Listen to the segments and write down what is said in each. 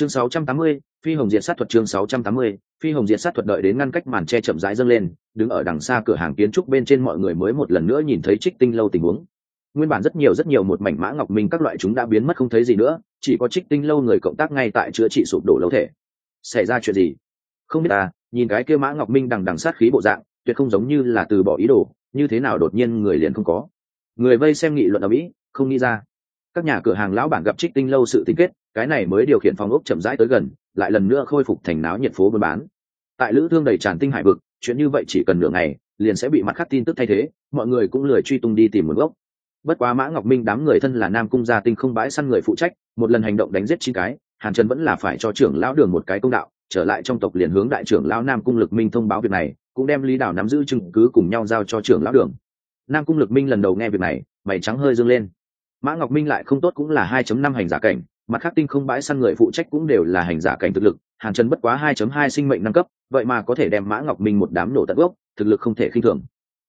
chương 680, phi hồng diệt sát thuật chương 680, phi hồng diệt sát thuật đợi đến ngăn cách màn che chậm rãi dâng lên đứng ở đằng xa cửa hàng kiến trúc bên trên mọi người mới một lần nữa nhìn thấy trích tinh lâu tình huống. Nguyên bản rất nhiều rất nhiều một mảnh mã ngọc minh các loại chúng đã biến mất không thấy gì nữa chỉ có trích tinh lâu người cộng tác ngay tại chữa trị sụp đổ lâu thể. Xảy ra chuyện gì? Không biết à nhìn cái kia mã ngọc minh đằng đằng sát khí bộ dạng tuyệt không giống như là từ bỏ ý đồ như thế nào đột nhiên người liền không có. Người vây xem nghị luận ở mỹ không nghĩ ra. Các nhà cửa hàng lão bản gặp trích tinh lâu sự tính kết cái này mới điều khiển phòng ốc chậm rãi tới gần, lại lần nữa khôi phục thành náo nhiệt phố buôn bán. Tại lữ thương đầy tràn tinh hải vực, chuyện như vậy chỉ cần nửa ngày, liền sẽ bị mặt khác tin tức thay thế, mọi người cũng lười truy tung đi tìm nguồn gốc. Bất quá mã ngọc minh đám người thân là nam cung gia tinh không bãi săn người phụ trách, một lần hành động đánh giết chín cái, hàn trần vẫn là phải cho trưởng lão đường một cái công đạo, trở lại trong tộc liền hướng đại trưởng lão nam cung lực minh thông báo việc này, cũng đem lý đảo nắm giữ chứng cứ cùng nhau giao cho trưởng lão đường. Nam cung lực minh lần đầu nghe việc này, mày trắng hơi dâng lên. Mã ngọc minh lại không tốt cũng là hai năm hành giả cảnh mặt khác tinh không bãi săn người phụ trách cũng đều là hành giả cảnh thực lực, hàn trần bất quá 2 hai sinh mệnh năm cấp, vậy mà có thể đem mã ngọc minh một đám nổ tận gốc, thực lực không thể khinh thường.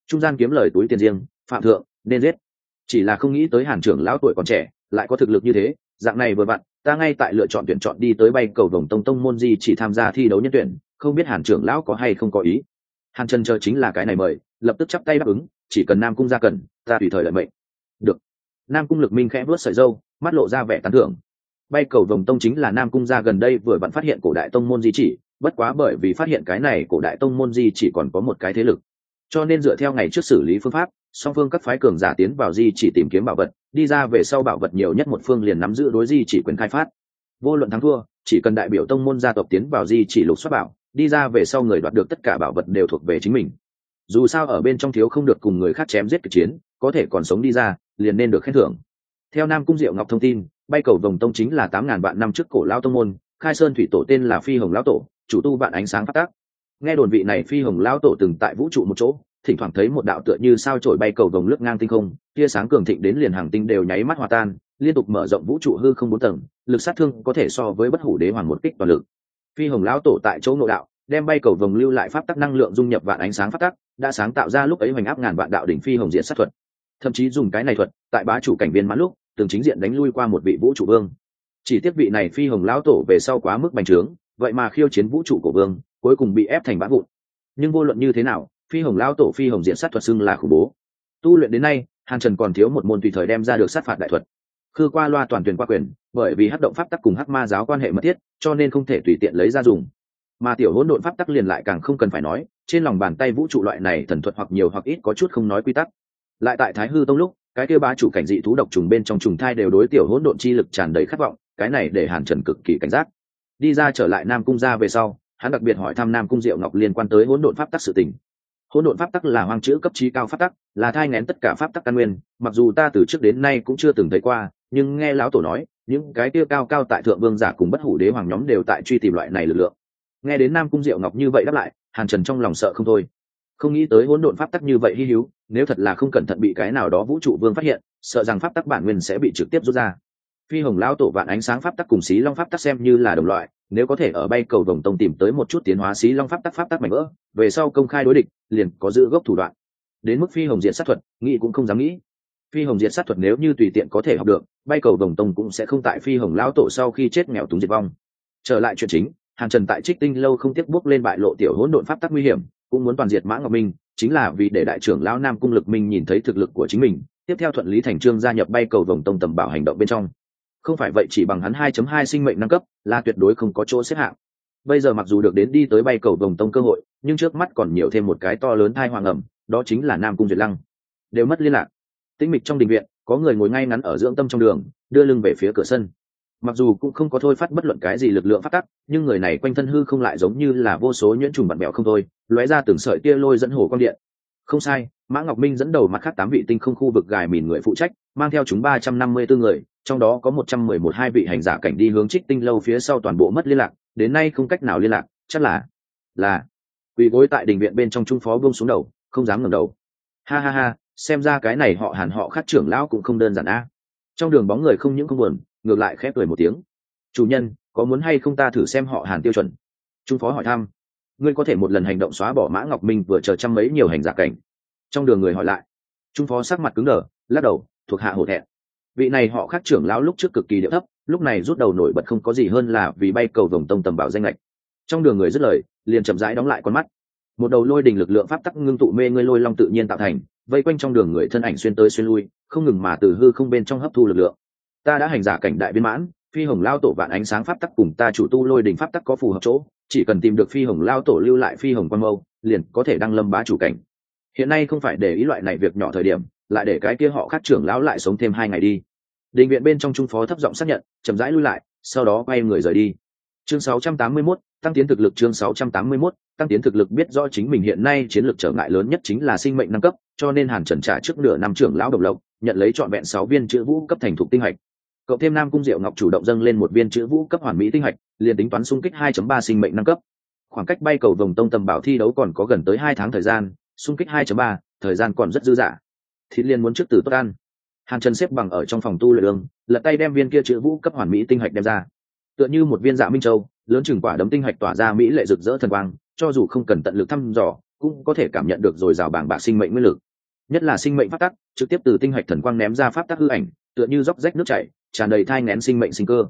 Trung gian kiếm lời túi tiền riêng, phạm thượng, nên giết. Chỉ là không nghĩ tới hàn trưởng lão tuổi còn trẻ, lại có thực lực như thế, dạng này vừa vặn, ta ngay tại lựa chọn tuyển chọn đi tới bay cầu vồng tông tông môn di chỉ tham gia thi đấu nhân tuyển, không biết hàn trưởng lão có hay không có ý. Hàn trần chờ chính là cái này mời, lập tức chắp tay đáp ứng, chỉ cần nam cung ra cần, ta tùy thời lợi mệnh. Được. Nam cung lực minh khẽ vớt sợi dâu mắt lộ ra vẻ tán thưởng bay cầu vòng tông chính là nam cung gia gần đây vừa vặn phát hiện cổ đại tông môn di chỉ, bất quá bởi vì phát hiện cái này cổ đại tông môn di chỉ còn có một cái thế lực. Cho nên dựa theo ngày trước xử lý phương pháp, song phương các phái cường giả tiến vào di chỉ tìm kiếm bảo vật, đi ra về sau bảo vật nhiều nhất một phương liền nắm giữ đối di chỉ quyền khai phát. Vô luận thắng thua, chỉ cần đại biểu tông môn gia tộc tiến vào di chỉ lục xuất bảo, đi ra về sau người đoạt được tất cả bảo vật đều thuộc về chính mình. Dù sao ở bên trong thiếu không được cùng người khác chém giết kịch chiến, có thể còn sống đi ra, liền nên được khen thưởng. Theo nam cung diệu ngọc thông tin bay cầu vòng tông chính là tám ngàn vạn năm trước cổ lao tông môn, khai sơn thủy tổ tên là phi hồng lão tổ, chủ tu vạn ánh sáng phát tác. Nghe đồn vị này phi hồng lão tổ từng tại vũ trụ một chỗ, thỉnh thoảng thấy một đạo tựa như sao trổi bay cầu vòng lướt ngang tinh không, tia sáng cường thịnh đến liền hàng tinh đều nháy mắt hòa tan, liên tục mở rộng vũ trụ hư không bốn tầng, lực sát thương có thể so với bất hủ đế hoàng một kích toàn lực. Phi hồng lão tổ tại chỗ nội đạo, đem bay cầu vòng lưu lại pháp tắc năng lượng dung nhập vạn ánh sáng pháp tắc, đã sáng tạo ra lúc ấy hoành áp ngàn vạn đạo đỉnh phi hồng diện sát thuật. Thậm chí dùng cái này thuật, tại bá chủ cảnh viên mãn lúc từng chính diện đánh lui qua một vị vũ trụ vương. Chỉ tiếc vị này phi hồng lão tổ về sau quá mức bành trướng, vậy mà khiêu chiến vũ trụ của vương, cuối cùng bị ép thành bã vụn. Nhưng vô luận như thế nào, phi hồng lão tổ, phi hồng diện sát thuật xưng là khủng bố. Tu luyện đến nay, hàn trần còn thiếu một môn tùy thời đem ra được sát phạt đại thuật. Khư qua loa toàn tuyển qua quyền, bởi vì hát động pháp tắc cùng hát ma giáo quan hệ mật thiết, cho nên không thể tùy tiện lấy ra dùng. Mà tiểu hỗn độn pháp tắc liền lại càng không cần phải nói, trên lòng bàn tay vũ trụ loại này thần thuật hoặc nhiều hoặc ít có chút không nói quy tắc. Lại tại thái hư tông lúc cái kia ba chủ cảnh dị thú độc trùng bên trong trùng thai đều đối tiểu hỗn độn chi lực tràn đầy khát vọng, cái này để hàn trần cực kỳ cảnh giác. Đi ra trở lại nam cung ra về sau, hắn đặc biệt hỏi thăm nam cung diệu ngọc liên quan tới hỗn độn pháp tắc sự tình. Hỗn độn pháp tắc là hoang chữ cấp trí cao pháp tắc, là thai ngén tất cả pháp tắc căn nguyên, mặc dù ta từ trước đến nay cũng chưa từng thấy qua, nhưng nghe lão tổ nói, những cái kia cao cao tại thượng vương giả cùng bất hủ đế hoàng nhóm đều tại truy tìm loại này lực lượng. Nghe đến nam cung diệu ngọc như vậy đáp lại, hàn trần trong lòng sợ không thôi. Không nghĩ tới hỗn độn pháp tắc như vậy hy hữu nếu thật là không cẩn thận bị cái nào đó vũ trụ vương phát hiện, sợ rằng pháp tắc bản nguyên sẽ bị trực tiếp rút ra. Phi hồng lão tổ vạn ánh sáng pháp tắc cùng xí long pháp tắc xem như là đồng loại, nếu có thể ở bay cầu đồng tông tìm tới một chút tiến hóa xí long pháp tắc pháp tắc mạnh vỡ, về sau công khai đối địch, liền có giữ gốc thủ đoạn. Đến mức phi hồng diện sát thuật, nghĩ cũng không dám nghĩ. Phi hồng diện sát thuật nếu như tùy tiện có thể học được, bay cầu đồng tông cũng sẽ không tại phi hồng lão tổ sau khi chết nghèo túng diệt vong. Trở lại chuyện chính hàng trần tại trích tinh lâu không tiếc bước lên bại lộ tiểu hỗn độn pháp tắc nguy hiểm, cũng muốn toàn diệt mã ngọc minh chính là vì để đại trưởng lão nam cung lực minh nhìn thấy thực lực của chính mình, tiếp theo thuận lý thành trương gia nhập bay cầu vòng tông tầm bảo hành động bên trong. Không phải vậy chỉ bằng hắn 2.2 sinh mệnh năm cấp, là tuyệt đối không có chỗ xếp hạng. Bây giờ mặc dù được đến đi tới bay cầu vòng tông cơ hội, nhưng trước mắt còn nhiều thêm một cái to lớn thai hoàng ẩm, đó chính là nam cung duyệt lăng. Đều mất liên lạc. Tĩnh mịch trong đình viện, có người ngồi ngay ngắn ở dưỡng tâm trong đường, đưa lưng về phía cửa sân mặc dù cũng không có thôi phát bất luận cái gì lực lượng phát tắc, nhưng người này quanh thân hư không lại giống như là vô số nhuyễn trùng bặn bẹo không thôi, lóe ra từng sợi tia lôi dẫn hồ quang điện. Không sai, mã ngọc minh dẫn đầu mặt khác tám vị tinh không khu vực gài mìn người phụ trách, mang theo chúng ba trăm năm mươi bốn người, trong đó có một trăm mười một hai vị hành giả cảnh đi hướng trích tinh lâu phía sau toàn bộ mất liên lạc, đến nay không cách nào liên lạc, chắc là là, quỳ gối tại đình viện bên trong trung phó buông xuống đầu, không dám ngẩng đầu. Ha ha ha, xem ra cái này họ hàn họ khát trưởng lão cũng không đơn giản a. Trong đường bóng người không những không buồn ngược lại khép cười một tiếng. Chủ nhân, có muốn hay không ta thử xem họ hàn tiêu chuẩn? Trung phó hỏi thăm. Ngươi có thể một lần hành động xóa bỏ mã ngọc minh vừa chờ trăm mấy nhiều hành giả cảnh. Trong đường người hỏi lại. Trung phó sắc mặt cứng đờ, lắc đầu, thuộc hạ hổ thẹn. Vị này họ khác trưởng lão lúc trước cực kỳ điệu thấp, lúc này rút đầu nổi bật không có gì hơn là vì bay cầu vồng tông tầm bảo danh lệch trong đường người dứt lời, liền chậm rãi đóng lại con mắt. Một đầu lôi đình lực lượng pháp tắc ngưng tụ mê ngươi lôi long tự nhiên tạo thành, vây quanh trong đường người thân ảnh xuyên tới xuyên lui, không ngừng mà từ hư không bên trong hấp thu lực lượng ta đã hành giả cảnh đại viên mãn phi hồng lao tổ vạn ánh sáng pháp tắc cùng ta chủ tu lôi đình pháp tắc có phù hợp chỗ chỉ cần tìm được phi hồng lao tổ lưu lại phi hồng quan mâu liền có thể đăng lâm bá chủ cảnh. Hiện nay không phải để ý loại này việc nhỏ thời điểm lại để cái kia họ khác trưởng lão lại sống thêm hai ngày đi. Định viện bên trong trung phó thấp giọng xác nhận chậm rãi lui lại sau đó quay người rời đi. Chương 681, tăng tiến thực lực chương 681, tăng tiến thực lực biết rõ chính mình hiện nay chiến lược trở ngại lớn nhất chính là sinh mệnh nâng cấp cho nên hàn trần trả trước nửa năm trưởng lão độc lộc nhận lấy trọn vẹn sáu viên chữ vũ cấp thành thục tinh hạch cậu thêm nam cung diệu ngọc chủ động dâng lên một viên chữ vũ cấp hoàn mỹ tinh hạch liền tính toán xung kích 2.3 sinh mệnh nâng cấp. Khoảng cách bay cầu vòng tông tầm bảo thi đấu còn có gần tới hai tháng thời gian xung kích 2.3, thời gian còn rất dư dả. Thịt liên muốn trước từ tốt ăn. Hàn trần xếp bằng ở trong phòng tu luyện đường lật tay đem viên kia chữ vũ cấp hoàn mỹ tinh hạch đem ra. Tựa như một viên dạ minh châu lớn chừng quả đấm tinh hạch tỏa ra mỹ lệ rực rỡ thần quang cho dù không cần tận lực thăm dò cũng có thể cảm nhận được rồi rào bảng bạc sinh mệnh nguyên lực. Nhất là sinh mệnh pháp tắc trực tiếp từ tinh hạch thần quang ném ra pháp tắc hư ảnh tựa như róc rách nước chảy tràn đầy thai ngén sinh mệnh sinh cơ.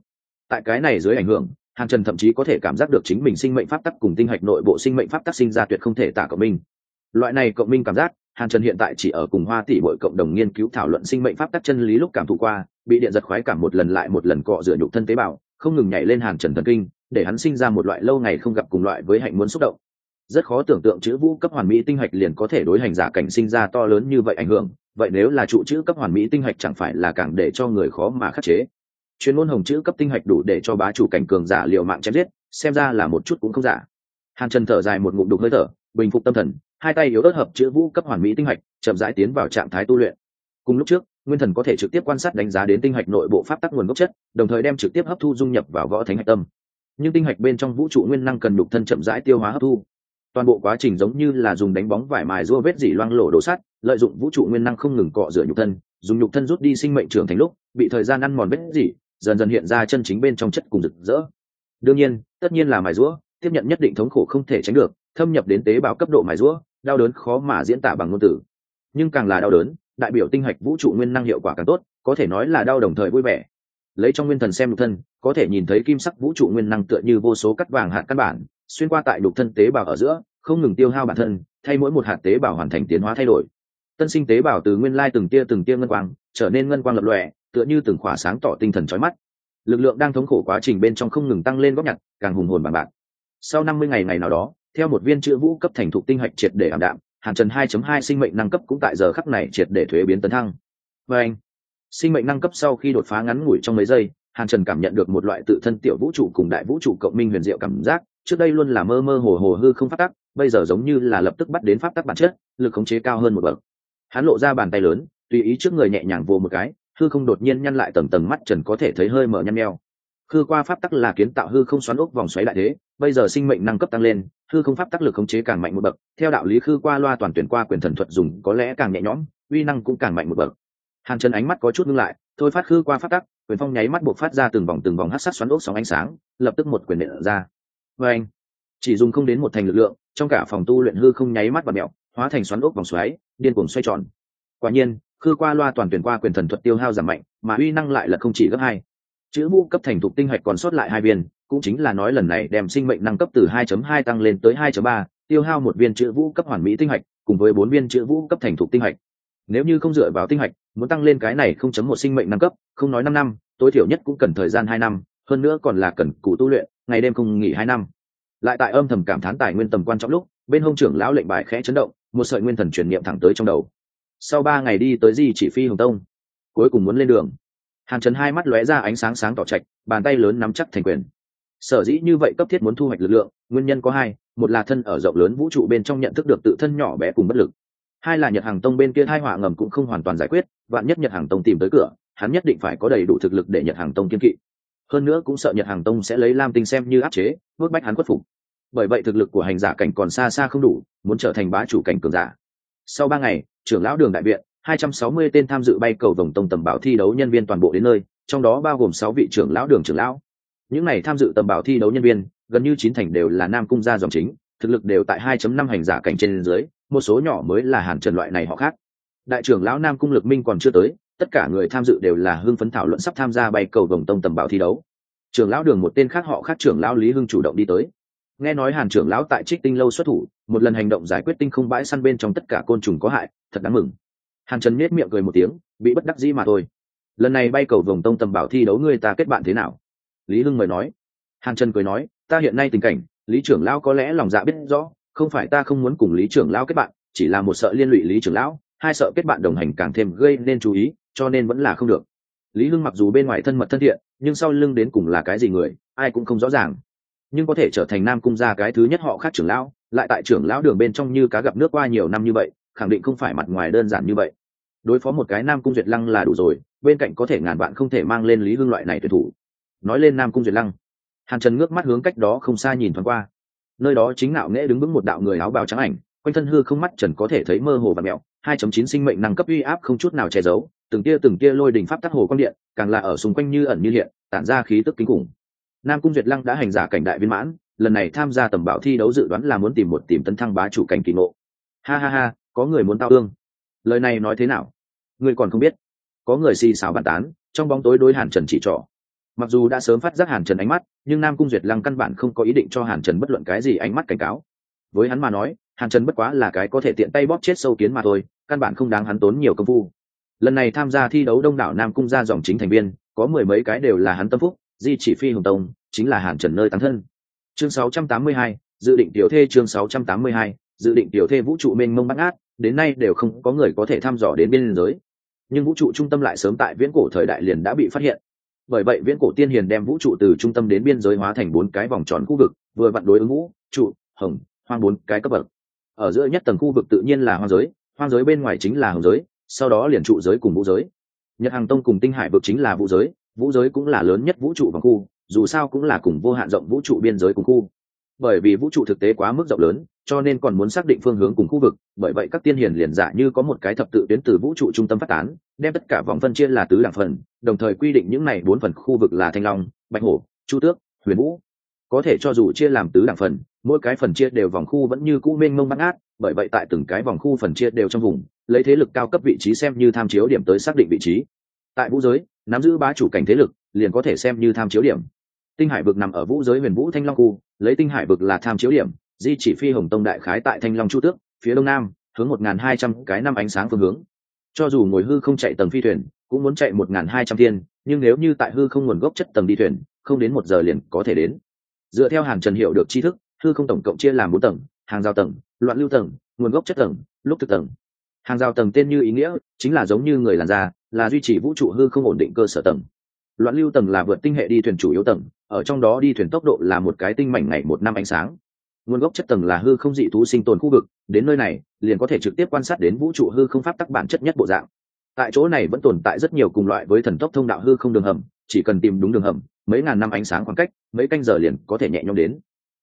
Tại cái này dưới ảnh hưởng, hàn trần thậm chí có thể cảm giác được chính mình sinh mệnh pháp tắc cùng tinh hạch nội bộ sinh mệnh pháp tắc sinh ra tuyệt không thể tả cộng minh. Loại này cộng minh cảm giác, hàn trần hiện tại chỉ ở cùng hoa tỷ bội cộng đồng nghiên cứu thảo luận sinh mệnh pháp tắc chân lý lúc cảm thụ qua, bị điện giật khoái cảm một lần lại một lần cọ rửa nhục thân tế bào, không ngừng nhảy lên hàn trần thần kinh, để hắn sinh ra một loại lâu ngày không gặp cùng loại với hạnh muốn xúc động. Rất khó tưởng tượng chữ vũ cấp hoàn mỹ tinh hạch liền có thể đối hành giả cảnh sinh ra to lớn như vậy ảnh hưởng vậy nếu là trụ chữ cấp hoàn mỹ tinh hạch chẳng phải là càng để cho người khó mà khắc chế? Chuyên môn hồng chữ cấp tinh hạch đủ để cho bá chủ cảnh cường giả liệu mạng chém giết, xem ra là một chút cũng không giả. Hàn trần thở dài một ngụm đục hơi thở, bình phục tâm thần, hai tay yếu ớt hợp chữ vũ cấp hoàn mỹ tinh hạch, chậm rãi tiến vào trạng thái tu luyện. Cùng lúc trước, nguyên thần có thể trực tiếp quan sát đánh giá đến tinh hạch nội bộ pháp tắc nguồn gốc chất, đồng thời đem trực tiếp hấp thu dung nhập vào võ thánh hạch tâm. Nhưng tinh hạch bên trong vũ trụ nguyên năng cần đục thân chậm rãi tiêu hóa hấp thu. Toàn bộ quá trình giống như là dùng đánh bóng vải mài rua vết dỉ loang lổ đổ sắt lợi dụng vũ trụ nguyên năng không ngừng cọ rửa nhục thân, dùng nhục thân rút đi sinh mệnh trưởng thành lúc, bị thời gian ăn mòn vết dỉ dần dần hiện ra chân chính bên trong chất cùng rực rỡ. Đương nhiên, tất nhiên là mài rũa, tiếp nhận nhất định thống khổ không thể tránh được, thâm nhập đến tế bào cấp độ mài rũa, đau đớn khó mà diễn tả bằng ngôn từ. Nhưng càng là đau đớn, đại biểu tinh hạch vũ trụ nguyên năng hiệu quả càng tốt, có thể nói là đau đồng thời vui vẻ. Lấy trong nguyên thần xem nhục thân, có thể nhìn thấy kim sắc vũ trụ nguyên năng tựa như vô số cắt vàng hạt căn bản, xuyên qua tại nhục thân tế bào ở giữa, không ngừng tiêu hao bản thân, thay mỗi một hạt tế bào hoàn thành tiến hóa thay đổi tân sinh tế bào từ nguyên lai từng tia từng tia ngân quang, trở nên ngân quang lập lòe, tựa như từng khỏa sáng tỏ tinh thần trói mắt. Lực lượng đang thống khổ quá trình bên trong không ngừng tăng lên góp nhặt, càng hùng hồn bằng bạc. Sau năm mươi ngày ngày nào đó, theo một viên chữ vũ cấp thành thục tinh hạch triệt để ảm đạm, hàn trần 2.2 sinh mệnh năng cấp cũng tại giờ khắc này triệt để thuế biến tấn thăng. Và anh, sinh mệnh năng cấp sau khi đột phá ngắn ngủi trong mấy giây, hàn trần cảm nhận được một loại tự thân tiểu vũ trụ cùng đại vũ trụ cộng minh huyền diệu cảm giác, trước đây luôn là mơ mơ hồ hồ hư không phát tắc, bây giờ giống như là lập tức bắt đến pháp tắc bản chất, lực khống chế cao hơn một bậc hắn lộ ra bàn tay lớn, tùy ý trước người nhẹ nhàng vô một cái, hư không đột nhiên nhăn lại tầng tầng mắt trần có thể thấy hơi mở nhăn nheo. Hư qua pháp tắc là kiến tạo hư không xoắn ốc vòng xoáy đại thế, bây giờ sinh mệnh năng cấp tăng lên, hư không pháp tắc lực khống chế càng mạnh một bậc, theo đạo lý khư qua loa toàn tuyển qua quyền thần thuật dùng có lẽ càng nhẹ nhõm, uy năng cũng càng mạnh một bậc. Hàn chân ánh mắt có chút ngưng lại, thôi phát khư qua pháp tắc, quyền phong nháy mắt buộc phát ra từng vòng từng vòng hát sát xoắn ốc sóng ánh sáng, lập tức một quyền nện ra. Vê anh chỉ dùng không đến một thành lực lượng, trong cả phòng tu luyện hư không nháy mắt và mẹo hóa thành xoắn ốc vòng xoáy điên cuồng xoay tròn. Quả nhiên khư qua loa toàn tuyển qua quyền thần thuật tiêu hao giảm mạnh mà uy năng lại là không chỉ gấp hai. Chữ vũ cấp thành thục tinh hạch còn sót lại hai viên cũng chính là nói lần này đem sinh mệnh năng cấp từ 2.2 tăng lên tới 2.3, tiêu hao một viên chữ vũ cấp hoàn mỹ tinh hạch cùng với bốn viên chữ vũ cấp thành thục tinh hạch. Nếu như không dựa vào tinh hạch muốn tăng lên cái này không chấm một sinh mệnh năng cấp không nói năm năm tối thiểu nhất cũng cần thời gian hai năm hơn nữa còn là cần cụ tu luyện ngày đêm không nghỉ hai năm. Lại tại âm thầm cảm thán tài nguyên tầm quan trọng lúc bên hông trưởng lão lệnh bài khẽ chấn động một sợi nguyên thần truyền niệm thẳng tới trong đầu. Sau ba ngày đi tới di chỉ phi hồng tông, cuối cùng muốn lên đường. Hàn trần hai mắt lóe ra ánh sáng sáng tỏ trạch, bàn tay lớn nắm chắc thành quyền. Sở dĩ như vậy cấp thiết muốn thu hoạch lực lượng, nguyên nhân có hai, một là thân ở rộng lớn vũ trụ bên trong nhận thức được tự thân nhỏ bé cùng bất lực. Hai là nhật hàng tông bên kia hai họa ngầm cũng không hoàn toàn giải quyết, vạn nhất nhật hàng tông tìm tới cửa, hắn nhất định phải có đầy đủ thực lực để nhật hàng tông kiên kỵ. Hơn nữa cũng sợ nhật hàng tông sẽ lấy lam tinh xem như áp chế bước bách hắn khuất phục bởi vậy thực lực của hành giả cảnh còn xa xa không đủ muốn trở thành bá chủ cảnh cường giả sau ba ngày trưởng lão đường đại viện 260 tên tham dự bay cầu vòng tông tầm bảo thi đấu nhân viên toàn bộ đến nơi, trong đó bao gồm 6 vị trưởng lão đường trưởng lão. Những này tham dự tầm bảo thi đấu nhân viên, gần như chín thành đều là nam cung gia dòng chính, thực lực đều tại 2.5 hành giả cảnh trên dưới, một số nhỏ mới là hàn trần loại này họ khác. Đại trưởng lão Nam cung Lực Minh còn chưa tới, tất cả người tham dự đều là hưng phấn thảo luận sắp tham gia bay cầu vòng tông tầm bảo thi đấu trưởng lão đường một tên khác họ khác trưởng lão lý hưng chủ động đi tới nghe nói hàn trưởng lão tại trích tinh lâu xuất thủ, một lần hành động giải quyết tinh không bãi săn bên trong tất cả côn trùng có hại, thật đáng mừng. Hàn trần nết miệng cười một tiếng, bị bất đắc dĩ mà thôi. Lần này bay cầu vồng tông tầm bảo thi đấu ngươi ta kết bạn thế nào? Lý hưng mời nói. Hàn trần cười nói, ta hiện nay tình cảnh, lý trưởng lão có lẽ lòng dạ biết rõ, không phải ta không muốn cùng lý trưởng lão kết bạn, chỉ là một sợ liên lụy lý trưởng lão, hai sợ kết bạn đồng hành càng thêm gây nên chú ý, cho nên vẫn là không được. Lý hưng mặc dù bên ngoài thân mật thân thiện, nhưng sau lưng đến cùng là cái gì người, ai cũng không rõ ràng nhưng có thể trở thành nam cung gia cái thứ nhất họ khác trưởng lão, lại tại trưởng lão đường bên trong như cá gặp nước qua nhiều năm như vậy, khẳng định không phải mặt ngoài đơn giản như vậy. Đối phó một cái nam cung duyệt lăng là đủ rồi, bên cạnh có thể ngàn bạn không thể mang lên lý hương loại này tuyệt thủ. Nói lên nam cung duyệt lăng, hàn trần ngước mắt hướng cách đó không xa nhìn thoáng qua. Nơi đó chính nạo nghễ đứng vững một đạo người áo bào trắng ảnh, quanh thân hư không mắt trần có thể thấy mơ hồ và mẹo, hai chấm chín sinh mệnh năng cấp uy áp không chút nào che giấu, từng tia từng tia lôi đình pháp tắc hồ quang điện, càng là ở xung quanh như ẩn như hiện, tản ra khí tức kinh khủng nam cung duyệt lăng đã hành giả cảnh đại viên mãn, lần này tham gia tầm bảo thi đấu dự đoán là muốn tìm một tìm tấn thăng bá chủ cảnh kỳ ngộ. Ha ha ha, có người muốn tao ương lời này nói thế nào? Người còn không biết. Có người xì xào bàn tán, trong bóng tối đối hàn trần chỉ trỏ. Mặc dù đã sớm phát giác hàn trần ánh mắt, nhưng nam cung duyệt lăng căn bản không có ý định cho hàn trần bất luận cái gì ánh mắt cảnh cáo. Với hắn mà nói, hàn trần bất quá là cái có thể tiện tay bóp chết sâu kiến mà thôi, căn bản không đáng hắn tốn nhiều công phu. Lần này tham gia thi đấu đông đảo nam cung ra dòng chính thành viên, có mười mấy cái đều là hắn tâm phúc di chỉ phi hồng tông chính là hàn trần nơi tăng thân. Chương 682, dự định tiểu thê chương 682, dự định tiểu thê vũ trụ mênh mông bắt ngát đến nay đều không có người có thể thăm dò đến biên giới. Nhưng vũ trụ trung tâm lại sớm tại viễn cổ thời đại liền đã bị phát hiện. Bởi vậy viễn cổ tiên hiền đem vũ trụ từ trung tâm đến biên giới hóa thành bốn cái vòng tròn khu vực vừa vặn đối ứng vũ trụ hồng hoang bốn cái cấp bậc. Ở giữa nhất tầng khu vực tự nhiên là hoang giới hoang giới bên ngoài chính là hồng giới sau đó liền trụ giới cùng vũ giới. Nhật hàng tông cùng tinh hải vực chính là vũ giới vũ giới cũng là lớn nhất vũ trụ vòng khu, dù sao cũng là cùng vô hạn rộng vũ trụ biên giới cùng khu. Bởi vì vũ trụ thực tế quá mức rộng lớn, cho nên còn muốn xác định phương hướng cùng khu vực, bởi vậy các tiên hiền liền giả như có một cái thập tự tuyến từ vũ trụ trung tâm phát tán, đem tất cả vòng phân chia là tứ đẳng phần, đồng thời quy định những này bốn phần khu vực là thanh long, bạch hổ, chu tước, huyền vũ. Có thể cho dù chia làm tứ đẳng phần, mỗi cái phần chia đều vòng khu vẫn như cũ mênh mông bắt ngát bởi vậy tại từng cái vòng khu phần chia đều trong vùng, lấy thế lực cao cấp vị trí xem như tham chiếu điểm tới xác định vị trí tại vũ giới, nắm giữ bá chủ cảnh thế lực, liền có thể xem như tham chiếu điểm. Tinh hải vực nằm ở vũ giới huyền vũ thanh long khu, lấy tinh hải vực là tham chiếu điểm, di chỉ phi hồng tông đại khái tại thanh long chu tước, phía đông nam, hướng một nghìn hai trăm cái năm ánh sáng phương hướng. Cho dù ngồi hư không chạy tầng phi thuyền, cũng muốn chạy một nghìn hai trăm thiên, nhưng nếu như tại hư không nguồn gốc chất tầng đi thuyền, không đến một giờ liền có thể đến. Dựa theo hàng trần hiệu được tri thức, hư không tổng cộng chia làm bốn tầng, hàng giao tầng, loạn lưu tầng, nguồn gốc chất tầng, lúc thực tầng hàng giao tầng tên như ý nghĩa, chính là giống như người làn da, là duy trì vũ trụ hư không ổn định cơ sở tầng. Loạn lưu tầng là vượt tinh hệ đi thuyền chủ yếu tầng, ở trong đó đi thuyền tốc độ là một cái tinh mảnh ngày một năm ánh sáng. Nguồn gốc chất tầng là hư không dị thú sinh tồn khu vực, đến nơi này, liền có thể trực tiếp quan sát đến vũ trụ hư không pháp tắc bản chất nhất bộ dạng. Tại chỗ này vẫn tồn tại rất nhiều cùng loại với thần tốc thông đạo hư không đường hầm, chỉ cần tìm đúng đường hầm, mấy ngàn năm ánh sáng khoảng cách, mấy canh giờ liền có thể nhẹ nhõm đến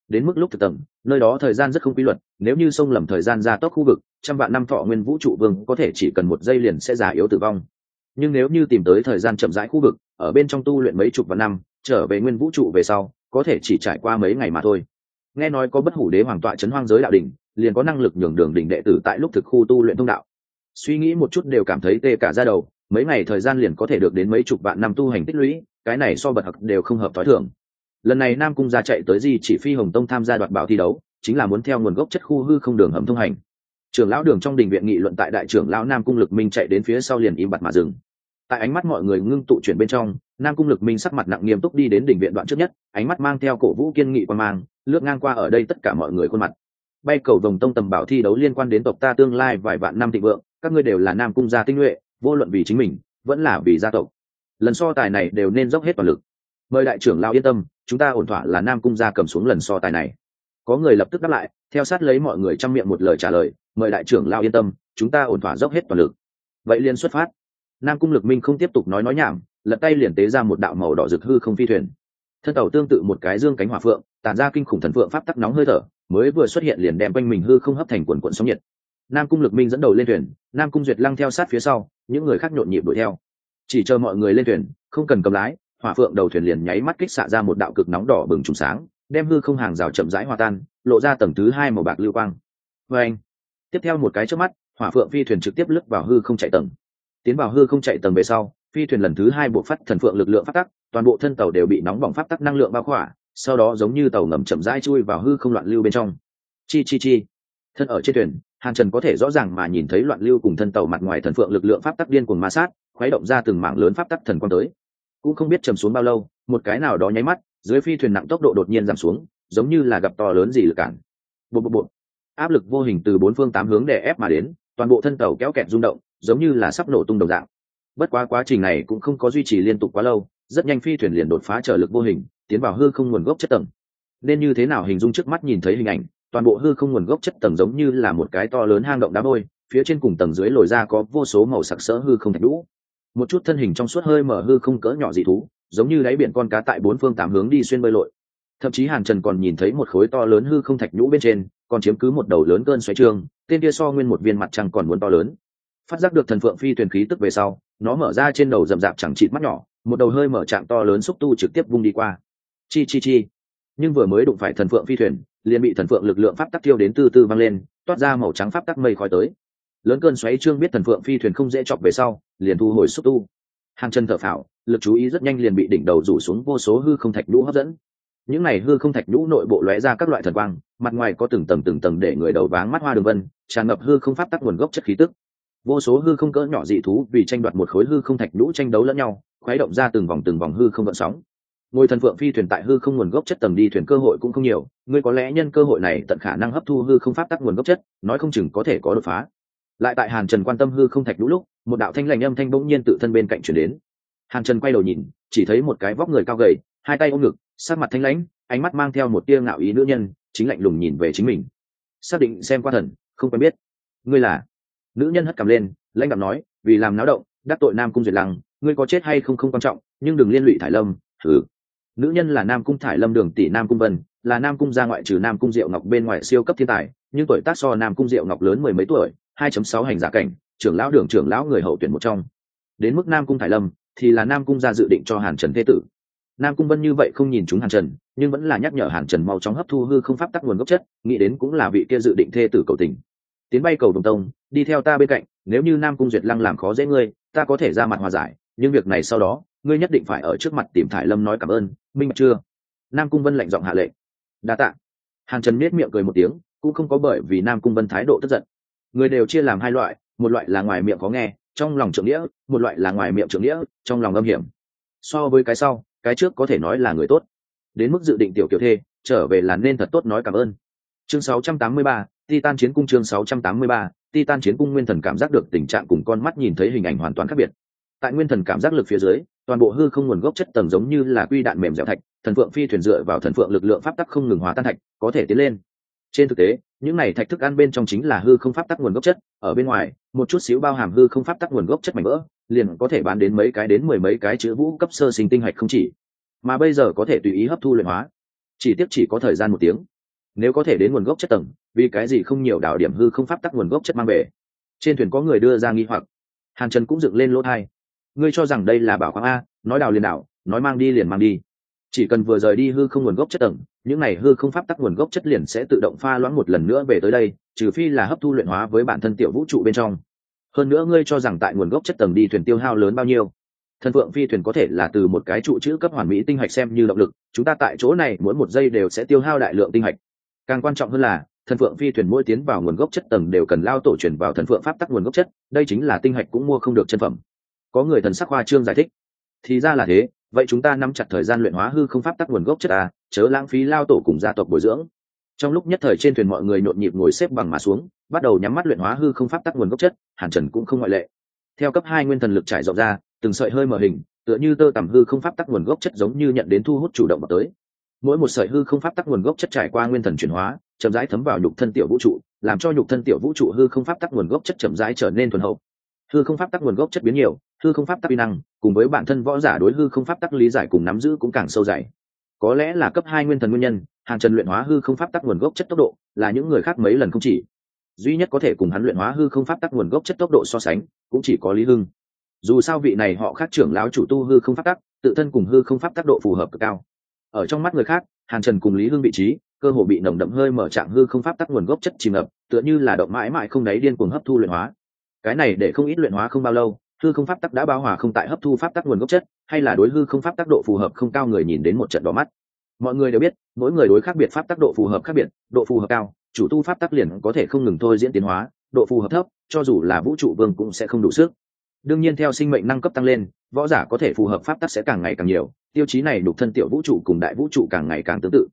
đến mức lúc thực tầng nơi đó thời gian rất không quy luật, nếu như sông lầm thời gian ra tốc khu vực, trăm vạn năm thọ nguyên vũ trụ vương có thể chỉ cần một giây liền sẽ già yếu tử vong. Nhưng nếu như tìm tới thời gian chậm rãi khu vực, ở bên trong tu luyện mấy chục vạn năm, trở về nguyên vũ trụ về sau, có thể chỉ trải qua mấy ngày mà thôi. Nghe nói có bất hủ đế hoàng tọa chấn hoang giới đạo đỉnh, liền có năng lực nhường đường đỉnh đệ tử tại lúc thực khu tu luyện thông đạo. Suy nghĩ một chút đều cảm thấy tê cả ra đầu, mấy ngày thời gian liền có thể được đến mấy chục vạn năm tu hành tích lũy, cái này so bật hặc đều không hợp t h ó i thường lần này nam cung ra chạy tới gì chỉ phi hồng tông tham gia đoạt bảo thi đấu, chính là muốn theo nguồn gốc chất khu hư không đường hầm thông hành. Trưởng lão đường trong đình viện nghị luận tại đại trưởng lão nam cung lực minh chạy đến phía sau liền im bặt mà dừng. Tại ánh mắt mọi người ngưng tụ chuyển bên trong, nam cung lực minh sắc mặt nặng nghiêm túc đi đến đỉnh viện đoạn trước nhất, ánh mắt mang theo cổ vũ kiên nghị quan mang, lướt ngang qua ở đây tất cả mọi người khuôn mặt. Bay cầu vòng tông tầm bảo thi đấu liên quan đến tộc ta tương lai vài vạn năm thịnh vượng, các ngươi đều là nam cung gia tinh nhuệ, vô luận vì chính mình, vẫn là vì gia tộc. Lần so tài này đều nên dốc hết toàn lực. Mời đại trưởng lao yên tâm chúng ta ổn thỏa là nam cung gia cầm xuống lần so tài này. Có người lập tức đáp lại, theo sát lấy mọi người chăm miệng một lời trả lời, mời đại trưởng lao yên tâm, chúng ta ổn thỏa dốc hết toàn lực. Vậy liên xuất phát. Nam cung lực minh không tiếp tục nói nói nhảm, lật tay liền tế ra một đạo màu đỏ rực hư không phi thuyền. Thân tàu tương tự một cái dương cánh hỏa phượng, tản ra kinh khủng thần phượng pháp tắc nóng hơi thở, mới vừa xuất hiện liền đem quanh mình hư không hấp thành quần quận sóng nhiệt. Nam cung lực minh dẫn đầu lên thuyền, nam cung duyệt lăng theo sát phía sau, những người khác nhộn nhịp đuổi theo. Chỉ chờ mọi người lên thuyền, không cần cầm lái hỏa phượng đầu thuyền liền nháy mắt kích xạ ra một đạo cực nóng đỏ bừng trùng sáng, đem hư không hàng rào chậm rãi hòa tan, lộ ra tầng thứ hai màu bạc lưu quang. Và anh tiếp theo một cái trước mắt, hỏa phượng phi thuyền trực tiếp lướt vào hư không chạy tầng. Tiến vào hư không chạy tầng về sau, phi thuyền lần thứ hai buộc phát thần phượng lực lượng phát tắc, toàn bộ thân tàu đều bị nóng bỏng phát tắc năng lượng bao khỏa, sau đó giống như tàu ngầm chậm rãi chui vào hư không loạn lưu bên trong. Chi chi chi. Thân ở trên thuyền, hàn trần có thể rõ ràng mà nhìn thấy loạn lưu cùng thân tàu mặt ngoài thần phượng lực lượng pháp tắc điên cùng ma sát, khuấy động ra từng mảng lớn pháp tắc thần quang tới cũng không biết trầm xuống bao lâu, một cái nào đó nháy mắt, dưới phi thuyền nặng tốc độ đột nhiên giảm xuống, giống như là gặp to lớn gì lực cản. Bộ bộ bộ áp lực vô hình từ bốn phương tám hướng đè ép mà đến, toàn bộ thân tàu kéo kẹt rung động, giống như là sắp nổ tung đồng dạng. Bất quá quá trình này cũng không có duy trì liên tục quá lâu, rất nhanh phi thuyền liền đột phá trở lực vô hình, tiến vào hư không nguồn gốc chất tầng. Nên như thế nào hình dung trước mắt nhìn thấy hình ảnh, toàn bộ hư không nguồn gốc chất tầng giống như là một cái to lớn hang động đá vôi phía trên cùng tầng dưới lồi ra có vô số màu sặc sỡ hư không thạch lũ một chút thân hình trong suốt hơi mở hư không cỡ nhỏ dị thú, giống như đáy biển con cá tại bốn phương tám hướng đi xuyên bơi lội. Thậm chí hàn trần còn nhìn thấy một khối to lớn hư không thạch nhũ bên trên, còn chiếm cứ một đầu lớn cơn xoáy trương, tên kia so nguyên một viên mặt trăng còn muốn to lớn. Phát giác được thần phượng phi thuyền khí tức về sau, nó mở ra trên đầu rậm rạp chẳng chịt mắt nhỏ, một đầu hơi mở trạng to lớn xúc tu trực tiếp vung đi qua. Chi chi chi. Nhưng vừa mới đụng phải thần phượng phi thuyền, liền bị thần phượng lực lượng pháp tắc tiêu đến từ từ văng lên, toát ra màu trắng pháp tắc mây khói tới lớn cơn xoáy trương biết thần phượng phi thuyền không dễ chọc về sau, liền thu hồi xúc tu. Hàng chân thở phào, lực chú ý rất nhanh liền bị đỉnh đầu rủ xuống vô số hư không thạch nhũ hấp dẫn. Những này hư không thạch nhũ nội bộ lóe ra các loại thần quang, mặt ngoài có từng tầng từng tầng để người đầu váng mắt hoa đường vân, tràn ngập hư không pháp tắc nguồn gốc chất khí tức. Vô số hư không cỡ nhỏ dị thú vì tranh đoạt một khối hư không thạch nhũ tranh đấu lẫn nhau, khuấy động ra từng vòng từng vòng hư không vận sóng. Ngôi thần phượng phi thuyền tại hư không nguồn gốc chất tầng đi thuyền cơ hội cũng không nhiều, ngươi có lẽ nhân cơ hội này tận khả năng hấp thu hư không pháp tắc nguồn gốc chất, nói không chừng có thể có đột phá lại tại hàn trần quan tâm hư không thạch nhũ lúc, một đạo thanh lành âm thanh bỗng nhiên tự thân bên cạnh chuyển đến. Hàn trần quay đầu nhìn, chỉ thấy một cái vóc người cao gầy, hai tay ôm ngực sát mặt thanh lãnh, ánh mắt mang theo một tia ngạo ý nữ nhân, chính lạnh lùng nhìn về chính mình. Xác định xem qua thần, không quen biết. Ngươi là? Nữ nhân hất cầm lên, lãnh đạo nói, vì làm náo động, đắc tội nam cung duyệt lăng, ngươi có chết hay không không quan trọng, nhưng đừng liên lụy thải lâm, thử. Nữ nhân là nam cung thải lâm đường tỷ nam cung vân, là nam cung gia ngoại trừ nam cung diệu ngọc bên ngoài siêu cấp thiên tài, nhưng tuổi tác so nam cung diệu ngọc lớn mười mấy tuổi hai chấm sáu hành giả cảnh, trưởng lão đường trưởng lão người hậu tuyển một trong. Đến mức nam cung thải lâm, thì là nam cung gia dự định cho hàn trần thế tử. Nam cung vân như vậy không nhìn chúng hàn trần, nhưng vẫn là nhắc nhở hàn trần mau chóng hấp thu hư không pháp tắc nguồn gốc chất, nghĩ đến cũng là vị kia dự định thê tử cầu tình. Tiến bay cầu đồng tông, đi theo ta bên cạnh, nếu như nam cung duyệt lăng làm khó dễ ngươi, ta có thể ra mặt hòa giải, nhưng việc này sau đó, ngươi nhất định phải ở trước mặt tìm thải lâm nói cảm ơn, minh bạch chưa? Nam cung vân lạnh giọng hạ lệnh. Đa tạ. Hàn trần miết miệng cười một tiếng, cũng không có bởi vì nam cung vân thái độ tức giận người đều chia làm hai loại một loại là ngoài miệng có nghe trong lòng trưởng nghĩa một loại là ngoài miệng trưởng nghĩa trong lòng âm hiểm. So với cái sau cái trước có thể nói là người tốt. Đến mức dự định tiểu kiểu thê trở về là nên thật tốt nói cảm ơn. Chương 683, titan chiến cung chương 683, titan chiến cung nguyên thần cảm giác được tình trạng cùng con mắt nhìn thấy hình ảnh hoàn toàn khác biệt. Tại nguyên thần cảm giác lực phía dưới toàn bộ hư không nguồn gốc chất tầng giống như là quy đạn mềm dẻo thạch thần phượng phi thuyền dựa vào thần phượng lực lượng pháp tắc không ngừng hóa tan thạch có thể tiến lên. Trên thực tế những này thạch thức ăn bên trong chính là hư không pháp tắc nguồn gốc chất, ở bên ngoài, một chút xíu bao hàm hư không pháp tắc nguồn gốc chất mảnh vỡ, liền có thể bán đến mấy cái đến mười mấy cái chữ vũ cấp sơ sinh tinh hạch không chỉ. Mà bây giờ có thể tùy ý hấp thu luyện hóa. Chỉ tiếp chỉ có thời gian một tiếng. Nếu có thể đến nguồn gốc chất tầng, vì cái gì không nhiều đảo điểm hư không pháp tắc nguồn gốc chất mang về? Trên thuyền có người đưa ra nghi hoặc. Hàn trần cũng dựng lên lỗ thai. Ngươi cho rằng đây là bảo khoáng a, nói đào liền đảo, nói mang đi liền mang đi. Chỉ cần vừa rời đi hư không nguồn gốc chất tầng những này hư không pháp tắc nguồn gốc chất liền sẽ tự động pha loãng một lần nữa về tới đây, trừ phi là hấp thu luyện hóa với bản thân tiểu vũ trụ bên trong. Hơn nữa ngươi cho rằng tại nguồn gốc chất tầng đi thuyền tiêu hao lớn bao nhiêu? Thần phượng phi thuyền có thể là từ một cái trụ chữ cấp hoàn mỹ tinh hạch xem như động lực, chúng ta tại chỗ này mỗi một giây đều sẽ tiêu hao đại lượng tinh hạch. Càng quan trọng hơn là, thần phượng phi thuyền mỗi tiến vào nguồn gốc chất tầng đều cần lao tổ chuyển vào thần phượng pháp tắc nguồn gốc chất, đây chính là tinh hạch cũng mua không được chân phẩm. Có người thần sắc hoa trương giải thích. Thì ra là thế vậy chúng ta nắm chặt thời gian luyện hóa hư không pháp tắc nguồn gốc chất à chớ lãng phí lao tổ cùng gia tộc bồi dưỡng. Trong lúc nhất thời trên thuyền mọi người nhộn nhịp ngồi xếp bằng mà xuống, bắt đầu nhắm mắt luyện hóa hư không pháp tắc nguồn gốc chất, hàn trần cũng không ngoại lệ. Theo cấp hai nguyên thần lực trải rộng ra, từng sợi hơi mở hình, tựa như tơ tằm hư không pháp tắc nguồn gốc chất giống như nhận đến thu hút chủ động vào tới. Mỗi một sợi hư không pháp tắc nguồn gốc chất trải qua nguyên thần chuyển hóa, chậm rãi thấm vào nhục thân tiểu vũ trụ, làm cho nhục thân tiểu vũ trụ hư không pháp tắc nguồn gốc chất chậm rãi trở nên thuần hậu hư không pháp tắc nguồn gốc chất biến nhiều, hư không pháp tắc uy năng, cùng với bản thân võ giả đối hư không pháp tắc lý giải cùng nắm giữ cũng càng sâu dày. Có lẽ là cấp hai nguyên thần nguyên nhân, hàng trần luyện hóa hư không pháp tắc nguồn gốc chất tốc độ, là những người khác mấy lần không chỉ. Duy nhất có thể cùng hắn luyện hóa hư không pháp tắc nguồn gốc chất tốc độ so sánh, cũng chỉ có lý hưng. Dù sao vị này họ khác trưởng lão chủ tu hư không pháp tắc, tự thân cùng hư không pháp tắc độ phù hợp cực cao. Ở trong mắt người khác, hàn trần cùng lý hưng vị trí, cơ hồ bị nồng đậm hơi mở trạng hư không pháp tắc nguồn gốc chất chìm ngập, tựa như là động mãi mãi không đáy điên cuồng hấp thu luyện hóa cái này để không ít luyện hóa không bao lâu, hư không pháp tắc đã bao hòa không tại hấp thu pháp tắc nguồn gốc chất, hay là đối hư không pháp tắc độ phù hợp không cao người nhìn đến một trận đỏ mắt. Mọi người đều biết, mỗi người đối khác biệt pháp tắc độ phù hợp khác biệt, độ phù hợp cao, chủ tu pháp tắc liền có thể không ngừng thôi diễn tiến hóa, độ phù hợp thấp, cho dù là vũ trụ vương cũng sẽ không đủ sức. Đương nhiên theo sinh mệnh năng cấp tăng lên, võ giả có thể phù hợp pháp tắc sẽ càng ngày càng nhiều, tiêu chí này đục thân tiểu vũ trụ cùng đại vũ trụ càng ngày càng tương tự.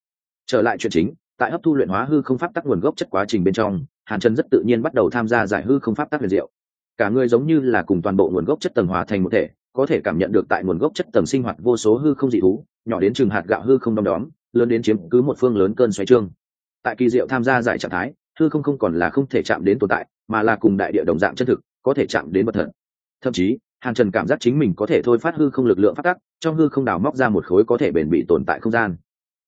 Trở lại chuyện chính, tại hấp thu luyện hóa hư không pháp tắc nguồn gốc chất quá trình bên trong, hàn trần rất tự nhiên bắt đầu tham gia giải hư không pháp tắc huyền diệu cả người giống như là cùng toàn bộ nguồn gốc chất tầng hòa thành một thể, có thể cảm nhận được tại nguồn gốc chất tầng sinh hoạt vô số hư không dị thú, nhỏ đến chừng hạt gạo hư không đom đóm, lớn đến chiếm cứ một phương lớn cơn xoáy trương. Tại kỳ diệu tham gia giải trạng thái, hư không không còn là không thể chạm đến tồn tại, mà là cùng đại địa đồng dạng chân thực, có thể chạm đến bất thật. Thậm chí, hàn trần cảm giác chính mình có thể thôi phát hư không lực lượng phát tắc, trong hư không đào móc ra một khối có thể bền bị tồn tại không gian.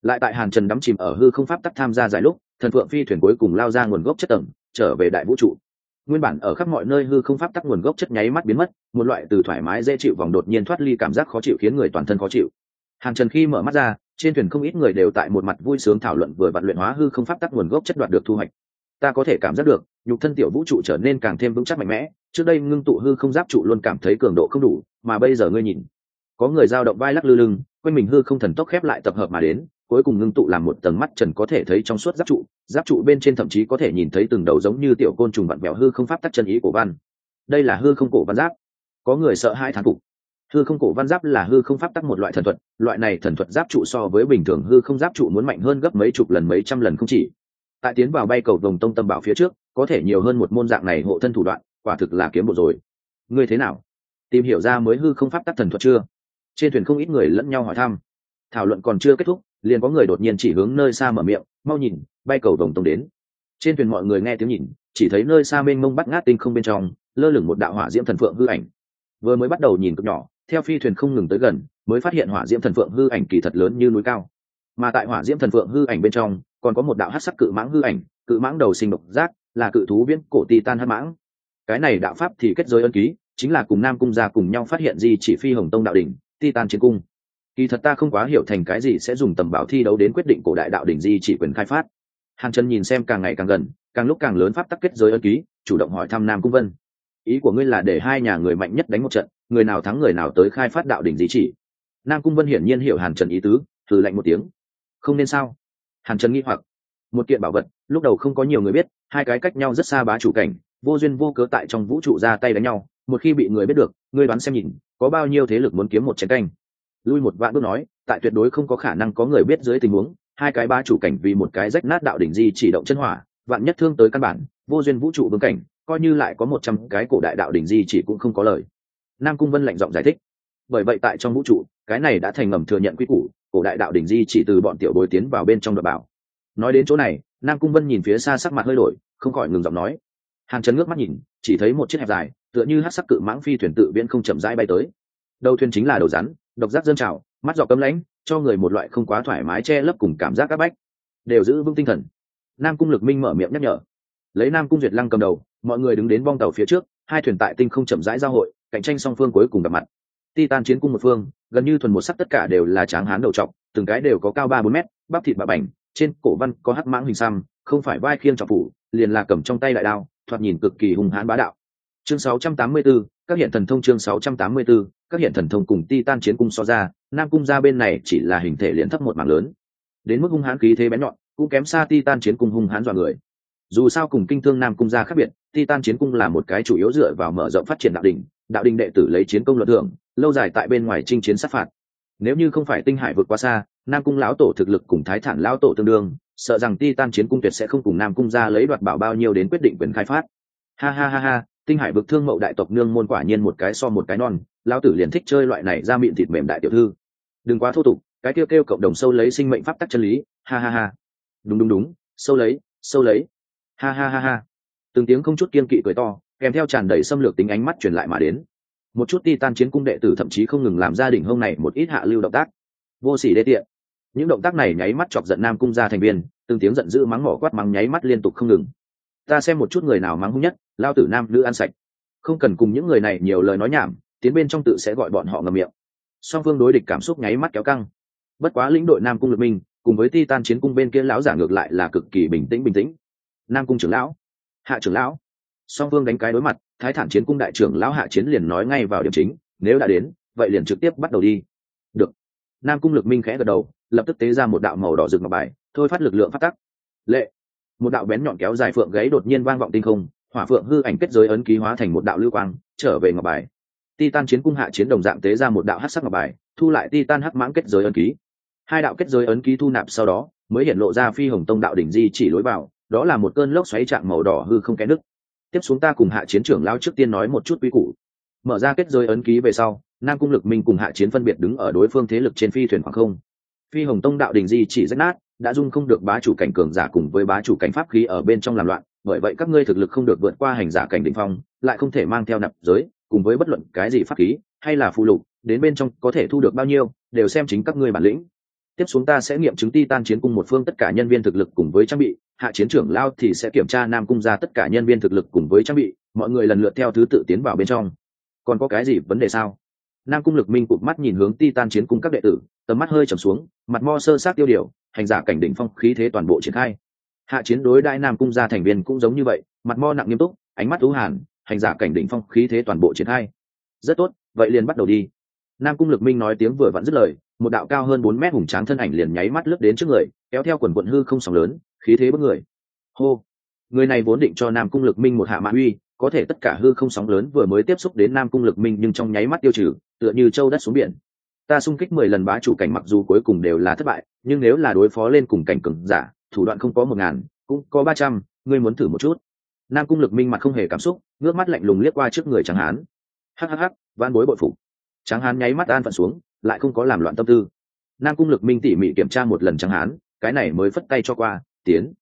Lại tại hàn trần đắm chìm ở hư không pháp tắc tham gia giải lúc, thần phượng phi thuyền cuối cùng lao ra nguồn gốc chất tầng, trở về đại vũ trụ nguyên bản ở khắp mọi nơi hư không pháp tắc nguồn gốc chất nháy mắt biến mất, một loại từ thoải mái dễ chịu vòng đột nhiên thoát ly cảm giác khó chịu khiến người toàn thân khó chịu. Hàng trần khi mở mắt ra, trên thuyền không ít người đều tại một mặt vui sướng thảo luận vừa vặn luyện hóa hư không pháp tắc nguồn gốc chất đoạt được thu hoạch. Ta có thể cảm giác được, nhục thân tiểu vũ trụ trở nên càng thêm vững chắc mạnh mẽ, trước đây ngưng tụ hư không giáp trụ luôn cảm thấy cường độ không đủ, mà bây giờ ngươi nhìn, có người giao động vai lắc lư lưng, quanh mình hư không thần tốc khép lại tập hợp mà đến cuối cùng ngưng tụ làm một tầng mắt trần có thể thấy trong suốt giáp trụ. Giáp trụ bên trên thậm chí có thể nhìn thấy từng đầu giống như tiểu côn trùng vặn vẹo hư không pháp tắc chân ý của văn. Đây là hư không cổ văn giáp. Có người sợ hai thán phục. Hư không cổ văn giáp là hư không pháp tắc một loại thần thuật. Loại này thần thuật giáp trụ so với bình thường hư không giáp trụ muốn mạnh hơn gấp mấy chục lần, mấy trăm lần không chỉ. Tại tiến vào bay cầu đồng tông tâm bảo phía trước, có thể nhiều hơn một môn dạng này hộ thân thủ đoạn, quả thực là kiếm bộ rồi. Ngươi thế nào? Tìm hiểu ra mới hư không pháp tắc thần thuật chưa? Trên thuyền không ít người lẫn nhau hỏi thăm. Thảo luận còn chưa kết thúc liền có người đột nhiên chỉ hướng nơi xa mở miệng, mau nhìn, bay cầu vồng tông đến. Trên thuyền mọi người nghe tiếng nhìn, chỉ thấy nơi xa mênh mông bắt ngát tinh không bên trong, lơ lửng một đạo hỏa diễm thần phượng hư ảnh. Vừa mới bắt đầu nhìn cực nhỏ, theo phi thuyền không ngừng tới gần, mới phát hiện hỏa diễm thần phượng hư ảnh kỳ thật lớn như núi cao. Mà tại hỏa diễm thần phượng hư ảnh bên trong, còn có một đạo hát sắc cự mãng hư ảnh, cự mãng đầu sinh độc giác, là cự thú viễn cổ ti tan hát mãng. Cái này đạo pháp thì kết giới ân ký, chính là cùng nam cung gia cùng nhau phát hiện di chỉ phi hồng tông đạo đỉnh ti tan chiến cung kỳ thật ta không quá hiểu thành cái gì sẽ dùng tầm bảo thi đấu đến quyết định cổ đại đạo đỉnh di chỉ quyền khai phát. Hàn trần nhìn xem càng ngày càng gần, càng lúc càng lớn pháp tắc kết giới ân ký, chủ động hỏi thăm nam cung vân. Ý của ngươi là để hai nhà người mạnh nhất đánh một trận, người nào thắng người nào tới khai phát đạo đỉnh di chỉ. Nam cung vân hiển nhiên hiểu hàn trần ý tứ, thử lạnh một tiếng. Không nên sao? Hàn trần nghĩ hoặc. Một kiện bảo vật, lúc đầu không có nhiều người biết, hai cái cách nhau rất xa bá chủ cảnh, vô duyên vô cớ tại trong vũ trụ ra tay đánh nhau, một khi bị người biết được, ngươi đoán xem nhìn, có bao nhiêu thế lực muốn kiếm một chén canh lui một vạn bước nói, tại tuyệt đối không có khả năng có người biết dưới tình huống, hai cái ba chủ cảnh vì một cái rách nát đạo đỉnh di chỉ động chân hỏa, vạn nhất thương tới căn bản, vô duyên vũ trụ vương cảnh, coi như lại có một trăm cái cổ đại đạo đỉnh di chỉ cũng không có lời. Nam cung vân lạnh giọng giải thích. Bởi vậy tại trong vũ trụ, cái này đã thành ngầm thừa nhận quy củ, cổ đại đạo đỉnh di chỉ từ bọn tiểu bối tiến vào bên trong đợt bảo nói đến chỗ này, nam cung vân nhìn phía xa sắc mặt hơi đổi, không khỏi ngừng giọng nói. Hàn trần ngước mắt nhìn, chỉ thấy một chiếc hẹp dài, tựa như hát sắc cự mãng phi thuyền tự viễn không chậm rãi bay tới. Đầu thuyền chính là đầu rắn độc giác dân trào, mắt dọc cấm lãnh, cho người một loại không quá thoải mái che lấp cùng cảm giác áp bách. Đều giữ vững tinh thần. Nam cung lực minh mở miệng nhắc nhở. Lấy nam cung duyệt lăng cầm đầu, mọi người đứng đến bong tàu phía trước, hai thuyền tại tinh không chậm rãi giao hội, cạnh tranh song phương cuối cùng gặp mặt. Titan chiến cung một phương, gần như thuần một sắc tất cả đều là tráng hán đầu trọc, từng cái đều có cao ba bốn mét, bắp thịt bạ bành, trên cổ văn có hắc mãng hình xăm, không phải vai khiêng trọng phủ, liền là cầm trong tay đại đao, thoạt nhìn cực kỳ hung hãn bá đạo chương 684, các hiện thần thông chương 684, các hiện thần thông cùng titan chiến cung so ra nam cung ra bên này chỉ là hình thể liền thấp một mảng lớn. Đến mức hung hãn khí thế bén nhọn cũng kém xa titan chiến cung hung hãn dọa người. Dù sao cùng kinh thương nam cung ra khác biệt titan chiến cung là một cái chủ yếu dựa vào mở rộng phát triển đạo đình đạo đình đệ tử lấy chiến công luận thưởng lâu dài tại bên ngoài chinh chiến sát phạt. Nếu như không phải tinh hải vượt qua xa nam cung lão tổ thực lực cùng thái thản lão tổ tương đương sợ rằng titan chiến cung tuyệt sẽ không cùng nam cung ra lấy đoạt bảo bao nhiêu đến quyết định quyền khai phát. Ha ha ha ha tinh hải vực thương mậu đại tộc nương môn quả nhiên một cái so một cái non, lão tử liền thích chơi loại này ra miệng thịt mềm đại tiểu thư. Đừng quá thô tục, cái kêu kêu cộng đồng sâu lấy sinh mệnh pháp tắc chân lý, ha ha ha. Đúng đúng đúng, sâu lấy sâu lấy. Ha ha ha ha. Từng tiếng không chút kiên kỵ cười to, kèm theo tràn đầy xâm lược tính ánh mắt truyền lại mà đến. Một chút ti tan chiến cung đệ tử thậm chí không ngừng làm gia đình hôm này một ít hạ lưu động tác. Vô sỉ đê tiện. Những động tác này nháy mắt chọc giận nam cung gia thành viên, từng tiếng giận dữ mắng mỏ quát mắng nháy mắt liên tục không ngừng ta xem một chút người nào mắng hung nhất, lao tử nam nữ ăn sạch. Không cần cùng những người này nhiều lời nói nhảm, tiến bên trong tự sẽ gọi bọn họ ngầm miệng. Song phương đối địch cảm xúc nháy mắt kéo căng. Bất quá lĩnh đội nam cung lực minh, cùng với ti tan chiến cung bên kia lão giả ngược lại là cực kỳ bình tĩnh bình tĩnh. Nam cung trưởng lão, hạ trưởng lão. Song phương đánh cái đối mặt, thái thản chiến cung đại trưởng lão hạ chiến liền nói ngay vào điểm chính, nếu đã đến, vậy liền trực tiếp bắt đầu đi. Được. Nam cung lực minh khẽ gật đầu, lập tức tế ra một đạo màu đỏ rực ngọc bài, thôi phát lực lượng phát tắc. Lệ một đạo bén nhọn kéo dài phượng gáy đột nhiên vang vọng tinh không, hỏa phượng hư ảnh kết giới ấn ký hóa thành một đạo lưu quang, trở về ngọc bài. Titan chiến cung hạ chiến đồng dạng tế ra một đạo hát sắc ngọc bài, thu lại titan hắc mãng kết giới ấn ký. Hai đạo kết giới ấn ký thu nạp sau đó, mới hiện lộ ra phi hồng tông đạo đỉnh di chỉ lối vào, đó là một cơn lốc xoáy trạng màu đỏ hư không kẽ nứt. Tiếp xuống ta cùng hạ chiến trưởng lao trước tiên nói một chút quy củ. Mở ra kết giới ấn ký về sau, nam cung lực minh cùng hạ chiến phân biệt đứng ở đối phương thế lực trên phi thuyền khoảng không. Phi hồng tông đạo đình di chỉ rách nát đã dung không được bá chủ cảnh cường giả cùng với bá chủ cảnh pháp khí ở bên trong làm loạn, bởi vậy các ngươi thực lực không được vượt qua hành giả cảnh định phong, lại không thể mang theo nạp giới, cùng với bất luận cái gì pháp khí, hay là phụ lục, đến bên trong có thể thu được bao nhiêu, đều xem chính các ngươi bản lĩnh. Tiếp xuống ta sẽ nghiệm chứng ti tan chiến cung một phương tất cả nhân viên thực lực cùng với trang bị, hạ chiến trưởng lao thì sẽ kiểm tra nam cung ra tất cả nhân viên thực lực cùng với trang bị, mọi người lần lượt theo thứ tự tiến vào bên trong. Còn có cái gì vấn đề sao? Nam cung lực minh cụt mắt nhìn hướng ti tan chiến cung các đệ tử, tầm mắt hơi trầm xuống, mặt mo sơ sát tiêu điều, hành giả cảnh đỉnh phong khí thế toàn bộ triển khai. Hạ chiến đối đại nam cung gia thành viên cũng giống như vậy, mặt mo nặng nghiêm túc, ánh mắt thú hàn, hành giả cảnh đỉnh phong khí thế toàn bộ triển khai. Rất tốt, vậy liền bắt đầu đi. Nam cung lực minh nói tiếng vừa vặn dứt lời, một đạo cao hơn bốn mét hùng tráng thân ảnh liền nháy mắt lướt đến trước người, kéo theo quần quận hư không sóng lớn, khí thế bất người. Hô! Người này vốn định cho nam cung lực minh một hạ mã uy có thể tất cả hư không sóng lớn vừa mới tiếp xúc đến nam cung lực minh nhưng trong nháy mắt tiêu trừ, tựa như châu đất xuống biển. Ta xung kích mười lần bá chủ cảnh mặc dù cuối cùng đều là thất bại, nhưng nếu là đối phó lên cùng cảnh cừng giả, thủ đoạn không có một ngàn, cũng có ba trăm, ngươi muốn thử một chút. Nam cung lực minh mặt không hề cảm xúc, ngước mắt lạnh lùng liếc qua trước người tráng hán. Hhh van bối bội phục. Tráng hán nháy mắt an phận xuống, lại không có làm loạn tâm tư. Nam cung lực minh tỉ mỉ kiểm tra một lần tráng hán, cái này mới phất tay cho qua, tiến.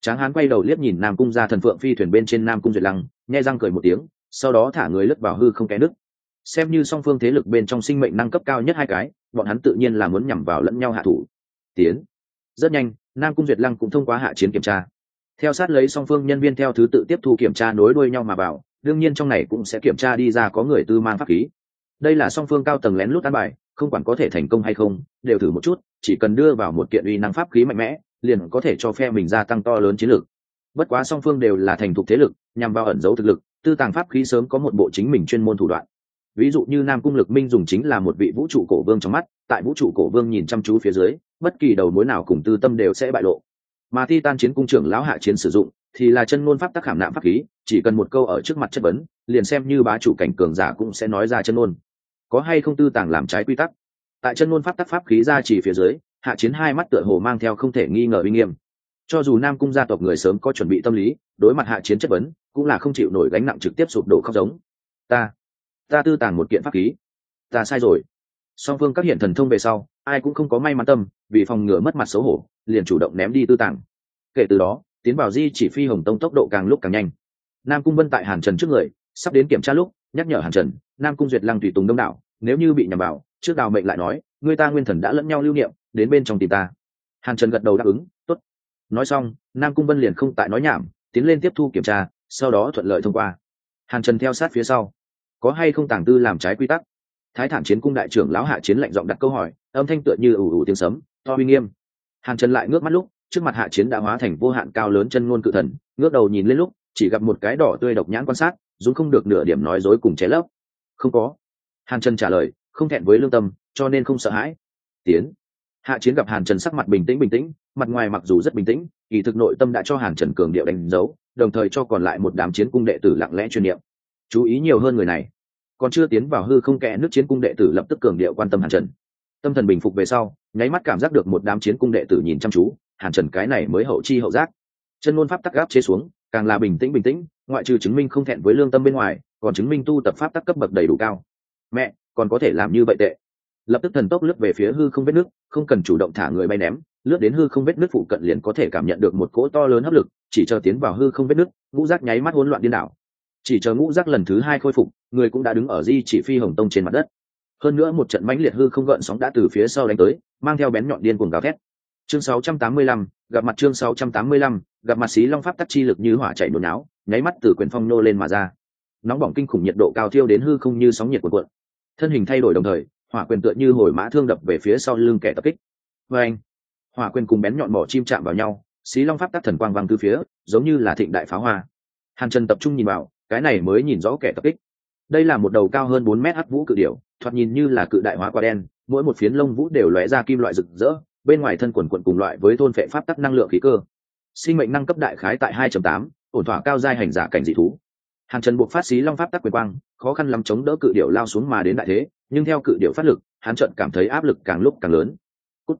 Tráng hán quay đầu liếc nhìn nam cung ra thần phượng phi thuyền bên trên nam cung duyệt lăng nhai răng cười một tiếng, sau đó thả người lướt vào hư không kẽ nứt. Xem như song phương thế lực bên trong sinh mệnh năng cấp cao nhất hai cái, bọn hắn tự nhiên là muốn nhằm vào lẫn nhau hạ thủ. Tiến. Rất nhanh, nam cung duyệt lăng cũng thông qua hạ chiến kiểm tra. Theo sát lấy song phương nhân viên theo thứ tự tiếp thu kiểm tra nối đuôi nhau mà vào, đương nhiên trong này cũng sẽ kiểm tra đi ra có người tư mang pháp khí. Đây là song phương cao tầng lén lút ăn bài, không quản có thể thành công hay không, đều thử một chút, chỉ cần đưa vào một kiện uy năng pháp khí mạnh mẽ, liền có thể cho phe mình gia tăng to lớn chiến lược. Bất quá song phương đều là thành thục thế lực nhằm vào ẩn dấu thực lực, tư tàng pháp khí sớm có một bộ chính mình chuyên môn thủ đoạn. Ví dụ như nam cung lực minh dùng chính là một vị vũ trụ cổ vương trong mắt, tại vũ trụ cổ vương nhìn chăm chú phía dưới, bất kỳ đầu mối nào cùng tư tâm đều sẽ bại lộ. Mà thi tan chiến cung trưởng lão hạ chiến sử dụng, thì là chân ngôn pháp tác khảm nạm pháp khí, chỉ cần một câu ở trước mặt chất vấn, liền xem như bá chủ cảnh cường giả cũng sẽ nói ra chân ngôn. Có hay không tư tàng làm trái quy tắc? Tại chân ngôn pháp tác pháp khí ra chỉ phía dưới, hạ chiến hai mắt tựa hồ mang theo không thể nghi ngờ uy nghiêm cho dù nam cung gia tộc người sớm có chuẩn bị tâm lý, đối mặt hạ chiến chất vấn, cũng là không chịu nổi gánh nặng trực tiếp sụp đổ khóc giống. Ta ta tư tàng một kiện pháp khí. Ta sai rồi. Song phương các hiện thần thông về sau, ai cũng không có may mắn tâm, vì phòng ngừa mất mặt xấu hổ, liền chủ động ném đi tư tàng. Kể từ đó, tiến vào di chỉ phi hồng tông tốc độ càng lúc càng nhanh. Nam cung vân tại hàn trần trước người, sắp đến kiểm tra lúc, nhắc nhở hàn trần, nam cung duyệt lăng tùy tùng đông đảo, nếu như bị nhầm vào, trước đào mệnh lại nói, người ta nguyên thần đã lẫn nhau lưu niệm, đến bên trong tìm ta. Hàn trần gật đầu đáp ứng nói xong, nam cung vân liền không tại nói nhảm, tiến lên tiếp thu kiểm tra, sau đó thuận lợi thông qua. Hàn trần theo sát phía sau. Có hay không tàng tư làm trái quy tắc? Thái thản chiến cung đại trưởng lão hạ chiến lạnh giọng đặt câu hỏi, âm thanh tựa như ủ ủ tiếng sấm, to uy nghiêm. Hàn trần lại ngước mắt lúc, trước mặt hạ chiến đã hóa thành vô hạn cao lớn chân ngôn cự thần, ngước đầu nhìn lên lúc, chỉ gặp một cái đỏ tươi độc nhãn quan sát dũng không được nửa điểm nói dối cùng ché lấp. Không có. Hàn trần trả lời, không thẹn với lương tâm, cho nên không sợ hãi. Tiến hạ chiến gặp hàn trần sắc mặt bình tĩnh bình tĩnh, mặt ngoài mặc dù rất bình tĩnh, kỳ thực nội tâm đã cho hàn trần cường điệu đánh dấu, đồng thời cho còn lại một đám chiến cung đệ tử lặng lẽ chuyên niệm. Chú ý nhiều hơn người này. Còn chưa tiến vào hư không kẽ nước chiến cung đệ tử lập tức cường điệu quan tâm hàn trần. Tâm thần bình phục về sau, nháy mắt cảm giác được một đám chiến cung đệ tử nhìn chăm chú, hàn trần cái này mới hậu chi hậu giác. Chân ngôn pháp tắc gáp chế xuống, càng là bình tĩnh bình tĩnh, ngoại trừ chứng minh không thẹn với lương tâm bên ngoài, còn chứng minh tu tập pháp tắc cấp bậc đầy đủ cao. Mẹ, còn có thể làm như vậy tệ lập tức thần tốc lướt về phía hư không vết nước không cần chủ động thả người bay ném lướt đến hư không vết nước phụ cận liền có thể cảm nhận được một cỗ to lớn hấp lực chỉ chờ tiến vào hư không vết nước ngũ giác nháy mắt hỗn loạn điên đảo. Chỉ chờ ngũ giác lần thứ hai khôi phục người cũng đã đứng ở di chỉ phi hồng tông trên mặt đất. Hơn nữa một trận mãnh liệt hư không gợn sóng đã từ phía sau đánh tới mang theo bén nhọn điên cuồng gào thét. Chương 685, gặp mặt chương 685, gặp mặt xí long pháp tắc chi lực như hỏa chảy nổ náo nháy mắt từ quyền phong nô lên mà ra. Nóng bỏng kinh khủng nhiệt độ cao thiêu đến hư không như sóng nhiệt cuộn cuộn. Thân hình thay đổi đồng thời hỏa quyền tựa như hồi mã thương đập về phía sau lưng kẻ tập kích. Vê anh hỏa quyền cùng bén nhọn mỏ chim chạm vào nhau xí long pháp tắc thần quang văng từ phía giống như là thịnh đại pháo hoa. Hàn trần tập trung nhìn vào cái này mới nhìn rõ kẻ tập kích. Đây là một đầu cao hơn bốn mét hắc vũ cự điểu thoạt nhìn như là cự đại hóa quả đen mỗi một phiến lông vũ đều lóe ra kim loại rực rỡ bên ngoài thân quần quận cùng loại với thôn phệ pháp tắc năng lượng khí cơ. Sinh mệnh năng cấp đại khái tại 2.8, ổn thỏa cao giai hành giả cảnh dị thú hàn trần buộc phát xí long pháp tắc quyền quang, khó khăn lắm chống đỡ cự điệu lao xuống mà đến đại thế, nhưng theo cự điệu phát lực hàn trận cảm thấy áp lực càng lúc càng lớn. Cút.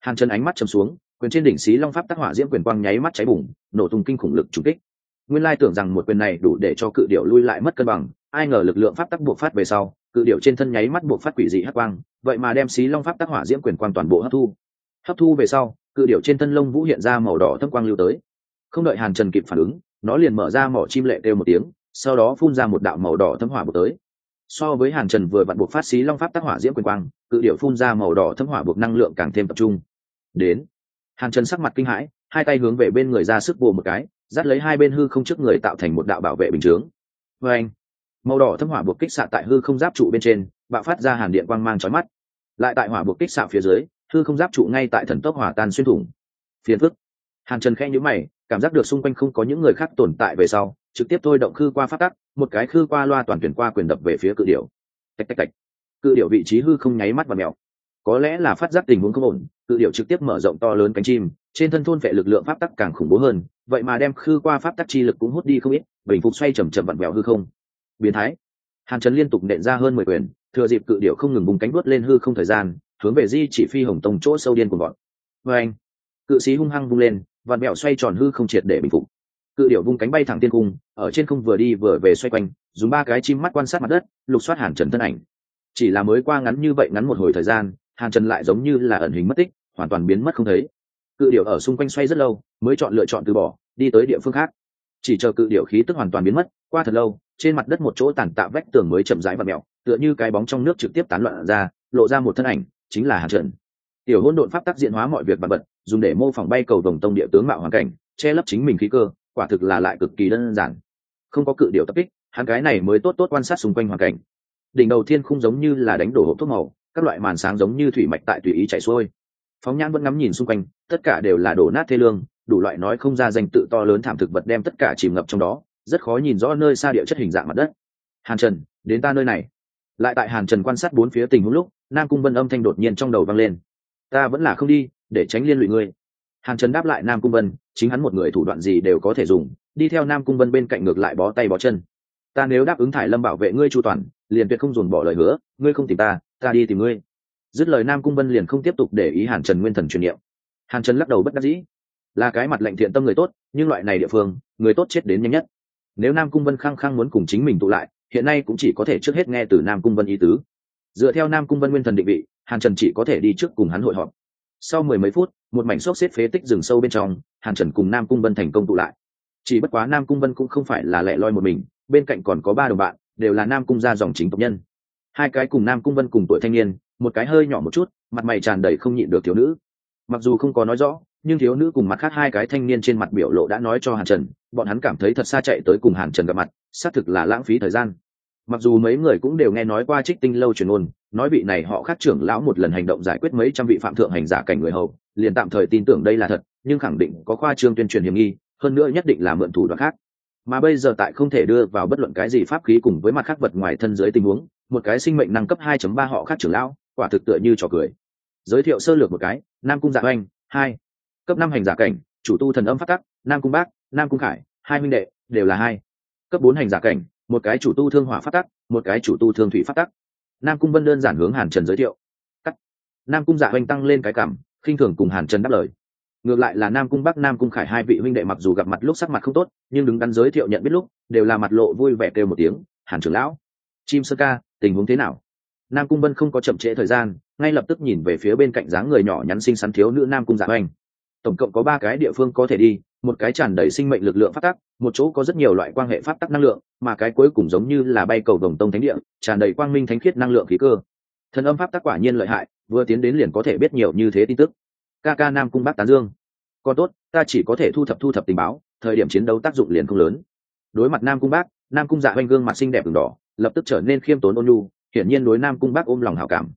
hàn trần ánh mắt chầm xuống, quyền trên đỉnh xí long pháp tắc hỏa diễm quyền quang nháy mắt cháy bùng, nổ tung kinh khủng lực trùng kích. Nguyên lai tưởng rằng một quyền này đủ để cho cự điệu lui lại mất cân bằng, ai ngờ lực lượng pháp tắc buộc phát về sau, cự điệu trên thân nháy mắt buộc phát quỷ dị hắc quang, vậy mà đem xí long pháp tắc hỏa diễm quyền quang toàn bộ hấp thu. Hấp thu về sau, cự điệu trên thân lông vũ hiện ra màu đỏ thâm quang lưu tới. Không đợi hàn trần kịp phản ứng, nó liền mở ra mỏ chim lệ kêu một tiếng sau đó phun ra một đạo màu đỏ thâm hỏa buộc tới. So với hàn trần vừa vặn buộc phát xí long pháp tác hỏa diễm quyền quang, cự điệu phun ra màu đỏ thâm hỏa buộc năng lượng càng thêm tập trung. Đến, hàn trần sắc mặt kinh hãi, hai tay hướng về bên người ra sức bùa một cái, dắt lấy hai bên hư không trước người tạo thành một đạo bảo vệ bình chướng. Vê anh màu đỏ thâm hỏa buộc kích xạ tại hư không giáp trụ bên trên, bạo phát ra hàn điện quang mang trói mắt. Lại tại hỏa buộc kích xạ phía dưới, hư không giáp trụ ngay tại thần tốc hỏa tan xuyên thủng. Phiền phức. Hàn trần khẽ nhữ mày, cảm giác được xung quanh không có những người khác tồn tại về sau trực tiếp thôi động khư qua phát tắc, một cái khư qua loa toàn tuyển qua quyền đập về phía cự điệu tạch tạch tạch. Cự điệu vị trí hư không nháy mắt và mèo. Có lẽ là phát giác tình huống không ổn, cự điệu trực tiếp mở rộng to lớn cánh chim, trên thân thôn vệ lực lượng pháp tắc càng khủng bố hơn, vậy mà đem khư qua pháp tắc chi lực cũng hút đi không ít, bình phục xoay chầm chậm vặn vẹo hư không. Biến thái. Hàn trần liên tục nện ra hơn mười quyền, thừa dịp cự điệu không ngừng bùng cánh đuốt lên hư không thời gian, hướng về di chỉ phi hồng tông chỗ sâu điên của bọn vê anh cự sĩ hung hăng vung lên vặn mẹo xoay tròn hư không triệt để bình phục cự điểu vung cánh bay thẳng tiên cung, ở trên không vừa đi vừa về xoay quanh, dùng ba cái chim mắt quan sát mặt đất, lục soát hàn trần thân ảnh. Chỉ là mới qua ngắn như vậy ngắn một hồi thời gian, hàn trần lại giống như là ẩn hình mất tích, hoàn toàn biến mất không thấy. Cự điểu ở xung quanh xoay rất lâu, mới chọn lựa chọn từ bỏ, đi tới địa phương khác. Chỉ chờ cự điểu khí tức hoàn toàn biến mất, qua thật lâu, trên mặt đất một chỗ tàn tạ vách tường mới chậm rãi và mẹo tựa như cái bóng trong nước trực tiếp tán loạn ra, lộ ra một thân ảnh, chính là hàn trần. Tiểu hôn độn pháp tác diện hóa mọi việc bật bật, dùng để mô phỏng bay cầu đồng tông địa tướng mạo hoàn cảnh, che lấp chính mình khí cơ quả thực là lại cực kỳ đơn giản. Không có cự điệu tập kích, hắn cái này mới tốt tốt quan sát xung quanh hoàn cảnh. Đỉnh đầu thiên không giống như là đánh đổ hộp thuốc màu, các loại màn sáng giống như thủy mạch tại tùy ý chạy xuôi. Phóng nhãn vẫn ngắm nhìn xung quanh, tất cả đều là đổ nát thê lương, đủ loại nói không ra danh tự to lớn thảm thực vật đem tất cả chìm ngập trong đó, rất khó nhìn rõ nơi xa địa chất hình dạng mặt đất. Hàn trần, đến ta nơi này. Lại tại hàn trần quan sát bốn phía tình huống lúc, nam cung vân âm thanh đột nhiên trong đầu vang lên. Ta vẫn là không đi, để tránh liên lụy ngươi. Hàn trần đáp lại nam cung vân chính hắn một người thủ đoạn gì đều có thể dùng, đi theo nam cung vân bên cạnh ngược lại bó tay bó chân. Ta nếu đáp ứng thải lâm bảo vệ ngươi chu toàn, liền tuyệt không dồn bỏ lời hứa, ngươi không tìm ta ta đi tìm ngươi. Dứt lời nam cung vân liền không tiếp tục để ý hàn trần nguyên thần truyền niệm. Hàn trần lắc đầu bất đắc dĩ. Là cái mặt lệnh thiện tâm người tốt, nhưng loại này địa phương, người tốt chết đến nhanh nhất. Nếu nam cung vân khăng khăng muốn cùng chính mình tụ lại, hiện nay cũng chỉ có thể trước hết nghe từ nam cung vân ý tứ. Dựa theo nam cung vân nguyên thần định vị, hàn trần chỉ có thể đi trước cùng hắn hội họp. Sau mười mấy phút, một mảnh xốc xếp phế tích rừng sâu bên trong hàn trần cùng nam cung vân thành công tụ lại. Chỉ bất quá nam cung vân cũng không phải là lẻ loi một mình, bên cạnh còn có ba đồng bạn, đều là nam cung gia dòng chính tộc nhân. Hai cái cùng nam cung vân cùng tuổi thanh niên, một cái hơi nhỏ một chút, mặt mày tràn đầy không nhịn được thiếu nữ. Mặc dù không có nói rõ, nhưng thiếu nữ cùng mặt khác hai cái thanh niên trên mặt biểu lộ đã nói cho hàn trần, bọn hắn cảm thấy thật xa chạy tới cùng hàn trần gặp mặt, xác thực là lãng phí thời gian. Mặc dù mấy người cũng đều nghe nói qua trích tinh lâu truyền ôn nói vị này họ khác trưởng lão một lần hành động giải quyết mấy trăm vị phạm thượng hành giả cảnh người hầu, liền tạm thời tin tưởng đây là thật nhưng khẳng định có khoa trương tuyên truyền hiểm nghi, hơn nữa nhất định là mượn thủ đoạn khác. Mà bây giờ tại không thể đưa vào bất luận cái gì pháp khí cùng với mặt khác vật ngoài thân dưới tình huống, một cái sinh mệnh năng cấp 2.3 họ khác trưởng lão, quả thực tựa như trò cười. Giới thiệu sơ lược một cái, nam cung dạ oanh, hai. Cấp năm hành giả cảnh, chủ tu thần âm phát tắc, nam cung bác, nam cung khải, hai minh đệ, đều là hai. Cấp bốn hành giả cảnh, một cái chủ tu thương hỏa phát tắc, một cái chủ tu thương thủy phát tắc. Nam cung vân đơn giản hướng hàn trần giới thiệu. Cắt. Nam cung dạ oanh tăng lên cái cảm, khinh thường cùng hàn trần đáp lời ngược lại là nam cung bắc, nam cung khải hai vị huynh đệ mặc dù gặp mặt lúc sắc mặt không tốt, nhưng đứng đắn giới thiệu nhận biết lúc, đều là mặt lộ vui vẻ kêu một tiếng, hàn trưởng lão, chim sơ ca, tình huống thế nào? Nam cung vân không có chậm trễ thời gian, ngay lập tức nhìn về phía bên cạnh dáng người nhỏ nhắn xinh xắn thiếu nữ nam cung dạ oanh tổng cộng có ba cái địa phương có thể đi, một cái tràn đầy sinh mệnh lực lượng phát tắc, một chỗ có rất nhiều loại quan hệ phát tắc năng lượng, mà cái cuối cùng giống như là bay cầu đồng tông thánh địa, tràn đầy quang minh thánh khiết năng lượng khí cơ. Thần âm pháp tắc quả nhiên lợi hại, vừa tiến đến liền có thể biết nhiều như thế tin tức ca ca nam cung bắc tán dương. Còn tốt, ta chỉ có thể thu thập thu thập tình báo, thời điểm chiến đấu tác dụng liền không lớn. Đối mặt nam cung bác, nam cung dạ oanh gương mặt xinh đẹp đường đỏ, lập tức trở nên khiêm tốn ôn nhu, hiển nhiên đối nam cung bác ôm lòng hảo cảm.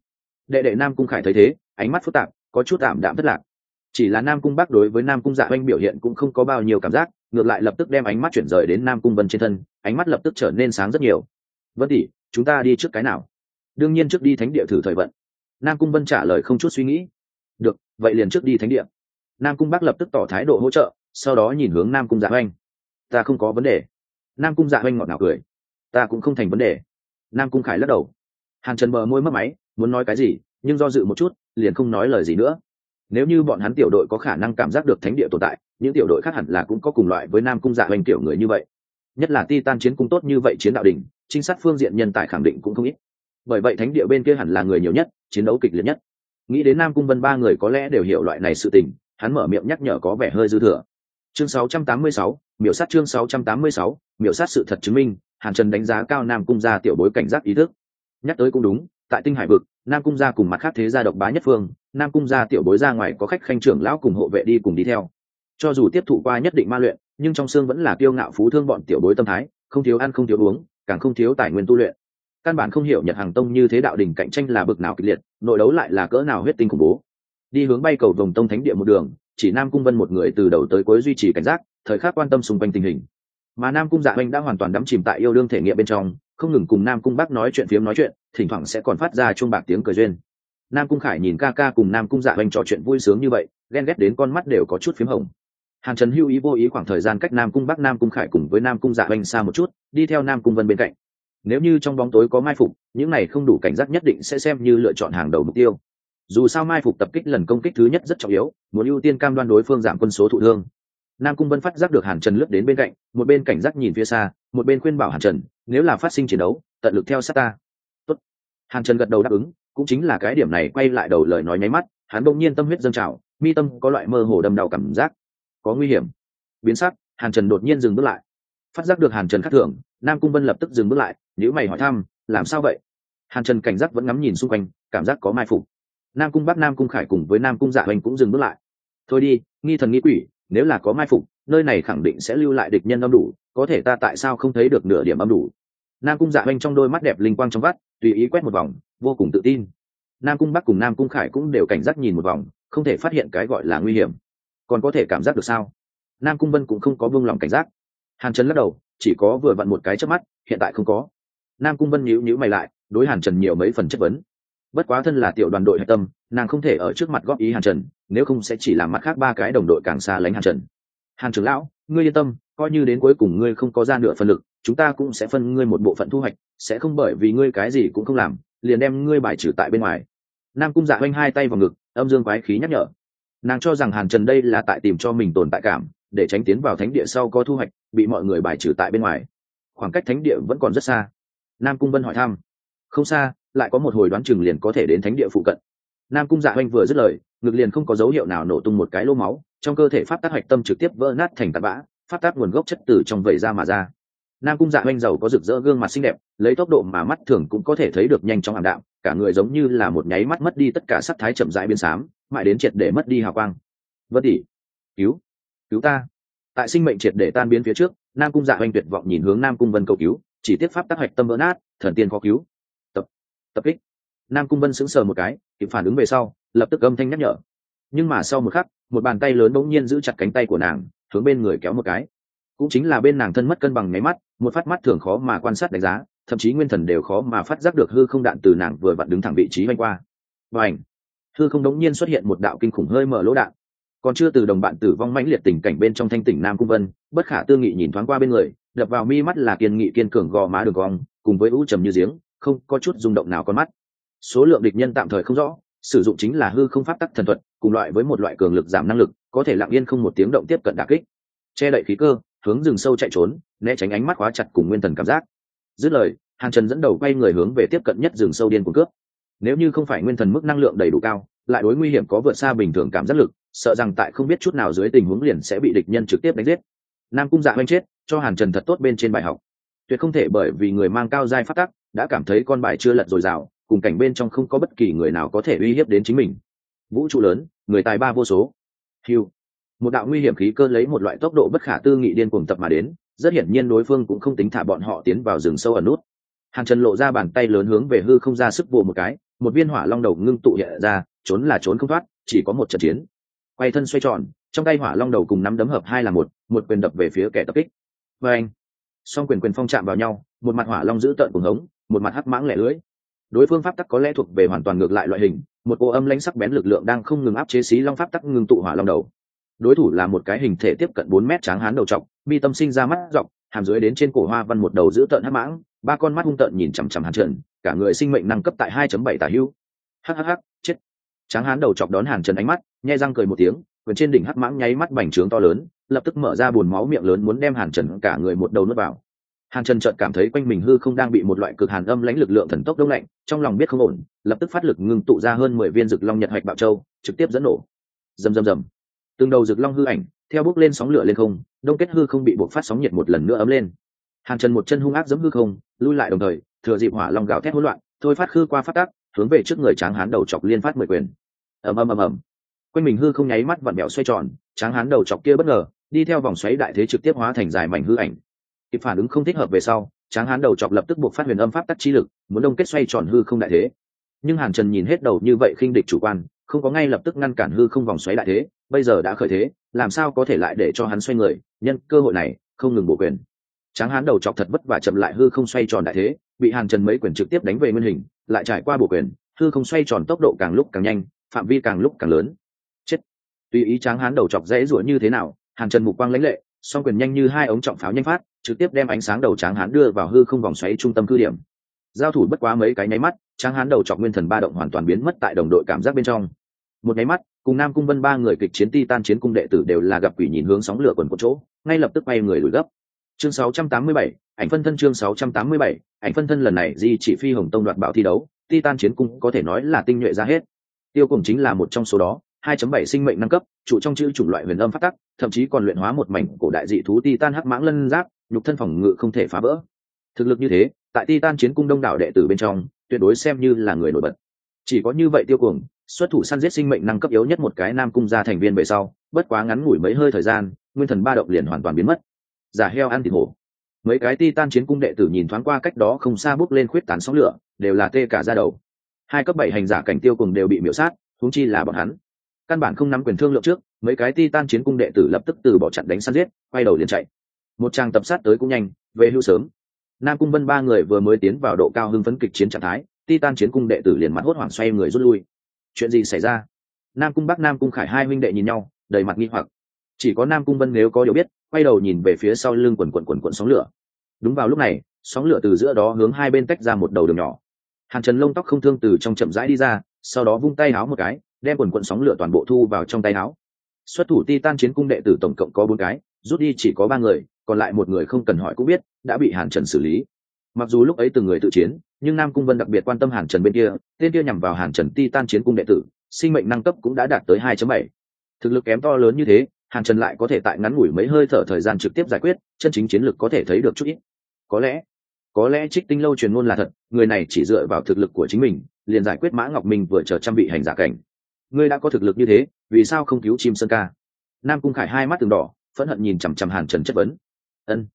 Đệ đệ nam cung khải thấy thế, ánh mắt phức tạp, có chút tạm đạm thất lạc. Chỉ là nam cung bác đối với nam cung dạ oanh biểu hiện cũng không có bao nhiêu cảm giác, ngược lại lập tức đem ánh mắt chuyển rời đến nam cung vân trên thân, ánh mắt lập tức trở nên sáng rất nhiều. Vân tỷ, chúng ta đi trước cái nào? Đương nhiên trước đi thánh địa thử thời vận. Nam cung vân trả lời không chút suy nghĩ vậy liền trước đi thánh địa. Nam cung bắc lập tức tỏ thái độ hỗ trợ, sau đó nhìn hướng nam cung dạ oanh ta không có vấn đề. Nam cung dạ oanh ngọt ngào cười. Ta cũng không thành vấn đề. Nam cung khải lắc đầu. Hàn trần bờ môi mất máy, muốn nói cái gì, nhưng do dự một chút, liền không nói lời gì nữa. Nếu như bọn hắn tiểu đội có khả năng cảm giác được thánh địa tồn tại, những tiểu đội khác hẳn là cũng có cùng loại với nam cung dạ oanh kiểu người như vậy. Nhất là ti tan chiến cung tốt như vậy chiến đạo đình trinh sát phương diện nhân tài khẳng định cũng không ít. Bởi vậy thánh địa bên kia hẳn là người nhiều nhất, chiến đấu kịch liệt nhất nghĩ đến nam cung vân ba người có lẽ đều hiểu loại này sự tình hắn mở miệng nhắc nhở có vẻ hơi dư thừa. Chương 686, miểu sát chương 686, miểu sát sự thật chứng minh hàn trần đánh giá cao nam cung gia tiểu bối cảnh giác ý thức. Nhắc tới cũng đúng tại tinh hải vực nam cung gia cùng mặt khác thế gia độc bá nhất phương nam cung gia tiểu bối ra ngoài có khách khanh trưởng lão cùng hộ vệ đi cùng đi theo. Cho dù tiếp thụ qua nhất định ma luyện nhưng trong xương vẫn là kiêu ngạo phú thương bọn tiểu bối tâm thái không thiếu ăn không thiếu uống càng không thiếu tài nguyên tu luyện. Căn bản không hiểu nhật hàng tông như thế đạo đình cạnh tranh là bực nào kịch liệt nội đấu lại là cỡ nào huyết tinh khủng bố. Đi hướng bay cầu vòng tông thánh địa một đường, chỉ nam cung vân một người từ đầu tới cuối duy trì cảnh giác, thời khắc quan tâm xung quanh tình hình. Mà nam cung dạ oanh đã hoàn toàn đắm chìm tại yêu đương thể nghiệm bên trong, không ngừng cùng nam cung bắc nói chuyện phiếm nói chuyện, thỉnh thoảng sẽ còn phát ra chuông bạc tiếng cười duyên. Nam cung khải nhìn ca ca cùng nam cung dạ oanh trò chuyện vui sướng như vậy, ghen ghét đến con mắt đều có chút p h í m hồng. Hàn trần hưu ý vô ý khoảng thời gian cách nam cung bắc nam cung khải cùng với nam cung dạ oanh xa một chút, đi theo nam cung vân bên cạnh nếu như trong bóng tối có mai phục, những này không đủ cảnh giác nhất định sẽ xem như lựa chọn hàng đầu mục tiêu. Dù sao mai phục tập kích lần công kích thứ nhất rất trọng yếu, muốn ưu tiên cam đoan đối phương giảm quân số thụ thương. Nam cung vân phát giác được hàn trần lướt đến bên cạnh, một bên cảnh giác nhìn phía xa, một bên khuyên bảo hàn trần, nếu là phát sinh chiến đấu, tận lực theo sát ta. Tốt. hàn trần gật đầu đáp ứng, cũng chính là cái điểm này quay lại đầu lời nói nháy mắt, hắn bỗng nhiên tâm huyết dâng trào, mi tâm có loại mơ hồ đâm đau cảm giác. Có nguy hiểm. Biến sắc, hàn trần đột nhiên dừng bước lại. Phát giác được hàn trần khắc thường nam cung vân lập tức dừng bước lại nếu mày hỏi thăm, làm sao vậy? Hàn trần cảnh giác vẫn ngắm nhìn xung quanh, cảm giác có mai phục. Nam cung bắc, nam cung khải cùng với nam cung dạ hoành cũng dừng bước lại. Thôi đi, nghi thần nghi quỷ, nếu là có mai phục, nơi này khẳng định sẽ lưu lại địch nhân âm đủ, có thể ta tại sao không thấy được nửa điểm âm đủ? Nam cung dạ hoành trong đôi mắt đẹp linh quang trong vắt, tùy ý quét một vòng, vô cùng tự tin. Nam cung bắc cùng nam cung khải cũng đều cảnh giác nhìn một vòng, không thể phát hiện cái gọi là nguy hiểm. Còn có thể cảm giác được sao? Nam cung vân cũng không có vương lòng cảnh giác hàn trần lắc đầu, chỉ có vừa vặn một cái trước mắt, hiện tại không có. Nam cung vân nhíu nhíu mày lại, đối hàn trần nhiều mấy phần chất vấn. Bất quá thân là tiểu đoàn đội hạch tâm, nàng không thể ở trước mặt góp ý hàn trần, nếu không sẽ chỉ làm mặt khác ba cái đồng đội càng xa lánh hàn trần. Hàn trưởng lão, ngươi yên tâm, coi như đến cuối cùng ngươi không có ra nửa phần lực, chúng ta cũng sẽ phân ngươi một bộ phận thu hoạch, sẽ không bởi vì ngươi cái gì cũng không làm, liền đem ngươi bài trừ tại bên ngoài. Nam cung dạ oanh hai tay vào ngực, âm dương quái khí nhắc nhở. Nàng cho rằng hàn trần đây là tại tìm cho mình tồn tại cảm để tránh tiến vào thánh địa sau có thu hoạch, bị mọi người bài trừ tại bên ngoài. Khoảng cách thánh địa vẫn còn rất xa. Nam cung vân hỏi thăm. Không xa, lại có một hồi đoán chừng liền có thể đến thánh địa phụ cận. Nam cung dạ oanh vừa dứt lời, ngực liền không có dấu hiệu nào nổ tung một cái lô máu, trong cơ thể pháp tác hạch tâm trực tiếp vỡ nát thành tạt bã, pháp tác nguồn gốc chất từ trong vẩy ra mà ra. Nam cung dạ oanh giàu có rực rỡ gương mặt xinh đẹp, lấy tốc độ mà mắt thường cũng có thể thấy được nhanh trong ảm đạm, cả người giống như là một nháy mắt mất đi tất cả sắc thái chậm rãi biến xám, mãi đến triệt để mất đi hào quang. Vất tỷ, cứu cứu ta. Tại sinh mệnh triệt để tan biến phía trước, nam cung dạ oanh tuyệt vọng nhìn hướng nam cung vân cầu cứu, chỉ tiếp pháp tác hạch tâm vỡ nát, thần tiên khó cứu. Tập tập kích. Nam cung vân sững sờ một cái, kịp phản ứng về sau, lập tức âm thanh nhắc nhở. Nhưng mà sau một khắc, một bàn tay lớn bỗng nhiên giữ chặt cánh tay của nàng, hướng bên người kéo một cái. Cũng chính là bên nàng thân mất cân bằng máy mắt, một phát mắt thường khó mà quan sát đánh giá, thậm chí nguyên thần đều khó mà phát giác được hư không đạn từ nàng vừa vặn đứng thẳng vị trí oanh qua. Và ảnh hư không đống nhiên xuất hiện một đạo kinh khủng hơi mở lỗ đạn còn chưa từ đồng bạn tử vong mãnh liệt tình cảnh bên trong thanh tỉnh nam cung vân, bất khả tư nghị nhìn thoáng qua bên người, đập vào mi mắt là kiên nghị kiên cường gò má đường cong, cùng với ưu trầm như giếng, không có chút rung động nào con mắt. Số lượng địch nhân tạm thời không rõ, sử dụng chính là hư không pháp tắc thần thuật, cùng loại với một loại cường lực giảm năng lực, có thể lặng yên không một tiếng động tiếp cận đà kích. Che đậy khí cơ, hướng rừng sâu chạy trốn, né tránh ánh mắt khóa chặt cùng nguyên thần cảm giác. Dứt lời hàng trần dẫn đầu quay người hướng về tiếp cận nhất rừng sâu điên của cướp. Nếu như không phải nguyên thần mức năng lượng đầy đủ cao, lại đối nguy hiểm có vượt xa bình thường cảm giác lực sợ rằng tại không biết chút nào dưới tình huống liền sẽ bị địch nhân trực tiếp đánh giết. Nam cung dạ oanh chết, cho hàn trần thật tốt bên trên bài học. Tuyệt không thể bởi vì người mang cao giai phát tắc, đã cảm thấy con bài chưa lật dồi dào, cùng cảnh bên trong không có bất kỳ người nào có thể uy hiếp đến chính mình. Vũ trụ lớn, người tài ba vô số. Hiu một đạo nguy hiểm khí cơ lấy một loại tốc độ bất khả tư nghị điên cuồng tập mà đến, rất hiển nhiên đối phương cũng không tính thả bọn họ tiến vào rừng sâu ở nút. Hàn trần lộ ra bàn tay lớn hướng về hư không ra sức vụ một cái, một viên hỏa long đầu ngưng tụ hiện ra, trốn là trốn không thoát, chỉ có một trận chiến quay thân xoay tròn, trong tay hỏa long đầu cùng nắm đấm hợp hai là một một quyền đập về phía kẻ tập kích. Và anh, song quyền quyền phong chạm vào nhau, một mặt hỏa long giữ tợn cùng hống, một mặt hắc mãng lẻ lưới đối phương pháp tắc có lẽ thuộc về hoàn toàn ngược lại loại hình, một ô âm lãnh sắc bén lực lượng đang không ngừng áp chế xí long pháp tắc ngừng tụ hỏa long đầu. Đối thủ là một cái hình thể tiếp cận bốn mét tráng hán đầu trọc, mi tâm sinh ra mắt dọc, hàm dưới đến trên cổ hoa văn một đầu giữ tợn hắc mãng, ba con mắt hung tợn nhìn chằm chằm hàn trần, cả người sinh mệnh năng cấp tại 2.7 tả hưu hhh hắc tráng hán đầu chọc đón hàn trần ánh mắt nhai răng cười một tiếng, quyền trên đỉnh hắc mãng nháy mắt bành trướng to lớn, lập tức mở ra buồn máu miệng lớn muốn đem hàn trần cả người một đầu nuốt vào. Hàn trần chợt cảm thấy quanh mình hư không đang bị một loại cực hàn âm lãnh lực lượng thần tốc đông lạnh, trong lòng biết không ổn, lập tức phát lực ngưng tụ ra hơn mười viên rực long nhật hạch bạo châu, trực tiếp dẫn nổ. Rầm rầm rầm. Từng đầu rực long hư ảnh, theo bước lên sóng lửa lên không, đông kết hư không bị buộc phát sóng nhiệt một lần nữa ấm lên. Hàn trần một chân hung ác giẫm hư không, lui lại đồng thời, thừa dịp hỏa long gạo thét hỗn loạn, thôi phát khư qua phát tác hướng về trước người tráng hán đầu chọc liên phát mười quyền ầm ầm ầm ầm. Quanh mình hư không nháy mắt vặn mẹo xoay tròn, tráng hán đầu chọc kia bất ngờ, đi theo vòng xoáy đại thế trực tiếp hóa thành dài mảnh hư ảnh. Kịp phản ứng không thích hợp về sau, tráng hán đầu chọc lập tức buộc phát huyền âm pháp tắc chi lực, muốn đông kết xoay tròn hư không đại thế. Nhưng hàn trần nhìn hết đầu như vậy khinh địch chủ quan, không có ngay lập tức ngăn cản hư không vòng xoáy đại thế, bây giờ đã khởi thế, làm sao có thể lại để cho hắn xoay người? Nhân cơ hội này, không ngừng bổ quyền. Tráng hán đầu chọc thật vất và chậm lại hư không xoay tròn đại thế, bị hàn trần mấy quyền trực tiếp đánh về nguyên hình, lại trải qua bổ quyền, hư không xoay tròn tốc độ càng lúc càng nhanh phạm vi càng lúc càng lớn. Chết. Tùy ý tráng hán đầu chọc dễ ruổi như thế nào hàng trần mục quang lãnh lệ song quyền nhanh như hai ống trọng pháo nhanh phát trực tiếp đem ánh sáng đầu tráng hán đưa vào hư không vòng xoáy trung tâm cư điểm. Giao thủ bất quá mấy cái nháy mắt tráng hán đầu chọc nguyên thần ba động hoàn toàn biến mất tại đồng đội cảm giác bên trong. Một nháy mắt cùng nam cung vân ba người kịch chiến ti tan chiến cung đệ tử đều là gặp quỷ nhìn hướng sóng lửa quần một chỗ ngay lập tức bay người lùi gấp. Chương 687, ảnh phân thân chương 687, ảnh phân thân lần này di chỉ phi hồng tông đoạt bảo thi đấu ti tan chiến cung có thể nói là tinh nhuệ ra hết tiêu cùng chính là một trong số đó 2.7 sinh mệnh nâng cấp, trụ trong chữ chủng loại huyền âm phát tắc, thậm chí còn luyện hóa một mảnh cổ đại dị thú titan hắc mãng lân giáp, nhục thân phòng ngự không thể phá vỡ. Thực lực như thế, tại titan chiến cung đông đảo đệ tử bên trong, tuyệt đối xem như là người nổi bật. Chỉ có như vậy tiêu cuồng, xuất thủ săn giết sinh mệnh năng cấp yếu nhất một cái nam cung gia thành viên về sau, bất quá ngắn ngủi mấy hơi thời gian, nguyên thần ba động liền hoàn toàn biến mất. Giả heo ăn thịt hổ. Mấy cái ti tan chiến cung đệ tử nhìn thoáng qua cách đó không xa bước lên khuyết tán sóng lửa, đều là tê cả ra đầu hai cấp bảy hành giả cảnh tiêu cùng đều bị miễu sát thúng chi là bọn hắn. Căn bản không nắm quyền thương lượng trước, mấy cái ti tan chiến cung đệ tử lập tức từ bỏ chặn đánh săn giết, quay đầu liền chạy. Một trang tập sát tới cũng nhanh, về hưu sớm. Nam cung vân ba người vừa mới tiến vào độ cao hưng phấn kịch chiến trạng thái ti tan chiến cung đệ tử liền mặt hốt hoảng xoay người rút lui. Chuyện gì xảy ra? Nam cung bắc, nam cung khải hai huynh đệ nhìn nhau, đầy mặt nghi hoặc. Chỉ có nam cung vân nếu có điều biết, quay đầu nhìn về phía sau lưng quần quần quần quần sóng lửa. Đúng vào lúc này, sóng lửa từ giữa đó hướng hai bên tách ra một đầu đường nhỏ. Hàn trần lông tóc không thương từ trong chậm rãi đi ra, sau đó vung tay áo một cái, đem quần quận sóng lửa toàn bộ thu vào trong tay áo xuất thủ ti tan chiến cung đệ tử tổng cộng có bốn cái, rút đi chỉ có ba người, còn lại một người không cần hỏi cũng biết, đã bị hàn trần xử lý. Mặc dù lúc ấy từng người tự chiến, nhưng nam cung vân đặc biệt quan tâm hàn trần bên kia, tên kia nhằm vào hàn trần ti tan chiến cung đệ tử, sinh mệnh năng cấp cũng đã đạt tới 2.7. thực lực kém to lớn như thế, hàn trần lại có thể tại ngắn ngủi mấy hơi thở thời gian trực tiếp giải quyết, chân chính chiến lược có thể thấy được chút ít. Có lẽ có lẽ trích tinh lâu truyền ngôn là thật, người này chỉ dựa vào thực lực của chính mình, liền giải quyết mã ngọc minh vừa chờ trang vị hành giả cảnh. Ngươi đã có thực lực như thế, vì sao không cứu chim sơn ca? Nam cung khải hai mắt từng đỏ, phẫn hận nhìn chằm chằm hàn trần chất vấn. Ân.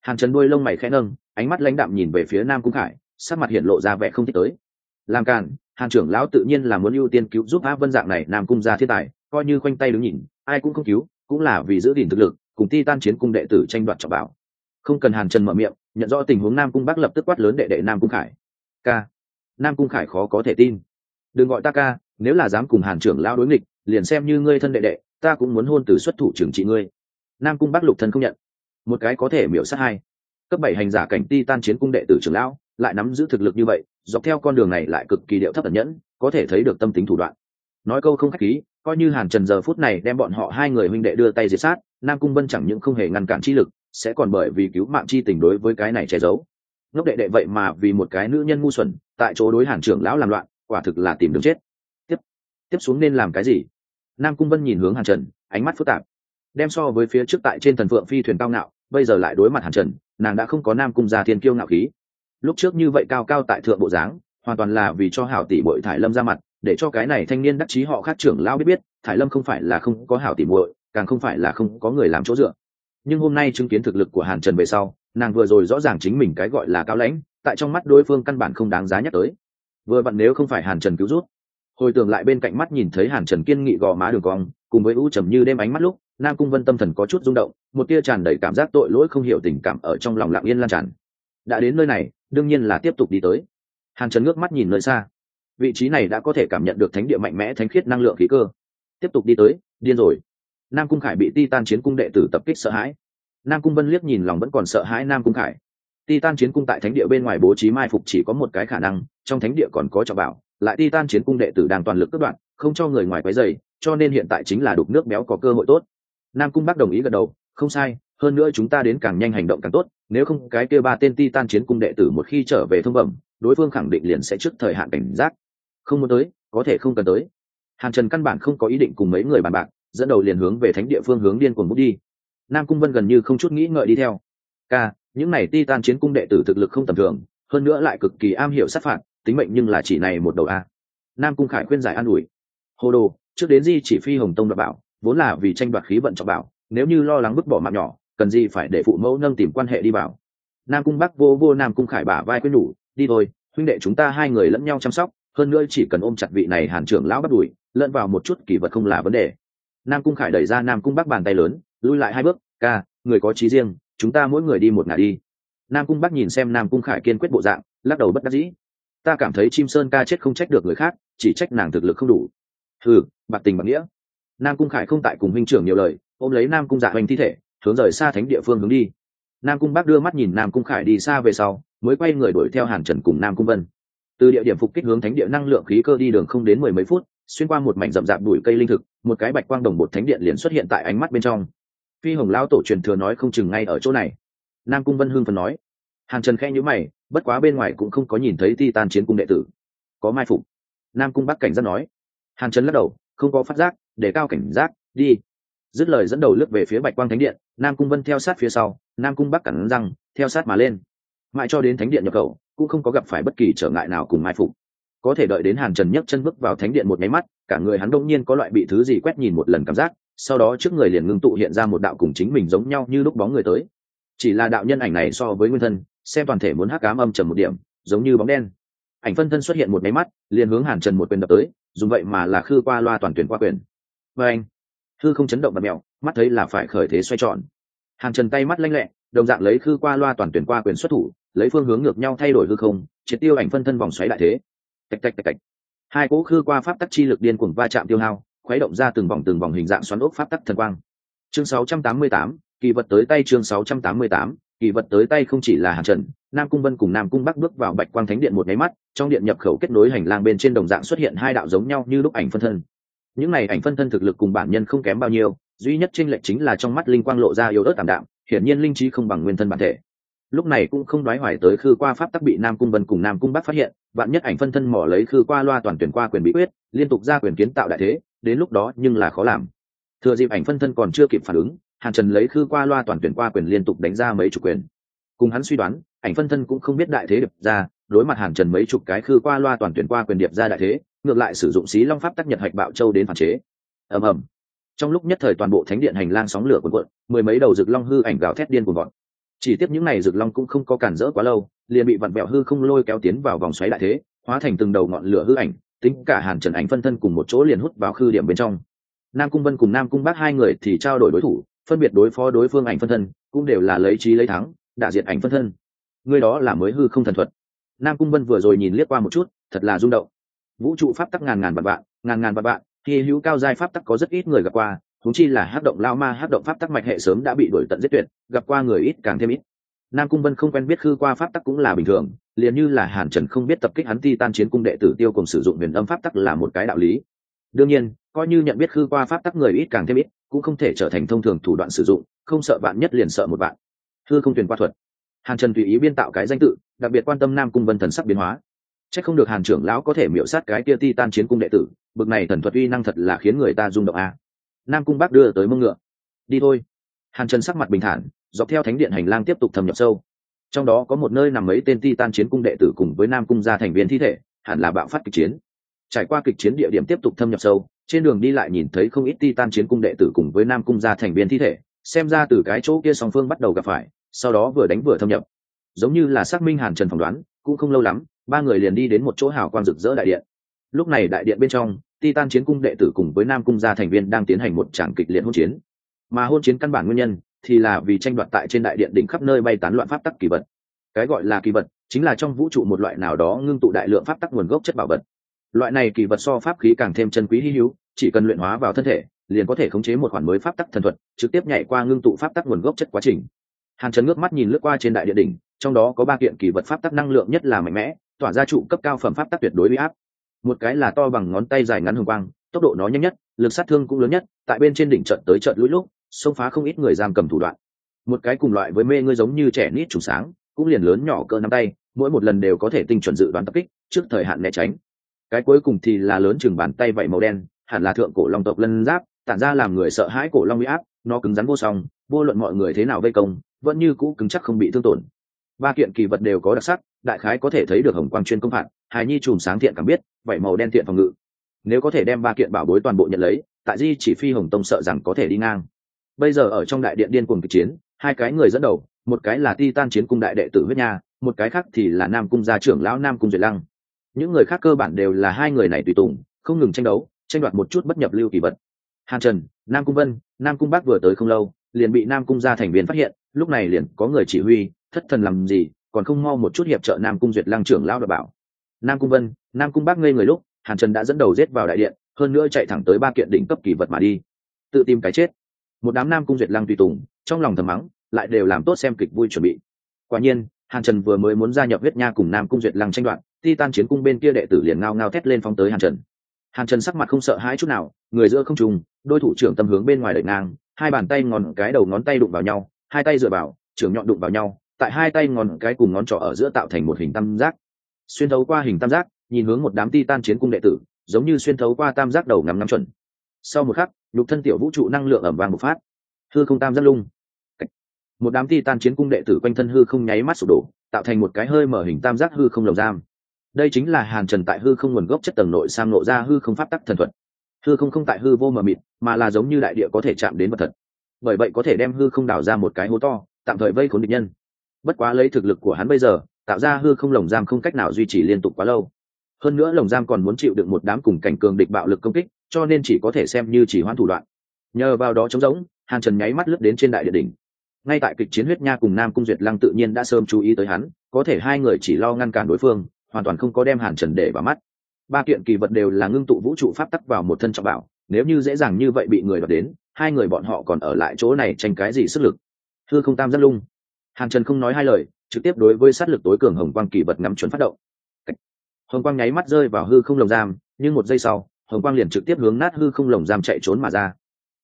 Hàn trần đuôi lông mày khẽ nâng, ánh mắt lãnh đạm nhìn về phía nam cung khải, sắc mặt hiện lộ ra vẻ không thích tới. Làm càn, hàn trưởng lão tự nhiên là muốn ưu tiên cứu giúp á vân dạng này nam cung ra thiên tài, coi như khoanh tay đứng nhìn, ai cũng không cứu, cũng là vì giữ gìn thực lực, cùng ti tan chiến cung đệ tử tranh đoạt trọng bảo. Không cần hàn trần mở miệng nhận rõ tình huống nam cung bắc lập tức quát lớn đệ đệ nam cung khải. Ca, nam cung khải khó có thể tin. Đừng gọi ta ca, nếu là dám cùng hàn trưởng lao đối nghịch, liền xem như ngươi thân đệ đệ, ta cũng muốn hôn từ xuất thủ trưởng trị ngươi. Nam cung bắc lục thân không nhận. Một cái có thể miểu sát hai. Cấp bảy hành giả cảnh ti tan chiến cung đệ tử trưởng lão, lại nắm giữ thực lực như vậy, dọc theo con đường này lại cực kỳ điệu thấp tẩn nhẫn, có thể thấy được tâm tính thủ đoạn. Nói câu không khách khí, coi như hàn trần giờ phút này đem bọn họ hai người huynh đệ đưa tay diệt sát, nam cung vân chẳng những không hề ngăn cản chi lực sẽ còn bởi vì cứu mạng chi tình đối với cái này che giấu. Ngốc đệ đệ vậy mà vì một cái nữ nhân ngu xuẩn, tại chỗ đối hàn trưởng lão làm loạn, quả thực là tìm đường chết. Tiếp tiếp xuống nên làm cái gì? Nam cung vân nhìn hướng hàn trần, ánh mắt phức tạp. Đem so với phía trước tại trên thần phượng phi thuyền cao ngạo, bây giờ lại đối mặt hàn trần, nàng đã không có nam cung gia thiên kiêu ngạo khí. Lúc trước như vậy cao cao tại thượng bộ dáng, hoàn toàn là vì cho hảo tỷ bội thải lâm ra mặt, để cho cái này thanh niên đắc chí họ khác trưởng lão biết biết, thải lâm không phải là không có hảo tỷ bội càng không phải là không có người làm chỗ dựa nhưng hôm nay chứng kiến thực lực của hàn trần về sau, nàng vừa rồi rõ ràng chính mình cái gọi là cao lãnh, tại trong mắt đối phương căn bản không đáng giá nhắc tới. Vừa vặn nếu không phải hàn trần cứu rút hồi tưởng lại bên cạnh mắt nhìn thấy hàn trần kiên nghị gò má đường cong, cùng với u trầm như đêm ánh mắt lúc, nam cung vân tâm thần có chút rung động, một tia tràn đầy cảm giác tội lỗi không hiểu tình cảm ở trong lòng lặng yên lan tràn. Đã đến nơi này, đương nhiên là tiếp tục đi tới. Hàn trần ngước mắt nhìn nơi xa. Vị trí này đã có thể cảm nhận được thánh địa mạnh mẽ thánh khiết năng lượng khí cơ. Tiếp tục đi tới, điên rồi nam cung khải bị ti tan chiến cung đệ tử tập kích sợ hãi. Nam cung vân liếc nhìn lòng vẫn còn sợ hãi nam cung khải. Ti tan chiến cung tại thánh địa bên ngoài bố trí mai phục chỉ có một cái khả năng, trong thánh địa còn có trọng bảo, lại ti tan chiến cung đệ tử đang toàn lực cất đoạn không cho người ngoài quấy dày cho nên hiện tại chính là đục nước béo có cơ hội tốt. Nam cung bắc đồng ý gật đầu, không sai, hơn nữa chúng ta đến càng nhanh hành động càng tốt, nếu không cái kia ba tên ti tan chiến cung đệ tử một khi trở về thông bẩm, đối phương khẳng định liền sẽ trước thời hạn cảnh giác. Không muốn tới, có thể không cần tới. Hàn trần căn bản không có ý định cùng mấy người bàn bạc dẫn đầu liền hướng về thánh địa phương hướng điên cuồng bút đi. Nam cung vân gần như không chút nghĩ ngợi đi theo. K những này ti tan chiến cung đệ tử thực lực không tầm thường, hơn nữa lại cực kỳ am hiểu sát phạt, tính mệnh nhưng là chỉ này một đầu a. Nam cung khải khuyên giải an ủi. Hồ đồ, trước đến di chỉ phi hồng tông đã bảo, vốn là vì tranh đoạt khí vận trọng bảo, nếu như lo lắng vứt bỏ mạng nhỏ, cần gì phải để phụ mẫu nâng tìm quan hệ đi bảo. Nam cung bắc vô vô nam cung khải bả vai quyết nhủ, đi thôi, huynh đệ chúng ta hai người lẫn nhau chăm sóc, hơn nữa chỉ cần ôm chặt vị này hàn trưởng lão bắt đuổi, lẫn vào một chút kỳ vật không là vấn đề nam cung khải đẩy ra nam cung bắc bàn tay lớn, lui lại hai bước, ca, người có trí riêng, chúng ta mỗi người đi một ngả đi. Nam cung bắc nhìn xem nam cung khải kiên quyết bộ dạng, lắc đầu bất đắc dĩ. Ta cảm thấy chim sơn ca chết không trách được người khác, chỉ trách nàng thực lực không đủ. Ừ bạc tình bạc nghĩa. Nam cung khải không tại cùng huynh trưởng nhiều lời, ôm lấy nam cung dạ hoành thi thể, hướng rời xa thánh địa phương hướng đi. Nam cung bắc đưa mắt nhìn nam cung khải đi xa về sau, mới quay người đuổi theo hàn trần cùng nam cung vân từ địa điểm phục kích hướng thánh địa năng lượng khí cơ đi đường không đến mười mấy phút, xuyên qua một mảnh rậm rạp bụi cây linh thực, một cái bạch quang đồng bột thánh điện liền xuất hiện tại ánh mắt bên trong. Phi hồng lao tổ truyền thừa nói không chừng ngay ở chỗ này. Nam cung vân hưng phần nói. Hàn trần khe nhữ mày, bất quá bên ngoài cũng không có nhìn thấy ti tan chiến cung đệ tử. Có mai phục. Nam cung bắc cảnh giác nói. Hàn trần lắc đầu, không có phát giác, để cao cảnh giác, đi. Dứt lời dẫn đầu lướt về phía bạch quang thánh điện, nam cung vân theo sát phía sau, nam cung bắc cẳng răng, theo sát mà lên. Mãi cho đến thánh điện nhập khẩu cũng không có gặp phải bất kỳ trở ngại nào cùng mai phục. Có thể đợi đến hàn trần nhấc chân bước vào thánh điện một máy mắt, cả người hắn đông nhiên có loại bị thứ gì quét nhìn một lần cảm giác, sau đó trước người liền ngưng tụ hiện ra một đạo cùng chính mình giống nhau như lúc bóng người tới. Chỉ là đạo nhân ảnh này so với nguyên thân, xem toàn thể muốn hắc cám âm trầm một điểm, giống như bóng đen. Ảnh phân thân xuất hiện một máy mắt, liền hướng hàn trần một quyền đập tới, dùng vậy mà là khư qua loa toàn tuyển qua quyền. Và anh hư không chấn động và mẹo mắt thấy là phải khởi thế xoay tròn. Hàn trần tay mắt lanh lẹ, đồng dạng lấy khư qua loa toàn tuyển qua quyền xuất thủ lấy phương hướng ngược nhau thay đổi hư không triệt tiêu ảnh phân thân vòng xoáy đại thế. Tạch tạch tạch tạch. Hai cỗ khư qua pháp tắc chi lực điên cuồng va chạm tiêu hao khuấy động ra từng vòng từng vòng hình dạng xoắn ốc pháp tắc thần quang. Chương 688, kỳ vật tới tay chương 688, kỳ vật tới tay không chỉ là hàn trần nam cung vân cùng nam cung bắc bước vào bạch quang thánh điện một nháy mắt trong điện nhập khẩu kết nối hành lang bên trên đồng dạng xuất hiện hai đạo giống nhau như lúc ảnh phân thân. Những này ảnh phân thân thực lực cùng bản nhân không kém bao nhiêu duy nhất trên lệch chính là trong mắt linh quang lộ ra yếu ớt tạm đạm hiển nhiên linh trí không bằng nguyên thân bản thể lúc này cũng không đoái hoài tới khư qua pháp tắc bị nam cung vân cùng nam cung bắc phát hiện bạn nhất ảnh phân thân mỏ lấy khư qua loa toàn tuyển qua quyền bí quyết, liên tục ra quyền kiến tạo đại thế, đến lúc đó nhưng là khó làm. Thừa dịp ảnh phân thân còn chưa kịp phản ứng, hàn trần lấy khư qua loa toàn tuyển qua quyền liên tục đánh ra mấy chục quyền. Cùng hắn suy đoán, ảnh phân thân cũng không biết đại thế điệp ra, đối mặt hàn trần mấy chục cái khư qua loa toàn tuyển qua quyền điệp ra đại thế, ngược lại sử dụng xí long pháp tác nhật hạch bạo châu đến phản chế. Ầm ầm. Trong lúc nhất thời toàn bộ thánh điện hành lang sóng lửa cuồn cuộn, mười mấy đầu rực long hư ảnh gào thét điên cuồng vọt chỉ tiếp những này rực long cũng không có cản rỡ quá lâu, liền bị vặn vẹo hư không lôi kéo tiến vào vòng xoáy đại thế, hóa thành từng đầu ngọn lửa hư ảnh, tính cả hàn trần ảnh phân thân cùng một chỗ liền hút vào khư điểm bên trong. Nam cung vân cùng nam cung bác hai người thì trao đổi đối thủ, phân biệt đối phó đối phương ảnh phân thân, cũng đều là lấy trí lấy thắng, đả diệt ảnh phân thân. Người đó là mới hư không thần thuật. Nam cung vân vừa rồi nhìn liếc qua một chút, thật là rung động. Vũ trụ pháp tắc ngàn ngàn vạn vạn, ngàn ngàn vạn vạn thì hữu cao giai pháp tắc có rất ít người gặp qua thúng chi là hát động lao ma, hát động pháp tắc mạch hệ sớm đã bị đổi tận giết tuyệt, gặp qua người ít càng thêm ít. Nam cung vân không quen biết khư qua pháp tắc cũng là bình thường, liền như là hàn trần không biết tập kích hắn ti tan chiến cung đệ tử tiêu cùng sử dụng huyền âm pháp tắc là một cái đạo lý. Đương nhiên, coi như nhận biết khư qua pháp tắc người ít càng thêm ít, cũng không thể trở thành thông thường thủ đoạn sử dụng, không sợ bạn nhất liền sợ một bạn. Thư không tuyển qua thuật. Hàn trần tùy ý biên tạo cái danh tự, đặc biệt quan tâm nam cung vân thần sắc biến hóa. C h ắ c không được hàn trưởng lão có thể miễu sát cái kia ti tan chiến cung đệ tử, bực này thần thuật uy năng thật là khiến người ta rung động a nam cung bác đưa tới mông ngựa. Đi thôi. Hàn trần sắc mặt bình thản, dọc theo thánh điện hành lang tiếp tục thâm nhập sâu. Trong đó có một nơi nằm mấy tên ti tan chiến cung đệ tử cùng với nam cung gia thành viên thi thể, hẳn là bạo phát kịch chiến. Trải qua kịch chiến địa điểm tiếp tục thâm nhập sâu, trên đường đi lại nhìn thấy không ít ti tan chiến cung đệ tử cùng với nam cung gia thành viên thi thể, xem ra từ cái chỗ kia song phương bắt đầu gặp phải, sau đó vừa đánh vừa thâm nhập. Giống như là xác minh hàn trần phỏng đoán, cũng không lâu lắm, ba người liền đi đến một chỗ hào quang rực rỡ đại điện. Lúc này đại điện bên trong titan chiến cung đệ tử cùng với nam cung gia thành viên đang tiến hành một tràng kịch liệt hỗn chiến. Mà hôn chiến căn bản nguyên nhân thì là vì tranh đoạt tại trên đại điện đỉnh khắp nơi bay tán loạn pháp tắc kỳ vật. Cái gọi là kỳ vật chính là trong vũ trụ một loại nào đó ngưng tụ đại lượng pháp tắc nguồn gốc chất bảo vật. Loại này kỳ vật so pháp khí càng thêm chân quý hi hữu, chỉ cần luyện hóa vào thân thể, liền có thể khống chế một khoản mới pháp tắc thần thuật, trực tiếp nhảy qua ngưng tụ pháp tắc nguồn gốc chất quá trình. Hàn trần ngước mắt nhìn lướt qua trên đại địa đỉnh, trong đó có ba kiện kỳ vật pháp tắc năng lượng nhất là mạnh mẽ, tỏa ra trụ cấp cao phẩm pháp tắc tuyệt đối uy áp một cái là to bằng ngón tay dài ngắn hồng quang, tốc độ nó nhanh nhất, lực sát thương cũng lớn nhất, tại bên trên đỉnh trận tới trận lũi lúc, xông phá không ít người giam cầm thủ đoạn. Một cái cùng loại với mê ngươi giống như trẻ nít trùng sáng, cũng liền lớn nhỏ cỡ nắm tay, mỗi một lần đều có thể tinh chuẩn dự đoán tập kích, trước thời hạn né tránh. Cái cuối cùng thì là lớn chừng bàn tay vảy màu đen, hẳn là thượng cổ long tộc lân giáp, tản ra làm người sợ hãi cổ long uy áp, nó cứng rắn vô song, vô luận mọi người thế nào vây công, vẫn như cũ cứng chắc không bị thương tổn. Ba kiện kỳ vật đều có đặc sắc, đại khái có thể thấy được hồng quang chuyên công phạt hài nhi chùm sáng thiện cảm biết vậy màu đen thiện phòng ngự. Nếu có thể đem ba kiện bảo bối toàn bộ nhận lấy, tại di chỉ phi hồng tông sợ rằng có thể đi ngang. Bây giờ ở trong đại điện điên cuồng kịch chiến, hai cái người dẫn đầu, một cái là ti tan chiến cung đại đệ tử huyết nha, một cái khác thì là nam cung gia trưởng lão nam cung duyệt lăng. Những người khác cơ bản đều là hai người này tùy tùng, không ngừng tranh đấu, tranh đoạt một chút bất nhập lưu kỳ vật. Hàn trần, nam cung vân, nam cung bắc vừa tới không lâu, liền bị nam cung gia thành viên phát hiện, lúc này liền có người chỉ huy, thất thần làm gì, còn không mau một chút hiệp trợ nam cung duyệt lăng trưởng lão đảm bảo nam cung vân, nam cung bác ngây người lúc, hàn trần đã dẫn đầu rết vào đại điện, hơn nữa chạy thẳng tới ba kiện đỉnh cấp kỳ vật mà đi. Tự tìm cái chết. Một đám nam cung duyệt lăng tùy tùng, trong lòng thầm mắng, lại đều làm tốt xem kịch vui chuẩn bị. Quả nhiên, hàn trần vừa mới muốn gia nhập huyết nha cùng nam cung duyệt lăng tranh đoạt ti tan chiến cung bên kia đệ tử liền ngao ngao thét lên phóng tới hàn trần. Hàn trần sắc mặt không sợ hãi chút nào, người giữa không trùng đôi thủ trưởng tâm hướng bên ngoài đợi ngang, hai bàn tay ngón cái đầu ngón tay đụng vào nhau, hai tay dựa vào, trưởng nhọn đụng vào nhau, tại hai tay ngón cái cùng ngón trỏ ở giữa tạo thành một hình tam giác xuyên thấu qua hình tam giác, nhìn hướng một đám ti tan chiến cung đệ tử, giống như xuyên thấu qua tam giác đầu ngắm ngắm chuẩn. Sau một khắc, nhục thân tiểu vũ trụ năng lượng ẩm vàng một phát. Hư không tam giác lung. Một đám ti tan chiến cung đệ tử quanh thân hư không nháy mắt sụp đổ, tạo thành một cái hơi mở hình tam giác hư không lồng giam. Đây chính là hàn trần tại hư không nguồn gốc chất tầng nội sang nộ ra hư không pháp tắc thần thuật. Hư không không tại hư vô mờ mịt, mà là giống như đại địa có thể chạm đến vật thật. Bởi vậy có thể đem hư không đào ra một cái hố to, tạm thời vây khốn địch nhân. Bất quá lấy thực lực của hắn bây giờ tạo ra hư không lồng giam không cách nào duy trì liên tục quá lâu. Hơn nữa lồng giam còn muốn chịu được một đám cùng cảnh cường địch bạo lực công kích, cho nên chỉ có thể xem như chỉ hoãn thủ đoạn. Nhờ vào đó trống rỗng, hàn trần nháy mắt lướt đến trên đại địa đỉnh. Ngay tại kịch chiến huyết nha cùng nam cung duyệt lăng tự nhiên đã sớm chú ý tới hắn, có thể hai người chỉ lo ngăn cản đối phương, hoàn toàn không có đem hàn trần để vào mắt. Ba kiện kỳ vật đều là ngưng tụ vũ trụ pháp tắc vào một thân trọng bảo, nếu như dễ dàng như vậy bị người đoạt đến, hai người bọn họ còn ở lại chỗ này tranh cái gì sức lực? Thưa không tam rất lung hàn trần không nói hai lời, trực tiếp đối với sát lực tối cường hồng quang kỳ vật ngắm chuẩn phát động. Hồng quang nháy mắt rơi vào hư không lồng giam, nhưng một giây sau, hồng quang liền trực tiếp hướng nát hư không lồng giam chạy trốn mà ra.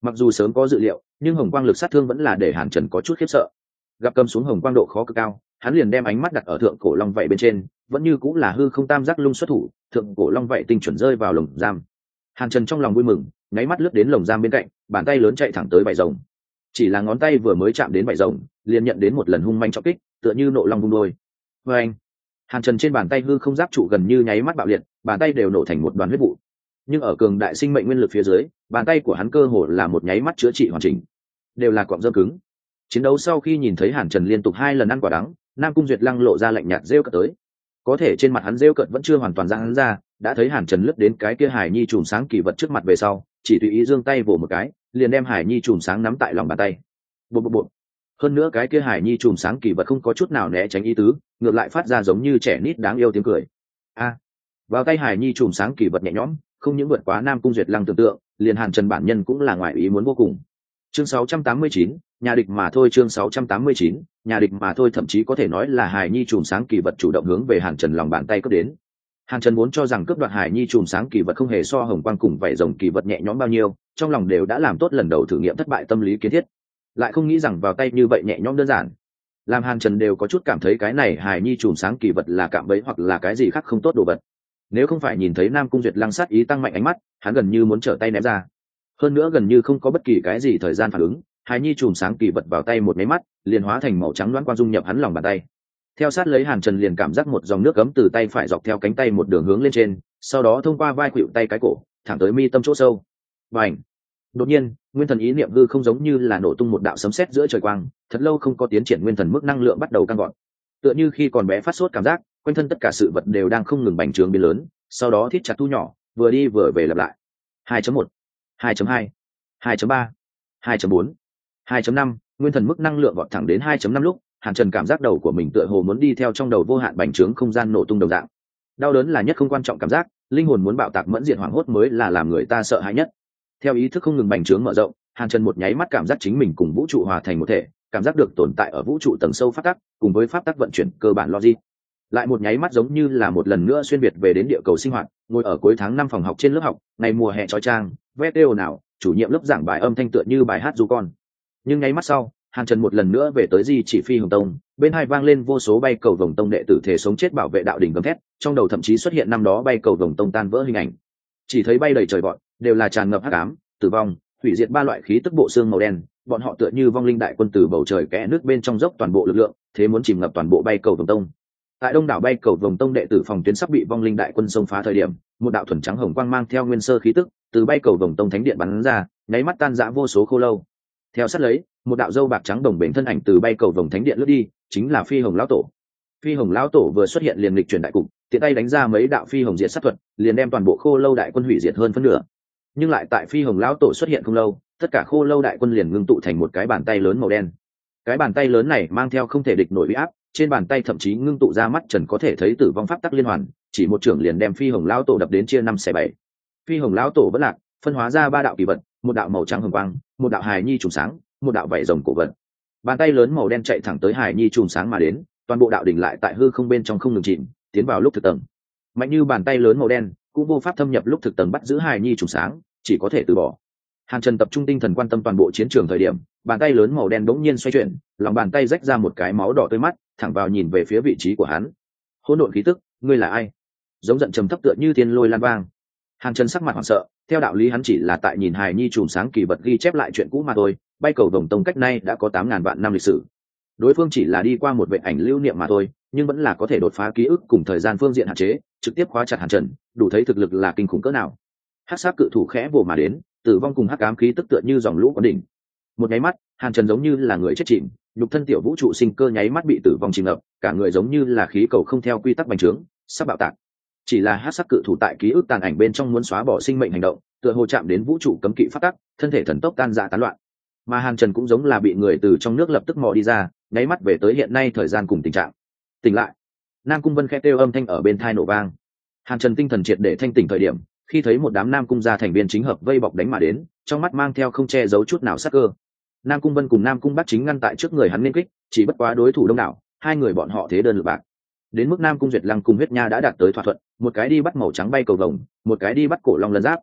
Mặc dù sớm có dự liệu, nhưng hồng quang lực sát thương vẫn là để hàn trần có chút khiếp sợ. Gặp cầm xuống hồng quang độ khó cực cao, hắn liền đem ánh mắt đặt ở thượng cổ long vậy bên trên, vẫn như cũng là hư không tam giác lung xuất thủ, thượng cổ long vậy tinh chuẩn rơi vào lồng giam. Hàn trần trong lòng vui mừng, nháy mắt lướt đến lồng giam bên cạnh, bàn tay lớn chạy thẳng tới vải rồng chỉ là ngón tay vừa mới chạm đến vải rồng, liền nhận đến một lần hung manh trọng kích, tựa như nộ long vung đôi. Vê anh, hàn trần trên bàn tay hư không giáp trụ gần như nháy mắt bạo liệt, bàn tay đều nổ thành một đoàn huyết vụ. Nhưng ở cường đại sinh mệnh nguyên lực phía dưới, bàn tay của hắn cơ hồ là một nháy mắt chữa trị hoàn chỉnh. Đều là cọng dơ cứng. Chiến đấu sau khi nhìn thấy hàn trần liên tục hai lần ăn quả đắng, nam cung duyệt lăng lộ ra lạnh nhạt rêu cả tới có thể trên mặt hắn rêu cợt vẫn chưa hoàn toàn ra hắn ra, đã thấy hàn trần lướt đến cái kia hải nhi chùm sáng kỳ vật trước mặt về sau, chỉ tùy ý giương tay vỗ một cái, liền đem hải nhi chùm sáng nắm tại lòng bàn tay. Bộ bộ bộ hơn nữa cái kia hải nhi chùm sáng kỳ vật không có chút nào né tránh ý tứ, ngược lại phát ra giống như trẻ nít đáng yêu tiếng cười. A. Vào tay hải nhi chùm sáng kỳ vật nhẹ nhõm, không những vượt quá nam cung duyệt lăng tưởng tượng, liền hàn trần bản nhân cũng là ngoài ý muốn vô cùng chương 689, nhà địch mà thôi chương 689, nhà địch mà thôi thậm chí có thể nói là hải nhi chùm sáng kỳ vật chủ động hướng về hàn trần lòng bàn tay cướp đến. Hàn trần muốn cho rằng cướp đoạt hải nhi chùm sáng kỳ vật không hề so hồng quang cùng vảy rồng kỳ vật nhẹ nhõm bao nhiêu trong lòng đều đã làm tốt lần đầu thử nghiệm thất bại tâm lý kiến thiết. Lại không nghĩ rằng vào tay như vậy nhẹ nhõm đơn giản. Làm hàn trần đều có chút cảm thấy cái này hải nhi chùm sáng kỳ vật là cạm bẫy hoặc là cái gì khác không tốt đồ vật. Nếu không phải nhìn thấy nam cung duyệt lăng sát ý tăng mạnh ánh mắt hắn gần như muốn trở tay ném ra hơn nữa gần như không có bất kỳ cái gì thời gian phản ứng hải nhi chùm sáng kỳ vật vào tay một máy mắt liền hóa thành màu trắng loãng quang dung nhập hắn lòng bàn tay. Theo sát lấy hàn trần liền cảm giác một dòng nước cấm từ tay phải dọc theo cánh tay một đường hướng lên trên sau đó thông qua vai khuỵu tay cái cổ thẳng tới mi tâm chỗ sâu. Và ảnh đột nhiên nguyên thần ý niệm hư không giống như là nổ tung một đạo sấm sét giữa trời quang thật lâu không có tiến triển nguyên thần mức năng lượng bắt đầu căng gọn. Tựa như khi còn bé phát sốt cảm giác quanh thân tất cả sự vật đều đang không ngừng bành trướng biến lớn sau đó thiết chặt thu nhỏ vừa đi vừa về lặp lại. 2.1, 2.2, 2.3, 2.4. 2.5, nguyên thần mức năng lượng vọt thẳng đến 2.5 lúc hàn trần cảm giác đầu của mình tựa hồ muốn đi theo trong đầu vô hạn bành trướng không gian nổ tung đồng dạng đau đớn là nhất không quan trọng cảm giác linh hồn muốn bạo tạc mẫn diện hoảng hốt mới là làm người ta sợ hãi nhất theo ý thức không ngừng bành trướng mở rộng hàn trần một nháy mắt cảm giác chính mình cùng vũ trụ hòa thành một thể cảm giác được tồn tại ở vũ trụ tầng sâu phát tắc cùng với pháp tắc vận chuyển cơ bản logic lại một nháy mắt giống như là một lần nữa xuyên việt về đến địa cầu sinh hoạt ngồi ở cuối tháng năm phòng học trên lớp học ngày mùa hè trói trang vét đều nào, chủ nhiệm lớp giảng bài âm thanh tựa như bài hát du con. Nhưng ngay mắt sau, hàn trần một lần nữa về tới di chỉ phi hồng tông, bên hai vang lên vô số bay cầu vồng tông đệ tử thể sống chết bảo vệ đạo đình gầm thét, trong đầu thậm chí xuất hiện năm đó bay cầu vồng tông tan vỡ hình ảnh. Chỉ thấy bay đầy trời bọn đều là tràn ngập hắc ám, tử vong, hủy diệt ba loại khí tức bộ xương màu đen, bọn họ tựa như vong linh đại quân từ bầu trời kẽ nước bên trong dốc toàn bộ lực lượng, thế muốn chìm ngập toàn bộ bay cầu vồng tông. Tại đông đảo bay cầu vồng tông đệ tử phòng tuyến sắp bị vong linh đại quân xông phá thời điểm, một đạo thuần trắng hồng quang mang theo nguyên sơ khí tức từ bay cầu vòng tông thánh điện bắn ra, nháy mắt tan rã vô số khô lâu. Theo sát lấy, một đạo dâu bạc trắng đồng bền thân ảnh từ bay cầu vòng thánh điện lướt đi, chính là phi hồng lão tổ. Phi hồng lão tổ vừa xuất hiện liền lịch chuyển đại cục, tiện tay đánh ra mấy đạo phi hồng diệt sát thuật, liền đem toàn bộ khô lâu đại quân hủy diệt hơn phân nửa. Nhưng lại tại phi hồng lão tổ xuất hiện không lâu, tất cả khô lâu đại quân liền ngưng tụ thành một cái bàn tay lớn màu đen. Cái bàn tay lớn này mang theo không thể địch nổi bị áp, trên bàn tay thậm chí ngưng tụ ra mắt trần có thể thấy tử vong pháp tắc liên hoàn, chỉ một trưởng liền đem phi hồng lão tổ đập đến chia năm xẻ bảy phi hồng lão tổ vẫn lạc, phân hóa ra ba đạo kỳ vật, một đạo màu trắng hồng quang, một đạo hài nhi trùng sáng, một đạo vảy rồng cổ vật. Bàn tay lớn màu đen chạy thẳng tới hài nhi trùng sáng mà đến, toàn bộ đạo đỉnh lại tại hư không bên trong không ngừng chìm, tiến vào lúc thực tầng. Mạnh như bàn tay lớn màu đen, cũng vô pháp thâm nhập lúc thực tầng bắt giữ hài nhi trùng sáng, chỉ có thể từ bỏ. Hàn trần tập trung tinh thần quan tâm toàn bộ chiến trường thời điểm, bàn tay lớn màu đen đ ỗ n g nhiên xoay chuyển, lòng bàn tay rách ra một cái máu đỏ tươi mắt, thẳng vào nhìn về phía vị trí của hắn. Hỗn độn khí tức, ngươi là ai? Giống giận trầm thấp tựa như thiên lôi lan vang hàn trần sắc mặt hoảng sợ, theo đạo lý hắn chỉ là tại nhìn hài nhi chùm sáng kỳ vật ghi chép lại chuyện cũ mà thôi, bay cầu đồng tông cách nay đã có tám ngàn vạn năm lịch sử. Đối phương chỉ là đi qua một vệ ảnh lưu niệm mà thôi, nhưng vẫn là có thể đột phá ký ức cùng thời gian phương diện hạn chế, trực tiếp khóa chặt hàn trần, đủ thấy thực lực là kinh khủng cỡ nào. Hát sát cự thủ khẽ vồ mà đến, tử vong cùng hắc ám khí tức tựa như dòng lũ có đỉnh. Một nháy mắt, hàn trần giống như là người chết chìm, nhục thân tiểu vũ trụ sinh cơ nháy mắt bị tử vong chìm ngập, cả người giống như là khí cầu không theo quy tắc bành trướng, sắp bạo tạc chỉ là hát sắc cự thủ tại ký ức tàn ảnh bên trong muốn xóa bỏ sinh mệnh hành động, tựa hồ chạm đến vũ trụ cấm kỵ phát tắc, thân thể thần tốc tan dạ tán loạn. Mà hàn trần cũng giống là bị người từ trong nước lập tức mò đi ra, nháy mắt về tới hiện nay thời gian cùng tình trạng. Tỉnh lại. Nam cung vân khẽ kêu âm thanh ở bên thai nổ vang. Hàn trần tinh thần triệt để thanh tỉnh thời điểm, khi thấy một đám nam cung gia thành viên chính hợp vây bọc đánh mà đến, trong mắt mang theo không che giấu chút nào sắc cơ. Nam cung vân cùng nam cung bắt chính ngăn tại trước người hắn liên kích, chỉ bất quá đối thủ đông đảo, hai người bọn họ thế đơn lượt bạc đến mức nam cung duyệt lăng cùng huyết nha đã đạt tới thỏa thuận, một cái đi bắt màu trắng bay cầu vồng, một cái đi bắt cổ long lân giáp.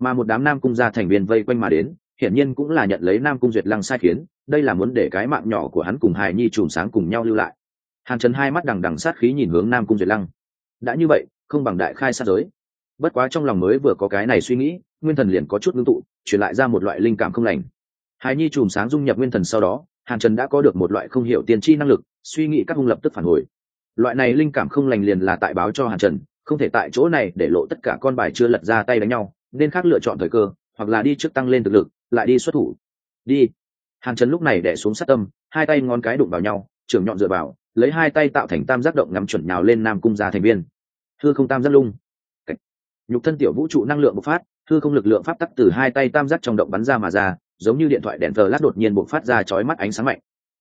Mà một đám nam cung gia thành viên vây quanh mà đến, hiển nhiên cũng là nhận lấy nam cung duyệt lăng sai khiến, đây là muốn để cái mạng nhỏ của hắn cùng hài nhi chùm sáng cùng nhau lưu lại. Hàn trần hai mắt đằng đằng sát khí nhìn hướng nam cung duyệt lăng. Đã như vậy, không bằng đại khai sát giới. Bất quá trong lòng mới vừa có cái này suy nghĩ, nguyên thần liền có chút ngưng tụ, truyền lại ra một loại linh cảm không lành. Hài nhi chùm sáng dung nhập nguyên thần sau đó, hàn trần đã có được một loại không hiểu tiền tri năng lực, suy nghĩ các hung lập tức phản hồi loại này linh cảm không lành liền là tại báo cho hàn trần, không thể tại chỗ này để lộ tất cả con bài chưa lật ra tay đánh nhau, nên khác lựa chọn thời cơ, hoặc là đi trước tăng lên thực lực, lại đi xuất thủ. Đi. Hàn trần lúc này đẻ xuống sát tâm, hai tay ngón cái đụng vào nhau, trưởng nhọn dựa vào, lấy hai tay tạo thành tam giác động ngắm chuẩn nhào lên nam cung gia thành viên. Thư không tam giác lung. Nhục thân tiểu vũ trụ năng lượng bộc phát thư không lực lượng pháp tắc từ hai tay tam giác trong động bắn ra mà ra, giống như điện thoại đèn thờ lát đột nhiên bộc phát ra chói mắt ánh sáng mạnh.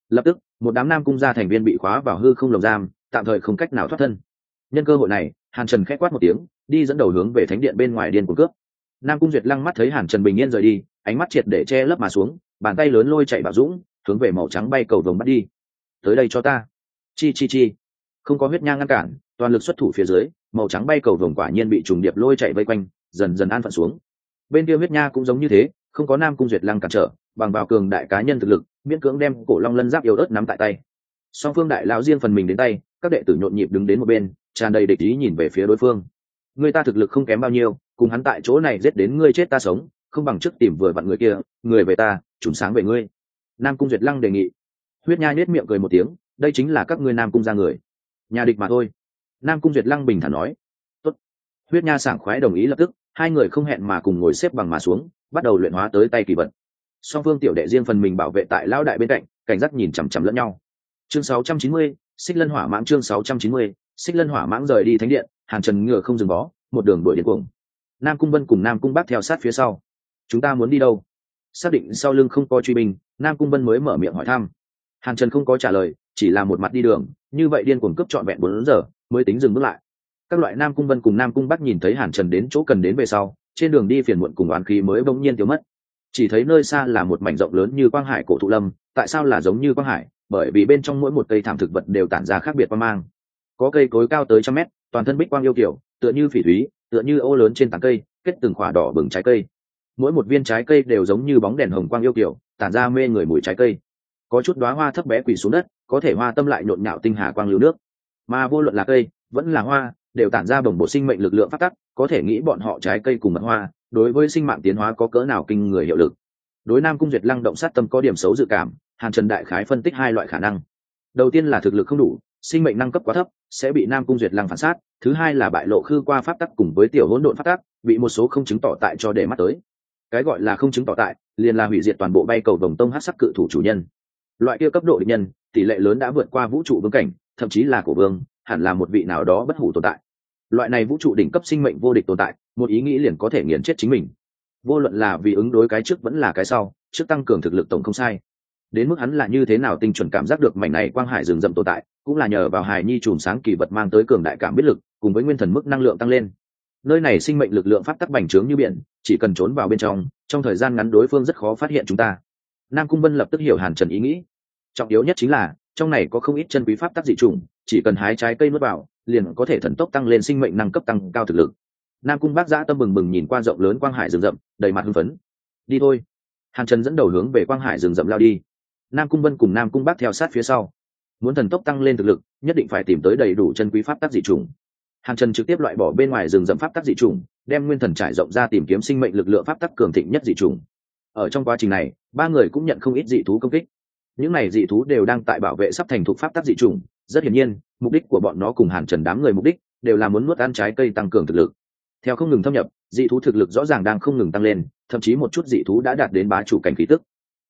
Lập tức, một đám nam cung gia thành viên bị khóa vào hư không lồng giam tạm thời không cách nào thoát thân. Nhân cơ hội này, hàn trần khẽ quát một tiếng, đi dẫn đầu hướng về thánh điện bên ngoài điên cuồng cướp. Nam cung duyệt lăng mắt thấy hàn trần bình yên rời đi, ánh mắt triệt để che lấp mà xuống, bàn tay lớn lôi chạy bảo dũng, hướng về màu trắng bay cầu vồng bắt đi. Tới đây cho ta. Chi chi chi. Không có huyết nhang ngăn cản, toàn lực xuất thủ phía dưới, màu trắng bay cầu vồng quả nhiên bị trùng điệp lôi chạy vây quanh, dần dần an phận xuống. Bên kia huyết nha cũng giống như thế, không có nam cung duyệt lăng cản trở, bằng vào cường đại cá nhân thực lực, miễn cưỡng đem cổ long lân giáp yếu ớt nắm tại tay. Song phương đại lão riêng phần mình đến tay các đệ tử nhộn nhịp đứng đến một bên tràn đầy địch ý nhìn về phía đối phương. Người ta thực lực không kém bao nhiêu cùng hắn tại chỗ này giết đến ngươi chết ta sống không bằng trước tìm vừa vặn người kia người về ta trùng sáng về ngươi. Nam cung duyệt lăng đề nghị. Huyết nha nhét miệng cười một tiếng đây chính là các ngươi nam cung ra người. Nhà địch mà thôi. Nam cung duyệt lăng bình thản nói. Tốt. huyết nha sảng khoái đồng ý lập tức hai người không hẹn mà cùng ngồi xếp bằng mà xuống bắt đầu luyện hóa tới tay kỳ vật. Song phương tiểu đệ riêng phần mình bảo vệ tại lao đại bên cạnh cảnh giác nhìn chằm chằm lẫn nhau. Chương 690, xích lân hỏa mãng chương 690, xích lân hỏa mãng rời đi thánh điện hàn trần ngựa không dừng bó một đường đuổi đến cuồng. Nam cung vân cùng nam cung bắc theo sát phía sau. Chúng ta muốn đi đâu? Xác định sau lưng không có truy binh nam cung vân mới mở miệng hỏi thăm. Hàn trần không có trả lời chỉ là một mặt đi đường như vậy điên cuồng cướp trọn vẹn bốn giờ mới tính dừng bước lại. Các loại nam cung vân cùng nam cung bắc nhìn thấy hàn trần đến chỗ cần đến về sau trên đường đi phiền muộn cùng oán khí mới bỗng nhiên tiêu mất. Chỉ thấy nơi xa là một mảnh rộng lớn như quang hải cổ thụ lâm tại sao là giống như quang hải? Bởi vì bên trong mỗi một cây thảm thực vật đều tản ra khác biệt quang mang. Có cây cối cao tới trăm mét, toàn thân bích quang yêu kiểu, tựa như phỉ thúy, tựa như ô lớn trên tán cây, kết từng khỏa đỏ bừng trái cây. Mỗi một viên trái cây đều giống như bóng đèn hồng quang yêu kiểu, tản ra mê người mùi trái cây. Có chút đoá hoa thấp bé quỳ xuống đất, có thể hoa tâm lại nhộn nhạo tinh hà quang lưu nước. Mà vô luận là cây, vẫn là hoa, đều tản ra bồng bộ sinh mệnh lực lượng phát tắc, có thể nghĩ bọn họ trái cây cùng mật hoa, đối với sinh mạng tiến hóa có cỡ nào kinh người hiệu lực. Đối nam cung duyệt lăng động sát tâm có điểm xấu dự cảm hàn trần đại khái phân tích hai loại khả năng. Đầu tiên là thực lực không đủ, sinh mệnh năng cấp quá thấp, sẽ bị nam cung duyệt lăng phản sát. Thứ hai là bại lộ khư qua pháp tắc cùng với tiểu hỗn độn pháp tắc, bị một số không chứng tỏ tại cho để mắt tới. Cái gọi là không chứng tỏ tại, liền là hủy diệt toàn bộ bay cầu đồng tông hát sắc cự thủ chủ nhân. Loại kia cấp độ địch nhân, tỷ lệ lớn đã vượt qua vũ trụ vương cảnh, thậm chí là cổ vương, hẳn là một vị nào đó bất hủ tồn tại. Loại này vũ trụ đỉnh cấp sinh mệnh vô địch tồn tại, một ý nghĩ liền có thể nghiền chết chính mình. Vô luận là vì ứng đối cái trước vẫn là cái sau, trước tăng cường thực lực tổng không sai đến mức hắn là như thế nào tinh chuẩn cảm giác được mảnh này quang hải rừng rậm tồn tại, cũng là nhờ vào hài nhi chùm sáng kỳ vật mang tới cường đại cảm biết lực, cùng với nguyên thần mức năng lượng tăng lên. Nơi này sinh mệnh lực lượng pháp tắc bành trướng như biển, chỉ cần trốn vào bên trong trong thời gian ngắn đối phương rất khó phát hiện chúng ta. Nam cung vân lập tức hiểu hàn trần ý nghĩ. Trọng yếu nhất chính là, trong này có không ít chân quý pháp tắc dị trùng chỉ cần hái trái cây nuốt vào, liền có thể thần tốc tăng lên sinh mệnh năng cấp tăng cao thực lực. Nam cung bác giã tâm bừng bừng nhìn qua rộng lớn quang hải rừng rậm, đầy mặt hưng phấn. Đi thôi. Hàn trần dẫn đầu hướng về quang hải rừng rậm lao đi nam cung vân cùng nam cung bác theo sát phía sau. Muốn thần tốc tăng lên thực lực, nhất định phải tìm tới đầy đủ chân quý pháp tắc dị trùng hàn trần trực tiếp loại bỏ bên ngoài rừng rậm pháp tắc dị trùng đem nguyên thần trải rộng ra tìm kiếm sinh mệnh lực lượng pháp tắc cường thịnh nhất dị trùng ở trong quá trình này, ba người cũng nhận không ít dị thú công kích. Những này dị thú đều đang tại bảo vệ sắp thành thục pháp tắc dị trùng rất hiển nhiên, mục đích của bọn nó cùng hàn trần đám người mục đích đều là muốn nuốt ăn trái cây tăng cường thực lực. Theo không ngừng thâm nhập, dị thú thực lực rõ ràng đang không ngừng tăng lên, thậm chí một chút dị thú đã đạt đến bá chủ cảnh khí tức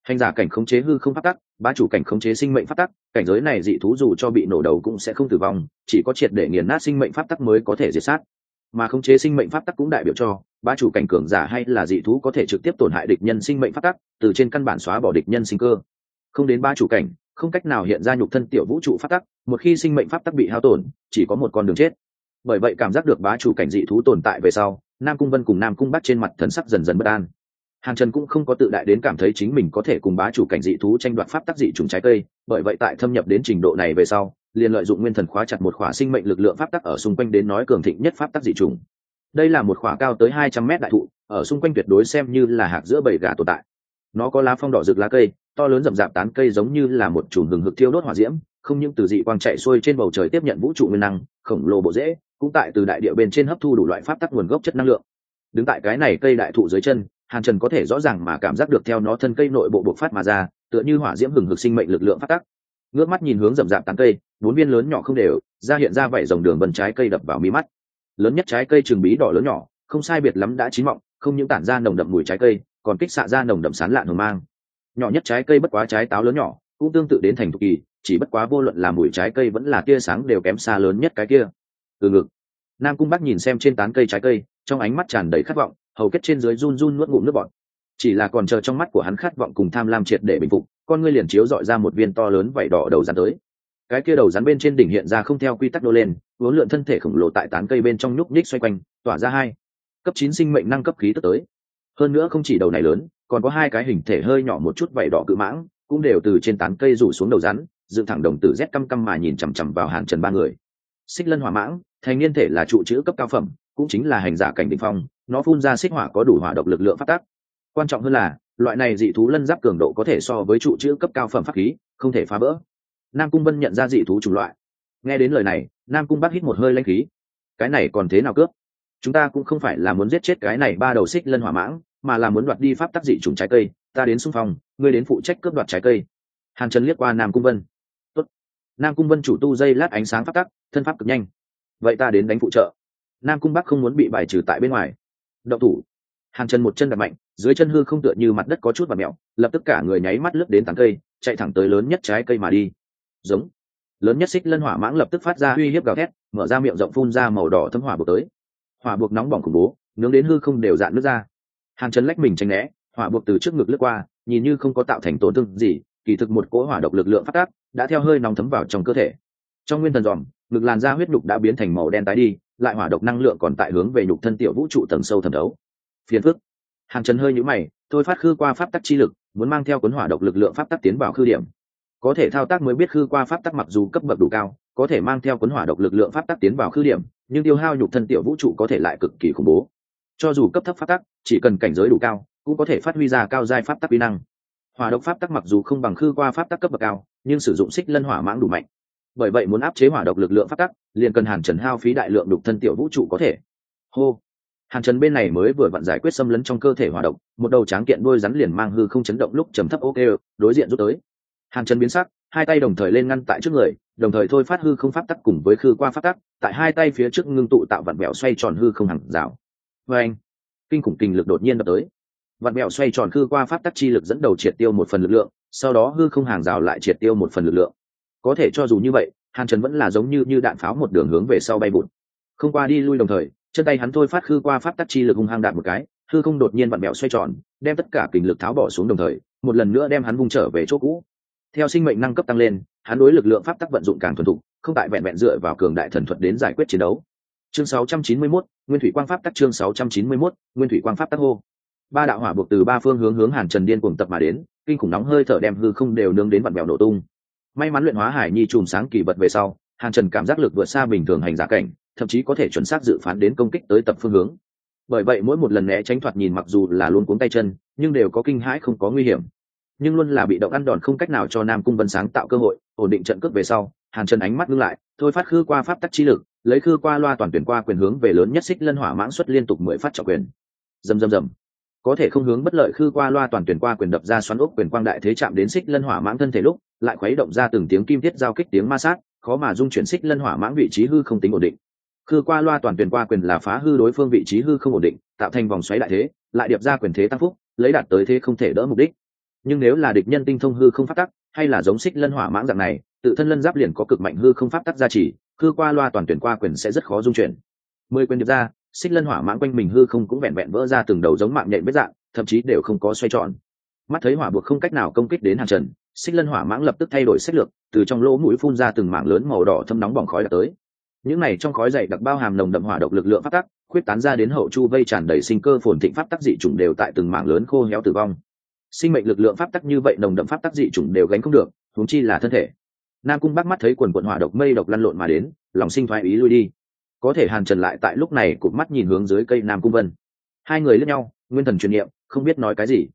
hành giả cảnh khống chế hư không phát tắc, bá chủ cảnh khống chế sinh mệnh phát tắc, cảnh giới này dị thú dù cho bị nổ đầu cũng sẽ không tử vong, chỉ có triệt để nghiền nát sinh mệnh pháp tắc mới có thể diệt sát. Mà khống chế sinh mệnh pháp tắc cũng đại biểu cho, bá chủ cảnh cường giả hay là dị thú có thể trực tiếp tổn hại địch nhân sinh mệnh pháp tắc, từ trên căn bản xóa bỏ địch nhân sinh cơ. Không đến bá chủ cảnh, không cách nào hiện ra nhục thân tiểu vũ trụ pháp tắc, một khi sinh mệnh pháp tắc bị hao tổn, chỉ có một con đường chết. Bởi vậy cảm giác được bá chủ cảnh dị thú tồn tại về sau, nam cung vân cùng nam cung bắt trên mặt thần sắc dần dần bất an hàn trần cũng không có tự đại đến cảm thấy chính mình có thể cùng bá chủ cảnh dị thú tranh đoạt pháp tắc dị trùng trái cây, bởi vậy tại thâm nhập đến trình độ này về sau, liền lợi dụng nguyên thần khóa chặt một khỏa sinh mệnh lực lượng pháp tắc ở xung quanh đến nói cường thịnh nhất pháp tắc dị trùng đây là một khỏa cao tới hai trăm mét đại thụ, ở xung quanh tuyệt đối xem như là hạt giữa bầy gà tồn tại. Nó có lá phong đỏ rực lá cây, to lớn rậm rạp tán cây giống như là một chùm hừng hực thiêu đốt hỏa diễm, không những từ dị quang chạy xuôi trên bầu trời tiếp nhận vũ trụ nguyên năng, khổng lồ bộ dễ, cũng tại từ đại địa bên trên hấp thu đủ loại pháp tắc nguồn gốc chất năng lượng. Đứng tại cái này cây đại thụ dưới chân hàn trần có thể rõ ràng mà cảm giác được theo nó thân cây nội bộ bộc phát mà ra, tựa như hỏa diễm hừng hực sinh mệnh lực lượng phát tắc ngước mắt nhìn hướng rậm rạp tán cây, bốn viên lớn nhỏ không đều, ra hiện ra vảy dòng đường vân trái cây đập vào mí mắt. Lớn nhất trái cây trường bí đỏ lớn nhỏ, không sai biệt lắm đã chín mọng, không những tản ra nồng đậm mùi trái cây, còn kích xạ ra nồng đậm sán lạn hồng mang. Nhỏ nhất trái cây bất quá trái táo lớn nhỏ, cũng tương tự đến thành thục kỳ, chỉ bất quá vô luận là mùi trái cây vẫn là tia sáng đều kém xa lớn nhất cái kia. Từ ngực, nam cung bắc nhìn xem trên tán cây trái cây, trong ánh mắt tràn đầy khát vọng hầu kết trên dưới run run nuốt ngụm nước bọt. Chỉ là còn chờ trong mắt của hắn khát vọng cùng tham lam triệt để bình phục, con ngươi liền chiếu dọi ra một viên to lớn vảy đỏ đầu rắn tới. Cái kia đầu rắn bên trên đỉnh hiện ra không theo quy tắc nô lên, uốn lượn thân thể khổng lồ tại tán cây bên trong nhúc nhích xoay quanh, tỏa ra hai cấp chín sinh mệnh năng cấp khí tức tới. Hơn nữa không chỉ đầu này lớn, còn có hai cái hình thể hơi nhỏ một chút vảy đỏ cự mãng, cũng đều từ trên tán cây rủ xuống đầu rắn, dựng thẳng đồng tử rét căm căm mà nhìn chằm chằm vào hàn trần ba người. Xích lân hỏa mãng, thành niên thể là trụ chữ cấp cao phẩm, cũng chính là hành giả cảnh đ ỉ n h phong nó phun ra xích hỏa có đủ hỏa độc lực lượng phát tác. Quan trọng hơn là, loại này dị thú lân giáp cường độ có thể so với trụ chữ cấp cao phẩm pháp khí, không thể phá vỡ. Nam cung vân nhận ra dị thú chủng loại. Nghe đến lời này, nam cung bắt hít một hơi lanh khí. Cái này còn thế nào cướp? Chúng ta cũng không phải là muốn giết chết cái này ba đầu xích lân hỏa mãng, mà là muốn đoạt đi pháp tác dị chủng trái cây. Ta đến xung phong, ngươi đến phụ trách cướp đoạt trái cây. Hàn trần liếc qua nam cung vân. Tốt. nam cung vân chủ tu dây lát ánh sáng pháp tắc, thân pháp cực nhanh. Vậy ta đến đánh phụ trợ. Nam cung bắc không muốn bị bài trừ tại bên ngoài động thủ. Hàng chân một chân đặt mạnh, dưới chân hư không tựa như mặt đất có chút và mẹo, lập tức cả người nháy mắt lướt đến tán cây, chạy thẳng tới lớn nhất trái cây mà đi. Giống. Lớn nhất xích lân hỏa mãng lập tức phát ra uy hiếp gào thét, mở ra miệng rộng phun ra màu đỏ thấm hỏa buộc tới. Hỏa buộc nóng bỏng khủng bố, nướng đến hư không đều dạn nước ra. Hàng chân lách mình tránh né, hỏa buộc từ trước ngực lướt qua, nhìn như không có tạo thành tổn thương gì, kỳ thực một cỗ hỏa độc lực lượng phát tác, đã theo hơi nóng thấm vào trong cơ thể. Trong nguyên thần dòm ngực làn da huyết nhục đã biến thành màu đen tái đi lại hỏa độc năng lượng còn tại hướng về nhục thân tiểu vũ trụ tầng sâu thẩm đấu. Phiền phức. Hàng trần hơi nhũ mày thôi phát khư qua pháp tắc chi lực, muốn mang theo cuốn hỏa độc lực lượng pháp tắc tiến vào khư điểm. Có thể thao tác mới biết khư qua pháp tắc mặc dù cấp bậc đủ cao, có thể mang theo cuốn hỏa độc lực lượng pháp tắc tiến vào khư điểm, nhưng tiêu hao nhục thân tiểu vũ trụ có thể lại cực kỳ khủng bố. Cho dù cấp thấp pháp tắc, chỉ cần cảnh giới đủ cao, cũng có thể phát huy ra cao giai pháp tắc kỹ năng. Hỏa độc pháp tắc mặc dù không bằng khư qua pháp tắc cấp bậc cao, nhưng sử dụng xích lân hỏa mãng đủ mạnh bởi vậy muốn áp chế hỏa độc lực lượng phát tắc, liền cần hàn trần hao phí đại lượng đục thân tiểu vũ trụ có thể. Hô. Hàn trần bên này mới vừa vặn giải quyết xâm lấn trong cơ thể hỏa độc, một đầu tráng kiện đôi rắn liền mang hư không chấn động lúc trầm thấp ok, đối diện rút tới. Hàn trần biến sắc, hai tay đồng thời lên ngăn tại trước người, đồng thời thôi phát hư không pháp tắc cùng với khư qua pháp tắc, tại hai tay phía trước ngưng tụ tạo vặn mẹo xoay tròn hư không hàng rào. Vê anh, kinh khủng kinh lực đột nhiên đập tới. Vặn mẹo xoay tròn khư qua pháp tắc chi lực dẫn đầu triệt tiêu một phần lực lượng, sau đó hư không hàng rào lại triệt tiêu một phần lực lượng có thể cho dù như vậy hàn trần vẫn là giống như như đạn pháo một đường hướng về sau bay bụt không qua đi lui đồng thời chân tay hắn thôi phát khư qua pháp tắc chi lực hung hăng đạn một cái hư không đột nhiên vặn bẹo xoay tròn đem tất cả kình lực tháo bỏ xuống đồng thời một lần nữa đem hắn vung trở về chỗ cũ. Theo sinh mệnh năng cấp tăng lên hắn đối lực lượng pháp tắc vận dụng càng thuần thục không tại vẹn vẹn dựa vào cường đại thần thuật đến giải quyết chiến đấu. Chương 691, nguyên thủy quang pháp tắc chương 691, nguyên thủy quang pháp tắc hô. Ba đạo hỏa buộc từ ba phương hướng hướng hàn trần điên cuồng tập mà đến kinh khủng nóng hơi thở đem hư không đều nướng đến vặn bẹo nổ tung may mắn luyện hóa hải nhi chùm sáng kỳ vật về sau, hàn trần cảm giác lực vượt xa bình thường hành giả cảnh, thậm chí có thể chuẩn xác dự phán đến công kích tới tập phương hướng. Bởi vậy mỗi một lần né tránh thoạt nhìn mặc dù là luôn cuống tay chân, nhưng đều có kinh hãi không có nguy hiểm. Nhưng luôn là bị động ăn đòn không cách nào cho nam cung vân sáng tạo cơ hội, ổn định trận cướp về sau, hàn trần ánh mắt ngưng lại, thôi phát khư qua pháp tắc chi lực, lấy khư qua loa toàn tuyển qua quyền hướng về lớn nhất xích lân hỏa mãng xuất liên tục mười phát trọng quyền. Dầm dầm dầm có thể không hướng bất lợi khư qua loa toàn tuyển qua quyền đập ra xoắn ốc quyền quang đại thế chạm đến xích lân hỏa mãng thân thể lúc lại khuấy động ra từng tiếng kim thiết giao kích tiếng ma sát, khó mà dung chuyển xích lân hỏa mãng vị trí hư không tính ổn định. Khư qua loa toàn tuyển qua quyền là phá hư đối phương vị trí hư không ổn định, tạo thành vòng xoáy đại thế, lại điệp ra quyền thế tăng phúc, lấy đạt tới thế không thể đỡ mục đích. Nhưng nếu là địch nhân tinh thông hư không phát tắc, hay là giống xích lân hỏa mãng dạng này, tự thân lân giáp liền có cực mạnh hư không pháp tắc gia trì, khư qua loa toàn tuyển qua quyền sẽ rất khó dung chuyển. Mười quyền điệp ra, xích lân hỏa mãng quanh mình hư không cũng vẹn vẹn vỡ ra từng đầu giống mạng nhện vết dạng, thậm chí đều không có xoay tròn. Mắt thấy hỏa buộc không cách nào công kích đến hàng trần xích lân hỏa mãng lập tức thay đổi sách lược, từ trong lỗ mũi phun ra từng mảng lớn màu đỏ thâm nóng bỏng khói đã tới. Những này trong khói dày đặc bao hàm nồng đậm hỏa độc lực lượng phát tắc, khuyết tán ra đến hậu chu vây tràn đầy sinh cơ phồn thịnh pháp tắc dị chủng đều tại từng mảng lớn khô héo tử vong. Sinh mệnh lực lượng pháp tắc như vậy nồng đậm pháp tắc dị chủng đều gánh không được, huống chi là thân thể. Nam cung bắc mắt thấy quần quận hỏa độc mây độc lăn lộn mà đến, lòng sinh thoái ý lui đi. Có thể hàn trần lại tại lúc này cụp mắt nhìn hướng dưới cây nam cung vân. Hai người lướt nhau, nguyên thần truyền niệm, không biết nói cái gì.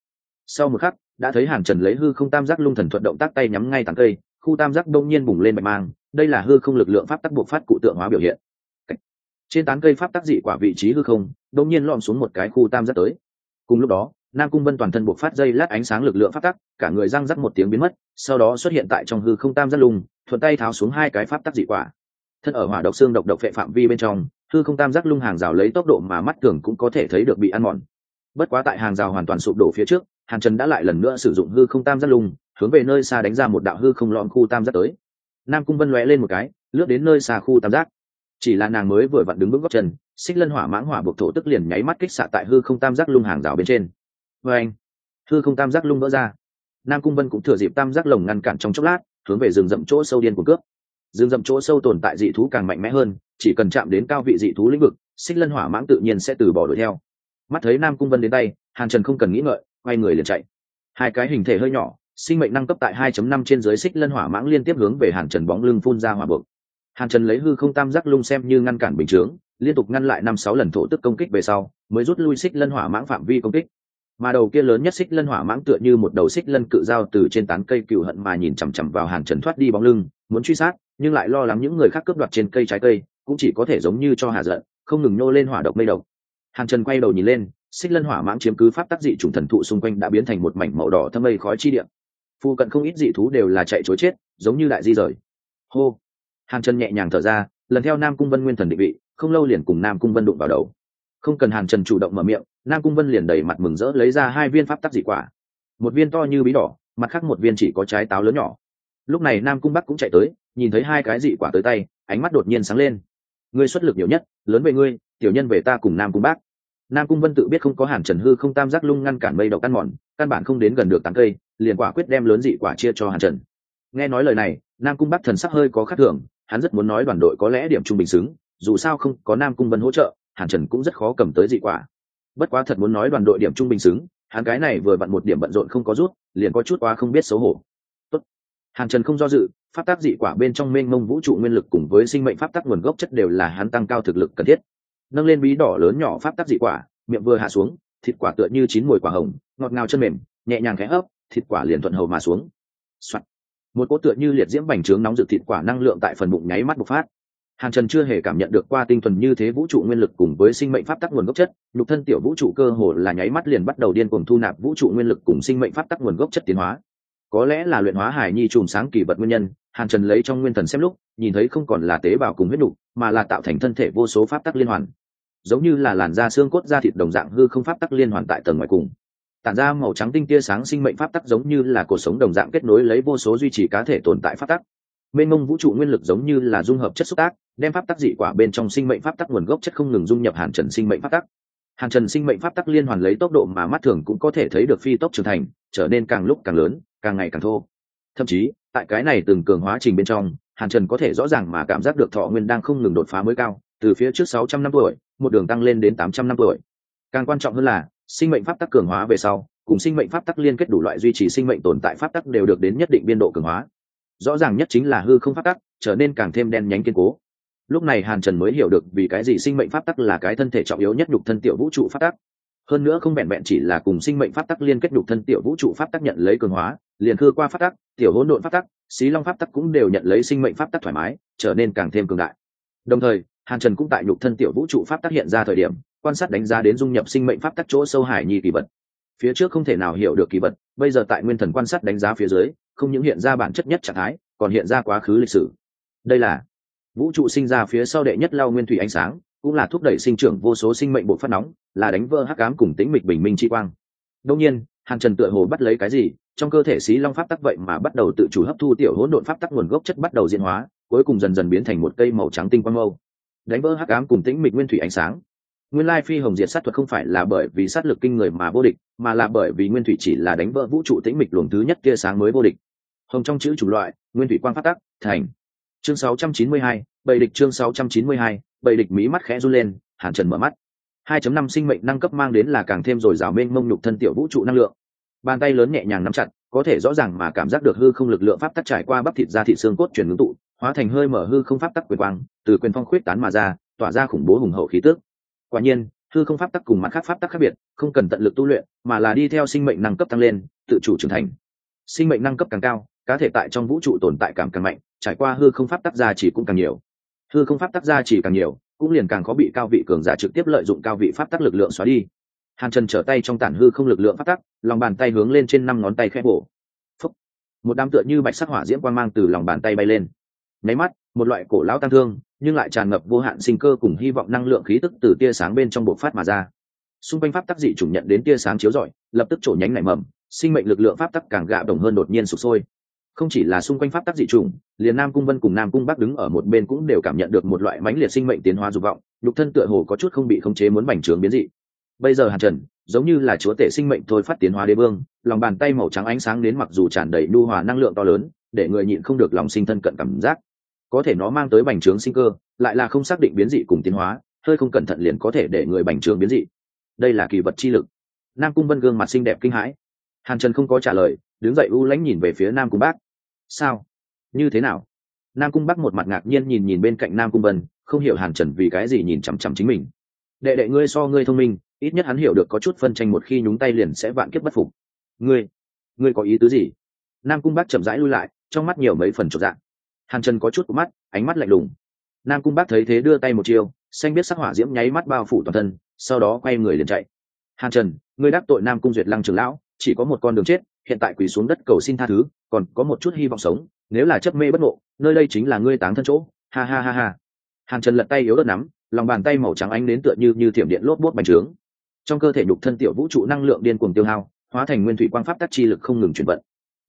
Sau một khắc đã thấy hàn trần lấy hư không tam giác lung thần thuận động tác tay nhắm ngay tảng cây, khu tam giác đông nhiên bùng lên bạch mang, đây là hư không lực lượng pháp tắc buộc phát cụ tượng hóa biểu hiện. Trên tán cây pháp tắc dị quả vị trí hư không, đông nhiên lom xuống một cái khu tam giác tới. Cùng lúc đó, nam cung vân toàn thân buộc phát dây lát ánh sáng lực lượng pháp tắc, cả người răng rắc một tiếng biến mất, sau đó xuất hiện tại trong hư không tam giác lùng thuận tay tháo xuống hai cái pháp tắc dị quả. Thân ở hỏa độc xương độc độc phệ phạm vi bên trong, hư không tam giác lung hàng rào lấy tốc độ mà mắt thường cũng có thể thấy được bị ăn mòn. Bất quá tại hàng rào hoàn toàn sụp đổ phía trước hàn trần đã lại lần nữa sử dụng hư không tam giác lung, hướng về nơi xa đánh ra một đạo hư không lọn khu tam giác tới. Nam cung vân lóe lên một cái, lướt đến nơi xa khu tam giác. Chỉ là nàng mới vừa vặn đứng vững góc chân, xích lân hỏa mãng hỏa buộc thổ tức liền nháy mắt kích xạ tại hư không tam giác lung hàng rào bên trên. Vê anh hư không tam giác lung vỡ ra. Nam cung vân cũng thừa dịp tam giác lồng ngăn cản trong chốc lát, hướng về rừng rậm chỗ sâu điên của cướp. Rừng rậm chỗ sâu tồn tại dị thú càng mạnh mẽ hơn, chỉ cần chạm đến cao vị dị thú lĩnh vực, xích lân hỏa mãng tự nhiên sẽ từ bỏ đuổi theo. Mắt thấy nam cung vân đến tay, hàn trần không cần nghĩ ngợi quay người liền chạy. Hai cái hình thể hơi nhỏ, sinh mệnh năng cấp tại 2.5 trên dưới xích lân hỏa mãng liên tiếp hướng về hàn trần bóng lưng phun ra hỏa bực hàn trần lấy hư không tam giác lung xem như ngăn cản bình chướng, liên tục ngăn lại năm sáu lần thổ tức công kích về sau, mới rút lui xích lân hỏa mãng phạm vi công kích. Mà đầu kia lớn nhất xích lân hỏa mãng tựa như một đầu xích lân cự dao từ trên tán cây cựu hận mà nhìn chằm chằm vào hàn trần thoát đi bóng lưng, muốn truy sát, nhưng lại lo lắng những người khác cướp đoạt trên cây trái cây, cũng chỉ có thể giống như cho hạ giận, không ngừng nô lên hỏa độc mây độc. Hàn trần quay đầu nhìn lên xích lân hỏa mãng chiếm cứ pháp tắc dị chủng thần thụ xung quanh đã biến thành một mảnh màu đỏ thâm mây khói chi điện phu cận không ít dị thú đều là chạy chối chết, giống như đại di rời. Hô! Hàn trần nhẹ nhàng thở ra, lần theo nam cung vân nguyên thần định vị, không lâu liền cùng nam cung vân đụng vào đầu. Không cần hàn trần chủ động mở miệng, nam cung vân liền đầy mặt mừng rỡ lấy ra hai viên pháp tắc dị quả. Một viên to như bí đỏ, mặt khác một viên chỉ có trái táo lớn nhỏ. Lúc này nam cung bắc cũng chạy tới, nhìn thấy hai cái dị quả tới tay, ánh mắt đột nhiên sáng lên. Ngươi xuất lực nhiều nhất, lớn về ngươi, tiểu nhân về ta cùng nam cung bác nam cung vân tự biết không có hàn trần hư không tam giác lung ngăn cản mây độc căn mòn, căn bản không đến gần được tám cây, liền quả quyết đem lớn dị quả chia cho hàn trần. Nghe nói lời này, nam cung bắc thần sắc hơi có khắc thường, hắn rất muốn nói đoàn đội có lẽ điểm trung bình xứng, dù sao không có nam cung vân hỗ trợ, hàn trần cũng rất khó cầm tới dị quả. Bất quá thật muốn nói đoàn đội điểm trung bình xứng, hắn cái này vừa vặn một điểm bận rộn không có rút, liền có chút quá không biết xấu hổ. Tốt. hàn trần không do dự, pháp tác dị quả bên trong mênh mông vũ trụ nguyên lực cùng với sinh mệnh pháp tác nguồn gốc chất đều là hắn tăng cao thực lực cần thiết nâng lên bí đỏ lớn nhỏ pháp tác dị quả, miệng vừa hạ xuống, thịt quả tựa như chín mùi quả hồng, ngọt ngào chân mềm, nhẹ nhàng khẽ hấp, thịt quả liền thuận hầu mà xuống、Soạn. một cỗ tựa như liệt diễm bành trướng nóng rực thịt quả năng lượng tại phần bụng nháy mắt bộc phát. Hàn trần chưa hề cảm nhận được qua tinh thuần như thế vũ trụ nguyên lực cùng với sinh mệnh pháp tắc nguồn gốc chất, nhục thân tiểu vũ trụ cơ hồ là nháy mắt liền bắt đầu điên cuồng thu nạp vũ trụ nguyên lực cùng sinh mệnh pháp tắc nguồn gốc chất tiến hóa có lẽ là luyện hóa hải nhi chùm sáng kỳ vật nguyên nhân, hàn trần lấy trong nguyên thần xem lúc, nhìn thấy không còn là tế bào cùng huyết đục mà là tạo thành thân thể vô số pháp tắc liên hoàn. Giống như là làn da xương cốt da thịt đồng dạng hư không pháp tắc liên hoàn tại tầng ngoài cùng. Tản ra màu trắng tinh tia sáng sinh mệnh pháp tắc giống như là cuộc sống đồng dạng kết nối lấy vô số duy trì cá thể tồn tại pháp tắc. Mênh mông vũ trụ nguyên lực giống như là dung hợp chất xúc tác, đem pháp tắc dị quả bên trong sinh mệnh pháp tắc nguồn gốc chất không ngừng dung nhập hàn trần sinh mệnh pháp tắc. Hàn trần sinh mệnh pháp tắc liên hoàn lấy tốc độ mà mắt thường cũng có thể thấy được phi tốc trưởng thành trở nên càng lúc càng lớn, càng ngày càng thô. Thậm chí, tại cái này từng cường hóa trình bên trong, hàn trần có thể rõ ràng mà cảm giác được thọ nguyên đang không ngừng đột phá mới cao, từ phía trước sáu trăm năm tuổi, một đường tăng lên đến tám trăm năm tuổi. Càng quan trọng hơn là, sinh mệnh pháp tắc cường hóa về sau, cùng sinh mệnh pháp tắc liên kết đủ loại duy trì sinh mệnh tồn tại pháp tắc đều được đến nhất định biên độ cường hóa. Rõ ràng nhất chính là hư không pháp tắc, trở nên càng thêm đen nhánh kiên cố. Lúc này hàn trần mới hiểu được vì cái gì sinh mệnh pháp tắc là cái thân thể trọng yếu nhất nhục thân tiểu vũ trụ pháp tắc hơn nữa không vẹn vẹn chỉ là cùng sinh mệnh pháp tắc liên kết đục thân tiểu vũ trụ pháp tắc nhận lấy cường hóa, liền thưa qua pháp tắc, tiểu hỗn độn pháp tắc, xí long pháp tắc cũng đều nhận lấy sinh mệnh pháp tắc thoải mái, trở nên càng thêm cường đại. Đồng thời, hàn trần cũng tại nhục thân tiểu vũ trụ pháp tắc hiện ra thời điểm, quan sát đánh giá đến dung nhập sinh mệnh pháp tắc chỗ sâu hải nhi kỳ vật. Phía trước không thể nào hiểu được kỳ vật, bây giờ tại nguyên thần quan sát đánh giá phía dưới, không những hiện ra bản chất nhất trạng thái, còn hiện ra quá khứ lịch sử. Đây là vũ trụ sinh ra phía sau đệ nhất lao nguyên thủy ánh sáng cũng là thúc đẩy sinh trưởng vô số sinh mệnh bộ phát nóng, là đánh vỡ hắc ám cùng tĩnh mịch bình minh chi quang. Đông nhiên, hàn trần tựa hồ bắt lấy cái gì, trong cơ thể xí long pháp tắc vậy mà bắt đầu tự chủ hấp thu tiểu hỗn độn pháp tắc nguồn gốc chất bắt đầu diễn hóa, cuối cùng dần dần biến thành một cây màu trắng tinh quang mâu. Đánh vỡ hắc ám cùng tĩnh mịch nguyên thủy ánh sáng. Nguyên lai phi hồng diệt sát thuật không phải là bởi vì sát lực kinh người mà vô địch, mà là bởi vì nguyên thủy chỉ là đánh vỡ vũ trụ tĩnh mịch luồng thứ nhất kia sáng mới vô địch. Hồng trong chữ chủng loại, nguyên thủy quang pháp tắc, thành chương 692, bảy địch chương 692, bảy địch mí mắt khẽ run lên hàn trần mở mắt. 2.5 sinh mệnh năng cấp mang đến là càng thêm rồi rào mênh mông nhục thân tiểu vũ trụ năng lượng. Bàn tay lớn nhẹ nhàng nắm chặt có thể rõ ràng mà cảm giác được hư không lực lượng pháp tắc trải qua bắp thịt ra thịt xương cốt chuyển ngưng tụ hóa thành hơi mở hư không pháp tắc quyền quang từ quyền phong khuyết tán mà ra tỏa ra khủng bố hùng hậu khí tước quả nhiên hư không pháp tắc cùng mặt khác pháp tắc khác biệt không cần tận lực tu luyện mà là đi theo sinh mệnh năng cấp tăng lên tự chủ trưởng thành. Sinh mệnh năng cấp càng cao cá thể tại trong vũ trụ tồn tại cảm càng mạnh trải qua hư không pháp tác gia chỉ cũng càng nhiều. Hư không pháp tác gia chỉ càng nhiều, cũng liền càng khó bị cao vị cường giả trực tiếp lợi dụng cao vị pháp tắc lực lượng xóa đi. Hàn trần trở tay trong tản hư không lực lượng pháp tắc, lòng bàn tay hướng lên trên năm ngón tay khẽ bổ. Phúc. một đám tựa như bạch sắc hỏa diễm quang mang từ lòng bàn tay bay lên. Nháy mắt, một loại cổ lão tăng thương, nhưng lại tràn ngập vô hạn sinh cơ cùng hy vọng năng lượng khí tức từ tia sáng bên trong bộ phát mà ra. Xung quanh pháp tắc dị chủng nhận đến tia sáng chiếu rọi, lập tức trổ nhánh nảy mầm, sinh mệnh lực lượng pháp tắc càng gạ đồng hơn đột nhiên sụp sôi không chỉ là xung quanh pháp tắc dị trùng, liền nam cung vân cùng nam cung bắc đứng ở một bên cũng đều cảm nhận được một loại mãnh liệt sinh mệnh tiến hóa dục vọng, nhục thân tựa hồ có chút không bị khống chế muốn bành trướng biến dị. Bây giờ hàn trần, giống như là chúa tể sinh mệnh thôi phát tiến hóa đế vương, lòng bàn tay màu trắng ánh sáng đến mặc dù tràn đầy nhu hòa năng lượng to lớn, để người nhịn không được lòng sinh thân cận cảm giác. Có thể nó mang tới bành trướng sinh cơ, lại là không xác định biến dị cùng tiến hóa, hơi không cẩn thận liền có thể để người bành trướng biến dị. Đây là kỳ vật chi lực. Nam cung vân gương mặt xinh đẹp kinh hãi. Hàn trần không có trả lời, đứng dậy u lãnh nhìn về phía nam cung bác sao? Như thế nào? Nam cung bắc một mặt ngạc nhiên nhìn nhìn bên cạnh nam cung vân, không hiểu hàn trần vì cái gì nhìn chằm chằm chính mình. Đệ đệ ngươi so ngươi thông minh, ít nhất hắn hiểu được có chút phân tranh một khi nhúng tay liền sẽ vạn kiếp bất phục. Ngươi ngươi có ý tứ gì? Nam cung bắc chậm rãi lui lại, trong mắt nhiều mấy phần trọn dạng hàn trần có chút mắt, ánh mắt lạnh lùng. Nam cung bắc thấy thế đưa tay một chiều xanh biết sắc hỏa diễm nháy mắt bao phủ toàn thân, sau đó quay người liền chạy. Hàn trần, ngươi đắc tội nam cung duyệt lăng trường lão, chỉ có một con đường chết hiện tại quỳ xuống đất cầu xin tha thứ, còn có một chút hy vọng sống, nếu là chấp mê bất ngộ, nơi đây chính là ngươi táng thân chỗ. Ha ha ha ha. Hàn trần lật tay yếu đất nắm, lòng bàn tay màu trắng ánh đến tựa như như thiểm điện lốp bốt bành trướng. Trong cơ thể nhục thân tiểu vũ trụ năng lượng điên cuồng tiêu hao, hóa thành nguyên thủy quang pháp tắc chi lực không ngừng chuyển vận.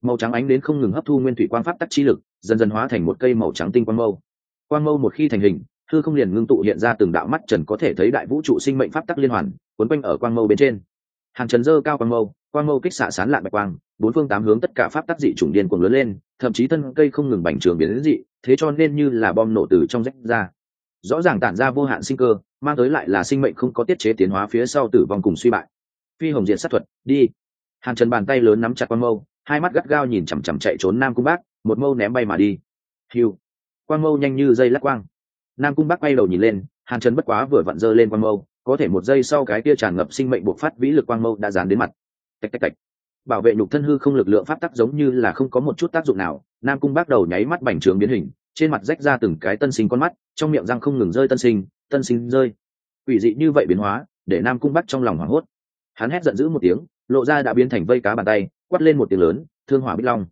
Màu trắng ánh đến không ngừng hấp thu nguyên thủy quang pháp tắc chi lực, dần dần hóa thành một cây màu trắng tinh quang mâu. Quang mâu một khi thành hình thư không liền ngưng tụ hiện ra từng đạo mắt trần có thể thấy đại vũ trụ sinh mệnh pháp tắc liên hoàn quấn quanh ở quang mâu bên trên hàng trần dơ cao quang mâu quang mâu kích xạ sán lạn bạch quang, bốn phương tám hướng tất cả pháp tác dị chủng điên cuồng lớn lên, thậm chí thân cây không ngừng bành trường biến đến dị, thế cho nên như là bom nổ từ trong rách ra. Rõ ràng tản ra vô hạn sinh cơ, mang tới lại là sinh mệnh không có tiết chế tiến hóa phía sau tử vong cùng suy bại. Phi hồng diện sát thuật, đi. Hàn trần bàn tay lớn nắm chặt quang mâu, hai mắt gắt gao nhìn chằm chằm chạy trốn nam cung bác, một mâu ném bay mà đi. Hiu quang mâu nhanh như dây lắc quang. Nam cung bác bay đầu nhìn lên hàn trần bất quá vừa vặn dơ lên quang mâu có thể một giây sau cái kia tràn ngập sinh mệnh bộc phát vĩ lực quang mâu đã dán đến mặt. Tạch tạch tạch. Bảo vệ nhục thân hư không lực lượng pháp tắc giống như là không có một chút tác dụng nào. Nam cung bắt đầu nháy mắt bành trướng biến hình, trên mặt rách ra từng cái tân sinh con mắt, trong miệng răng không ngừng rơi tân sinh tân sinh rơi. Ủy dị như vậy biến hóa, để nam cung bắt trong lòng hoảng hốt. Hắn hét giận dữ một tiếng, lộ ra đã biến thành vây cá bàn tay quắt lên một tiếng lớn, thương hỏa bích long.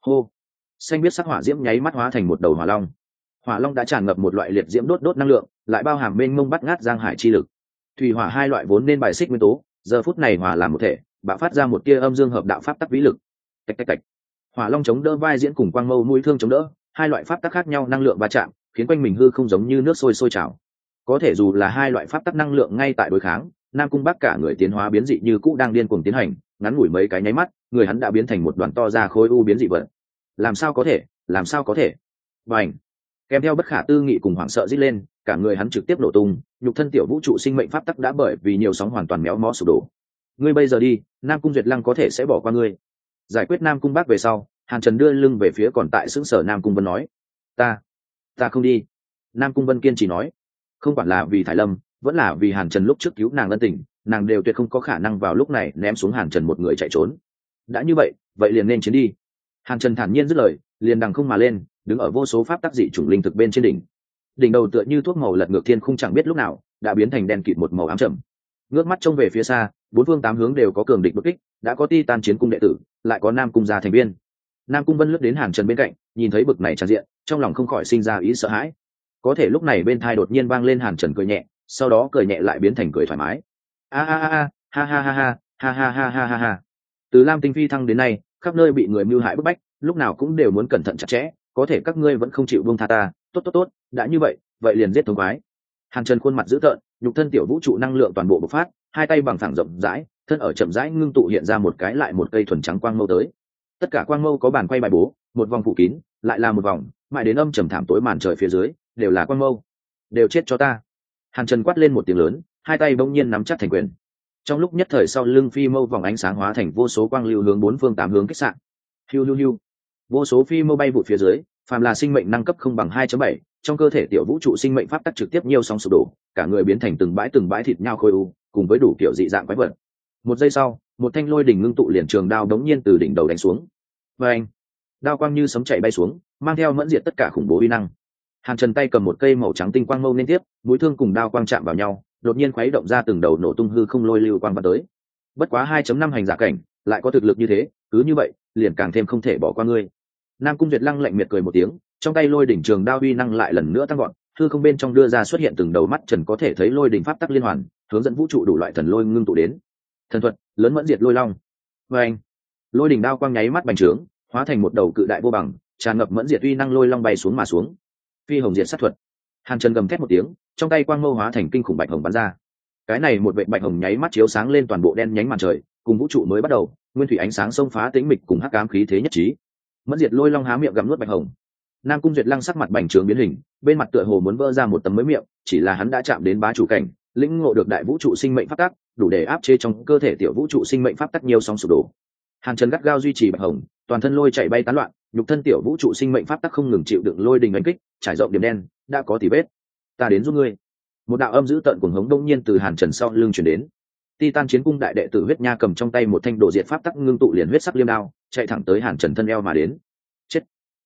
Hô. Xanh biết sắc hỏa diễm nháy mắt hóa thành một đầu hỏa long. Hỏa long đã tràn ngập một loại liệt diễm đốt đốt năng lượng, lại bao hàm mênh mông bắt ngát giang hải chi lực thủy hỏa hai loại vốn nên bài xích nguyên tố, giờ phút này hòa làm một thể, bạo phát ra một tia âm dương hợp đạo pháp tắc vĩ lực. Tạch tạch tạch. Hỏa long chống đỡ vai diễn cùng quang mâu mũi thương chống đỡ, hai loại pháp tắc khác nhau năng lượng va chạm, khiến quanh mình hư không giống như nước sôi sôi trào. Có thể dù là hai loại pháp tắc năng lượng ngay tại đối kháng, nam cung bắc cả người tiến hóa biến dị như cũ đang điên cuồng tiến hành, ngắn ngủi mấy cái nháy mắt, người hắn đã biến thành một đoàn to ra khối u biến dị vật. Làm sao có thể? Làm sao có thể? Và ảnh kèm theo bất khả tư nghị cùng hoảng sợ dít lên, cả người hắn trực tiếp nổ tung, nhục thân tiểu vũ trụ sinh mệnh pháp tắc đã bởi vì nhiều sóng hoàn toàn méo mó sụp đổ. Ngươi bây giờ đi, nam cung duyệt lăng có thể sẽ bỏ qua ngươi. Giải quyết nam cung bác về sau, hàn trần đưa lưng về phía còn tại xứng sở nam cung vân nói, ta ta không đi. Nam cung vân kiên trì nói, không quản là vì thải lâm, vẫn là vì hàn trần lúc trước cứu nàng ân tình nàng đều tuyệt không có khả năng vào lúc này ném xuống hàn trần một người chạy trốn. Đã như vậy vậy liền nên chiến đi. Hàn trần thản nhiên dứt lời, liền đằng không mà lên đứng ở vô số pháp tác dị chủng linh thực bên trên đỉnh. Đỉnh đầu tựa như thuốc màu lật ngược thiên không chẳng biết lúc nào, đã biến thành đen kịt một màu ám trầm. Ngước mắt trông về phía xa, bốn phương tám hướng đều có cường địch bất kích, đã có ti tan chiến cung đệ tử, lại có nam cung gia thành viên. Nam cung vân lướt đến hàn trần bên cạnh, nhìn thấy bực này tràn diện, trong lòng không khỏi sinh ra ý sợ hãi. Có thể lúc này bên thai đột nhiên vang lên hàn trần cười nhẹ, sau đó cười nhẹ lại biến thành cười thoải mái. A a a, ha ha ha ha ha ha ha ha ha ha. Từ lam tinh phi thăng đến nay, khắp nơi bị người mưu hại bức bách, lúc nào cũng đều muốn cẩn thận chặt chẽ có thể các ngươi vẫn không chịu buông tha ta, tốt tốt tốt, đã như vậy vậy liền giết thống khoái. Hàn trần khuôn mặt dữ tợn, nhục thân tiểu vũ trụ năng lượng toàn bộ bộc phát, hai tay bằng thẳng rộng rãi, thân ở chậm rãi ngưng tụ hiện ra một cái lại một cây thuần trắng quang mâu tới. Tất cả quang mâu có bàn quay bài bố, một vòng phủ kín, lại là một vòng, mãi đến âm trầm thảm tối màn trời phía dưới, đều là quang mâu. Đều chết cho ta. Hàn trần quát lên một tiếng lớn, hai tay bỗng nhiên nắm chắc thành quyền. Trong lúc nhất thời sau lưng phi mâu vòng ánh sáng hóa thành vô số quang lưu hướng bốn phương tám hướng kích sạn hiu hiu hiu vô số phi mô bay vụ phía dưới phàm là sinh mệnh năng cấp không bằng 2.7, trong cơ thể tiểu vũ trụ sinh mệnh pháp tắc trực tiếp nhiều sóng sụp đổ, cả người biến thành từng bãi từng bãi thịt nhau khôi u, cùng với đủ kiểu dị dạng quái vật. Một giây sau, một thanh lôi đỉnh ngưng tụ liền trường đao đống nhiên từ đỉnh đầu đánh xuống. Oeng! Đao quang như sấm chảy bay xuống, mang theo mẫn diệt tất cả khủng bố uy năng. Hàn Trần tay cầm một cây màu trắng tinh quang mâu liên tiếp, mũi thương cùng đao quang chạm vào nhau, đột nhiên khuấy động ra từng đầu nổ tung hư không lôi lưu quang vào tới. Bất quá 2.5 hành giả cảnh, lại có thực lực như thế, cứ như vậy, liền càng thêm không thể bỏ qua ngươi. Nam Cung Duyệt Lăng lạnh miệt cười một tiếng, trong tay lôi đỉnh trường đao uy năng lại lần nữa tăng gọn thư không bên trong đưa ra xuất hiện từng đầu mắt trần có thể thấy lôi đỉnh pháp tắc liên hoàn hướng dẫn vũ trụ đủ loại thần lôi ngưng tụ đến. Thần thuật lớn mẫn diệt lôi long. Vê anh lôi đỉnh đao quang nháy mắt bành trướng hóa thành một đầu cự đại vô bằng tràn ngập mẫn diệt uy năng lôi long bay xuống mà xuống. Phi hồng diệt sát thuật. Hàn trần gầm thét một tiếng trong tay quang mâu hóa thành kinh khủng bạch hồng bắn ra. Cái này một vệ bạch hồng nháy mắt chiếu sáng lên toàn bộ đen nhánh màn trời cùng vũ trụ mới bắt đầu nguyên thủy ánh sáng xông phá tĩnh mịch cùng hắc ám khí thế nhất trí mẫn diệt lôi long há miệng gặm nuốt bạch hồng. Nam cung duyệt lăng sắc mặt bành trướng biến hình, bên mặt tựa hồ muốn vỡ ra một tấm mới miệng, chỉ là hắn đã chạm đến bá chủ cảnh, lĩnh ngộ được đại vũ trụ sinh mệnh pháp tắc, đủ để áp chế trong cơ thể tiểu vũ trụ sinh mệnh pháp tắc nhiều sóng sụp đổ. Hàn trần gắt gao duy trì bạch hồng, toàn thân lôi chạy bay tán loạn, nhục thân tiểu vũ trụ sinh mệnh pháp tắc không ngừng chịu đựng lôi đình đánh kích, trải rộng điểm đen, đã có tỉ vết. Ta đến giúp ngươi. Một đạo âm dữ tận cuồng hống đông nhiên từ hàn trần sau lưng chuyển đến. Titan chiến cung đại đệ tử huyết nha cầm trong tay một thanh đồ diệt pháp tắc ngưng tụ liền huyết sắc liêm đao, chạy thẳng tới Hàn Trần thân eo mà đến. Chết.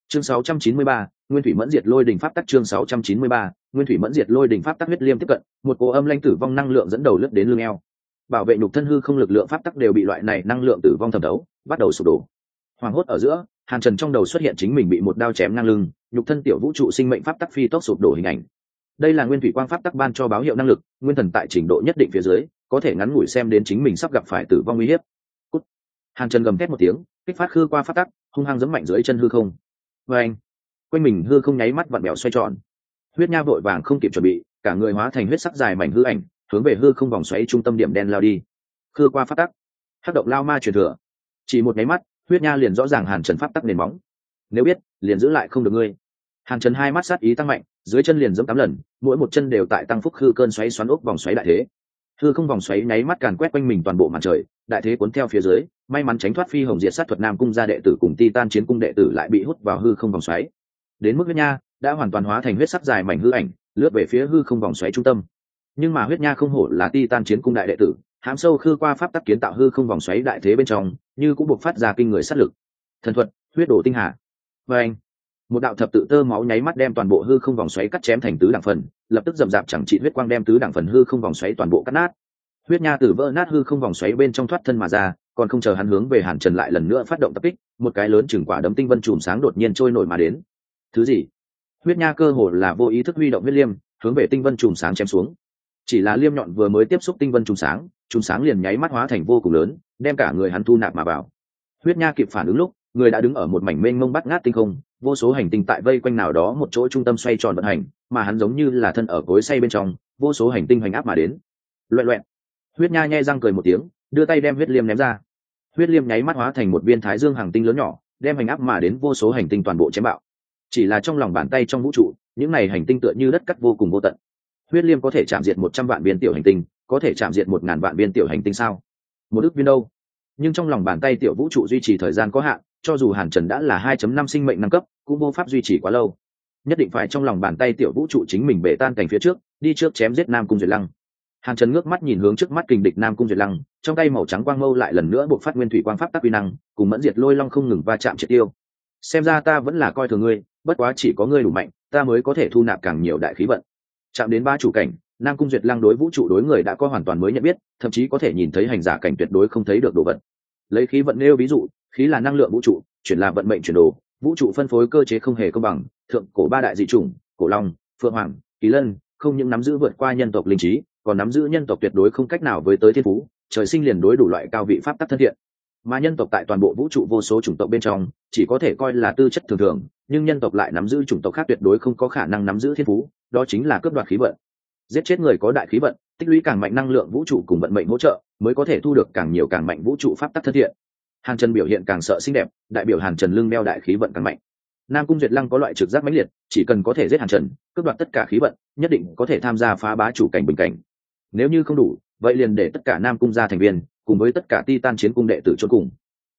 chương 693, nguyên thủy mẫn diệt lôi đỉnh pháp tắc chương 693, nguyên thủy mẫn diệt lôi đỉnh pháp tắc huyết liêm tiếp cận một cỗ âm lanh tử vong năng lượng dẫn đầu lướt đến lưng eo. Bảo vệ nhục thân hư không lực lượng pháp tắc đều bị loại này năng lượng tử vong thẩm đấu bắt đầu sụp đổ. Hoàng hốt ở giữa hàn trần trong đầu xuất hiện chính mình bị một đao chém ngang lưng nhục thân tiểu vũ trụ sinh mệnh pháp tắc phi tốc sụp đổ hình ảnh. Đây là nguyên thủy quang pháp tắc ban cho báo hiệu năng lực nguyên thần tại trình độ nhất định phía dưới có thể ngắn ngủi xem đến chính mình sắp gặp phải tử vong uy hiếp. Cút. hàn trần gầm thét một tiếng, kích phát khư qua pháp tắc, hung hăng giẫm mạnh dưới chân hư không. Và anh, quanh mình hư không nháy mắt vặn bèo xoay tròn. Huyết nha vội vàng không kịp chuẩn bị, cả người hóa thành huyết sắc dài mảnh hư ảnh, hướng về hư không vòng xoáy trung tâm điểm đen lao đi. Khư qua phát tắc. Hát động lao ma truyền thừa. Chỉ một nháy mắt, huyết nha liền rõ ràng hàn trần pháp tắc nền móng. Nếu biết, liền giữ lại không được ngươi. Hàn trần hai mắt sát ý tăng mạnh, dưới chân liền dẫm tám lần, mỗi một chân đều tại tăng phúc hư cơn xoáy xoắn ốc vòng xoáy đại thế hư không vòng xoáy nháy mắt càn quét quanh mình toàn bộ mặt trời, đại thế cuốn theo phía dưới, may mắn tránh thoát phi hồng diệt sát thuật nam cung gia đệ tử cùng ti tan chiến cung đệ tử lại bị hút vào hư không vòng xoáy. Đến mức huyết nha, đã hoàn toàn hóa thành huyết sắc dài mảnh hư ảnh, lướt về phía hư không vòng xoáy trung tâm. Nhưng mà huyết nha không hổ là ti tan chiến cung đại đệ tử, hãm sâu khư qua pháp tắc kiến tạo hư không vòng xoáy đại thế bên trong, như cũng buộc phát ra kinh người sát lực. Thần thuật, huyết đổ tinh hà. Và anh một đạo thập tự tơ máu nháy mắt đem toàn bộ hư không vòng xoáy cắt chém thành tứ đẳng phần, lập tức dầm dạp chẳng trị huyết quang đem tứ đẳng phần hư không vòng xoáy toàn bộ cắt nát. Huyết nha tử vỡ nát hư không vòng xoáy bên trong thoát thân mà ra, còn không chờ hắn hướng về hàn trần lại lần nữa phát động tập kích, một cái lớn chừng quả đấm tinh vân chùm sáng đột nhiên trôi nổi mà đến. Thứ gì? Huyết nha cơ hồ là vô ý thức huy động huyết liêm, hướng về tinh vân chùm sáng chém xuống. Chỉ là liêm nhọn vừa mới tiếp xúc tinh vân chùm sáng chùm sáng liền nháy mắt hóa thành vô cùng lớn, đem cả người hắn thu nạp mà vào. Huyết nha kịp phản ứng lúc người đã đứng ở một mảnh mênh mông bắt ngát tinh không, vô số hành tinh tại vây quanh nào đó một chỗ trung tâm xoay tròn vận hành, mà hắn giống như là thân ở cối say bên trong, vô số hành tinh hành áp mà đến. Loẹ loẹn huyết nha nhai răng cười một tiếng, đưa tay đem huyết liêm ném ra. Huyết liêm nháy mắt hóa thành một viên thái dương hàng tinh lớn nhỏ, đem hành áp mà đến vô số hành tinh toàn bộ chém bạo. Chỉ là trong lòng bàn tay trong vũ trụ, những này hành tinh tựa như đất cắt vô cùng vô tận. Huyết liêm có thể chạm diệt một trăm vạn viên tiểu hành tinh, có thể chạm diệt một ngàn vạn viên tiểu hành tinh sao? Một ước viên đâu? Nhưng trong lòng bàn tay tiểu vũ trụ duy trì thời gian có hạn cho dù hàn trần đã là hai năm sinh mệnh năm cấp, cũng vô pháp duy trì quá lâu. Nhất định phải trong lòng bàn tay tiểu vũ trụ chính mình bể tan cảnh phía trước, đi trước chém giết nam cung duyệt lăng. Hàn trần ngước mắt nhìn hướng trước mắt kình địch nam cung duyệt lăng, trong tay màu trắng quang mâu lại lần nữa buộc phát nguyên thủy quang pháp tắc uy năng, cùng mẫn diệt lôi long không ngừng va chạm triệt tiêu. Xem ra ta vẫn là coi thường ngươi, bất quá chỉ có ngươi đủ mạnh, ta mới có thể thu nạp càng nhiều đại khí vận. Chạm đến ba chủ cảnh, nam cung duyệt lăng đối vũ trụ đối người đã có hoàn toàn mới nhận biết, thậm chí có thể nhìn thấy hành giả cảnh tuyệt đối không thấy được đồ vật. Lấy khí vận nêu ví dụ khí là năng lượng vũ trụ, chuyển là vận mệnh chuyển đồ. Vũ trụ phân phối cơ chế không hề công bằng, thượng cổ ba đại dị chủng, cổ long, phượng hoàng, kỳ lân, không những nắm giữ vượt qua nhân tộc linh trí, còn nắm giữ nhân tộc tuyệt đối không cách nào với tới thiên phú, trời sinh liền đối đủ loại cao vị pháp tắc thân thiện. Mà nhân tộc tại toàn bộ vũ trụ vô số chủng tộc bên trong, chỉ có thể coi là tư chất thường thường, nhưng nhân tộc lại nắm giữ chủng tộc khác tuyệt đối không có khả năng nắm giữ thiên phú, đó chính là cướp đoạt khí vận. Giết chết người có đại khí vận, tích lũy càng mạnh năng lượng vũ trụ cùng vận mệnh hỗ trợ, mới có thể thu được càng nhiều càng mạnh vũ trụ pháp tắc thân thiện hàn trần biểu hiện càng sợ xinh đẹp, đại biểu hàn trần lưng đeo đại khí vận càng mạnh. Nam cung duyệt lăng có loại trực giác mãnh liệt, chỉ cần có thể giết hàn trần, cướp đoạt tất cả khí vận, nhất định có thể tham gia phá bá chủ cảnh bình cảnh. Nếu như không đủ, vậy liền để tất cả nam cung gia thành viên, cùng với tất cả ti tan chiến cung đệ tử chôn cùng.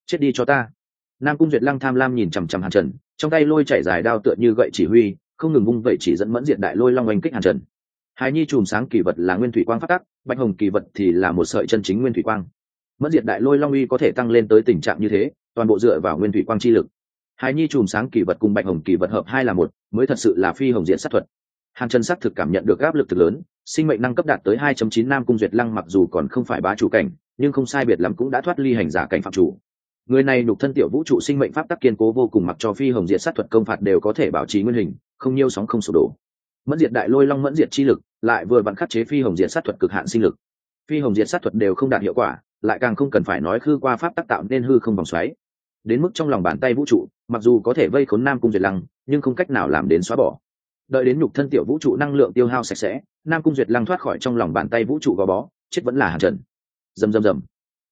Chết đi cho ta. Nam cung duyệt lăng tham lam nhìn chằm chằm hàn trần, trong tay lôi chảy dài đao tựa như gậy chỉ huy, không ngừng vung vậy chỉ dẫn mẫn diện đại lôi long oanh kích hàn trần. Hài nhi chùm sáng kỳ vật là nguyên thủy quang phát tắc, bạch hồng kỳ vật thì là một sợi chân chính nguyên thủy quang. Mất diệt đại lôi long uy có thể tăng lên tới tình trạng như thế, toàn bộ dựa vào nguyên thủy quang chi lực. Hài nhi chùm sáng kỳ vật cùng bạch hồng kỳ vật hợp hai là một, mới thật sự là phi hồng diện sát thuật. Hàn trần sắc thực cảm nhận được áp lực thực lớn, sinh mệnh năng cấp đạt tới 2.9 nam cung duyệt lăng mặc dù còn không phải bá chủ cảnh, nhưng không sai biệt lắm cũng đã thoát ly hành giả cảnh phạm chủ. Người này đục thân tiểu vũ trụ sinh mệnh pháp tắc kiên cố vô cùng mặc cho phi hồng diệt sát thuật công phạt đều có thể bảo trì nguyên hình, không nhiêu sóng không sụp đổ. Mẫn diệt đại lôi long mẫn diệt chi lực, lại vừa vặn khắc chế phi hồng diệt sát thuật cực hạn sinh lực. Phi hồng diệt sát thuật đều không đạt hiệu quả lại càng không cần phải nói khư qua pháp tác tạo nên hư không vòng xoáy. Đến mức trong lòng bàn tay vũ trụ, mặc dù có thể vây khốn nam cung duyệt lăng, nhưng không cách nào làm đến xóa bỏ. Đợi đến nhục thân tiểu vũ trụ năng lượng tiêu hao sạch sẽ, nam cung duyệt lăng thoát khỏi trong lòng bàn tay vũ trụ gò bó, chết vẫn là hàn trần. Rầm rầm rầm.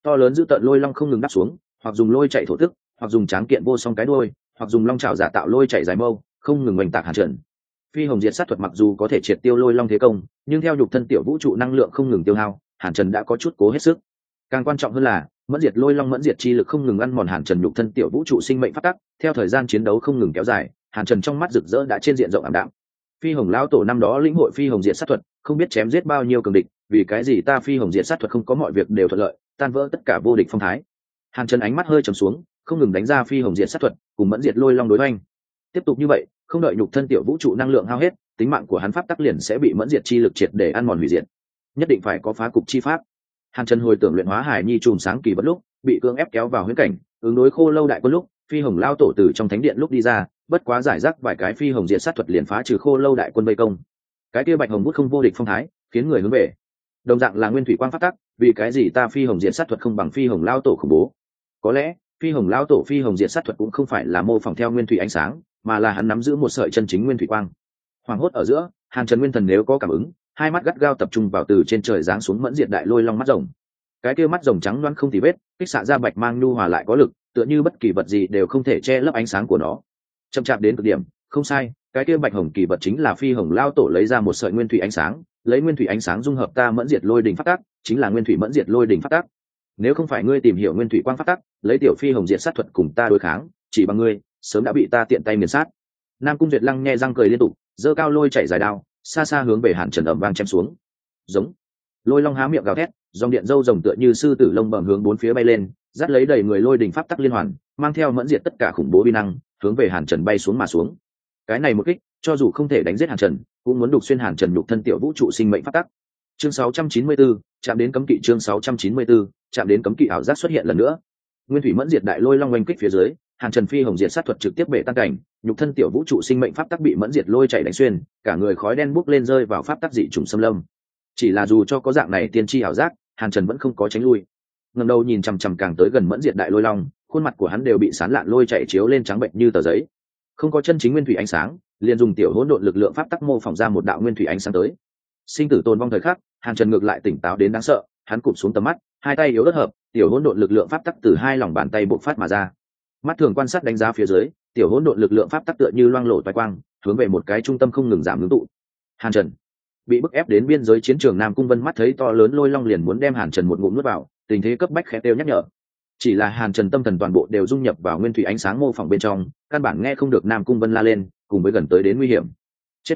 To lớn giữ tợn lôi long không ngừng đắp xuống, hoặc dùng lôi chạy thổ tức, hoặc dùng tráng kiện vô song cái đôi hoặc dùng long trào giả tạo lôi chạy dài mâu, không ngừng oanh tạc hàn trần. Phi hồng diệt sát thuật mặc dù có thể triệt tiêu lôi long thế công, nhưng theo nhục thân tiểu vũ trụ năng lượng không ngừng tiêu hao, hàn trần đã có chút cố hết sức càng quan trọng hơn là, mẫn diệt lôi long mẫn diệt chi lực không ngừng ăn mòn hàn trần nhục thân tiểu vũ trụ sinh mệnh phát tắc, theo thời gian chiến đấu không ngừng kéo dài, hàn trần trong mắt rực rỡ đã trên diện rộng ảm đạm. Phi hồng lão tổ năm đó lĩnh hội phi hồng diệt sát thuật, không biết chém giết bao nhiêu cường địch, vì cái gì ta phi hồng diệt sát thuật không có mọi việc đều thuận lợi, tan vỡ tất cả vô địch phong thái. Hàn trần ánh mắt hơi trầm xuống, không ngừng đánh ra phi hồng diệt sát thuật, cùng mẫn diệt lôi long đối oanh tiếp tục như vậy, không đợi nhục thân tiểu vũ trụ năng lượng hao hết, tính mạng của hắn pháp tắc liền sẽ bị mẫn diệt chi lực triệt để ăn mòn hủy diệt. Nhất định phải có phá cục chi pháp hàn trần hồi tưởng luyện hóa hải nhi chùm sáng kỳ bất lúc, bị cưỡng ép kéo vào huyễn cảnh, ứng đối khô lâu đại quân lúc, phi hồng lao tổ từ trong thánh điện lúc đi ra, bất quá giải rác vài cái phi hồng diệt sát thuật liền phá trừ khô lâu đại quân vây công. Cái kia bạch hồng bút không vô địch phong thái, khiến người hướng về. Đồng dạng là nguyên thủy quang phát tắc, vì cái gì ta phi hồng diệt sát thuật không bằng phi hồng lao tổ khủng bố? Có lẽ, phi hồng lao tổ phi hồng diệt sát thuật cũng không phải là mô phỏng theo nguyên thủy ánh sáng, mà là hắn nắm giữ một sợi chân chính nguyên thủy quang. Hoảng hốt ở giữa, hàn trần nguyên thần nếu có cảm ứng hai mắt gắt gao tập trung vào từ trên trời giáng xuống mẫn diệt đại lôi long mắt rồng. Cái kia mắt rồng trắng loáng không tì vết, kích xạ ra bạch mang nhu hòa lại có lực, tựa như bất kỳ vật gì đều không thể che lấp ánh sáng của nó. Chậm chạp đến cực điểm, không sai, cái kia bạch hồng kỳ vật chính là phi hồng lao tổ lấy ra một sợi nguyên thủy ánh sáng, lấy nguyên thủy ánh sáng dung hợp ta mẫn diệt lôi đình phát tác, chính là nguyên thủy mẫn diệt lôi đình phát tác. Nếu không phải ngươi tìm hiểu nguyên thủy quang phát tác, lấy tiểu phi hồng diệt sát thuật cùng ta đối kháng, chỉ bằng ngươi, sớm đã bị ta tiện tay miền sát. Nam cung duyệt lăng nghe răng cười liên tục, giơ cao lôi chạy dài đao xa xa hướng về hàn trần ẩm vang chém xuống. Giống. Lôi long há miệng gào thét dòng điện dâu rồng tựa như sư tử lông bầm hướng bốn phía bay lên dắt lấy đầy người lôi đình pháp tắc liên hoàn mang theo mẫn diệt tất cả khủng bố vi năng hướng về hàn trần bay xuống mà xuống. Cái này một kích cho dù không thể đánh giết hàn trần cũng muốn đục xuyên hàn trần nhục thân tiểu vũ trụ sinh mệnh pháp tắc. Chương 694, chạm đến cấm kỵ chương 694, chạm đến cấm kỵ ảo giác xuất hiện lần nữa. Nguyên thủy mẫn diệt đại lôi long oanh kích phía dưới hàn trần phi hồng diệt sát thuật trực tiếp bể tan cảnh, nhục thân tiểu vũ trụ sinh mệnh pháp tắc bị mẫn diệt lôi chảy đánh xuyên, cả người khói đen bốc lên rơi vào pháp tắc dị trùng xâm lâm. Chỉ là dù cho có dạng này tiên tri ảo giác, hàn trần vẫn không có tránh lui. Ngầm đầu nhìn chằm chằm càng tới gần mẫn diệt đại lôi long, khuôn mặt của hắn đều bị sán lạn lôi chạy chiếu lên trắng bệnh như tờ giấy. Không có chân chính nguyên thủy ánh sáng, liền dùng tiểu hỗn độn lực lượng pháp tắc mô phỏng ra một đạo nguyên thủy ánh sáng tới. Sinh tử tồn vong thời khắc, hàn trần ngược lại tỉnh táo đến đáng sợ, hắn cụp xuống tầm mắt, hai tay yếu đất hợp, tiểu hỗn độn lực lượng pháp tắc từ hai lòng bàn tay bộc phát mà ra mắt thường quan sát đánh giá phía dưới, tiểu hỗn độn lực lượng pháp tắc tựa như loang lộ toai quang, hướng về một cái trung tâm không ngừng giảm ngưng tụ. Hàn trần bị bức ép đến biên giới chiến trường nam cung vân mắt thấy to lớn lôi long liền muốn đem hàn trần một ngụm nuốt vào, tình thế cấp bách khẽ têu nhắc nhở. Chỉ là hàn trần tâm thần toàn bộ đều dung nhập vào nguyên thủy ánh sáng mô phỏng bên trong, căn bản nghe không được nam cung vân la lên, cùng với gần tới đến nguy hiểm. Chết.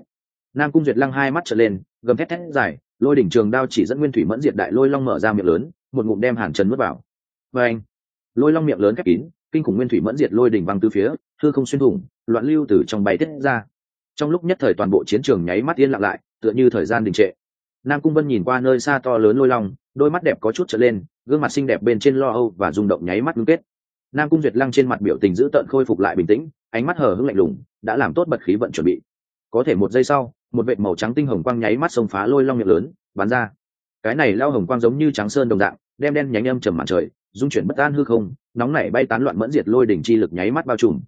Nam cung duyệt lăng hai mắt trở lên, gầm thét thét dài, lôi đỉnh trường đao chỉ dẫn nguyên thủy mẫn diệt đại lôi long mở ra miệng lớn, một ngụm đem hàn trần nuốt vào. Và anh, lôi long miệng lớn khép kín kinh khủng nguyên thủy mẫn diệt lôi đỉnh băng từ phía, hư không xuyên thủng, loạn lưu từ trong bay tiết ra. Trong lúc nhất thời toàn bộ chiến trường nháy mắt yên lặng lại, tựa như thời gian đình trệ. Nam cung vân nhìn qua nơi xa to lớn lôi long, đôi mắt đẹp có chút trở lên, gương mặt xinh đẹp bên trên lo âu và rung động nháy mắt ngưng kết. Nam cung duyệt lăng trên mặt biểu tình giữ tợn khôi phục lại bình tĩnh, ánh mắt hờ hững lạnh lùng, đã làm tốt bật khí vận chuẩn bị. Có thể một giây sau, một vệt màu trắng tinh hồng quang nháy mắt xông phá lôi long miệng lớn, bắn ra. Cái này lao hồng quang giống như trắng sơn đồng dạng, đem đen nhánh âm trầm màn trời dung chuyển bất an hư không, nóng nảy bay tán loạn mẫn diệt lôi đỉnh chi lực nháy mắt bao trùm.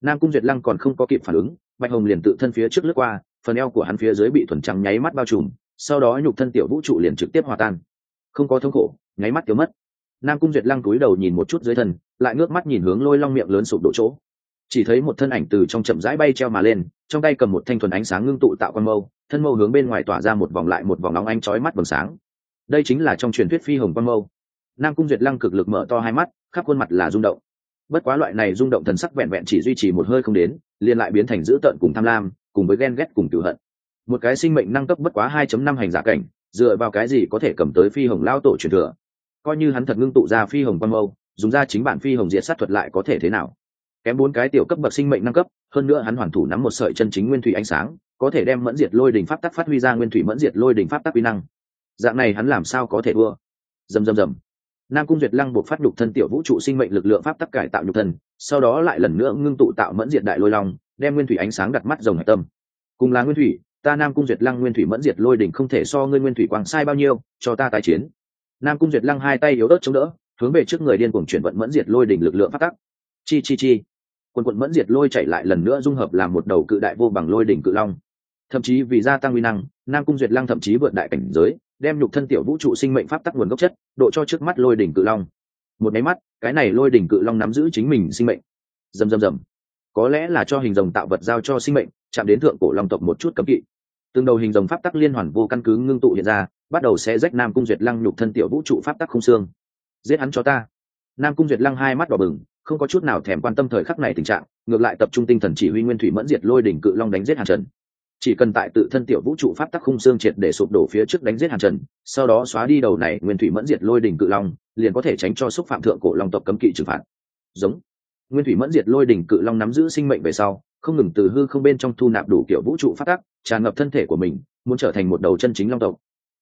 Nam cung duyệt lăng còn không có kịp phản ứng, bạch hồng liền tự thân phía trước lướt qua, phần eo của hắn phía dưới bị thuần trắng nháy mắt bao trùm, sau đó nhục thân tiểu vũ trụ liền trực tiếp hòa tan. Không có thống khổ, nháy mắt tiêu mất. Nam cung duyệt lăng cúi đầu nhìn một chút dưới thân, lại ngước mắt nhìn hướng lôi long miệng lớn sụp đổ chỗ. Chỉ thấy một thân ảnh từ trong chậm rãi bay treo mà lên, trong tay cầm một thanh thuần ánh sáng ngưng tụ tạo con mâu, thân mâu hướng bên ngoài tỏa ra một vòng lại một vòng nóng ánh chói mắt vầng sáng. Đây chính là trong truyền thuyết phi hồng con mâu nam cung duyệt lăng cực lực mở to hai mắt, khắp khuôn mặt là rung động. Bất quá loại này rung động thần sắc vẹn vẹn chỉ duy trì một hơi không đến, liền lại biến thành dữ tợn cùng tham lam, cùng với ghen ghét cùng cựu hận. Một cái sinh mệnh năng cấp bất quá 2.5 hành giả cảnh, dựa vào cái gì có thể cầm tới phi hồng lao tổ truyền thừa? Coi như hắn thật ngưng tụ ra phi hồng quan mâu, dùng ra chính bản phi hồng diệt sát thuật lại có thể thế nào? Kém bốn cái tiểu cấp bậc sinh mệnh năng cấp, hơn nữa hắn hoàn thủ nắm một sợi chân chính nguyên thủy ánh sáng, có thể đem mẫn diệt lôi đình pháp tắc phát huy ra nguyên thủy mẫn diệt lôi đình pháp tắc uy năng. Dạng này hắn làm sao có thể thua? Dầm dầm dầm nam cung duyệt lăng buộc phát nhục thân tiểu vũ trụ sinh mệnh lực lượng pháp tắc cải tạo nhục thân, sau đó lại lần nữa ngưng tụ tạo mẫn diệt đại lôi long, đem nguyên thủy ánh sáng đặt mắt rồng hạch tâm. Cùng là nguyên thủy, ta nam cung duyệt lăng nguyên thủy mẫn diệt lôi đỉnh không thể so ngươi nguyên thủy quang sai bao nhiêu, cho ta tái chiến. Nam cung duyệt lăng hai tay yếu ớt chống đỡ, hướng về trước người điên cuồng chuyển vận mẫn diệt lôi đỉnh lực lượng phát tắc. Chi chi chi. Quần quận mẫn diệt lôi chạy lại lần nữa dung hợp làm một đầu cự đại vô bằng lôi đỉnh cự long. Thậm chí vì gia tăng uy năng, nam cung duyệt lăng thậm chí vượt đại cảnh giới đem nhục thân tiểu vũ trụ sinh mệnh pháp tắc nguồn gốc chất độ cho trước mắt lôi đỉnh cự long. Một máy mắt, cái này lôi đỉnh cự long nắm giữ chính mình sinh mệnh. Dầm dầm dầm có lẽ là cho hình rồng tạo vật giao cho sinh mệnh, chạm đến thượng cổ long tộc một chút cấm kỵ. Từng đầu hình rồng pháp tắc liên hoàn vô căn cứ ngưng tụ hiện ra, bắt đầu sẽ rách nam cung duyệt lăng nhục thân tiểu vũ trụ pháp tắc không xương. Giết hắn cho ta. Nam cung duyệt lăng hai mắt đỏ bừng, không có chút nào thèm quan tâm thời khắc này tình trạng, ngược lại tập trung tinh thần chỉ huy nguyên thủy mẫn diệt lôi đỉnh cự long đánh giết hàn trần chỉ cần tại tự thân tiểu vũ trụ pháp tắc khung xương triệt để sụp đổ phía trước đánh giết hàn trần, sau đó xóa đi đầu này nguyên thủy mẫn diệt lôi đỉnh cự long, liền có thể tránh cho xúc phạm thượng cổ long tộc cấm kỵ trừng phạt. Giống. Nguyên thủy mẫn diệt lôi đỉnh cự long nắm giữ sinh mệnh về sau, không ngừng từ hư không bên trong thu nạp đủ kiểu vũ trụ phát tắc, tràn ngập thân thể của mình, muốn trở thành một đầu chân chính long tộc.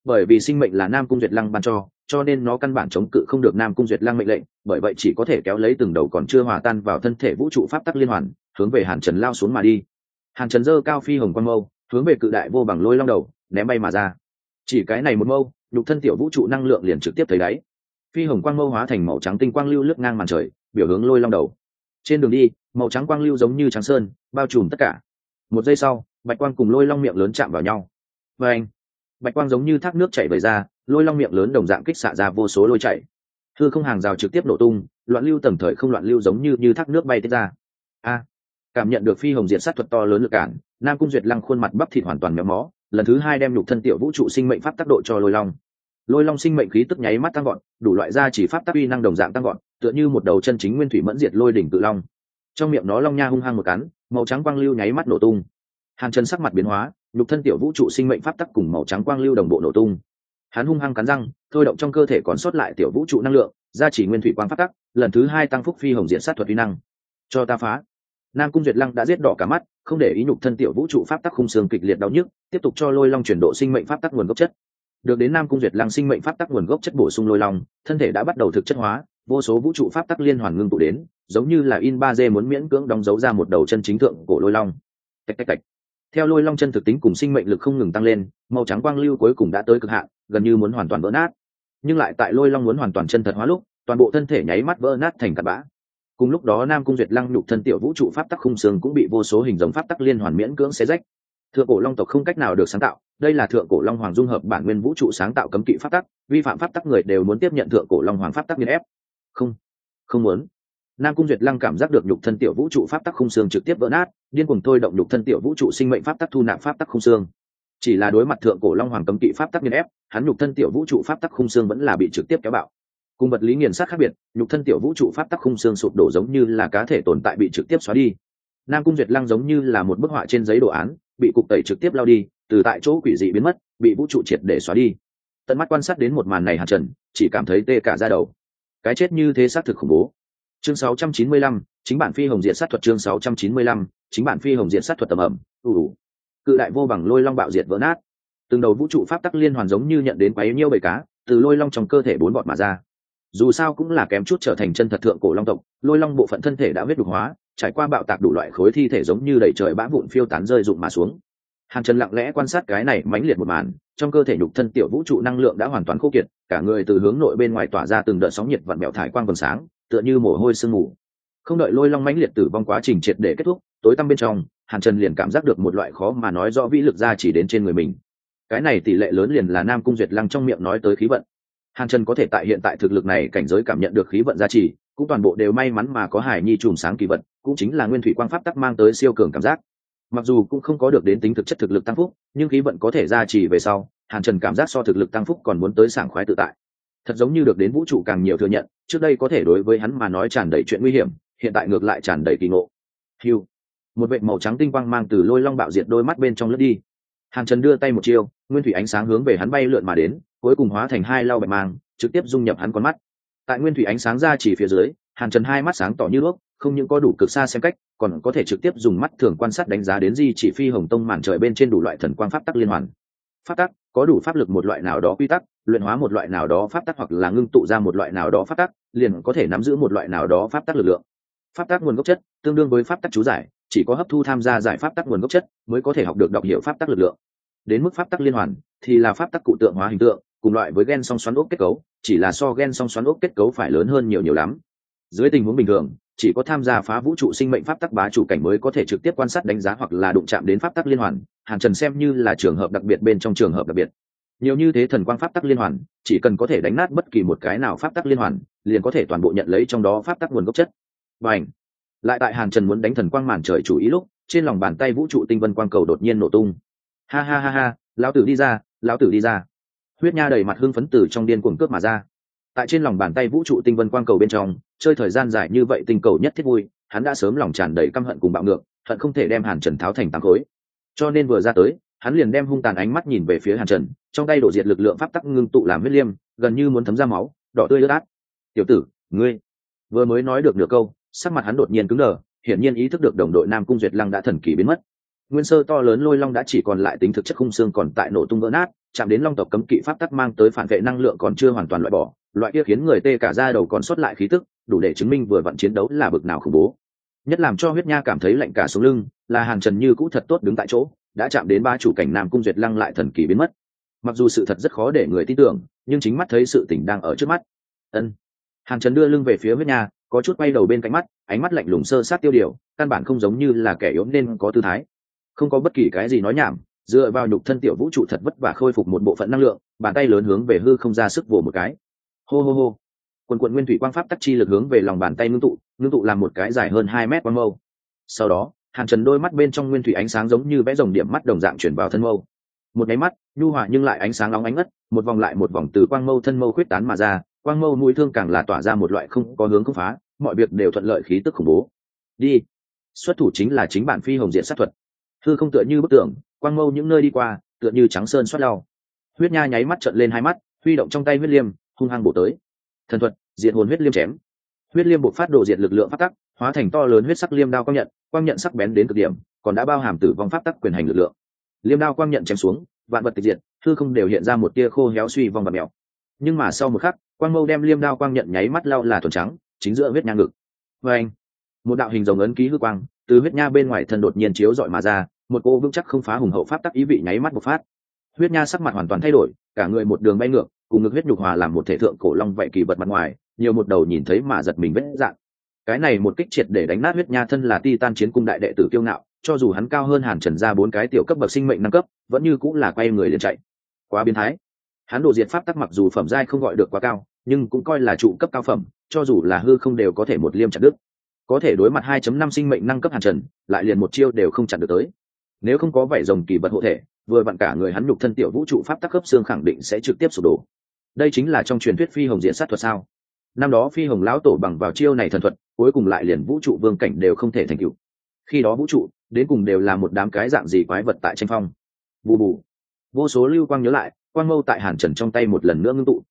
Bởi vì sinh mệnh là nam cung duyệt lăng ban cho cho nên nó căn bản chống cự không được nam cung duyệt lăng mệnh lệnh, bởi vậy chỉ có thể kéo lấy từng đầu còn chưa hòa tan vào thân thể vũ trụ pháp tắc liên hoàn, hướng về hàn trần lao xuống mà đi hàn trần dơ cao phi hồng quang mâu, hướng về cự đại vô bằng lôi long đầu, ném bay mà ra. Chỉ cái này một mâu, nhục thân tiểu vũ trụ năng lượng liền trực tiếp thấy đáy. Phi hồng quang mâu hóa thành màu trắng tinh quang lưu lướt ngang màn trời, biểu hướng lôi long đầu. Trên đường đi, màu trắng quang lưu giống như trắng sơn, bao trùm tất cả. Một giây sau, bạch quang cùng lôi long miệng lớn chạm vào nhau. Và anh, bạch quang giống như thác nước chảy về ra, lôi long miệng lớn đồng dạng kích xạ ra vô số lôi chảy. Thư không hàng rào trực tiếp nổ tung, loạn lưu tầm thời không loạn lưu giống như như thác nước bay tiết ra. A cảm nhận được phi hồng diệt sát thuật to lớn lực cản, nam cung duyệt lăng khuôn mặt bắp thịt hoàn toàn méo mó, lần thứ hai đem nhục thân tiểu vũ trụ sinh mệnh pháp tác độ cho lôi long. Lôi long sinh mệnh khí tức nháy mắt tăng gọn đủ loại gia chỉ pháp tác uy năng đồng dạng tăng gọn tựa như một đầu chân chính nguyên thủy mẫn diệt lôi đỉnh tự long. Trong miệng nó long nha hung hăng một cắn, màu trắng quang lưu nháy mắt nổ tung. Hàn chân sắc mặt biến hóa, nhục thân tiểu vũ trụ sinh mệnh pháp tắc cùng màu trắng quang lưu đồng bộ nổ tung. Hắn hung hăng cắn răng, thôi động trong cơ thể còn sót lại tiểu vũ trụ năng lượng, gia chỉ nguyên thủy quang pháp tắc, lần thứ hai tăng phúc phi hồng diện sát thuật uy năng. Cho ta phá nam cung duyệt lăng đã giết đỏ cả mắt, không để ý nhục thân tiểu vũ trụ pháp tắc khung xương kịch liệt đau nhức, tiếp tục cho lôi long chuyển độ sinh mệnh pháp tắc nguồn gốc chất. Được đến nam cung duyệt lăng sinh mệnh pháp tắc nguồn gốc chất bổ sung lôi long, thân thể đã bắt đầu thực chất hóa, vô số vũ trụ pháp tắc liên hoàn ngưng tụ đến, giống như là in ba d muốn miễn cưỡng đóng dấu ra một đầu chân chính thượng của lôi long. Tạch tạch tạch. Theo lôi long chân thực tính cùng sinh mệnh lực không ngừng tăng lên, màu trắng quang lưu cuối cùng đã tới cực hạn, gần như muốn hoàn toàn vỡ nát. Nhưng lại tại lôi long muốn hoàn toàn chân thật hóa lúc, toàn bộ thân thể nháy mắt vỡ nát thành cặn bã cùng lúc đó nam cung duyệt lăng nhục thân tiểu vũ trụ pháp tắc khung xương cũng bị vô số hình giống pháp tắc liên hoàn miễn cưỡng xé rách. Thượng cổ long tộc không cách nào được sáng tạo, đây là thượng cổ long hoàng dung hợp bản nguyên vũ trụ sáng tạo cấm kỵ pháp tắc, vi phạm pháp tắc người đều muốn tiếp nhận thượng cổ long hoàng pháp tắc nghiên ép. Không không muốn. Nam cung duyệt lăng cảm giác được nhục thân tiểu vũ trụ pháp tắc khung xương trực tiếp vỡ nát, điên cùng thôi động nhục thân tiểu vũ trụ sinh mệnh pháp tắc thu nạp pháp tắc khung xương. Chỉ là đối mặt thượng cổ long hoàng cấm kỵ pháp tắc nghiên ép, hắn nhục thân tiểu vũ trụ pháp tắc khung xương vẫn là bị trực tiếp kéo bạo cùng vật lý nghiền sát khác biệt nhục thân tiểu vũ trụ pháp tắc khung xương sụp đổ giống như là cá thể tồn tại bị trực tiếp xóa đi. Nam cung duyệt lăng giống như là một bức họa trên giấy đồ án bị cục tẩy trực tiếp lao đi từ tại chỗ quỷ dị biến mất bị vũ trụ triệt để xóa đi. Tận mắt quan sát đến một màn này hạt trần chỉ cảm thấy tê cả ra đầu. Cái chết như thế xác thực khủng bố. Chương 695, chính bản phi hồng diện sát thuật chương 695, chính bản phi hồng diện sát thuật tầm ẩm ủ cự đại vô bằng lôi long bạo diệt vỡ nát. Từng đầu vũ trụ pháp tắc liên hoàn giống như nhận đến quấy nhiêu bầy cá từ lôi long trong cơ thể bốn bọt mà ra dù sao cũng là kém chút trở thành chân thật thượng cổ long tộc, lôi long bộ phận thân thể đã huyết đục hóa, trải qua bạo tạc đủ loại khối thi thể giống như đầy trời bã vụn phiêu tán rơi rụng mà xuống. Hàn trần lặng lẽ quan sát cái này mãnh liệt một màn, trong cơ thể nhục thân tiểu vũ trụ năng lượng đã hoàn toàn khô kiệt, cả người từ hướng nội bên ngoài tỏa ra từng đợt sóng nhiệt vặn mẹo thải quang vầng sáng, tựa như mồ hôi sương mù. Không đợi lôi long mãnh liệt tử vong quá trình triệt để kết thúc, tối tăm bên trong, hàn trần liền cảm giác được một loại khó mà nói rõ vĩ lực ra chỉ đến trên người mình. Cái này tỷ lệ lớn liền là nam cung duyệt lăng trong miệng nói tới khí vận hàn trần có thể tại hiện tại thực lực này cảnh giới cảm nhận được khí vận gia trì, cũng toàn bộ đều may mắn mà có hải nhi chùm sáng kỳ vận cũng chính là nguyên thủy quang pháp tắc mang tới siêu cường cảm giác. Mặc dù cũng không có được đến tính thực chất thực lực tăng phúc, nhưng khí vận có thể gia trì về sau, hàn trần cảm giác so thực lực tăng phúc còn muốn tới sảng khoái tự tại. Thật giống như được đến vũ trụ càng nhiều thừa nhận, trước đây có thể đối với hắn mà nói tràn đầy chuyện nguy hiểm, hiện tại ngược lại tràn đầy kỳ ngộ. Hiu một vệ màu trắng tinh quang mang từ lôi long bạo diệt đôi mắt bên trong lướt đi. Hàn trần đưa tay một chiêu, nguyên thủy ánh sáng hướng về hắn bay lượn mà đến cuối cùng hóa thành hai lau bạch mang, trực tiếp dung nhập hắn con mắt. Tại nguyên thủy ánh sáng ra chỉ phía dưới, hàn trần hai mắt sáng tỏ như đuốc không những có đủ cực xa xem cách, còn có thể trực tiếp dùng mắt thường quan sát đánh giá đến di chỉ phi hồng tông màn trời bên trên đủ loại thần quang pháp tắc liên hoàn. Pháp tắc, có đủ pháp lực một loại nào đó quy tắc, luyện hóa một loại nào đó pháp tắc hoặc là ngưng tụ ra một loại nào đó pháp tắc, liền có thể nắm giữ một loại nào đó pháp tắc lực lượng. Pháp tắc nguồn gốc chất, tương đương với pháp tắc chú giải, chỉ có hấp thu tham gia giải pháp tắc nguồn gốc chất mới có thể học được đọc hiểu pháp tắc lực lượng. Đến mức pháp tắc liên hoàn, thì là pháp tắc cụ tượng hóa hình tượng cùng loại với gen song xoắn ốc kết cấu, chỉ là so gen song xoắn ốc kết cấu phải lớn hơn nhiều nhiều lắm. Dưới tình huống bình thường, chỉ có tham gia phá vũ trụ sinh mệnh pháp tắc bá chủ cảnh mới có thể trực tiếp quan sát đánh giá hoặc là đụng chạm đến pháp tắc liên hoàn, hàn trần xem như là trường hợp đặc biệt bên trong trường hợp đặc biệt. Nhiều như thế thần quang pháp tắc liên hoàn, chỉ cần có thể đánh nát bất kỳ một cái nào pháp tắc liên hoàn, liền có thể toàn bộ nhận lấy trong đó pháp tắc nguồn gốc chất. Và ảnh lại tại hàn trần muốn đánh thần quang màn trời chủ ý lúc, trên lòng bàn tay vũ trụ tinh vân quang cầu đột nhiên nổ tung. Ha ha ha ha, lão tử đi ra, lão tử đi ra huyết nha đầy mặt hưng phấn từ trong điên cuồng cướp mà ra. Tại trên lòng bàn tay vũ trụ tinh vân quang cầu bên trong, chơi thời gian dài như vậy tinh cầu nhất thiết vui, hắn đã sớm lòng tràn đầy căm hận cùng bạo ngược, hận không thể đem hàn trần tháo thành tám khối. Cho nên vừa ra tới, hắn liền đem hung tàn ánh mắt nhìn về phía hàn trần, trong tay đổ diệt lực lượng pháp tắc ngưng tụ làm huyết liêm, gần như muốn thấm ra máu, đỏ tươi ướt át. Tiểu tử, ngươi vừa mới nói được nửa câu, sắc mặt hắn đột nhiên cứng đờ, hiển nhiên ý thức được đồng đội nam cung duyệt lăng đã thần kỳ biến mất nguyên sơ to lớn lôi long đã chỉ còn lại tính thực chất khung xương còn tại nổ tung vỡ nát, chạm đến long tộc cấm kỵ pháp tắc mang tới phản vệ năng lượng còn chưa hoàn toàn loại bỏ, loại kia khiến người tê cả ra đầu còn sót lại khí tức, đủ để chứng minh vừa vặn chiến đấu là bực nào khủng bố. Nhất làm cho huyết nha cảm thấy lạnh cả xuống lưng, là hàn trần như cũ thật tốt đứng tại chỗ, đã chạm đến ba chủ cảnh nam cung duyệt lăng lại thần kỳ biến mất. Mặc dù sự thật rất khó để người tin tưởng, nhưng chính mắt thấy sự tình đang ở trước mắt. Ân. Hàn trần đưa lưng về phía huyết nha, có chút quay đầu bên cạnh mắt, ánh mắt lạnh lùng sơ sát tiêu điều, căn bản không giống như là kẻ yếu nên có tư thái không có bất kỳ cái gì nói nhảm, dựa vào nhục thân tiểu vũ trụ thật vất vả khôi phục một bộ phận năng lượng, bàn tay lớn hướng về hư không ra sức vồ một cái. Hô hô hô. Quần quận nguyên thủy quang pháp tắc chi lực hướng về lòng bàn tay ngưng tụ ngưng tụ làm một cái dài hơn hai mét quang mâu. Sau đó, hàn trần đôi mắt bên trong nguyên thủy ánh sáng giống như vẽ dòng điểm mắt đồng dạng chuyển vào thân mâu. Một nháy mắt, nhu hòa nhưng lại ánh sáng nóng ánh ngất, một vòng lại một vòng từ quang mâu thân mâu khuyết tán mà ra, quang mâu mũi thương càng là tỏa ra một loại không có hướng không phá, mọi việc đều thuận lợi khí tức khủng bố. Đi. Xuất thủ chính là chính bản phi hồng diện sát thuật thư không tựa như bức tường, quang mâu những nơi đi qua, tựa như trắng sơn xoát đau huyết nha nháy mắt trận lên hai mắt, huy động trong tay huyết liêm, hung hăng bổ tới. Thần thuật, diệt hồn huyết liêm chém. Huyết liêm buộc phát độ diệt lực lượng phát tắc, hóa thành to lớn huyết sắc liêm đao quang nhận quang nhận sắc bén đến cực điểm, còn đã bao hàm tử vong phát tắc quyền hành lực lượng. Liêm đao quang nhận chém xuống, vạn vật tịch diệt thư không đều hiện ra một tia khô héo suy vong và mèo. Nhưng mà sau một khắc, quang mâu đem liêm đao quang nhận nháy mắt lao là thuần trắng, chính giữa huyết nha ngực. Và anh một đạo hình rồng ấn ký hư quang từ huyết nha bên ngoài thân đột nhiên chiếu dọi mà ra, một cô vững chắc không phá hùng hậu pháp tắc ý vị nháy mắt một phát. Huyết nha sắc mặt hoàn toàn thay đổi, cả người một đường bay ngược, cùng ngực huyết nhục hòa làm một thể thượng cổ long vậy kỳ vật mặt ngoài, nhiều một đầu nhìn thấy mà giật mình vết dạng. Cái này một kích triệt để đánh nát huyết nha thân là ti tan chiến cung đại đệ tử kiêu ngạo, cho dù hắn cao hơn hàn trần ra bốn cái tiểu cấp bậc sinh mệnh năm cấp, vẫn như cũng là quay người liền chạy. Quá biến thái. Hắn độ diệt pháp tắc mặc dù phẩm giai không gọi được quá cao, nhưng cũng coi là trụ cấp cao phẩm, cho dù là hư không đều có thể một liêm chặt đứt có thể đối mặt 2.5 sinh mệnh năng cấp hàn trần, lại liền một chiêu đều không chặn được tới. Nếu không có vảy rồng kỳ vật hộ thể, vừa vặn cả người hắn nhục thân tiểu vũ trụ pháp tắc cấp xương khẳng định sẽ trực tiếp sụp đổ. Đây chính là trong truyền thuyết phi hồng diện sát thuật sao? Năm đó phi hồng lão tổ bằng vào chiêu này thần thuật, cuối cùng lại liền vũ trụ vương cảnh đều không thể thành cựu khi đó vũ trụ, đến cùng đều là một đám cái dạng gì quái vật tại tranh phong. Bù bù. Vô số lưu quang nhớ lại, quang mâu tại hàn trần trong tay một lần nữa ngưng tụ.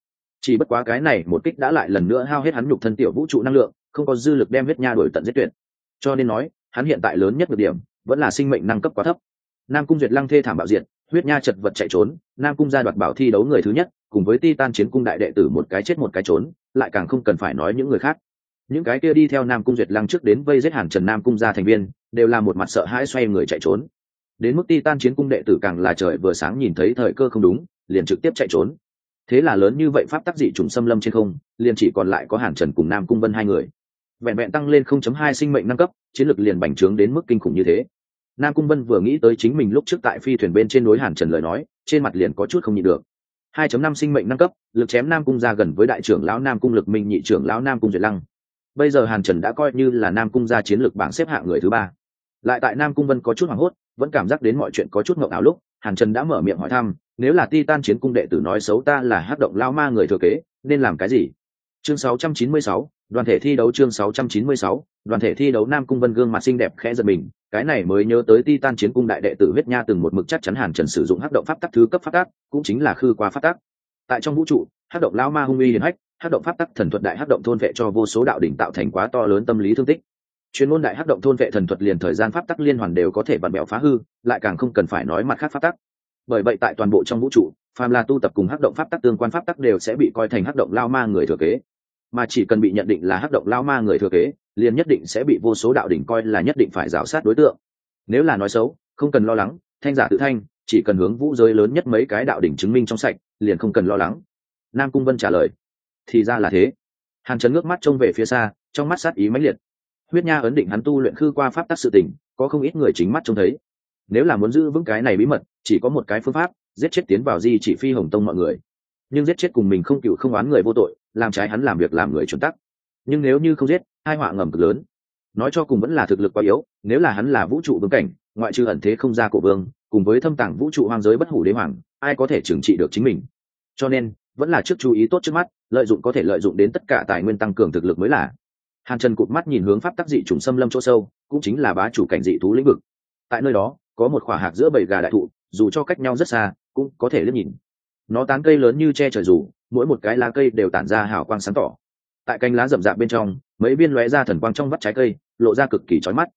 Chỉ bất quá cái này một kích đã lại lần nữa hao hết hắn nhục thân tiểu vũ trụ năng lượng không có dư lực đem huyết nha đổi tận giết tuyệt. Cho nên nói, hắn hiện tại lớn nhất được điểm, vẫn là sinh mệnh năng cấp quá thấp. Nam cung duyệt lăng thê thảm bạo diện huyết nha chật vật chạy trốn, nam cung gia đoạt bảo thi đấu người thứ nhất, cùng với ti tan chiến cung đại đệ tử một cái chết một cái trốn, lại càng không cần phải nói những người khác. Những cái kia đi theo nam cung duyệt lăng trước đến vây giết hàn trần nam cung gia thành viên, đều là một mặt sợ hãi xoay người chạy trốn. Đến mức ti tan chiến cung đệ tử càng là trời vừa sáng nhìn thấy thời cơ không đúng, liền trực tiếp chạy trốn. Thế là lớn như vậy pháp tắc dị trùng xâm lâm trên không, liền chỉ còn lại có hàn trần cùng nam cung vân hai người vẹn vẹn tăng lên 0.2 sinh mệnh nâng cấp chiến lược liền bành trướng đến mức kinh khủng như thế. Nam cung vân vừa nghĩ tới chính mình lúc trước tại phi thuyền bên trên núi hàn trần lời nói trên mặt liền có chút không nhịn được. 2.5 sinh mệnh nâng cấp lực chém nam cung ra gần với đại trưởng lão nam cung lực minh nhị trưởng lão nam cung duyệt lăng. Bây giờ hàn trần đã coi như là nam cung gia chiến lược bảng xếp hạng người thứ ba. Lại tại nam cung vân có chút hoảng hốt vẫn cảm giác đến mọi chuyện có chút ngượng ảo lúc hàn trần đã mở miệng hỏi thăm nếu là Titan chiến cung đệ tử nói xấu ta là hắc động lao ma người thừa kế nên làm cái gì? Chương 696, đoàn thể thi đấu chương 696, đoàn thể thi đấu nam cung vân gương mặt xinh đẹp khẽ giật mình cái này mới nhớ tới ti tan chiến cung đại đệ tử huyết nha từng một mực chắc chắn hàn trần sử dụng hắc động pháp tắc thứ cấp pháp tắc cũng chính là khư qua pháp tắc. Tại trong vũ trụ hắc động lao ma hung uy hiển hách hắc động pháp tắc thần thuật đại hắc động thôn vệ cho vô số đạo đỉnh tạo thành quá to lớn tâm lý thương tích. Chuyên môn đại hắc động thôn vệ thần thuật liền thời gian pháp tắc liên hoàn đều có thể vặn bẹo phá hư lại càng không cần phải nói mặt khác pháp tắc. Bởi vậy tại toàn bộ trong vũ trụ phàm là tu tập cùng hắc động pháp tắc tương quan pháp tắc đều sẽ bị coi thành hắc động lao ma người thừa kế mà chỉ cần bị nhận định là hắc động lao ma người thừa kế, liền nhất định sẽ bị vô số đạo đỉnh coi là nhất định phải rào sát đối tượng. Nếu là nói xấu, không cần lo lắng, thanh giả tự thanh, chỉ cần hướng vũ giới lớn nhất mấy cái đạo đỉnh chứng minh trong sạch, liền không cần lo lắng. Nam cung vân trả lời. Thì ra là thế. Hàn trấn ngước mắt trông về phía xa, trong mắt sát ý mãnh liệt. Huyết nha ấn định hắn tu luyện khư qua pháp tắc sự tình, có không ít người chính mắt trông thấy. Nếu là muốn giữ vững cái này bí mật, chỉ có một cái phương pháp, giết chết tiến vào di chỉ phi hồng tông mọi người. Nhưng giết chết cùng mình không cựu không oán người vô tội làm trái hắn làm việc làm người chuẩn tắc. Nhưng nếu như không giết hai họa ngầm cực lớn. Nói cho cùng vẫn là thực lực quá yếu, nếu là hắn là vũ trụ vương cảnh, ngoại trừ ẩn thế không ra cổ vương, cùng với thâm tàng vũ trụ hoang giới bất hủ đế hoàng, ai có thể trừng trị được chính mình? Cho nên, vẫn là trước chú ý tốt trước mắt, lợi dụng có thể lợi dụng đến tất cả tài nguyên tăng cường thực lực mới là. Hàn trần cụt mắt nhìn hướng pháp tắc dị trùng xâm lâm chỗ sâu, cũng chính là bá chủ cảnh dị thú lĩnh vực. Tại nơi đó, có một khỏa hạc giữa bầy gà đại thụ, dù cho cách nhau rất xa, cũng có thể liếc nhìn nó tán cây lớn như che trời rủ, mỗi một cái lá cây đều tản ra hào quang sáng tỏ. Tại cánh lá rậm rạp bên trong, mấy viên lóe ra thần quang trong vắt trái cây, lộ ra cực kỳ trói mắt.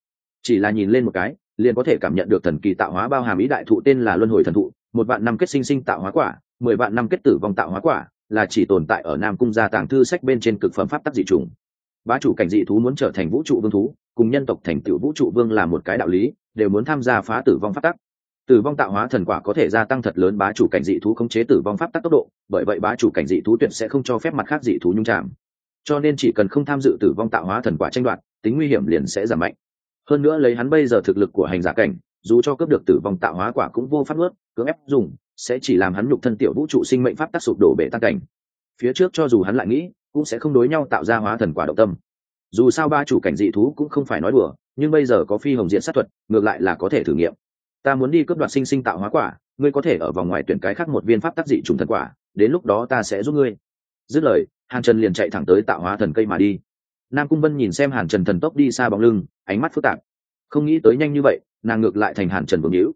Chỉ là nhìn lên một cái, liền có thể cảm nhận được thần kỳ tạo hóa bao hàm ý đại thụ tên là luân hồi thần thụ, một vạn năm kết sinh sinh tạo hóa quả, mười vạn năm kết tử vong tạo hóa quả, là chỉ tồn tại ở nam cung gia tàng thư sách bên trên cực phẩm pháp tắc dị trùng bá chủ cảnh dị thú muốn trở thành vũ trụ vương thú, cùng nhân tộc thành tựu vũ trụ vương là một cái đạo lý, đều muốn tham gia phá tử vong pháp tắc tử vong tạo hóa thần quả có thể gia tăng thật lớn, bá chủ cảnh dị thú khống chế tử vong pháp tắc tốc độ, bởi vậy bá chủ cảnh dị thú tuyệt sẽ không cho phép mặt khác dị thú nhung chạm. Cho nên chỉ cần không tham dự tử vong tạo hóa thần quả tranh đoạt, tính nguy hiểm liền sẽ giảm mạnh. Hơn nữa lấy hắn bây giờ thực lực của hành giả cảnh, dù cho cướp được tử vong tạo hóa quả cũng vô pháp ướt cưỡng ép dùng, sẽ chỉ làm hắn nhục thân tiểu vũ trụ sinh mệnh pháp tác sụp đổ bể tan cảnh. Phía trước cho dù hắn lại nghĩ, cũng sẽ không đối nhau tạo ra hóa thần quả động tâm. Dù sao ba chủ cảnh dị thú cũng không phải nói đùa, nhưng bây giờ có phi hồng diện sát thuật, ngược lại là có thể thử nghiệm ta muốn đi cướp đoạt sinh sinh tạo hóa quả, ngươi có thể ở vòng ngoài tuyển cái khác một viên pháp tác dị trùng thần quả, đến lúc đó ta sẽ giúp ngươi. Dứt lời, hàn trần liền chạy thẳng tới tạo hóa thần cây mà đi. Nam cung vân nhìn xem hàn trần thần tốc đi xa bóng lưng, ánh mắt phức tạp. Không nghĩ tới nhanh như vậy, nàng ngược lại thành hàn trần vương hữu.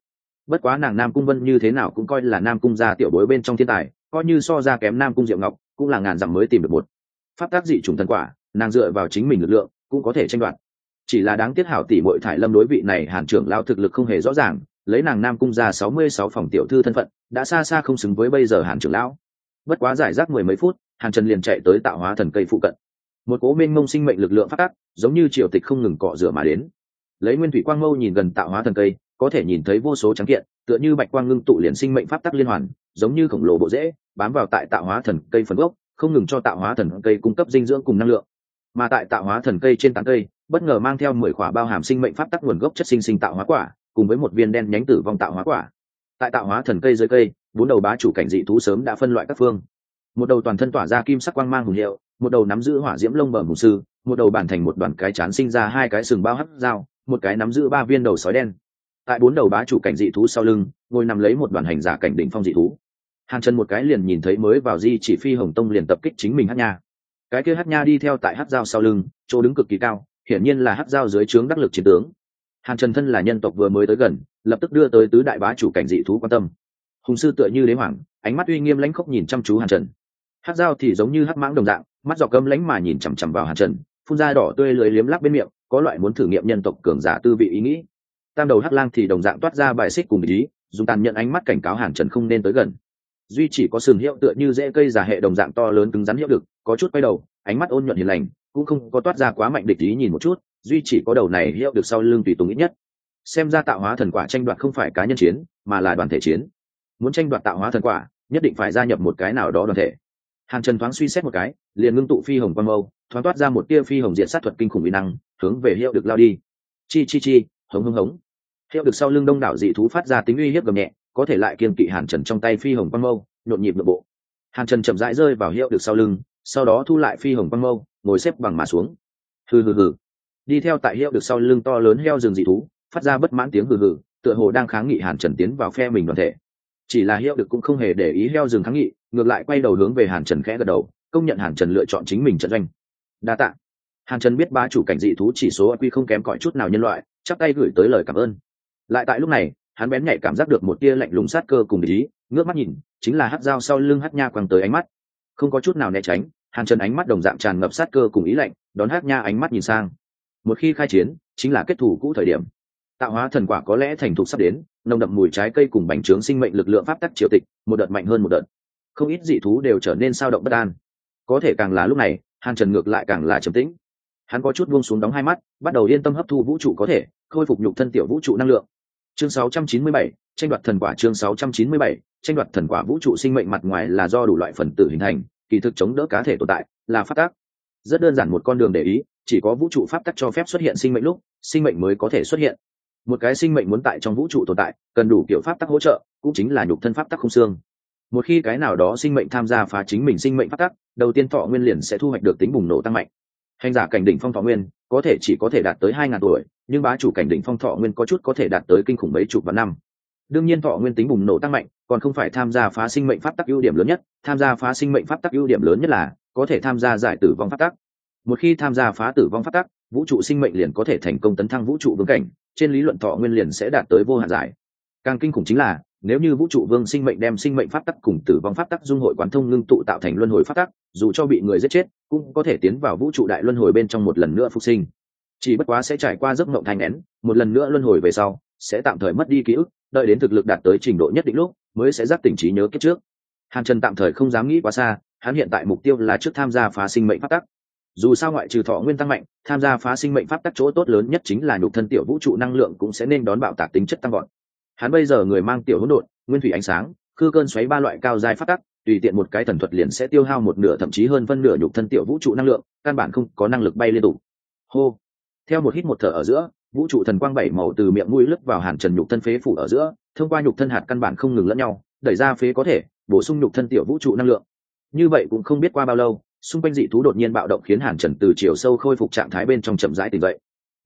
Bất quá nàng nam cung vân như thế nào cũng coi là nam cung gia tiểu bối bên trong thiên tài, coi như so ra kém nam cung diệu ngọc, cũng là ngàn dặm mới tìm được một pháp tác dị trùng thần quả, nàng dựa vào chính mình lực lượng, cũng có thể tranh đoạt. Chỉ là đáng tiếc hảo tỷ bội thải lâm đối vị này hàn trưởng lao thực lực không hề rõ ràng lấy nàng nam cung ra sáu mươi sáu phòng tiểu thư thân phận, đã xa xa không xứng với bây giờ hàn trưởng lão. Bất quá giải rác mười mấy phút, hàn trần liền chạy tới tạo hóa thần cây phụ cận. Một cố mênh mông sinh mệnh lực lượng phát tác, giống như triều tịch không ngừng cọ rửa mà đến. Lấy nguyên thủy quang mâu nhìn gần tạo hóa thần cây, có thể nhìn thấy vô số trắng kiện, tựa như bạch quang ngưng tụ liền sinh mệnh pháp tắc liên hoàn, giống như khổng lồ bộ rễ, bám vào tại tạo hóa thần cây phần gốc, không ngừng cho tạo hóa thần cây cung cấp dinh dưỡng cùng năng lượng. Mà tại tạo hóa thần cây trên tán cây, bất ngờ mang theo mười khỏa bao hàm sinh mệnh pháp tắc nguồn gốc chất sinh sinh tạo hóa quả cùng với một viên đen nhánh tử vong tạo hóa quả. Tại tạo hóa thần cây dưới cây, bốn đầu bá chủ cảnh dị thú sớm đã phân loại các phương. Một đầu toàn thân tỏa ra kim sắc quang mang hùng hiệu, một đầu nắm giữ hỏa diễm lông bờ mù sư, một đầu bản thành một đoàn cái chán sinh ra hai cái sừng bao hắt dao, một cái nắm giữ ba viên đầu sói đen. Tại bốn đầu bá chủ cảnh dị thú sau lưng, ngồi nằm lấy một đoàn hành giả cảnh đỉnh phong dị thú. Hàng chân một cái liền nhìn thấy mới vào di chỉ phi hồng tông liền tập kích chính mình hát nha. Cái kia hát nha đi theo tại hát dao sau lưng, chỗ đứng cực kỳ cao, hiển nhiên là hát dao dưới trướng đắc lực chiến tướng hàn trần thân là nhân tộc vừa mới tới gần lập tức đưa tới tứ đại bá chủ cảnh dị thú quan tâm. Hùng sư tựa như đế hoàng ánh mắt uy nghiêm lãnh khốc nhìn chăm chú hàn trần. Hát dao thì giống như hát mãng đồng dạng mắt dọc cấm lãnh mà nhìn chằm chằm vào hàn trần phun ra đỏ tươi lưới liếm lắc bên miệng có loại muốn thử nghiệm nhân tộc cường giả tư vị ý nghĩ. Tam đầu hát lang thì đồng dạng toát ra bài xích cùng ý dùng tàn nhận ánh mắt cảnh cáo hàn trần không nên tới gần. Duy chỉ có sừng hiệu tựa như rễ cây giả hệ đồng dạng to lớn cứng rắn hiệu lực, có chút quay đầu ánh mắt ôn nhuận hiền lành cũng không có toát ra quá mạnh địch ý nhìn một chút duy chỉ có đầu này hiệu được sau lưng tùy tùng ít nhất. Xem ra tạo hóa thần quả tranh đoạt không phải cá nhân chiến, mà là đoàn thể chiến. Muốn tranh đoạt tạo hóa thần quả, nhất định phải gia nhập một cái nào đó đoàn thể. Hàn trần thoáng suy xét một cái, liền ngưng tụ phi hồng quang mâu, thoáng toát ra một tia phi hồng diện sát thuật kinh khủng mỹ năng, hướng về hiệu được lao đi. Chi chi chi, hống hống hống. Hiệu được sau lưng đông đảo dị thú phát ra tính uy hiếp gầm nhẹ, có thể lại kiên kỵ hàn trần trong tay phi hồng quang mâu, nhộn nhịp nội bộ. Hàn trần chậm rãi rơi vào hiệu được sau lưng, sau đó thu lại phi hồng quang mâu, ngồi xếp bằng mà xuống. Hừ hừ hừ đi theo tại hiệu được sau lưng to lớn heo rừng dị thú, phát ra bất mãn tiếng hừ hừ, tựa hồ đang kháng nghị hàn trần tiến vào phe mình đoàn thể. Chỉ là hiệu được cũng không hề để ý heo rừng kháng nghị, ngược lại quay đầu hướng về hàn trần khẽ gật đầu, công nhận hàn trần lựa chọn chính mình trận doanh. Đa t ạ hàn trần biết ba chủ cảnh dị thú chỉ số q không kém cỏi chút nào nhân loại, chắp tay gửi tới lời cảm ơn. Lại tại lúc này, hắn bén nhạy cảm giác được một tia lạnh lùng sát cơ cùng ý, ngước mắt nhìn, chính là hát dao sau lưng hát nha quăng tới ánh mắt. Không có chút nào né tránh, hàn trần ánh mắt đồng dạng tràn ngập sát cơ cùng ý lạnh, đón hát nha ánh mắt nhìn sang một khi khai chiến chính là kết thủ cũ thời điểm. Tạo hóa thần quả có lẽ thành thục sắp đến nồng đậm mùi trái cây cùng bành trướng sinh mệnh lực lượng pháp tắc triều tịch một đợt mạnh hơn một đợt. Không ít dị thú đều trở nên sao động bất an. Có thể càng là lúc này hàn trần ngược lại càng là trầm tĩnh. Hắn có chút buông xuống đóng hai mắt bắt đầu yên tâm hấp thu vũ trụ có thể khôi phục nhục thân tiểu vũ trụ năng lượng. Chương 697, tranh đoạt thần quả chương 697, tranh đoạt thần quả vũ trụ sinh mệnh mặt ngoài là do đủ loại phần tử hình thành kỳ thực chống đỡ cá thể tồn tại là phát tác rất đơn giản một con đường để ý chỉ có vũ trụ pháp tắc cho phép xuất hiện sinh mệnh lúc, sinh mệnh mới có thể xuất hiện. Một cái sinh mệnh muốn tại trong vũ trụ tồn tại, cần đủ kiểu pháp tắc hỗ trợ, cũng chính là nhục thân pháp tắc không xương. Một khi cái nào đó sinh mệnh tham gia phá chính mình sinh mệnh pháp tắc, đầu tiên thọ nguyên liền sẽ thu hoạch được tính bùng nổ tăng mạnh. Hành giả cảnh đỉnh phong thọ nguyên, có thể chỉ có thể đạt tới hai ngàn tuổi, nhưng bá chủ cảnh đỉnh phong thọ nguyên có chút có thể đạt tới kinh khủng mấy chục vạn năm. Đương nhiên thọ nguyên tính bùng nổ tăng mạnh, còn không phải tham gia phá sinh mệnh pháp tắc ưu điểm lớn nhất, tham gia phá sinh mệnh pháp tắc ưu điểm lớn nhất là, có thể tham gia giải tử vong pháp tắc một khi tham gia phá tử vong phát tắc, vũ trụ sinh mệnh liền có thể thành công tấn thăng vũ trụ vương cảnh, trên lý luận thọ nguyên liền sẽ đạt tới vô hạn giải. Càng kinh khủng chính là, nếu như vũ trụ vương sinh mệnh đem sinh mệnh pháp tắc cùng tử vong pháp tắc dung hội quán thông ngưng tụ tạo thành luân hồi pháp tắc, dù cho bị người giết chết, cũng có thể tiến vào vũ trụ đại luân hồi bên trong một lần nữa phục sinh. Chỉ bất quá sẽ trải qua giấc mộng thành nén, một lần nữa luân hồi về sau, sẽ tạm thời mất đi ký ức, đợi đến thực lực đạt tới trình độ nhất định lúc, mới sẽ giác tỉnh trí nhớ kết trước. Hàn trần tạm thời không dám nghĩ quá xa, hắn hiện tại mục tiêu là trước tham gia phá sinh mệnh pháp tắc dù sao ngoại trừ thọ nguyên tăng mạnh, tham gia phá sinh mệnh pháp các chỗ tốt lớn nhất chính là nhục thân tiểu vũ trụ năng lượng cũng sẽ nên đón bạo tạc tính chất tăng gọn hắn bây giờ người mang tiểu hỗn độn, nguyên thủy ánh sáng, khư cơn xoáy ba loại cao dài phát tắc, tùy tiện một cái thần thuật liền sẽ tiêu hao một nửa thậm chí hơn phân nửa nhục thân tiểu vũ trụ năng lượng, căn bản không có năng lực bay liên tục. Hô. Theo một hít một thở ở giữa, vũ trụ thần quang bảy màu từ miệng mũi lướt vào hàn trần nhục thân phế phủ ở giữa, thông qua nhục thân hạt căn bản không ngừng lẫn nhau, đẩy ra phế có thể, bổ sung nhục thân tiểu vũ trụ năng lượng. Như vậy cũng không biết qua bao lâu xung quanh dị thú đột nhiên bạo động khiến hàn trần từ chiều sâu khôi phục trạng thái bên trong chậm rãi tỉnh dậy.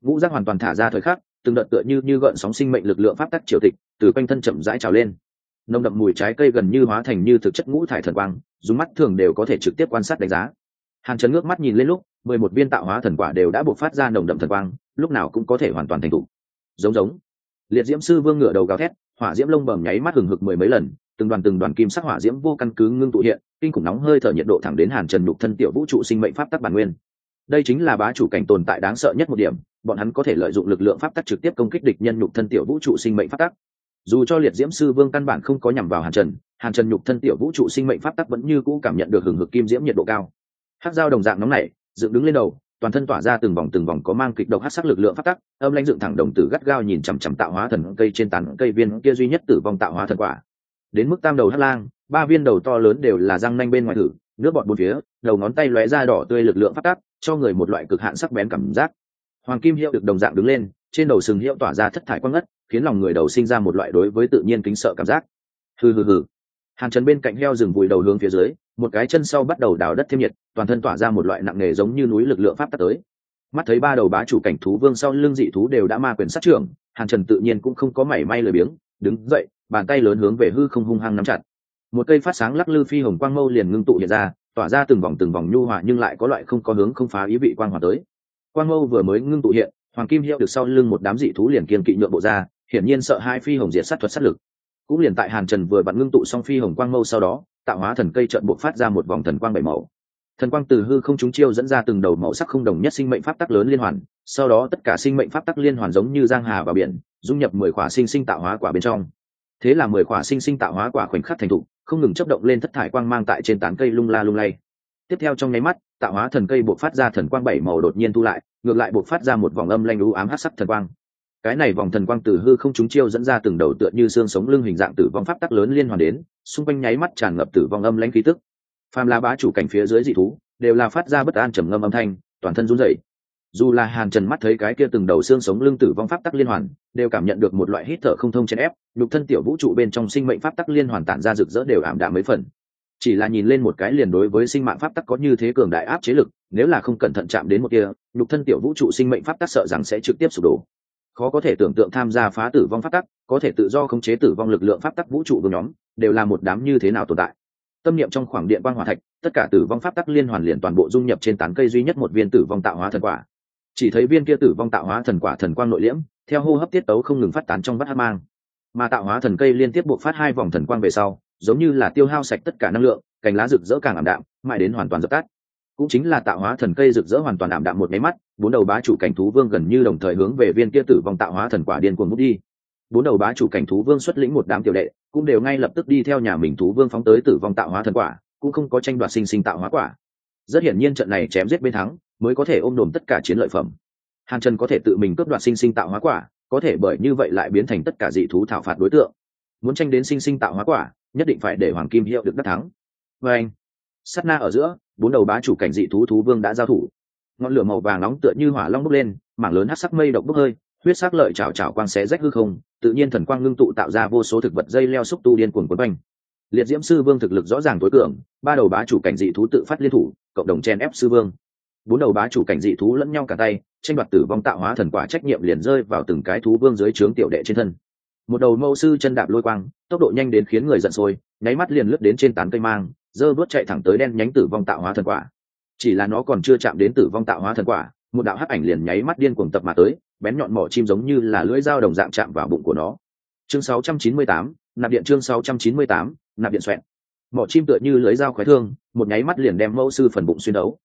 Ngũ giác hoàn toàn thả ra thời khắc, từng đợt tựa như như gợn sóng sinh mệnh lực lượng pháp tắc triều tịch từ quanh thân chậm rãi trào lên. Nồng đậm mùi trái cây gần như hóa thành như thực chất ngũ thải thần quang, dùng mắt thường đều có thể trực tiếp quan sát đánh giá. Hàn trần ngước mắt nhìn lên lúc, mười một viên tạo hóa thần quả đều đã buộc phát ra nồng đậm thần quang, lúc nào cũng có thể hoàn toàn thành t giống giống. Liệt diễm sư vương ngửa đầu gào thét, hỏa diễm lông bầm nháy mắt hừng hực mười mấy lần, từng đoàn từng đoàn kim sắc hỏa diễm vô căn cứ ngưng tụ hiện kinh khủng nóng hơi thở nhiệt độ thẳng đến hàn trần nhục thân tiểu vũ trụ sinh mệnh pháp tắc bản nguyên. Đây chính là bá chủ cảnh tồn tại đáng sợ nhất một điểm, bọn hắn có thể lợi dụng lực lượng pháp tắc trực tiếp công kích địch nhân nhục thân tiểu vũ trụ sinh mệnh pháp tắc. Dù cho liệt diễm sư vương căn bản không có nhằm vào hàn trần hàn trần nhục thân tiểu vũ trụ sinh mệnh pháp tắc vẫn như cũ cảm nhận được hừng hực kim diễm nhiệt độ cao. Hát dao đồng dạng nóng này dựng đứng lên đầu, toàn thân tỏa ra từng vòng từng vòng có mang kịch độc hát sắc lực lượng pháp tắc, âm lãnh dựng thẳng đồng tử gắt gao nhìn chằm chằm tạo hóa thần cây trên tàn cây viên kia duy nhất tử vong tạo hóa thần quả. Đến mức tam đầu hát lang ba viên đầu to lớn đều là răng nanh bên ngoài thử, nước bọt bốn phía, đầu ngón tay lóe ra đỏ tươi lực lượng phát tác, cho người một loại cực hạn sắc bén cảm giác. Hoàng kim hiệu được đồng dạng đứng lên, trên đầu sừng hiệu tỏa ra thất thải quang ngất, khiến lòng người đầu sinh ra một loại đối với tự nhiên kính sợ cảm giác. Hừ hừ hừ. Hàn trần bên cạnh heo rừng vùi đầu hướng phía dưới, một cái chân sau bắt đầu đào đất thêm nhiệt, toàn thân tỏa ra một loại nặng nề giống như núi lực lượng pháp tắc tới. Mắt thấy ba đầu bá chủ cảnh thú vương sau lưng dị thú đều đã ma quyền sát trưởng, hàn trần tự nhiên cũng không có mảy may lười biếng, đứng dậy, bàn tay lớn hướng về hư không hung hăng nắm chặt một cây phát sáng lắc lư phi hồng quang mâu liền ngưng tụ hiện ra, tỏa ra từng vòng từng vòng nhu hòa nhưng lại có loại không có hướng không phá ý vị quang hòa tới. Quang mâu vừa mới ngưng tụ hiện, hoàng kim hiệu được sau lưng một đám dị thú liền kiên kỵ nhượng bộ ra, hiển nhiên sợ hai phi hồng diệt sát thuật sát lực. Cũng liền tại hàn trần vừa bận ngưng tụ xong phi hồng quang mâu sau đó, tạo hóa thần cây trận buộc phát ra một vòng thần quang bảy màu. Thần quang từ hư không chúng chiêu dẫn ra từng đầu màu sắc không đồng nhất sinh mệnh pháp tắc lớn liên hoàn, sau đó tất cả sinh mệnh pháp tắc liên hoàn giống như giang hà và biển, dung nhập mười khỏa sinh sinh tạo hóa quả bên trong. Thế là mười khỏa sinh sinh tạo hóa quả khoảnh khắc thành thụ không ngừng chấp động lên thất thải quang mang tại trên tán cây lung la lung lay. Tiếp theo trong nháy mắt, tạo hóa thần cây buộc phát ra thần quang bảy màu đột nhiên thu lại, ngược lại buộc phát ra một vòng âm lanh lũ ám hát sắc thần quang. Cái này vòng thần quang từ hư không chúng chiêu dẫn ra từng đầu tựa như xương sống lưng hình dạng tử vong pháp tắc lớn liên hoàn đến, xung quanh nháy mắt tràn ngập tử vong âm lãnh khí tức. Phàm la bá chủ cảnh phía dưới dị thú, đều là phát ra bất an trầm ngâm âm thanh, toàn thân run rẩy dù là hàn trần mắt thấy cái kia từng đầu xương sống lưng tử vong pháp tắc liên hoàn, đều cảm nhận được một loại hít thở không thông chèn ép, nhục thân tiểu vũ trụ bên trong sinh mệnh pháp tắc liên hoàn tản ra rực rỡ đều ảm đạm mấy phần. Chỉ là nhìn lên một cái liền đối với sinh mạng pháp tắc có như thế cường đại áp chế lực, nếu là không cẩn thận chạm đến một kia, nhục thân tiểu vũ trụ sinh mệnh pháp tắc sợ rằng sẽ trực tiếp sụp đổ. Khó có thể tưởng tượng tham gia phá tử vong pháp tắc, có thể tự do khống chế tử vong lực lượng pháp tắc vũ trụ vương nhóm, đều là một đám như thế nào tồn tại. Tâm niệm trong khoảng điện quan hỏa thạch, tất cả tử vong pháp tắc liên hoàn liền toàn bộ dung nhập trên tán cây duy nhất một viên tử vong tạo hóa thần quả chỉ thấy viên kia tử vong tạo hóa thần quả thần quang nội liễm, theo hô hấp tiết tấu không ngừng phát tán trong vắt hát mang. Mà tạo hóa thần cây liên tiếp buộc phát hai vòng thần quang về sau, giống như là tiêu hao sạch tất cả năng lượng, cành lá rực rỡ càng ảm đạm, mãi đến hoàn toàn dập tắt. Cũng chính là tạo hóa thần cây rực rỡ hoàn toàn ảm đạm một máy mắt, bốn đầu bá chủ cảnh thú vương gần như đồng thời hướng về viên kia tử vong tạo hóa thần quả điên cuồng bút đi. Bốn đầu bá chủ cảnh thú vương xuất lĩnh một đám tiểu đệ, cũng đều ngay lập tức đi theo nhà mình thú vương phóng tới tử vong tạo hóa thần quả, cũng không có tranh đoạt sinh sinh tạo hóa quả. Rất hiển nhiên trận này chém giết bên thắng mới có thể ôm đồm tất cả chiến lợi phẩm. Hàn trần có thể tự mình cướp đoạt sinh sinh tạo hóa quả, có thể bởi như vậy lại biến thành tất cả dị thú thảo phạt đối tượng. Muốn tranh đến sinh sinh tạo hóa quả, nhất định phải để hoàng kim hiệu được đắc thắng. Và anh sắt na ở giữa, bốn đầu bá chủ cảnh dị thú thú vương đã giao thủ. Ngọn lửa màu vàng nóng tựa như hỏa long bốc lên, mảng lớn hát sắc mây độc bốc hơi, huyết sắc lợi chảo chảo quang xé rách hư không, tự nhiên thần quang ngưng tụ tạo ra vô số thực vật dây leo xúc tu điên cuồng quấn quanh. Liệt diễm sư vương thực lực rõ ràng tối cường, ba đầu bá chủ cảnh dị thú tự phát liên thủ, cộng đồng chen ép sư vương bốn đầu bá chủ cảnh dị thú lẫn nhau cả tay tranh đoạt tử vong tạo hóa thần quả trách nhiệm liền rơi vào từng cái thú vương dưới trướng tiểu đệ trên thân. Một đầu mâu sư chân đạp lôi quang tốc độ nhanh đến khiến người giận sôi nháy mắt liền lướt đến trên tán cây mang dơ bước chạy thẳng tới đen nhánh tử vong tạo hóa thần quả. Chỉ là nó còn chưa chạm đến tử vong tạo hóa thần quả một đạo hắc ảnh liền nháy mắt điên cuồng tập mà tới bén nhọn mỏ chim giống như là lưỡi dao đồng dạng chạm vào bụng của nó. Chương 698, nạp điện chương 698, nạp điện xoẹn mỏ chim tựa như lưỡi dao khoái thương một nháy mắt liền đem mẫu sư phần bụng xuyên đấu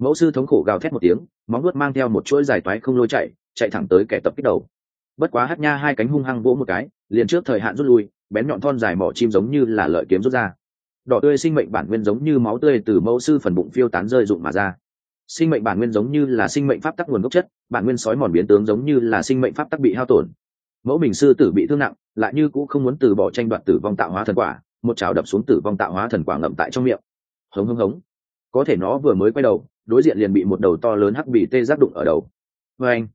mẫu sư thống khổ gào thét một tiếng, móng nuốt mang theo một chuỗi dài toái không lôi chạy chạy thẳng tới kẻ tập kích đầu. Bất quá hát nha hai cánh hung hăng vỗ một cái, liền trước thời hạn rút lui, bén nhọn thon dài mỏ chim giống như là lợi kiếm rút ra. Đỏ tươi sinh mệnh bản nguyên giống như máu tươi từ mẫu sư phần bụng phiêu tán rơi rụng mà ra. Sinh mệnh bản nguyên giống như là sinh mệnh pháp tắc nguồn gốc chất, bản nguyên sói mòn biến tướng giống như là sinh mệnh pháp tắc bị hao tổn. Mẫu mình sư tử bị thương nặng, lại như cũng không muốn từ bỏ tranh đoạt tử vong tạo hóa thần quả, một chảo đập xuống tử vong tạo hóa thần quả ngậm tại trong miệng. Hống hống hống. Có thể nó vừa mới quay đầu đối diện liền bị một đầu to lớn hắc bì tê giác đụng ở đầu. Vê anh,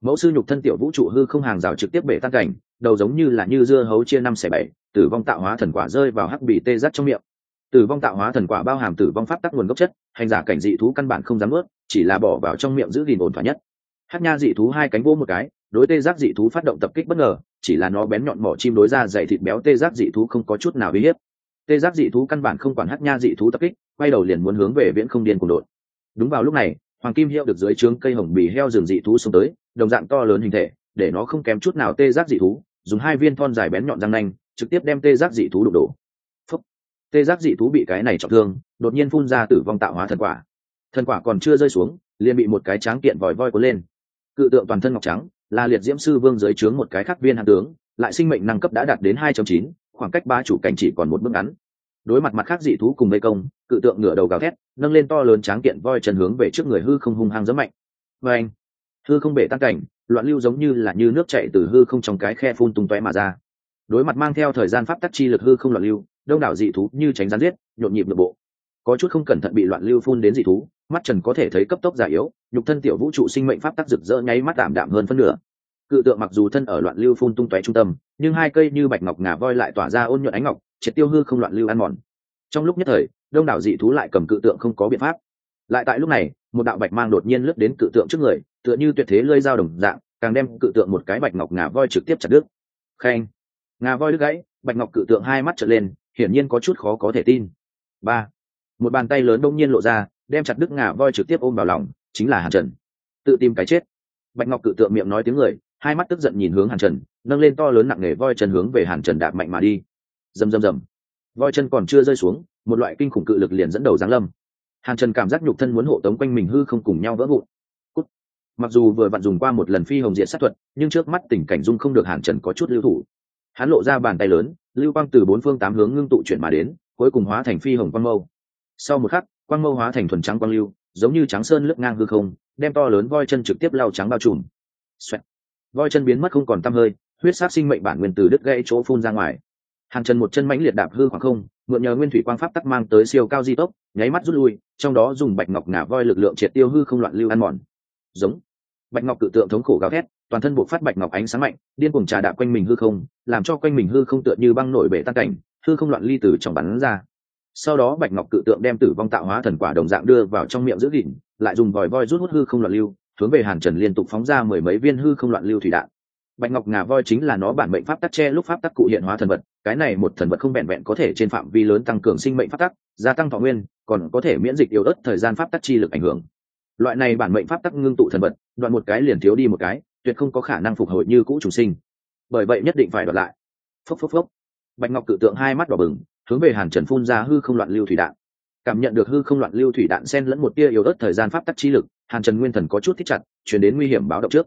mẫu sư nhục thân tiểu vũ trụ hư không hàng rào trực tiếp bể tan cảnh, đầu giống như là như dưa hấu chia năm xẻ bảy, tử vong tạo hóa thần quả rơi vào hắc bì tê giác trong miệng. Tử vong tạo hóa thần quả bao hàm tử vong pháp tắc nguồn gốc chất, hành giả cảnh dị thú căn bản không dám ướt chỉ là bỏ vào trong miệng giữ gìn ổn thỏa nhất. Hát nha dị thú hai cánh vô một cái, đối tê giác dị thú phát động tập kích bất ngờ, chỉ là nó bén nhọn mỏ chim đối ra dày thịt béo tê giác dị thú không có chút nào uy hiếp. Tê giác dị thú căn bản không quản hát nha dị thú tập kích, quay đầu liền muốn hướng về viễn không điên cùng đội đúng vào lúc này hoàng kim hiệu được dưới trướng cây hồng bì heo rừng dị thú xuống tới đồng dạng to lớn hình thể để nó không kém chút nào tê giác dị thú dùng hai viên thon dài bén nhọn răng nanh trực tiếp đem tê giác dị thú đụng đổ. Phúc. tê giác dị thú bị cái này trọng thương đột nhiên phun ra tử vong tạo hóa thần quả. Thần quả còn chưa rơi xuống liền bị một cái tráng kiện vòi voi cuốn lên. Cự tượng toàn thân ngọc trắng là liệt diễm sư vương dưới trướng một cái khắc viên hạng tướng lại sinh mệnh năng cấp đã đạt đến 2.9, khoảng cách ba chủ cảnh chỉ còn một bước ngắn đối mặt mặt khác dị thú cùng mây công, cự tượng ngửa đầu gào thét, nâng lên to lớn tráng kiện voi chân hướng về trước người hư không hung hăng rất mạnh. Vê anh, hư không bể tăng cảnh, loạn lưu giống như là như nước chảy từ hư không trong cái khe phun tung tóe mà ra. Đối mặt mang theo thời gian pháp tắc chi lực hư không loạn lưu, đông đảo dị thú như tránh gián giết, nhộn nhịp nội bộ. Có chút không cẩn thận bị loạn lưu phun đến dị thú, mắt trần có thể thấy cấp tốc già yếu, nhục thân tiểu vũ trụ sinh mệnh pháp tắc rực rỡ nháy mắt tạm đạm hơn phân nửa. Cự tượng mặc dù thân ở loạn lưu phun tung tóe trung tâm, nhưng hai cây như bạch ngọc ngà voi lại tỏa ra ôn nhuận ánh ngọc triệt tiêu hư không loạn lưu ăn mòn. Trong lúc nhất thời, đông đảo dị thú lại cầm cự tượng không có biện pháp. Lại tại lúc này, một đạo bạch mang đột nhiên lướt đến cự tượng trước người, tựa như tuyệt thế lơi dao đồng dạng, càng đem cự tượng một cái bạch ngọc ngà voi trực tiếp chặt đứt. Khen. Ngà voi đứt gãy, bạch ngọc cự tượng hai mắt trở lên, hiển nhiên có chút khó có thể tin. Ba. Một bàn tay lớn đông nhiên lộ ra, đem chặt đứt ngà voi trực tiếp ôm vào lòng, chính là hàn trần. Tự tìm cái chết. Bạch ngọc cự tượng miệng nói tiếng người, hai mắt tức giận nhìn hướng hàn trần, nâng lên to lớn nặng nề voi chân hướng về hàn trần đạp mạnh mà đi rầm rầm rầm. Voi chân còn chưa rơi xuống, một loại kinh khủng cự lực liền dẫn đầu giáng lâm. Hàn trần cảm giác nhục thân muốn hộ tống quanh mình hư không cùng nhau vỡ vụn. Cút. mặc dù vừa vặn dùng qua một lần phi hồng diện sát thuật, nhưng trước mắt tình cảnh dung không được hàn trần có chút lưu thủ. Hắn lộ ra bàn tay lớn, lưu quang từ bốn phương tám hướng ngưng tụ chuyển mà đến, cuối cùng hóa thành phi hồng quang mâu. Sau một khắc, quang mâu hóa thành thuần trắng quang lưu, giống như trắng sơn lướt ngang hư không, đem to lớn voi chân trực tiếp lao trắng bao trùm. Xoẹt. voi chân biến mất không còn tăm hơi, huyết sát sinh mệnh bản nguyên từ đứt gãy chỗ phun ra ngoài. Hàng trần một chân mãnh liệt đạp hư khoảng không, mượn nhờ nguyên thủy quang pháp tắc mang tới siêu cao di tốc, nháy mắt rút lui, trong đó dùng bạch ngọc ngả voi lực lượng triệt tiêu hư không loạn lưu ăn mòn. Giống. Bạch ngọc cự tượng thống khổ gào thét, toàn thân buộc phát bạch ngọc ánh sáng mạnh, điên cuồng trà đạp quanh mình hư không, làm cho quanh mình hư không tựa như băng nổi bể tan cảnh, hư không loạn ly từ trong bắn ra. Sau đó bạch ngọc cự tượng đem tử vong tạo hóa thần quả đồng dạng đưa vào trong miệng giữ gìn, lại dùng vòi voi rút hút hư không loạn lưu, hướng về hàn trần liên tục phóng ra mười mấy viên hư không loạn lưu thủy đạn bạch ngọc ngà voi chính là nó bản mệnh pháp tắc che lúc pháp tắc cụ hiện hóa thần vật, cái này một thần vật không vẹn vẹn có thể trên phạm vi lớn tăng cường sinh mệnh pháp tắc, gia tăng thọ nguyên, còn có thể miễn dịch yếu ớt thời gian pháp tắc chi lực ảnh hưởng. Loại này bản mệnh pháp tắc ngưng tụ thần vật, đoạn một cái liền thiếu đi một cái, tuyệt không có khả năng phục hồi như cũ chủ sinh. Bởi vậy nhất định phải đoạt lại. Phốc phốc phốc. Bạch ngọc cự tượng hai mắt đỏ bừng, hướng về hàn trần phun ra hư không loạn lưu thủy đạn. Cảm nhận được hư không loạn lưu thủy đạn xen lẫn một tia yếu ớt thời gian pháp tắc chi lực, hàn trần nguyên thần có chút thích chặt, chuyển đến nguy hiểm báo động trước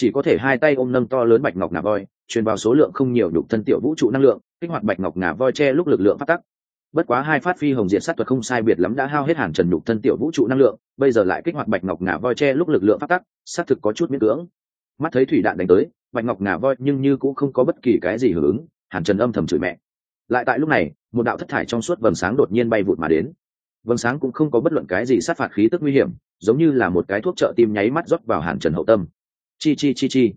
chỉ có thể hai tay ôm nâng to lớn bạch ngọc ngà voi, truyền vào số lượng không nhiều đục thân tiểu vũ trụ năng lượng, kích hoạt bạch ngọc ngà voi che lúc lực lượng phát tắc. Bất quá hai phát phi hồng diện sát thuật không sai biệt lắm đã hao hết hàn trần nhục thân tiểu vũ trụ năng lượng, bây giờ lại kích hoạt bạch ngọc ngà voi che lúc lực lượng phát tắc xác thực có chút miễn cưỡng. Mắt thấy thủy đạn đánh tới, bạch ngọc ngà voi nhưng như cũng không có bất kỳ cái gì hưởng ứng, hàn trần âm thầm chửi mẹ. Lại tại lúc này, một đạo thất thải trong suốt vầng sáng đột nhiên bay vụt mà đến. Vầng sáng cũng không có bất luận cái gì sát phạt khí tức nguy hiểm, giống như là một cái thuốc trợ tim nháy mắt rót vào hàn trần hậu tâm chi chi chi chi.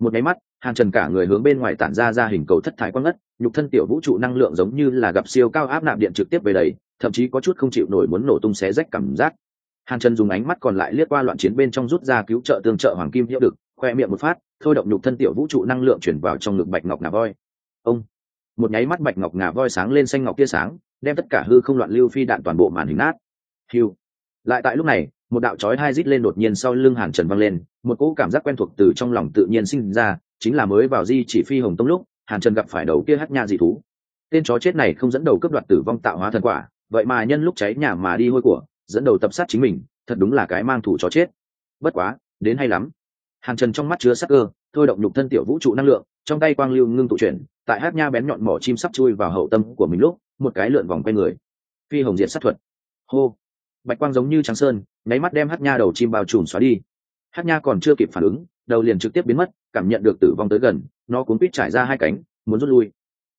Một máy mắt, hàn trần cả người hướng bên ngoài tản ra ra hình cầu thất thải quang ngất, nhục thân tiểu vũ trụ năng lượng giống như là gặp siêu cao áp nạp điện trực tiếp về đầy, thậm chí có chút không chịu nổi muốn nổ tung xé rách cảm giác. Hàn trần dùng ánh mắt còn lại liếc qua loạn chiến bên trong rút ra cứu trợ tương trợ hoàng kim hiệu đực khoe miệng một phát, thôi động nhục thân tiểu vũ trụ năng lượng chuyển vào trong ngực bạch ngọc ngà voi. Ông! Một nháy mắt bạch ngọc ngà voi sáng lên xanh ngọc tia sáng, đem tất cả hư không loạn lưu phi đạn toàn bộ màn hình nát. Hiu lại tại lúc này một đạo chói hai rít lên đột nhiên sau lưng hàn trần văng lên, một cỗ cảm giác quen thuộc từ trong lòng tự nhiên sinh ra, chính là mới vào di chỉ phi hồng tông lúc, hàn trần gặp phải đầu kia hát nha dị thú. Tên chó chết này không dẫn đầu cướp đoạt tử vong tạo hóa thần quả, vậy mà nhân lúc cháy nhà mà đi hôi của, dẫn đầu tập sát chính mình, thật đúng là cái mang thủ chó chết. Bất quá, đến hay lắm. Hàn trần trong mắt chứa sắc cơ, thôi động nhục thân tiểu vũ trụ năng lượng, trong tay quang lưu ngưng tụ chuyển, tại hát nha bén nhọn mỏ chim sắp chui vào hậu tâm của mình lúc, một cái lượn vòng quay người. Phi hồng diệt sát thuật. Hô bạch quang giống như trắng sơn, nháy mắt đem hát nha đầu chim bao trùm xóa đi. Hát nha còn chưa kịp phản ứng, đầu liền trực tiếp biến mất, cảm nhận được tử vong tới gần, nó cuốn quýt trải ra hai cánh, muốn rút lui.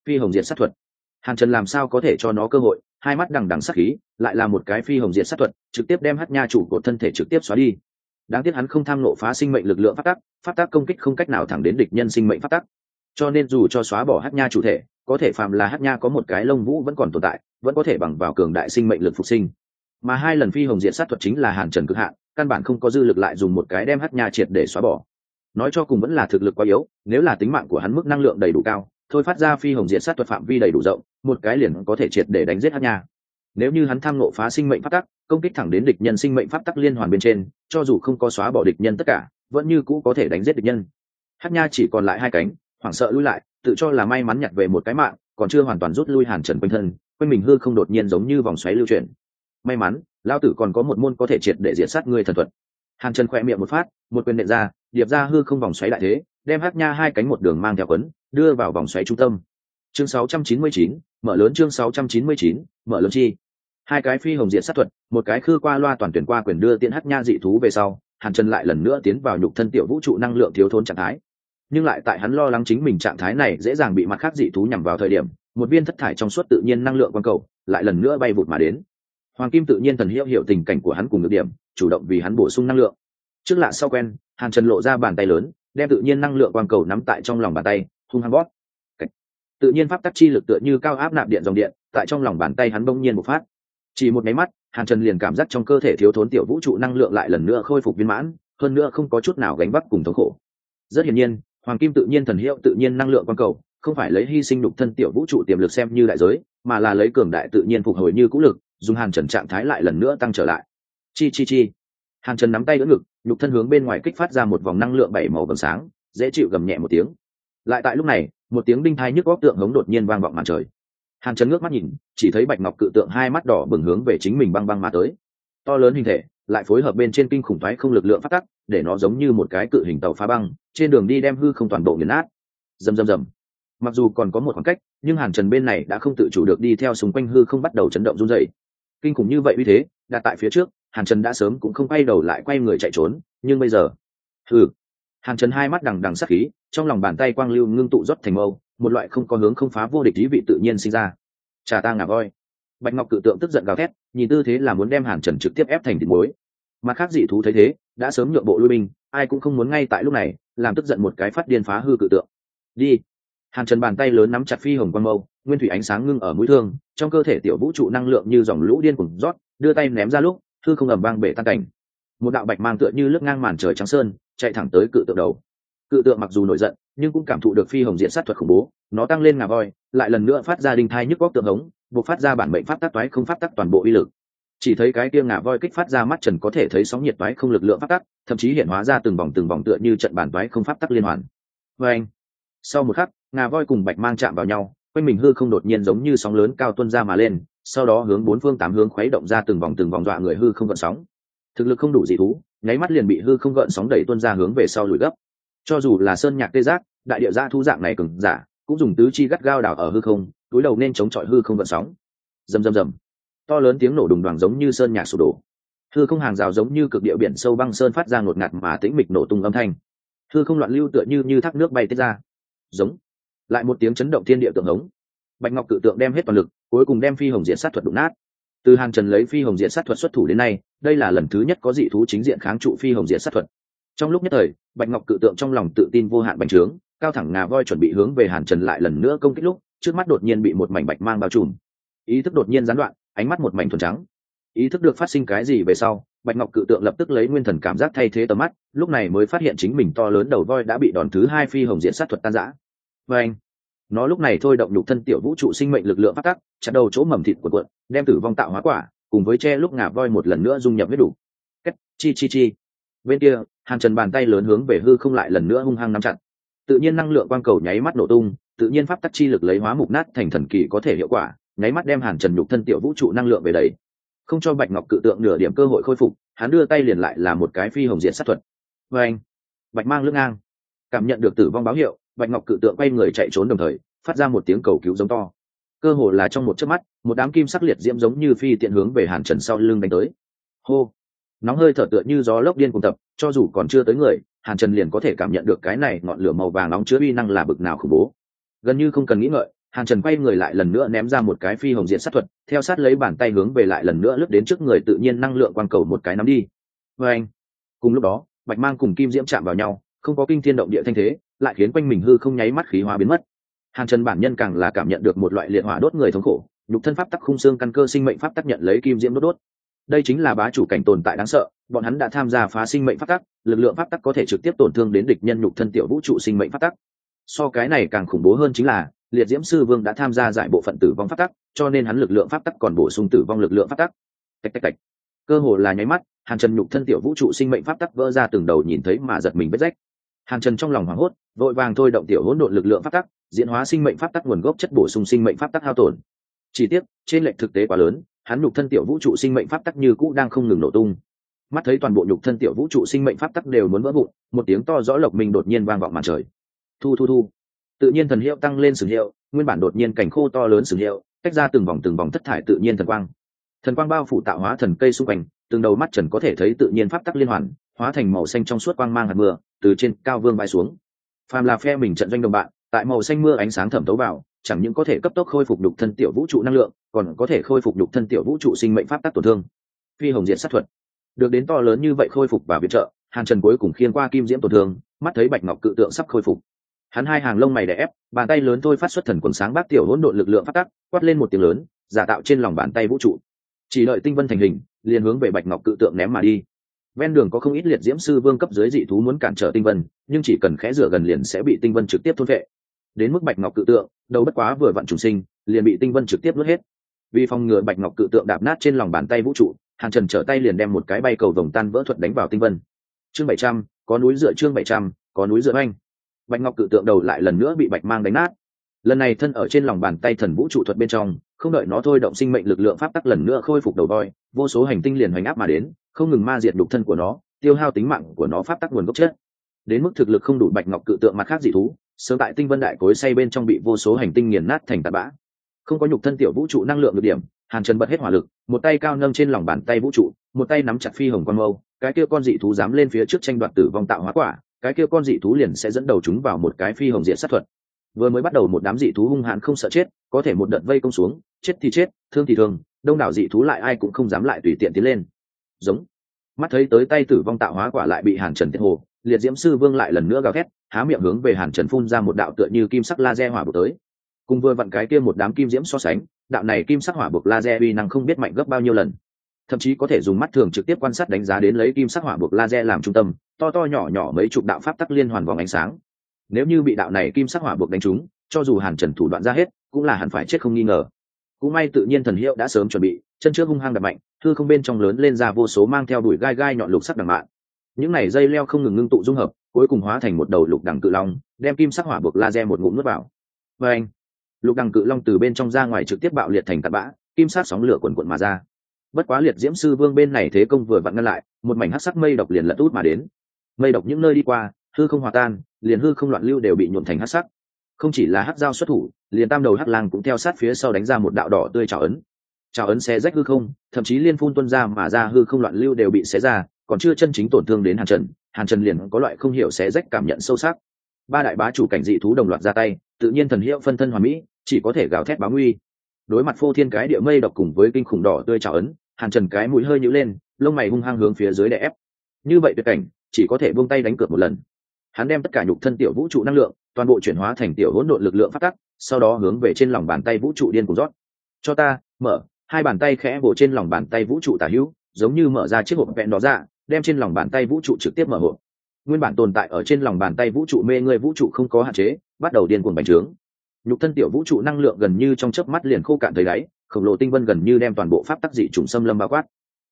Phi hồng diệt sát thuật. Hàn trần làm sao có thể cho nó cơ hội, hai mắt đằng đằng sát khí, lại là một cái phi hồng diệt sát thuật, trực tiếp đem hát nha chủ cột thân thể trực tiếp xóa đi. Đáng tiếc hắn không tham nộ phá sinh mệnh lực lượng phát tắc phát tác công kích không cách nào thẳng đến địch nhân sinh mệnh phát tắc. Cho nên dù cho xóa bỏ hát nha chủ thể, có thể phạm là hát nha có một cái lông vũ vẫn còn tồn tại, vẫn có thể bằng vào cường đại sinh mệnh lực phục sinh mà hai lần phi hồng diện sát thuật chính là hàn trần cực hạn, căn bản không có dư lực lại dùng một cái đem hát nha triệt để xóa bỏ. Nói cho cùng vẫn là thực lực quá yếu, nếu là tính mạng của hắn mức năng lượng đầy đủ cao, thôi phát ra phi hồng diện sát thuật phạm vi đầy đủ rộng, một cái liền có thể triệt để đánh giết hát nha. Nếu như hắn tham nộ phá sinh mệnh pháp tắc, công kích thẳng đến địch nhân sinh mệnh pháp tắc liên hoàn bên trên, cho dù không có xóa bỏ địch nhân tất cả, vẫn như cũ có thể đánh giết địch nhân. Hát nha chỉ còn lại hai cánh, hoảng sợ lui lại, tự cho là may mắn nhặt về một cái mạng, còn chưa hoàn toàn rút lui hàn trần quanh thân, quanh mình hư không đột nhiên giống như vòng xoáy lưu chuyển may mắn lao tử còn có một môn có thể triệt để diệt sát ngươi thần thuật. Hàn trần khỏe miệng một phát một quyền nện ra điệp ra hư không vòng xoáy đại thế đem hát nha hai cánh một đường mang theo quấn đưa vào vòng xoáy trung tâm. Chương 699, mở lớn chương 699, mở lớn chi. Hai cái phi hồng diện sát thuật một cái khư qua loa toàn tuyển qua quyền đưa tiện hát nha dị thú về sau hàn trần lại lần nữa tiến vào nhục thân tiểu vũ trụ năng lượng thiếu thốn trạng thái. Nhưng lại tại hắn lo lắng chính mình trạng thái này dễ dàng bị mặt khác dị thú nhằm vào thời điểm một viên thất thải trong suốt tự nhiên năng lượng quang cầu lại lần nữa bay vụt mà đến hoàng kim tự nhiên thần hiệu hiểu tình cảnh của hắn cùng được điểm, chủ động vì hắn bổ sung năng lượng. Trước lạ sau quen, hàn trần lộ ra bàn tay lớn, đem tự nhiên năng lượng quang cầu nắm tại trong lòng bàn tay, hung hăng bóp. Tự nhiên pháp tắc chi lực tựa như cao áp nạp điện dòng điện, tại trong lòng bàn tay hắn bỗng nhiên một phát. Chỉ một máy mắt, hàn trần liền cảm giác trong cơ thể thiếu thốn tiểu vũ trụ năng lượng lại lần nữa khôi phục viên mãn, hơn nữa không có chút nào gánh vác cùng thống khổ. Rất hiển nhiên, hoàng kim tự nhiên thần hiệu tự nhiên năng lượng quang cầu, không phải lấy hy sinh đục thân tiểu vũ trụ tiềm lực xem như đại giới, mà là lấy cường đại tự nhiên phục hồi như cũ lực dùng hàn trần trạng thái lại lần nữa tăng trở lại. Chi chi chi. Hàn trần nắm tay đỡ ngực, nhục thân hướng bên ngoài kích phát ra một vòng năng lượng bảy màu vầng sáng, dễ chịu gầm nhẹ một tiếng. Lại tại lúc này, một tiếng đinh thai nhức góc tượng hống đột nhiên vang vọng màn trời. Hàn trần ngước mắt nhìn, chỉ thấy bạch ngọc cự tượng hai mắt đỏ bừng hướng về chính mình băng băng mà tới. To lớn hình thể, lại phối hợp bên trên kinh khủng thoái không lực lượng phát tắc, để nó giống như một cái cự hình tàu phá băng, trên đường đi đem hư không toàn bộ nghiền nát. Rầm rầm rầm. Mặc dù còn có một khoảng cách, nhưng hàn trần bên này đã không tự chủ được đi theo xung quanh hư không bắt đầu chấn động run dày kinh khủng như vậy uy thế, đặt tại phía trước, hàn trần đã sớm cũng không quay đầu lại quay người chạy trốn, nhưng bây giờ, hừ. Hàn trần hai mắt đằng đằng sắc khí, trong lòng bàn tay quang lưu ngưng tụ rót thành mâu, một loại không có hướng không phá vô địch lý vị tự nhiên sinh ra. Trà ta ngả voi. Bạch ngọc cự tượng tức giận gào thét, nhìn tư thế là muốn đem hàn trần trực tiếp ép thành thịt muối. Mặt khác dị thú thấy thế, đã sớm nhượng bộ lui binh, ai cũng không muốn ngay tại lúc này, làm tức giận một cái phát điên phá hư cự tượng. Đi hàn trần bàn tay lớn nắm chặt phi hồng quang mâu, nguyên thủy ánh sáng ngưng ở mũi thương, trong cơ thể tiểu vũ trụ năng lượng như dòng lũ điên cùng rót, đưa tay ném ra lúc, thư không ầm vang bể tan cảnh. Một đạo bạch mang tựa như lướt ngang màn trời trắng sơn, chạy thẳng tới cự tượng đầu. Cự tượng mặc dù nổi giận, nhưng cũng cảm thụ được phi hồng diện sát thuật khủng bố, nó tăng lên ngà voi, lại lần nữa phát ra đinh thai nhức góc tượng ống buộc phát ra bản mệnh pháp tắc toái không pháp tắc toàn bộ uy lực. Chỉ thấy cái kia ngà voi kích phát ra mắt trần có thể thấy sóng nhiệt toái không lực lượng phát tắc, thậm chí hiện hóa ra từng vòng từng vòng tựa như trận bản toái không pháp tắc liên hoàn. Vê anh sau một khắc ngà voi cùng bạch mang chạm vào nhau, quanh mình hư không đột nhiên giống như sóng lớn cao tuân ra mà lên, sau đó hướng bốn phương tám hướng khuấy động ra từng vòng từng vòng dọa người hư không gợn sóng. Thực lực không đủ dị thú, nháy mắt liền bị hư không gợn sóng đẩy tuân ra hướng về sau lùi gấp. Cho dù là sơn nhạc tê giác, đại địa gia thu dạng này cứng giả, cũng dùng tứ chi gắt gao đảo ở hư không, túi đầu nên chống chọi hư không gợn sóng. Rầm rầm rầm. To lớn tiếng nổ đùng đoàn giống như sơn nhạc sụp đổ. Hư không hàng rào giống như cực địa biển sâu băng sơn phát ra ngột ngạt mà tĩnh mịch nổ tung âm thanh. Hư không loạn lưu tựa như như thác nước bay tiết ra. Giống lại một tiếng chấn động thiên địa tượng hống. Bạch ngọc cự tượng đem hết toàn lực, cuối cùng đem phi hồng diện sát thuật đụng nát. Từ hàng trần lấy phi hồng diện sát thuật xuất thủ đến nay, đây là lần thứ nhất có dị thú chính diện kháng trụ phi hồng diện sát thuật. Trong lúc nhất thời, bạch ngọc cự tượng trong lòng tự tin vô hạn bành trướng, cao thẳng ngà voi chuẩn bị hướng về hàn trần lại lần nữa công kích lúc, trước mắt đột nhiên bị một mảnh bạch mang bao trùm. Ý thức đột nhiên gián đoạn, ánh mắt một mảnh thuần trắng. Ý thức được phát sinh cái gì về sau, bạch ngọc cự tượng lập tức lấy nguyên thần cảm giác thay thế tầm mắt, lúc này mới phát hiện chính mình to lớn đầu voi đã bị đòn thứ hai phi hồng diện sát thuật tan giã và anh, nó lúc này thôi động nhục thân tiểu vũ trụ sinh mệnh lực lượng phát tắc, chặt đầu chỗ mầm thịt của cuộn, đem tử vong tạo hóa quả, cùng với che lúc ngà voi một lần nữa dung nhập với đủ cách, chi chi chi. Bên kia hàn trần bàn tay lớn hướng về hư không lại lần nữa hung hăng nắm chặt. Tự nhiên năng lượng quang cầu nháy mắt nổ tung, tự nhiên pháp tắc chi lực lấy hóa mục nát thành thần kỳ có thể hiệu quả, nháy mắt đem hàn trần nhục thân tiểu vũ trụ năng lượng về đầy. Không cho bạch ngọc cự tượng nửa điểm cơ hội khôi phục, hắn đưa tay liền lại là một cái phi hồng diện sát thuật. Vê anh, bạch mang lưng ngang. Cảm nhận được tử vong báo hiệu bạch ngọc cự tượng quay người chạy trốn đồng thời, phát ra một tiếng cầu cứu giống to. Cơ hồ là trong một chớp mắt, một đám kim sắc liệt diễm giống như phi tiện hướng về hàn trần sau lưng đánh tới. Hô! Nóng hơi thở tựa như gió lốc điên cùng tập, cho dù còn chưa tới người, hàn trần liền có thể cảm nhận được cái này ngọn lửa màu vàng nóng chứa uy năng là bực nào khủng bố. Gần như không cần nghĩ ngợi, hàn trần quay người lại lần nữa ném ra một cái phi hồng diện sát thuật, theo sát lấy bàn tay hướng về lại lần nữa lướt đến trước người tự nhiên năng lượng quang cầu một cái nắm đi. Vê anh, cùng lúc đó, bạch mang cùng kim diễm chạm vào nhau, không có kinh thiên động địa thanh thế lại khiến quanh mình hư không nháy mắt khí hóa biến mất. Hàn trần bản nhân càng là cảm nhận được một loại liệt hỏa đốt người thống khổ, nhục thân pháp tắc khung xương căn cơ sinh mệnh pháp tắc nhận lấy kim diễm đốt đốt. Đây chính là bá chủ cảnh tồn tại đáng sợ, bọn hắn đã tham gia phá sinh mệnh pháp tắc, lực lượng pháp tắc có thể trực tiếp tổn thương đến địch nhân nhục thân tiểu vũ trụ sinh mệnh pháp tắc. So cái này càng khủng bố hơn chính là, liệt diễm sư vương đã tham gia giải bộ phận tử vong pháp tắc, cho nên hắn lực lượng pháp tắc còn bổ sung tử vong lực lượng pháp tắc. Tạch tạch tạch. Cơ hồ là nháy mắt hàn trần nhục thân tiểu vũ trụ sinh mệnh pháp tắc vỡ ra từng đầu nhìn thấy mà giật mình vết rách hàn trần trong lòng hoảng hốt, vội vàng thôi động tiểu hỗn độn lực lượng pháp tắc, diễn hóa sinh mệnh pháp tắc nguồn gốc chất bổ sung sinh mệnh pháp tắc hao tổn. Chỉ tiếc, trên lệnh thực tế quá lớn, hắn nhục thân tiểu vũ trụ sinh mệnh pháp tắc như cũ đang không ngừng nổ tung. Mắt thấy toàn bộ nhục thân tiểu vũ trụ sinh mệnh pháp tắc đều muốn vỡ vụn, một tiếng to rõ lộc mình đột nhiên vang vọng màn trời. Thu thu thu. Tự nhiên thần hiệu tăng lên sừng hiệu, nguyên bản đột nhiên cảnh khô to lớn sừng hiệu, tách ra từng vòng từng vòng thất thải tự nhiên thần quang. Thần quang bao phủ tạo hóa thần cây xung quanh, từng đầu mắt trần có thể thấy tự nhiên pháp tắc liên hoàn hóa thành màu xanh trong suốt quang mang hạt mưa, từ trên cao vương bay xuống. Phàm là phe mình trận doanh đồng bạn, tại màu xanh mưa ánh sáng thẩm tấu vào, chẳng những có thể cấp tốc khôi phục đục thân tiểu vũ trụ năng lượng, còn có thể khôi phục đục thân tiểu vũ trụ sinh mệnh pháp tắc tổn thương. Phi hồng diện sát thuật. Được đến to lớn như vậy khôi phục và viện trợ, hàn trần cuối cùng khiên qua kim diễm tổn thương, mắt thấy bạch ngọc cự tượng sắp khôi phục. Hắn hai hàng lông mày đè ép, bàn tay lớn thôi phát xuất thần quần sáng bác tiểu hỗn độn lực lượng phát tắc, quát lên một tiếng lớn, giả tạo trên lòng bàn tay vũ trụ. Chỉ đợi tinh vân thành hình, liền hướng về bạch ngọc cự tượng ném mà đi ven đường có không ít liệt diễm sư vương cấp dưới dị thú muốn cản trở tinh vân, nhưng chỉ cần khẽ rửa gần liền sẽ bị tinh vân trực tiếp thôn vệ đến mức bạch ngọc cự tượng, đầu bất quá vừa vặn trùng sinh, liền bị tinh vân trực tiếp lướt hết. Vì phòng ngừa bạch ngọc cự tượng đạp nát trên lòng bàn tay vũ trụ hàng trần trở tay liền đem một cái bay cầu vồng tan vỡ thuật đánh vào tinh vân. Chương bảy trăm, có núi dựa chương bảy trăm, có núi dựa anh bạch ngọc cự tượng đầu lại lần nữa bị bạch mang đánh nát. Lần này thân ở trên lòng bàn tay thần vũ trụ thuật bên trong, không đợi nó thôi động sinh mệnh lực lượng pháp tắc lần nữa khôi phục đầu voi, vô số hành tinh liền hoành áp mà đến không ngừng ma diệt đục thân của nó, tiêu hao tính mạng của nó pháp tắc nguồn gốc chết đến mức thực lực không đủ bạch ngọc cự tượng mặt khác dị thú, sớm tại tinh vân đại cối say bên trong bị vô số hành tinh nghiền nát thành tạt bã. Không có nhục thân tiểu vũ trụ năng lượng được điểm, hàn trần bật hết hỏa lực, một tay cao nâng trên lòng bàn tay vũ trụ, một tay nắm chặt phi hồng quan mâu, cái kia con dị thú dám lên phía trước tranh đoạt tử vong tạo hóa quả, cái kia con dị thú liền sẽ dẫn đầu chúng vào một cái phi hồng diện sát thuật. Vừa mới bắt đầu một đám dị thú hung hãn không sợ chết, có thể một đợt vây công xuống, chết thì chết, thương thì thương, đông đảo dị thú lại ai cũng không dám lại tùy tiện tiến lên giống. Mắt thấy tới tay tử vong tạo hóa quả lại bị hàn trần tiết hồ, liệt diễm sư vương lại lần nữa gào thét, há miệng hướng về hàn trần phun ra một đạo tựa như kim sắc laser hỏa bột tới. Cùng vừa vặn cái kia một đám kim diễm so sánh, đạo này kim sắc hỏa buộc laser uy năng không biết mạnh gấp bao nhiêu lần. Thậm chí có thể dùng mắt thường trực tiếp quan sát đánh giá đến lấy kim sắc hỏa buộc laser làm trung tâm, to to nhỏ nhỏ mấy chục đạo pháp tắc liên hoàn vòng ánh sáng. Nếu như bị đạo này kim sắc hỏa buộc đánh trúng, cho dù hàn trần thủ đoạn ra hết, cũng là hẳn phải chết không nghi ngờ. Cũng may tự nhiên thần hiệu đã sớm chuẩn bị, chân trước hung hăng đập mạnh thư không bên trong lớn lên ra vô số mang theo đuổi gai gai nhọn lục sắc đằng mạn. Những này dây leo không ngừng ngưng tụ dung hợp, cuối cùng hóa thành một đầu lục đằng cự long, đem kim sắc hỏa buộc laser một ngụm nuốt vào. Và anh, lục đằng cự long từ bên trong ra ngoài trực tiếp bạo liệt thành tạt bã, kim sát sóng lửa quần quận mà ra. Bất quá liệt diễm sư vương bên này thế công vừa vặn ngăn lại, một mảnh hắc sắc mây độc liền lật út mà đến. Mây độc những nơi đi qua, hư không hòa tan, liền hư không loạn lưu đều bị nhuộm thành hắc sắc. Không chỉ là hắc dao xuất thủ, liền tam đầu hắc lang cũng theo sát phía sau đánh ra một đạo đỏ tươi trào ấn trào ấn xé rách hư không, thậm chí liên phun tuân ra mà ra hư không loạn lưu đều bị xé ra, còn chưa chân chính tổn thương đến hàn trần hàn trần liền có loại không hiểu xé rách cảm nhận sâu sắc. Ba đại bá chủ cảnh dị thú đồng loạt ra tay, tự nhiên thần hiệu phân thân hoàn mỹ, chỉ có thể gào thét báo nguy. Đối mặt phô thiên cái địa mây độc cùng với kinh khủng đỏ tươi trào ấn, hàn trần cái mũi hơi nhữ lên, lông mày hung hăng hướng phía dưới đè ép. Như vậy tuyệt cảnh, chỉ có thể buông tay đánh cược một lần. Hắn đem tất cả nhục thân tiểu vũ trụ năng lượng, toàn bộ chuyển hóa thành tiểu hỗn độn lực lượng phát tắc, sau đó hướng về trên lòng bàn tay vũ trụ điên cùng rót. Cho ta, mở hai bàn tay khẽ bổ trên lòng bàn tay vũ trụ tả hữu, giống như mở ra chiếc hộp vẹn đó ra dạ, đem trên lòng bàn tay vũ trụ trực tiếp mở hộp. Nguyên bản tồn tại ở trên lòng bàn tay vũ trụ mê người vũ trụ không có hạn chế, bắt đầu điên cuồng bành trướng. Nhục thân tiểu vũ trụ năng lượng gần như trong chớp mắt liền khô cạn thấy đáy, khổng lồ tinh vân gần như đem toàn bộ pháp tắc dị trùng xâm lâm bao quát.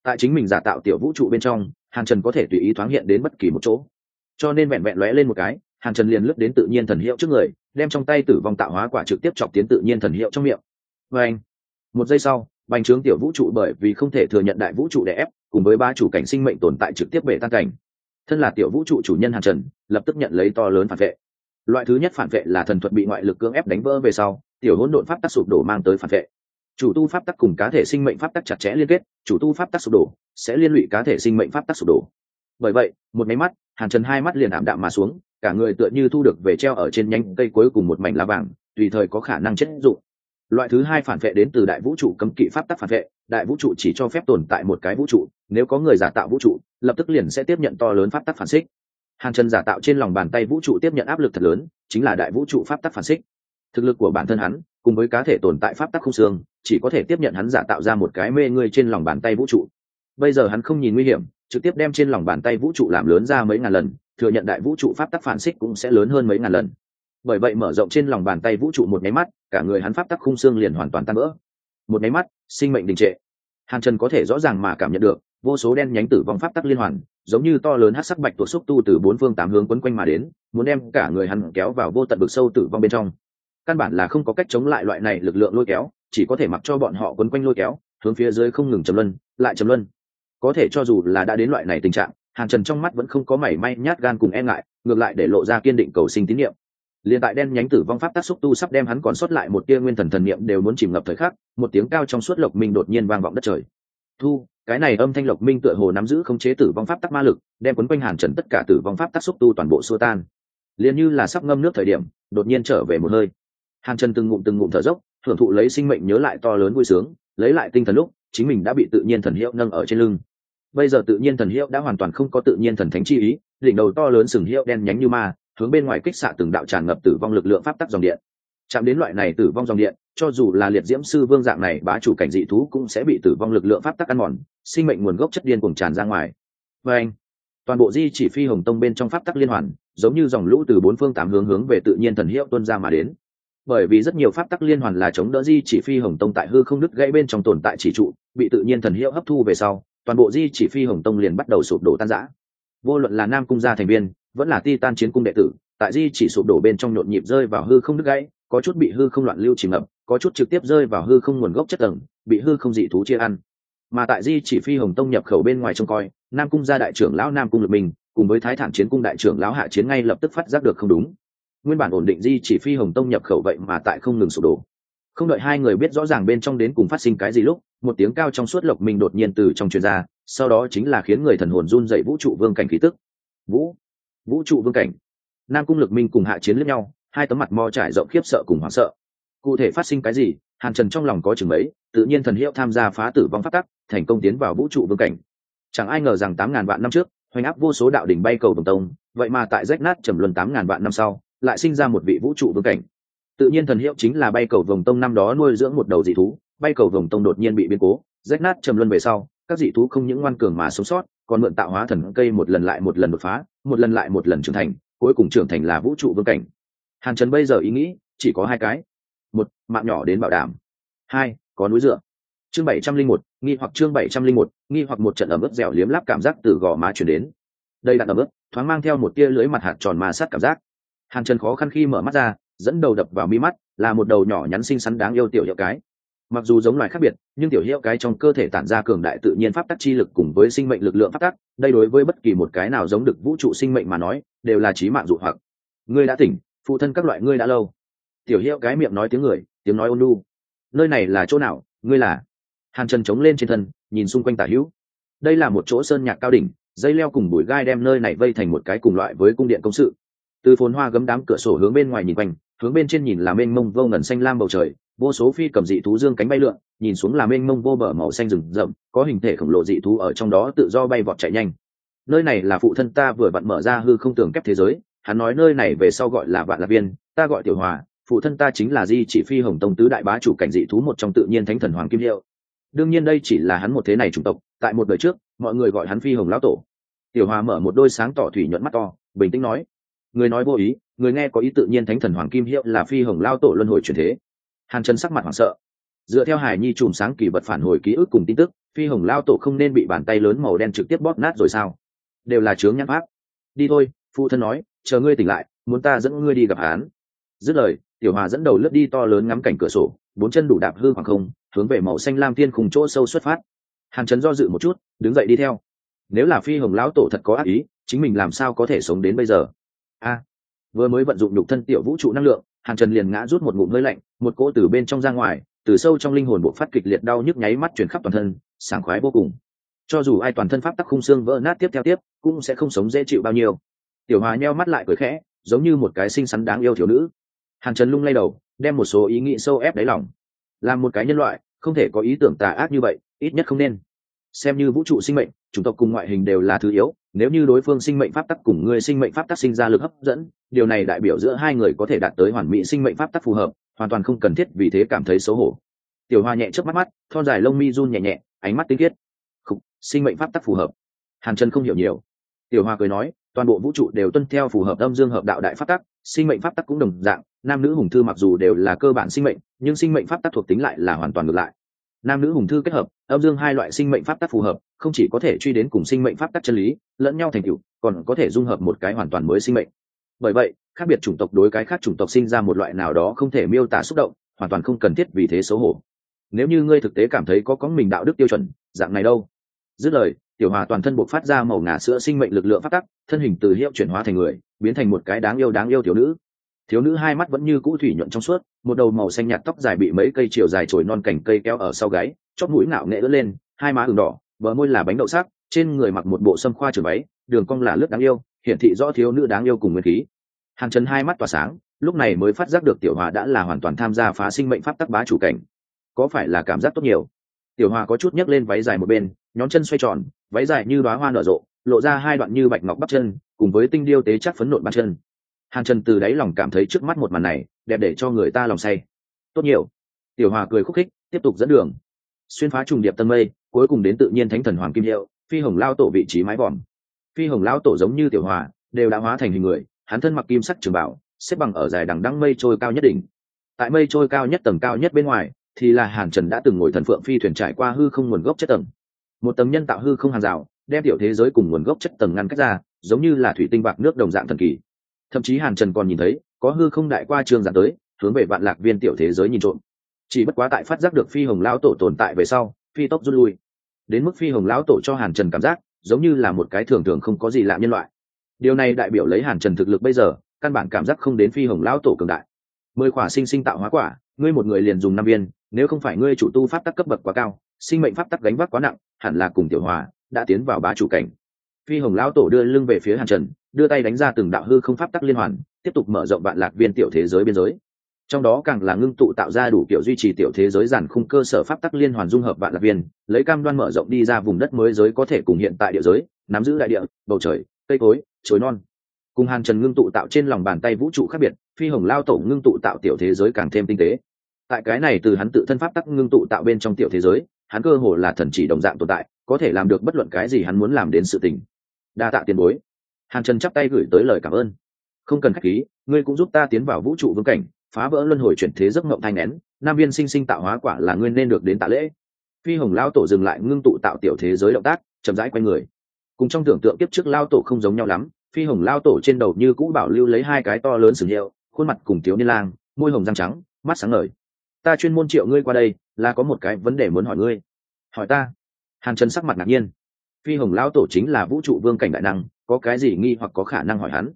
Tại chính mình giả tạo tiểu vũ trụ bên trong, hàn trần có thể tùy ý thoáng hiện đến bất kỳ một chỗ. Cho nên vẹn vẹn lóe lên một cái, hàn trần liền lướt đến tự nhiên thần hiệu trước người, đem trong tay tử vong tạo hóa quả trực tiếp chọc tiến tự nhiên thần hiệu trong miệng. Và anh, một giây sau bành trướng tiểu vũ trụ bởi vì không thể thừa nhận đại vũ trụ đè ép, cùng với ba chủ cảnh sinh mệnh tồn tại trực tiếp bể tan cảnh. Thân là tiểu vũ trụ chủ nhân hàn trần, lập tức nhận lấy to lớn phản vệ. Loại thứ nhất phản vệ là thần thuật bị ngoại lực cưỡng ép đánh vỡ về sau, tiểu hỗn độn pháp tắc sụp đổ mang tới phản vệ. Chủ tu pháp tắc cùng cá thể sinh mệnh pháp tắc chặt chẽ liên kết, chủ tu pháp tắc sụp đổ, sẽ liên lụy cá thể sinh mệnh pháp tắc sụp đổ. Bởi vậy, một máy mắt, hàn trần hai mắt liền ảm đạm mà xuống, cả người tựa như thu được về treo ở trên nhánh cây cuối cùng một mảnh lá vàng, tùy thời có khả năng chết dụng loại thứ hai phản vệ đến từ đại vũ trụ cấm kỵ pháp tắc phản vệ, đại vũ trụ chỉ cho phép tồn tại một cái vũ trụ, nếu có người giả tạo vũ trụ, lập tức liền sẽ tiếp nhận to lớn pháp tắc phản xích. Hàn trần giả tạo trên lòng bàn tay vũ trụ tiếp nhận áp lực thật lớn, chính là đại vũ trụ pháp tắc phản xích. Thực lực của bản thân hắn, cùng với cá thể tồn tại pháp tắc không xương, chỉ có thể tiếp nhận hắn giả tạo ra một cái mê ngươi trên lòng bàn tay vũ trụ. Bây giờ hắn không nhìn nguy hiểm, trực tiếp đem trên lòng bàn tay vũ trụ làm lớn ra mấy ngàn lần, thừa nhận đại vũ trụ pháp tắc phản xích cũng sẽ lớn hơn mấy ngàn lần bởi vậy mở rộng trên lòng bàn tay vũ trụ một nháy mắt, cả người hắn pháp tắc khung xương liền hoàn toàn tan vỡ. Một nháy mắt, sinh mệnh đình trệ. Hàn trần có thể rõ ràng mà cảm nhận được, vô số đen nhánh tử vong pháp tắc liên hoàn, giống như to lớn hát sắc bạch tuộc xúc tu từ bốn phương tám hướng quấn quanh mà đến, muốn đem cả người hắn kéo vào vô tận vực sâu tử vong bên trong. Căn bản là không có cách chống lại loại này lực lượng lôi kéo, chỉ có thể mặc cho bọn họ quấn quanh lôi kéo, hướng phía dưới không ngừng chấm luân, lại chấm luân. Có thể cho dù là đã đến loại này tình trạng, hàn trần trong mắt vẫn không có mảy may nhát gan cùng e ngại, ngược lại để lộ ra kiên định cầu sinh tín nhiệm liền tại đen nhánh tử vong pháp tác xúc tu sắp đem hắn còn sót lại một tia nguyên thần thần niệm đều muốn chìm ngập thời khắc, một tiếng cao trong suốt lộc minh đột nhiên vang vọng đất trời. Thu, cái này âm thanh lộc minh tựa hồ nắm giữ không chế tử vong pháp tắc ma lực, đem quấn quanh hàn trần tất cả tử vong pháp tắc xúc tu toàn bộ xua tan. Liền như là sắp ngâm nước thời điểm, đột nhiên trở về một hơi. Hàn trần từng ngụm từng ngụm thở dốc hưởng thụ lấy sinh mệnh nhớ lại to lớn vui sướng, lấy lại tinh thần lúc, chính mình đã bị tự nhiên thần hiệu nâng ở trên lưng. Bây giờ tự nhiên thần hiệu đã hoàn toàn không có tự nhiên thần thánh chi ý, đỉnh đầu to lớn sừng hiệu đen nhánh như ma hướng bên ngoài kích xạ từng đạo tràn ngập tử vong lực lượng pháp tắc dòng điện. Chạm đến loại này tử vong dòng điện, cho dù là liệt diễm sư vương dạng này, bá chủ cảnh dị thú cũng sẽ bị tử vong lực lượng pháp tắc ăn mòn, sinh mệnh nguồn gốc chất điên cuồng tràn ra ngoài. Và anh, toàn bộ di chỉ phi hồng tông bên trong pháp tắc liên hoàn, giống như dòng lũ từ bốn phương tám hướng hướng về tự nhiên thần hiệu tuân ra mà đến. Bởi vì rất nhiều pháp tắc liên hoàn là chống đỡ di chỉ phi hồng tông tại hư không đứt gãy bên trong tồn tại chỉ trụ, bị tự nhiên thần hiệu hấp thu về sau, toàn bộ di chỉ phi hồng tông liền bắt đầu sụp đổ tan rã. Vô luận là nam cung gia thành viên vẫn là ti tan chiến cung đệ tử, tại di chỉ sụp đổ bên trong nhộn nhịp rơi vào hư không đứt gãy, có chút bị hư không loạn lưu chìm ngập, có chút trực tiếp rơi vào hư không nguồn gốc chất tầng, bị hư không dị thú chia ăn. Mà tại di chỉ phi hồng tông nhập khẩu bên ngoài trông coi, nam cung gia đại trưởng lão nam cung lực mình cùng với thái thản chiến cung đại trưởng lão hạ chiến ngay lập tức phát giác được không đúng. Nguyên bản ổn định di chỉ phi hồng tông nhập khẩu vậy mà tại không ngừng sụp đổ. Không đợi hai người biết rõ ràng bên trong đến cùng phát sinh cái gì lúc, một tiếng cao trong suốt lộc minh đột nhiên từ trong truyền ra, sau đó chính là khiến người thần hồn run dậy vũ trụ vương cảnh khí tức. Vũ! Vũ trụ vương cảnh. Nam cung lực minh cùng hạ chiến lẫn nhau, hai tấm mặt mo trải rộng khiếp sợ cùng hoảng sợ. Cụ thể phát sinh cái gì, hàn trần trong lòng có chừng ấy tự nhiên thần hiệu tham gia phá tử vong phát tắc, thành công tiến vào vũ trụ vương cảnh. Chẳng ai ngờ rằng tám ngàn vạn năm trước, hoành áp vô số đạo đỉnh bay cầu đồng tông, vậy mà tại rách nát trầm luân tám ngàn vạn năm sau, lại sinh ra một vị vũ trụ vương cảnh. Tự nhiên thần hiệu chính là bay cầu vồng tông năm đó nuôi dưỡng một đầu dị thú, bay cầu vồng tông đột nhiên bị biến cố, rách nát trầm luân về sau, các dị thú không những ngoan cường mà sống sót còn mượn tạo hóa thần cây một lần lại một lần đột phá, một lần lại một lần trưởng thành, cuối cùng trưởng thành là vũ trụ vương cảnh. Hàn trần bây giờ ý nghĩ, chỉ có hai cái. Một, mạng nhỏ đến bảo đảm. Hai, có núi dựa. Chương bảy trăm linh một, nghi hoặc chương bảy trăm linh một, nghi hoặc một trận ẩm ướt dẻo liếm láp cảm giác từ gò má chuyển đến. Đây đặt ẩm ướt, thoáng mang theo một tia lưới mặt hạt tròn mà sát cảm giác. Hàn trần khó khăn khi mở mắt ra, dẫn đầu đập vào mi mắt, là một đầu nhỏ nhắn xinh xắn đáng yêu tiểu hiệu cái mặc dù giống loài khác biệt, nhưng tiểu hiệu cái trong cơ thể tản ra cường đại tự nhiên pháp tắc chi lực cùng với sinh mệnh lực lượng pháp tắc, đây đối với bất kỳ một cái nào giống được vũ trụ sinh mệnh mà nói, đều là trí mạng dụ hoặc. Ngươi đã tỉnh, phụ thân các loại ngươi đã lâu. Tiểu hiệu cái miệng nói tiếng người, tiếng nói ôn lu nơi này là chỗ nào, ngươi là? Hàn trần chống lên trên thân, nhìn xung quanh tả hữu. Đây là một chỗ sơn nhạc cao đỉnh, dây leo cùng bụi gai đem nơi này vây thành một cái cùng loại với cung điện công sự. Từ phồn hoa gấm đám cửa sổ hướng bên ngoài nhìn quanh, hướng bên trên nhìn là mênh mông vô ngần xanh lam bầu trời vô số phi cầm dị thú dương cánh bay lượn, nhìn xuống là mênh mông vô bờ màu xanh rừng rậm, có hình thể khổng lồ dị thú ở trong đó tự do bay vọt chạy nhanh. Nơi này là phụ thân ta vừa vặn mở ra hư không tường kép thế giới, hắn nói nơi này về sau gọi là vạn lạc viên, ta gọi tiểu hòa, phụ thân ta chính là di chỉ phi hồng tông tứ đại bá chủ cảnh dị thú một trong tự nhiên thánh thần hoàng kim hiệu. Đương nhiên đây chỉ là hắn một thế này chủng tộc, tại một đời trước, mọi người gọi hắn phi hồng lão tổ. Tiểu hòa mở một đôi sáng tỏ thủy nhuận mắt to, bình tĩnh nói, người nói vô ý, người nghe có ý tự nhiên thánh thần hoàng kim hiệu là phi hồng lao tổ luân hồi truyền thế hàn chân sắc mặt hoảng sợ. Dựa theo hải nhi chùm sáng kỳ vật phản hồi ký ức cùng tin tức, phi hồng lao tổ không nên bị bàn tay lớn màu đen trực tiếp bóp nát rồi sao? Đều là chướng nhãn pháp. Đi thôi, phụ thân nói, chờ ngươi tỉnh lại, muốn ta dẫn ngươi đi gặp hán dứt lời, tiểu hòa dẫn đầu lướt đi to lớn ngắm cảnh cửa sổ, bốn chân đủ đạp hư khoảng không, hướng về màu xanh lam thiên khùng chỗ sâu xuất phát. Hàn trần do dự một chút, đứng dậy đi theo. Nếu là phi hồng lão tổ thật có ác ý, chính mình làm sao có thể sống đến bây giờ? A, vừa mới vận dụng nhục thân tiểu vũ trụ năng lượng Hàng trần liền ngã rút một ngụm hơi lạnh, một cỗ từ bên trong ra ngoài, từ sâu trong linh hồn bộ phát kịch liệt đau nhức nháy mắt chuyển khắp toàn thân, sảng khoái vô cùng. Cho dù ai toàn thân pháp tắc khung xương vỡ nát tiếp theo tiếp, cũng sẽ không sống dễ chịu bao nhiêu. Tiểu hòa nheo mắt lại cười khẽ, giống như một cái xinh xắn đáng yêu thiếu nữ. Hàng trần lung lay đầu, đem một số ý nghĩ sâu ép đáy lòng. Làm một cái nhân loại, không thể có ý tưởng tà ác như vậy, ít nhất không nên. Xem như vũ trụ sinh mệnh chủng tộc cùng ngoại hình đều là thứ yếu, nếu như đối phương sinh mệnh pháp tắc cùng người sinh mệnh pháp tắc sinh ra lực hấp dẫn, điều này đại biểu giữa hai người có thể đạt tới hoàn mỹ sinh mệnh pháp tắc phù hợp, hoàn toàn không cần thiết vì thế cảm thấy xấu hổ. Tiểu hoa nhẹ trước mắt mắt, thon dài lông mi run nhẹ nhẹ, ánh mắt tinh khiết. Không sinh mệnh pháp tắc phù hợp. Hàn trần không hiểu nhiều. Tiểu hoa cười nói, toàn bộ vũ trụ đều tuân theo phù hợp âm dương hợp đạo đại pháp tắc, sinh mệnh pháp tắc cũng đồng dạng, nam nữ hùng thư mặc dù đều là cơ bản sinh mệnh, nhưng sinh mệnh pháp tắc thuộc tính lại là hoàn toàn ngược lại nam nữ hùng thư kết hợp, âm dương hai loại sinh mệnh pháp tắc phù hợp, không chỉ có thể truy đến cùng sinh mệnh pháp tắc chân lý, lẫn nhau thành cựu còn có thể dung hợp một cái hoàn toàn mới sinh mệnh. Bởi vậy, khác biệt chủng tộc đối cái khác chủng tộc sinh ra một loại nào đó không thể miêu tả xúc động, hoàn toàn không cần thiết vì thế xấu hổ. Nếu như ngươi thực tế cảm thấy có có mình đạo đức tiêu chuẩn, dạng này đâu? Dứt lời, tiểu hòa toàn thân buộc phát ra màu ngà sữa sinh mệnh lực lượng phát tắc, thân hình từ hiệu chuyển hóa thành người, biến thành một cái đáng yêu đáng yêu tiểu nữ thiếu nữ hai mắt vẫn như cũ thủy nhuận trong suốt, một đầu màu xanh nhạt tóc dài bị mấy cây chiều dài trồi non cành cây kéo ở sau gáy, chóp mũi ngạo nghệ ướt lên, hai má ửng đỏ, bờ môi là bánh đậu sắc, trên người mặc một bộ sâm khoa trường váy, đường cong là lướt đáng yêu, hiển thị rõ thiếu nữ đáng yêu cùng nguyên khí. Hàng chân hai mắt tỏa sáng, lúc này mới phát giác được tiểu hòa đã là hoàn toàn tham gia phá sinh mệnh pháp tắc bá chủ cảnh. Có phải là cảm giác tốt nhiều? Tiểu hòa có chút nhấc lên váy dài một bên nhóm chân xoay tròn, váy dài như đoá hoa nở rộ, lộ ra hai đoạn như bạch ngọc bắp chân, cùng với tinh điêu tế chắc phấn nộn bắp chân hàn trần từ đáy lòng cảm thấy trước mắt một màn này, đẹp để cho người ta lòng say. Tốt nhiều. Tiểu hòa cười khúc khích, tiếp tục dẫn đường. Xuyên phá trùng điệp tân mây, cuối cùng đến tự nhiên thánh thần hoàng kim hiệu, phi hồng lao tổ vị trí mái vòm. Phi hồng lao tổ giống như tiểu hòa, đều đã hóa thành hình người, hắn thân mặc kim sắc trường bảo, xếp bằng ở dài đằng đăng mây trôi cao nhất đỉnh. Tại mây trôi cao nhất tầng cao nhất bên ngoài, thì là hàn trần đã từng ngồi thần phượng phi thuyền trải qua hư không nguồn gốc chất tầng. Một tầng nhân tạo hư không hàng rào, đem tiểu thế giới cùng nguồn gốc chất tầng ngăn cách ra, giống như là thủy tinh bạc nước đồng dạng thần kỳ thậm chí hàn trần còn nhìn thấy, có hư không đại qua trường dàn tới, hướng về vạn lạc viên tiểu thế giới nhìn trộm. Chỉ bất quá tại phát giác được phi hồng lão tổ tồn tại về sau, phi tốc rút lui. Đến mức phi hồng lão tổ cho hàn trần cảm giác, giống như là một cái thường thường không có gì lạ nhân loại. Điều này đại biểu lấy hàn trần thực lực bây giờ, căn bản cảm giác không đến phi hồng lão tổ cường đại. Mười quả sinh sinh tạo hóa quả, ngươi một người liền dùng năm viên, nếu không phải ngươi chủ tu pháp tắc cấp bậc quá cao, sinh mệnh pháp tắc gánh vác quá nặng, hẳn là cùng tiểu hòa, đã tiến vào bá chủ cảnh. Phi hồng lão tổ đưa lưng về phía hàn trần đưa tay đánh ra từng đạo hư không pháp tắc liên hoàn, tiếp tục mở rộng vạn lạc viên tiểu thế giới biên giới. Trong đó càng là ngưng tụ tạo ra đủ kiểu duy trì tiểu thế giới giản khung cơ sở pháp tắc liên hoàn dung hợp vạn lạc viên, lấy cam đoan mở rộng đi ra vùng đất mới giới có thể cùng hiện tại địa giới, nắm giữ đại địa, bầu trời, cây cối chối non. Cùng hàn trần ngưng tụ tạo trên lòng bàn tay vũ trụ khác biệt, phi hồng lao tổ ngưng tụ tạo tiểu thế giới càng thêm tinh tế. Tại cái này từ hắn tự thân pháp tắc ngưng tụ tạo bên trong tiểu thế giới, hắn cơ hồ là thần chỉ đồng dạng tồn tại, có thể làm được bất luận cái gì hắn muốn làm đến sự tình. Đa tạ tiền bối hàn trần chắp tay gửi tới lời cảm ơn. Không cần k h á c h khí, ngươi cũng giúp ta tiến vào vũ trụ vương cảnh, phá vỡ luân hồi chuyển thế giấc mộng thai nén nam viên sinh sinh tạo hóa quả là ngươi nên được đến tạ lễ. Phi hồng lao tổ dừng lại ngưng tụ tạo tiểu thế giới động tác, chậm rãi q u a y người. Cùng trong tưởng tượng kiếp trước lao tổ không giống nhau lắm, phi hồng lao tổ trên đầu như cũ bảo lưu lấy hai cái to lớn sừng hiệu, khuôn mặt cùng thiếu niên lang, môi hồng răng trắng, mắt sáng ngời. Ta chuyên môn triệu ngươi qua đây, là có một cái vấn đề muốn hỏi ngươi. Hỏi ta. Hàn trần sắc mặt ngạc nhiên. Phi hồng lão tổ chính là vũ trụ vương cảnh đại năng có cái gì nghi hoặc có khả năng hỏi hắn.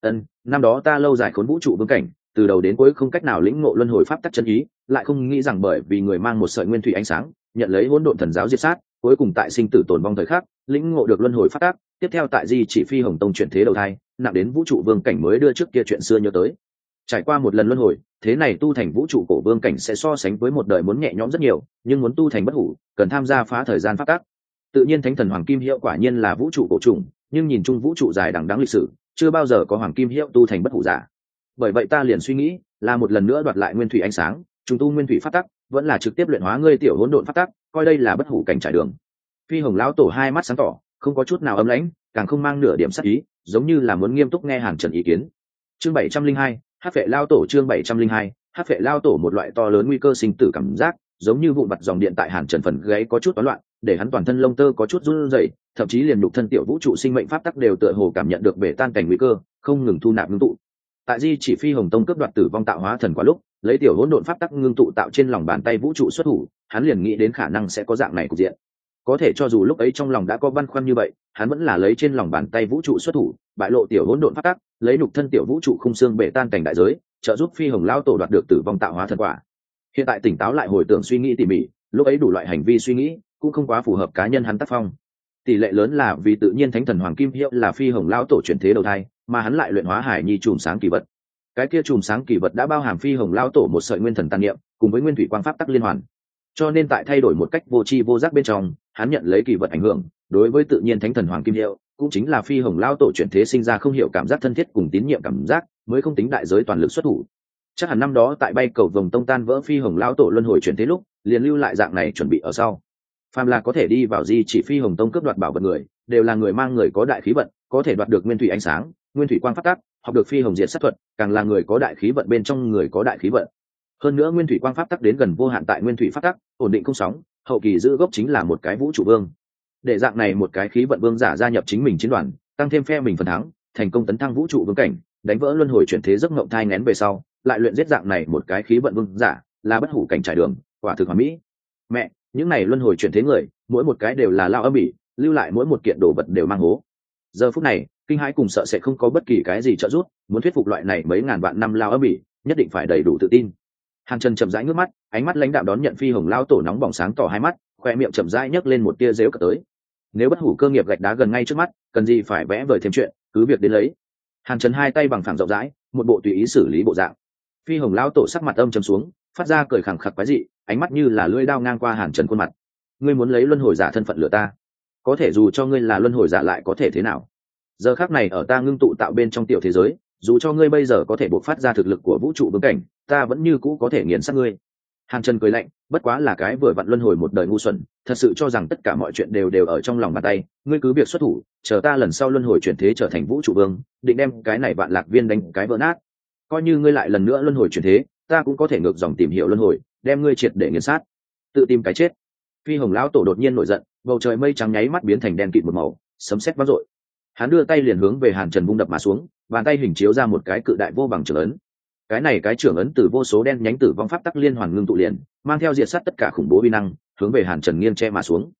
Ân, năm đó ta lâu dài khốn vũ trụ vương cảnh, từ đầu đến cuối không cách nào lĩnh ngộ luân hồi pháp tắc chân ý, lại không nghĩ rằng bởi vì người mang một sợi nguyên thủy ánh sáng, nhận lấy hỗn độn thần giáo diệt sát, cuối cùng tại sinh tử tồn vong thời khắc, lĩnh ngộ được luân hồi pháp tắc, tiếp theo tại di chỉ phi hồng tông chuyển thế đầu thai, nặng đến vũ trụ vương cảnh mới đưa trước kia chuyện xưa nhớ tới. Trải qua một lần luân hồi, thế này tu thành vũ trụ cổ vương cảnh sẽ so sánh với một đời muốn nhẹ nhõm rất nhiều, nhưng muốn tu thành bất hủ, cần tham gia phá thời gian pháp tắc. Tự nhiên thánh thần hoàng kim hiệu quả nhiên là vũ trụ cổ trùng nhưng nhìn chung vũ trụ dài đằng đắng lịch sử, chưa bao giờ có hoàng kim hiệu tu thành bất hủ giả. Bởi vậy ta liền suy nghĩ, là một lần nữa đoạt lại nguyên thủy ánh sáng, trùng tu nguyên thủy phát tắc, vẫn là trực tiếp luyện hóa ngươi tiểu hỗn độn phát tắc, coi đây là bất hủ cảnh trải đường. Phi hồng lão tổ hai mắt sáng tỏ, không có chút nào ấm lãnh, càng không mang nửa điểm sắc ý, giống như là muốn nghiêm túc nghe hàng trần ý kiến. Chương bảy trăm linh hai hát vệ lao tổ chương bảy trăm linh hai hát vệ lao tổ một loại to lớn nguy cơ sinh tử cảm giác giống như vụ mặt dòng điện tại hàn trần phần gáy có chút toán loạn, để hắn toàn thân lông tơ có chút run rẩy, thậm chí liền nhục thân tiểu vũ trụ sinh mệnh pháp tắc đều tựa hồ cảm nhận được bể tan cảnh nguy cơ, không ngừng thu nạp ngưng tụ. Tại di chỉ phi hồng tông cướp đoạt tử vong tạo hóa thần quá lúc, lấy tiểu hỗn độn pháp tắc ngưng tụ tạo trên lòng bàn tay vũ trụ xuất thủ, hắn liền nghĩ đến khả năng sẽ có dạng này cục diện. Có thể cho dù lúc ấy trong lòng đã có băn khoăn như vậy, hắn vẫn là lấy trên lòng bàn tay vũ trụ xuất thủ, bại lộ tiểu hỗn độn pháp tắc, lấy nục thân tiểu vũ trụ khung xương bể tan cảnh đại giới, trợ giúp phi hồng lao tổ đoạt được tử vong tạo hóa thần quả hiện tại tỉnh táo lại hồi tưởng suy nghĩ tỉ mỉ, lúc ấy đủ loại hành vi suy nghĩ cũng không quá phù hợp cá nhân hắn tác phong. Tỷ lệ lớn là vì tự nhiên thánh thần hoàng kim hiệu là phi hồng lão tổ chuyển thế đầu thai, mà hắn lại luyện hóa hải nhi chùm sáng kỳ vật. Cái kia chùm sáng kỳ vật đã bao hàm phi hồng lão tổ một sợi nguyên thần tàn niệm, cùng với nguyên thủy quang pháp tắc liên hoàn. Cho nên tại thay đổi một cách vô tri vô giác bên trong, hắn nhận lấy kỳ vật ảnh hưởng, đối với tự nhiên thánh thần hoàng kim hiệu, cũng chính là phi hồng lao tổ chuyển thế sinh ra không hiểu cảm giác thân thiết cùng tín nhiệm cảm giác, mới không tính đại giới toàn lực xuất thủ chắc hẳn năm đó tại bay cầu vồng tông tan vỡ phi hồng lao tổ luân hồi chuyển thế lúc, liền lưu lại dạng này chuẩn bị ở sau. Phàm là có thể đi vào di chỉ phi hồng tông cướp đoạt bảo vật người, đều là người mang người có đại khí vận, có thể đoạt được nguyên thủy ánh sáng, nguyên thủy quang phát tác, học được phi hồng diện sát thuật, càng là người có đại khí vận bên trong người có đại khí vận. Hơn nữa nguyên thủy quang pháp tắc đến gần vô hạn tại nguyên thủy pháp tắc ổn định không sóng, hậu kỳ giữ gốc chính là một cái vũ trụ vương. Để dạng này một cái khí vận vương giả gia nhập chính mình chiến đoàn, tăng thêm phe mình phần thắng, thành công tấn thăng vũ trụ vương cảnh, đánh vỡ luân hồi chuyển thế giấc mộng thai ngén về sau lại luyện giết dạng này một cái khí vận vương giả, là bất hủ cảnh trải đường, quả thực hoàn mỹ. Mẹ, những này luân hồi chuyển thế người, mỗi một cái đều là lao âm bỉ lưu lại mỗi một kiện đồ vật đều mang hố. Giờ phút này, kinh hãi cùng sợ sẽ không có bất kỳ cái gì trợ giúp, muốn thuyết phục loại này mấy ngàn vạn năm lao âm bỉ nhất định phải đầy đủ tự tin. Hàn trần chậm rãi ngước mắt, ánh mắt lãnh đạm đón nhận phi hồng lao tổ nóng bỏng sáng tỏ hai mắt, khoe miệng chậm rãi nhấc lên một tia dếu cờ tới. Nếu bất hủ cơ nghiệp gạch đá gần ngay trước mắt, cần gì phải vẽ vời thêm chuyện, cứ việc đến lấy. Hàn trần hai tay bằng phẳng rộng rãi, một bộ tùy ý xử lý bộ dạng phi hồng Lão tổ sắc mặt âm trầm xuống, phát ra cười khẳng khặc quái dị, ánh mắt như là lưỡi đao ngang qua hàn trần khuôn mặt. Ngươi muốn lấy luân hồi giả thân phận lửa ta? Có thể dù cho ngươi là luân hồi giả lại có thể thế nào? Giờ khác này ở ta ngưng tụ tạo bên trong tiểu thế giới, dù cho ngươi bây giờ có thể bộc phát ra thực lực của vũ trụ vương cảnh, ta vẫn như cũ có thể nghiền sát ngươi. Hàn trần cười lạnh, bất quá là cái vừa vặn luân hồi một đời ngu xuẩn, thật sự cho rằng tất cả mọi chuyện đều đều ở trong lòng bàn tay, ngươi cứ việc xuất thủ, chờ ta lần sau luân hồi chuyển thế trở thành vũ trụ vương, định đem cái này vạn lạc viên đánh cái vỡ nát coi như ngươi lại lần nữa luân hồi chuyển thế, ta cũng có thể ngược dòng tìm hiểu luân hồi, đem ngươi triệt để nghiền sát, tự tìm cái chết. Phi hồng lão tổ đột nhiên nổi giận, bầu trời mây trắng nháy mắt biến thành đen kịt một màu, sấm sét vang dội. Hắn đưa tay liền hướng về hàn trần vung đập mà xuống, bàn tay hình chiếu ra một cái cự đại vô bằng trưởng ấn. Cái này cái trưởng ấn từ vô số đen nhánh tử vong pháp tắc liên hoàn ngưng tụ liền, mang theo diệt sát tất cả khủng bố vi năng, hướng về hàn trần nghiêng che mà xuống.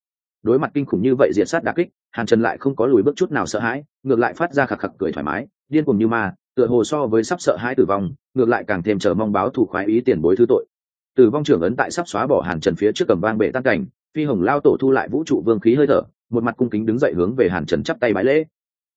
Đối mặt kinh khủng như vậy diệt sát đà kích, hàn trần lại không có lùi bước chút nào sợ hãi, ngược lại phát ra khạc khạc cười thoải mái, điên cùng như ma tựa hồ so với sắp sợ hãi tử vong, ngược lại càng thêm chờ mong báo thủ khoái ý tiền bối thứ tội. Tử vong trưởng ấn tại sắp xóa bỏ hàn trần phía trước cầm vang bệ tăng cảnh, phi hồng lao tổ thu lại vũ trụ vương khí hơi thở, một mặt cung kính đứng dậy hướng về hàn trần chắp tay bái lễ.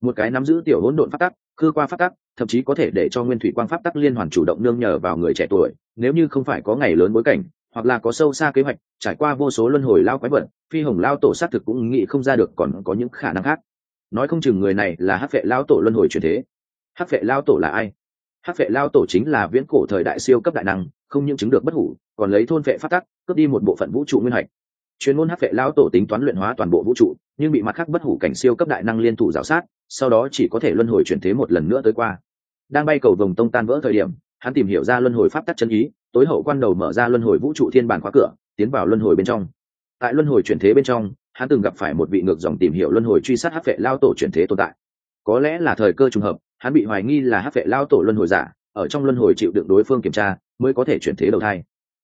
Một cái nắm giữ tiểu hỗn độn phát tắc, khư qua phát tắc, thậm chí có thể để cho nguyên thủy quang pháp tắc liên hoàn chủ động nương nhờ vào người trẻ tuổi, nếu như không phải có ngày lớn bối cảnh, hoặc là có sâu xa kế hoạch, trải qua vô số luân hồi lao quái vật, phi hồng lao tổ xác thực cũng nghĩ không ra được còn có những khả năng khác. Nói không chừng người này là hắc vệ lao tổ luân hồi truyền thế hắc vệ lao tổ là ai? Hắc vệ lao tổ chính là viễn cổ thời đại siêu cấp đại năng, không những chứng được bất hủ, còn lấy thôn vệ phát tắc, cướp đi một bộ phận vũ trụ nguyên hạch chuyên môn hắc vệ lao tổ tính toán luyện hóa toàn bộ vũ trụ, nhưng bị mặt khác bất hủ cảnh siêu cấp đại năng liên thủ g sát, sau đó chỉ có thể luân hồi chuyển thế một lần nữa tới qua. Đang bay cầu vồng tông tan vỡ thời điểm, hắn tìm hiểu ra luân hồi pháp tắc chân ý, tối hậu quan đầu mở ra luân hồi vũ trụ thiên bản khóa cửa, tiến vào luân hồi bên trong. Tại luân hồi chuyển thế bên trong, hắn từng gặp phải một vị ngược dòng tìm hiểu luân hồi truy sát hắc vệ lao tổ chuyển thế tồn tại. Có lẽ là thời cơ trùng hợp hắn bị hoài nghi là hắc vệ lao tổ luân hồi giả, ở trong luân hồi chịu đựng đối phương kiểm tra, mới có thể chuyển thế đầu thai.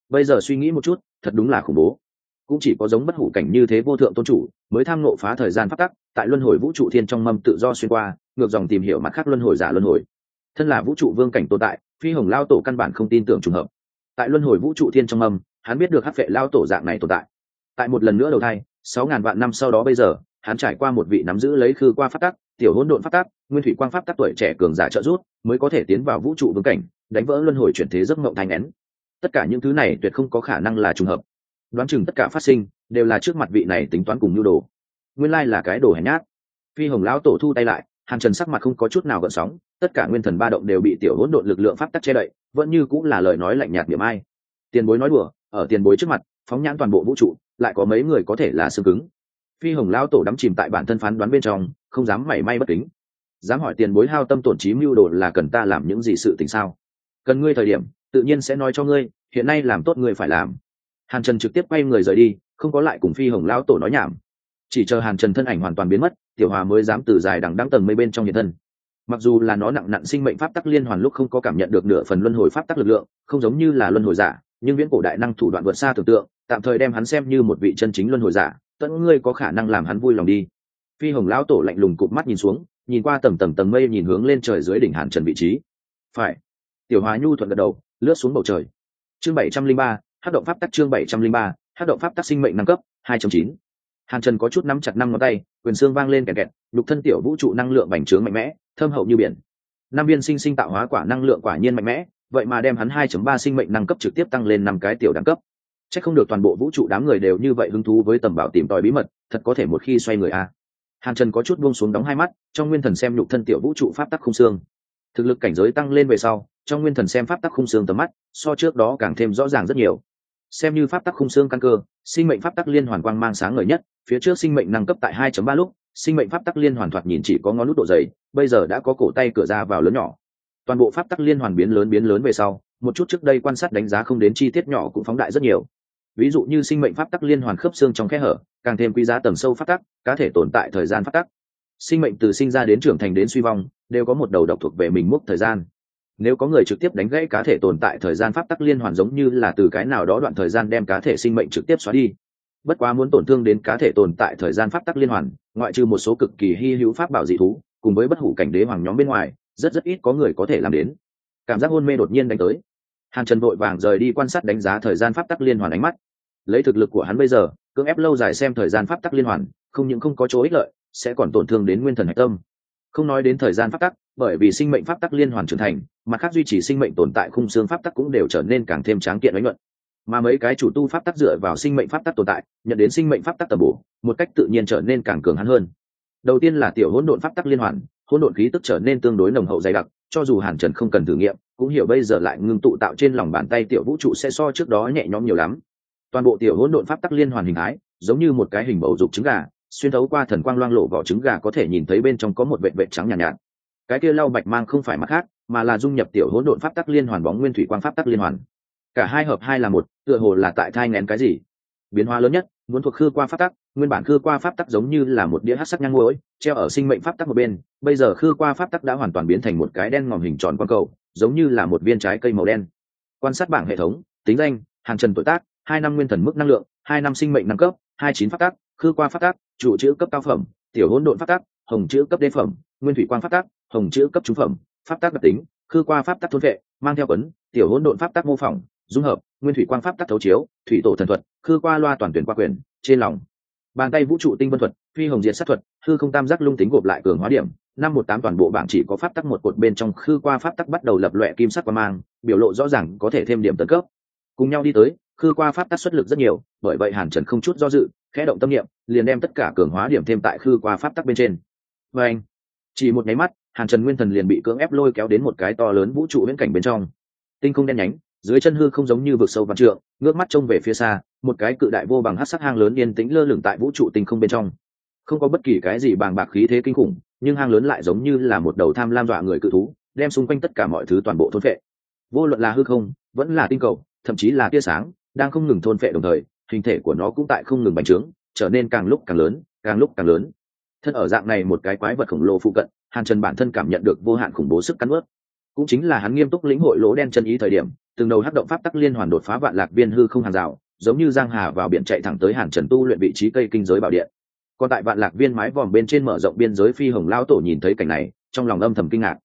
Bây giờ suy nghĩ một chút, thật đúng là khủng bố. Cũng chỉ có giống bất hủ cảnh như thế vô thượng tôn chủ, mới tham nộ phá thời gian phát tắc, tại luân hồi vũ trụ thiên trong mâm tự do xuyên qua, ngược dòng tìm hiểu mặt khác luân hồi giả luân hồi. Thân là vũ trụ vương cảnh tồn tại, phi hồng lao tổ căn bản không tin tưởng trùng hợp. Tại luân hồi vũ trụ thiên trong mâm, hắn biết được hát vệ lao tổ dạng này tồn tại. Tại một lần nữa đầu thai, sáu ngàn vạn năm sau đó bây giờ hắn trải qua một vị nắm giữ lấy khư qua phát tác, tiểu hỗn độn phát tác, nguyên thủy quang pháp tác tuổi trẻ cường giả trợ rút mới có thể tiến vào vũ trụ vương cảnh đánh vỡ luân hồi chuyển thế giấc mộng thanh nén. Tất cả những thứ này tuyệt không có khả năng là trùng hợp. Đoán chừng tất cả phát sinh đều là trước mặt vị này tính toán cùng nhu đồ. Nguyên lai là cái đồ hèn nhát. Phi hồng lão tổ thu tay lại hàn trần sắc mặt không có chút nào gợn sóng tất cả nguyên thần ba động đều bị tiểu hỗn độn lực lượng pháp tắc che đậy vẫn như cũng là lời nói lạnh nhạt niệm ai. Tiền bối nói đùa ở tiền bối trước mặt phóng nhãn toàn bộ vũ trụ lại có mấy người có thể là xương cứng phi hồng lão tổ đắm chìm tại bản thân phán đoán bên trong, không dám mảy may bất kính. Dám hỏi tiền bối hao tâm tổn trí mưu đồ là cần ta làm những gì sự tình sao? Cần ngươi thời điểm, tự nhiên sẽ nói cho ngươi, hiện nay làm tốt ngươi phải làm. Hàn trần trực tiếp quay người rời đi, không có lại cùng phi hồng lão tổ nói nhảm. Chỉ chờ hàn trần thân ảnh hoàn toàn biến mất, tiểu hòa mới dám từ dài đằng đăng tầng mây bên trong nhiệt thân. Mặc dù là nó nặng nặng sinh mệnh pháp tắc liên hoàn lúc không có cảm nhận được nửa phần luân hồi pháp tắc lực lượng, không giống như là luân hồi giả, nhưng viễn cổ đại năng thủ đoạn vượt xa tưởng tượng, tạm thời đem hắn xem như một vị chân chính luân hồi giả tận ngươi có khả năng làm hắn vui lòng đi. Phi hồng lão tổ lạnh lùng cụp mắt nhìn xuống, nhìn qua tầng tầng tầng mây nhìn hướng lên trời dưới đỉnh hàn trần vị trí. Phải. Tiểu hòa nhu thuận gật đầu, lướt xuống bầu trời. Chương bảy trăm linh ba hát động pháp tắc chương bảy trăm linh ba hát động pháp tắc sinh mệnh năm cấp, hai trăm chín. Hàn trần có chút nắm chặt năm ngón tay, quyền xương vang lên kẹt kẹt lục thân tiểu vũ trụ năng lượng bành trướng mạnh mẽ thơm hậu như biển. Năm viên sinh sinh tạo hóa quả năng lượng quả nhiên mạnh mẽ, vậy mà đem hắn 2.3 sinh mệnh năng cấp trực tiếp tăng lên năm cái tiểu đẳng cấp chắc không được toàn bộ vũ trụ đám người đều như vậy hứng thú với tầm bảo tìm tòi bí mật, thật có thể một khi xoay người a. Hàn trần có chút buông xuống đóng hai mắt, trong nguyên thần xem nhục thân tiểu vũ trụ pháp tắc khung xương. Thực lực cảnh giới tăng lên về sau, trong nguyên thần xem pháp tắc khung xương tầm mắt, so trước đó càng thêm rõ ràng rất nhiều. Xem như pháp tắc khung xương căn cơ, sinh mệnh pháp tắc liên hoàn quang mang sáng ngời nhất, phía trước sinh mệnh năng cấp tại 2.3 lúc, sinh mệnh pháp tắc liên hoàn thoạt nhìn chỉ có ngón nút độ dày, bây giờ đã có cổ tay cửa ra vào lớn nhỏ. Toàn bộ pháp tắc liên hoàn biến lớn biến lớn về sau, một chút trước đây quan sát đánh giá không đến chi tiết nhỏ cũng phóng đại rất nhiều ví dụ như sinh mệnh pháp tắc liên hoàn khớp xương trong khe hở, càng thêm quý giá tầng sâu pháp tắc, cá thể tồn tại thời gian pháp tắc. Sinh mệnh từ sinh ra đến trưởng thành đến suy vong, đều có một đầu độc thuộc về mình múc thời gian. Nếu có người trực tiếp đánh gãy cá thể tồn tại thời gian pháp tắc liên hoàn giống như là từ cái nào đó đoạn thời gian đem cá thể sinh mệnh trực tiếp xóa đi. Bất quá muốn tổn thương đến cá thể tồn tại thời gian pháp tắc liên hoàn, ngoại trừ một số cực kỳ hy hữu pháp bảo dị thú, cùng với bất hủ cảnh đế hoàng nhóm bên ngoài, rất rất ít có người có thể làm đến. Cảm giác hôn mê đột nhiên đánh tới. Hàn trần vội vàng rời đi quan sát đánh giá thời gian pháp tắc liên hoàn ánh mắt lấy thực lực của hắn bây giờ, cưỡng ép lâu dài xem thời gian pháp tắc liên hoàn, không những không có chỗ ích lợi, sẽ còn tổn thương đến nguyên thần hạch tâm. Không nói đến thời gian pháp tắc, bởi vì sinh mệnh pháp tắc liên hoàn trưởng thành, mặt khác duy trì sinh mệnh tồn tại khung xương pháp tắc cũng đều trở nên càng thêm tráng kiện đánh luận mà mấy cái chủ tu pháp tắc dựa vào sinh mệnh pháp tắc tồn tại, nhận đến sinh mệnh pháp tắc tầm bổ, một cách tự nhiên trở nên càng cường hắn hơn. Đầu tiên là tiểu hỗn độn pháp tắc liên hoàn, hỗn độn khí tức trở nên tương đối nồng hậu dày đặc, cho dù hàn trần không cần thử nghiệm, cũng hiểu bây giờ lại ngưng tụ tạo trên lòng bàn tay tiểu vũ trụ sẽ so trước đó nhẹ nhõm nhiều lắm toàn bộ tiểu hỗn độn pháp tắc liên hoàn hình thái giống như một cái hình bầu dục trứng gà xuyên thấu qua thần quang loang lộ vỏ trứng gà có thể nhìn thấy bên trong có một vệt vệt trắng nhàn nhạt, nhạt cái kia lau bạch mang không phải mặt khác mà là dung nhập tiểu hỗn độn pháp tắc liên hoàn bóng nguyên thủy quang pháp tắc liên hoàn. Cả hai hợp hai là một tựa hồ là tại thai ngén cái gì? Biến hóa lớn nhất muốn thuộc khư qua pháp tắc nguyên bản khư qua pháp tắc giống như là một đĩa hát sắc nhang mũi treo ở sinh mệnh pháp tắc một bên bây giờ khư qua pháp tắc đã hoàn toàn biến thành một cái đen ngòm hình tròn quang cầu giống như là một viên trái cây màu đen. Quan sát bảng hệ thống tính danh hàng trần tuổi tác hai năm nguyên thần mức năng lượng hai năm sinh mệnh năng cấp hai chín phát tác, khư qua phát tác, chủ chữ cấp cao phẩm tiểu hỗn độn phát tác, hồng chữ cấp đê phẩm nguyên thủy quan phát tác, hồng chữ cấp trung phẩm pháp tác đặc tính khư qua pháp tác thôn vệ mang theo quấn tiểu hỗn độn pháp tác mô phỏng dung hợp nguyên thủy quang pháp tác thấu chiếu thủy tổ thần thuật khư qua loa toàn tuyển qua quyền trên lòng. Bàn tay vũ trụ tinh vân thuật phi hồng diện sát thuật khư không tam giác lung tính gộp lại cường hóa điểm năm một tám toàn bộ bảng chỉ có pháp tắc một cột bên trong khư qua pháp tắc bắt đầu lập loẹ kim sắc qua mang biểu lộ rõ ràng có thể thêm điểm tấn cấp cùng nhau đi tới, khư qua pháp tắc xuất lực rất nhiều, bởi vậy hàn trần không chút do dự, khẽ động tâm niệm, liền đem tất cả cường hóa điểm thêm tại khư qua pháp tắc bên trên. Và anh chỉ một nháy mắt, hàn trần nguyên thần liền bị cưỡng ép lôi kéo đến một cái to lớn vũ trụ viễn cảnh bên trong. Tinh không đen nhánh, dưới chân hư không giống như vực sâu văn trượng, ngước mắt trông về phía xa, một cái cự đại vô bằng hát sắc hang lớn yên tĩnh lơ lửng tại vũ trụ tinh không bên trong. Không có bất kỳ cái gì bàng bạc khí thế kinh khủng, nhưng hang lớn lại giống như là một đầu tham lam dọa người cự thú, đem xung quanh tất cả mọi thứ toàn bộ thôn vệ. vô luận là hư không, vẫn là tinh cầu thậm chí là tia sáng, đang không ngừng thôn phệ đồng thời, hình thể của nó cũng tại không ngừng bành trướng, trở nên càng lúc càng lớn, càng lúc càng lớn. Thân ở dạng này một cái quái vật khổng lồ phụ cận, hàn trần bản thân cảm nhận được vô hạn khủng bố sức cắn ướt cũng chính là hắn nghiêm túc lĩnh hội lỗ đen chân ý thời điểm, từng đầu hát động pháp tắc liên hoàn đột phá vạn lạc viên hư không hàng rào, giống như giang hà vào biển chạy thẳng tới hàn trần tu luyện vị trí cây kinh giới bảo điện. Còn tại vạn lạc viên mái vòm bên trên mở rộng biên giới phi hồng lao tổ nhìn thấy cảnh này, trong lòng âm thầm kinh ngạc.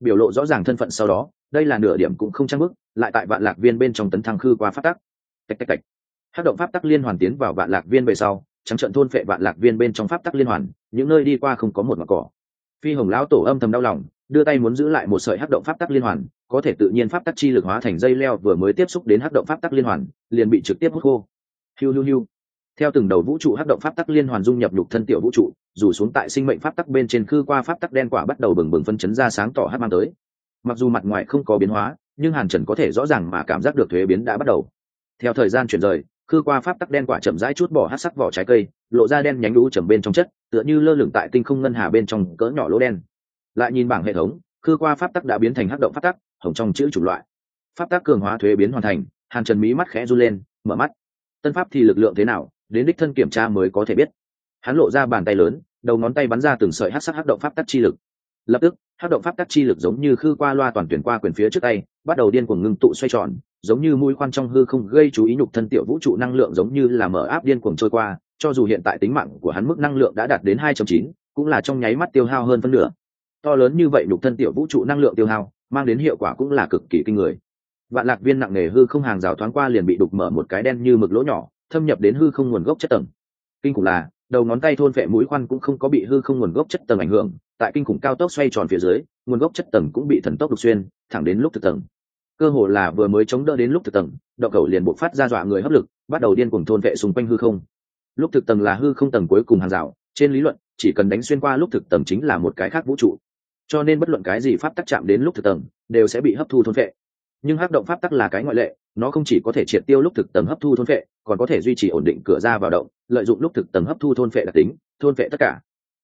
Biểu lộ rõ ràng thân phận sau đó, đây là nửa điểm cũng không trang bức lại tại vạn lạc viên bên trong tấn thăng khư qua pháp tắc. Tạch tạch tạch. Hát động pháp tắc liên hoàn tiến vào vạn lạc viên về sau, trắng trận thôn phệ vạn lạc viên bên trong pháp tắc liên hoàn, những nơi đi qua không có một mặt cỏ. Phi hồng lão tổ âm thầm đau lòng, đưa tay muốn giữ lại một sợi hát động pháp tắc liên hoàn, có thể tự nhiên pháp tắc chi lực hóa thành dây leo vừa mới tiếp xúc đến hát động pháp tắc liên hoàn, liền bị trực tiếp hút khô. Hiu hiu hiu. Theo từng đầu vũ trụ hát động pháp tắc liên hoàn dung nhập nhục thân tiểu vũ trụ, dù xuống tại sinh mệnh pháp tắc bên trên khư qua pháp tắc đen quả bắt đầu bừng bừng phân chấn ra sáng tỏ hát mang tới. Mặc dù mặt ngoài không có biến hóa nhưng hàn trần có thể rõ ràng mà cảm giác được thuế biến đã bắt đầu theo thời gian chuyển rời khư qua pháp tắc đen quả chậm rãi chút bỏ hát sắc vỏ trái cây lộ ra đen nhánh lũ chầm bên trong chất tựa như lơ lửng tại tinh không ngân hà bên trong cỡ nhỏ lỗ đen lại nhìn bảng hệ thống khư qua pháp tắc đã biến thành hắc động pháp tắc hồng trong chữ chủng loại pháp tắc cường hóa thuế biến hoàn thành hàn trần mí mắt khẽ run lên mở mắt tân pháp thì lực lượng thế nào đến đích thân kiểm tra mới có thể biết hắn lộ ra bàn tay lớn đầu ngón tay bắn ra từng sợi hát sắc hát động pháp tắc chi lực lập tức hát động pháp tắc chi lực giống như khư qua loa toàn tuyển qua quyền phía trước tay bắt đầu điên cuồng ngưng tụ xoay tròn giống như mũi khoan trong hư không gây chú ý nhục thân tiểu vũ trụ năng lượng giống như là mở áp điên cuồng trôi qua cho dù hiện tại tính mạng của hắn mức năng lượng đã đạt đến 2.9, cũng là trong nháy mắt tiêu hao hơn phân nửa. To lớn như vậy nhục thân tiểu vũ trụ năng lượng tiêu hao mang đến hiệu quả cũng là cực kỳ kinh người. Vạn lạc viên nặng nề hư không hàng rào thoáng qua liền bị đục mở một cái đen như mực lỗ nhỏ thâm nhập đến hư không nguồn gốc chất tầng. Kinh khủng là đầu ngón tay thôn vệ mũi khoan cũng không có bị hư không nguồn gốc chất tầng ảnh hưởng tại kinh khủng cao tốc xoay tròn phía dưới, nguồn gốc chất tầng cũng bị thần tốc đục xuyên, thẳng đến lúc thực tầng. Cơ hồ là vừa mới chống đỡ đến lúc thực tầng đậu cầu liền buộc phát ra dọa người hấp lực, bắt đầu điên cuồng thôn vệ xung quanh hư không. Lúc thực tầng là hư không tầng cuối cùng hàng rào, trên lý luận, chỉ cần đánh xuyên qua lúc thực tầng chính là một cái khác vũ trụ. Cho nên bất luận cái gì pháp tắc chạm đến lúc thực tầng, đều sẽ bị hấp thu thôn vệ. Nhưng hắc động pháp tắc là cái ngoại lệ, nó không chỉ có thể triệt tiêu lúc thực tầng hấp thu thôn vệ, còn có thể duy trì ổn định cửa ra vào động, lợi dụng lúc thực tầng hấp thu thôn vệ đặc tính, thôn vệ tất cả.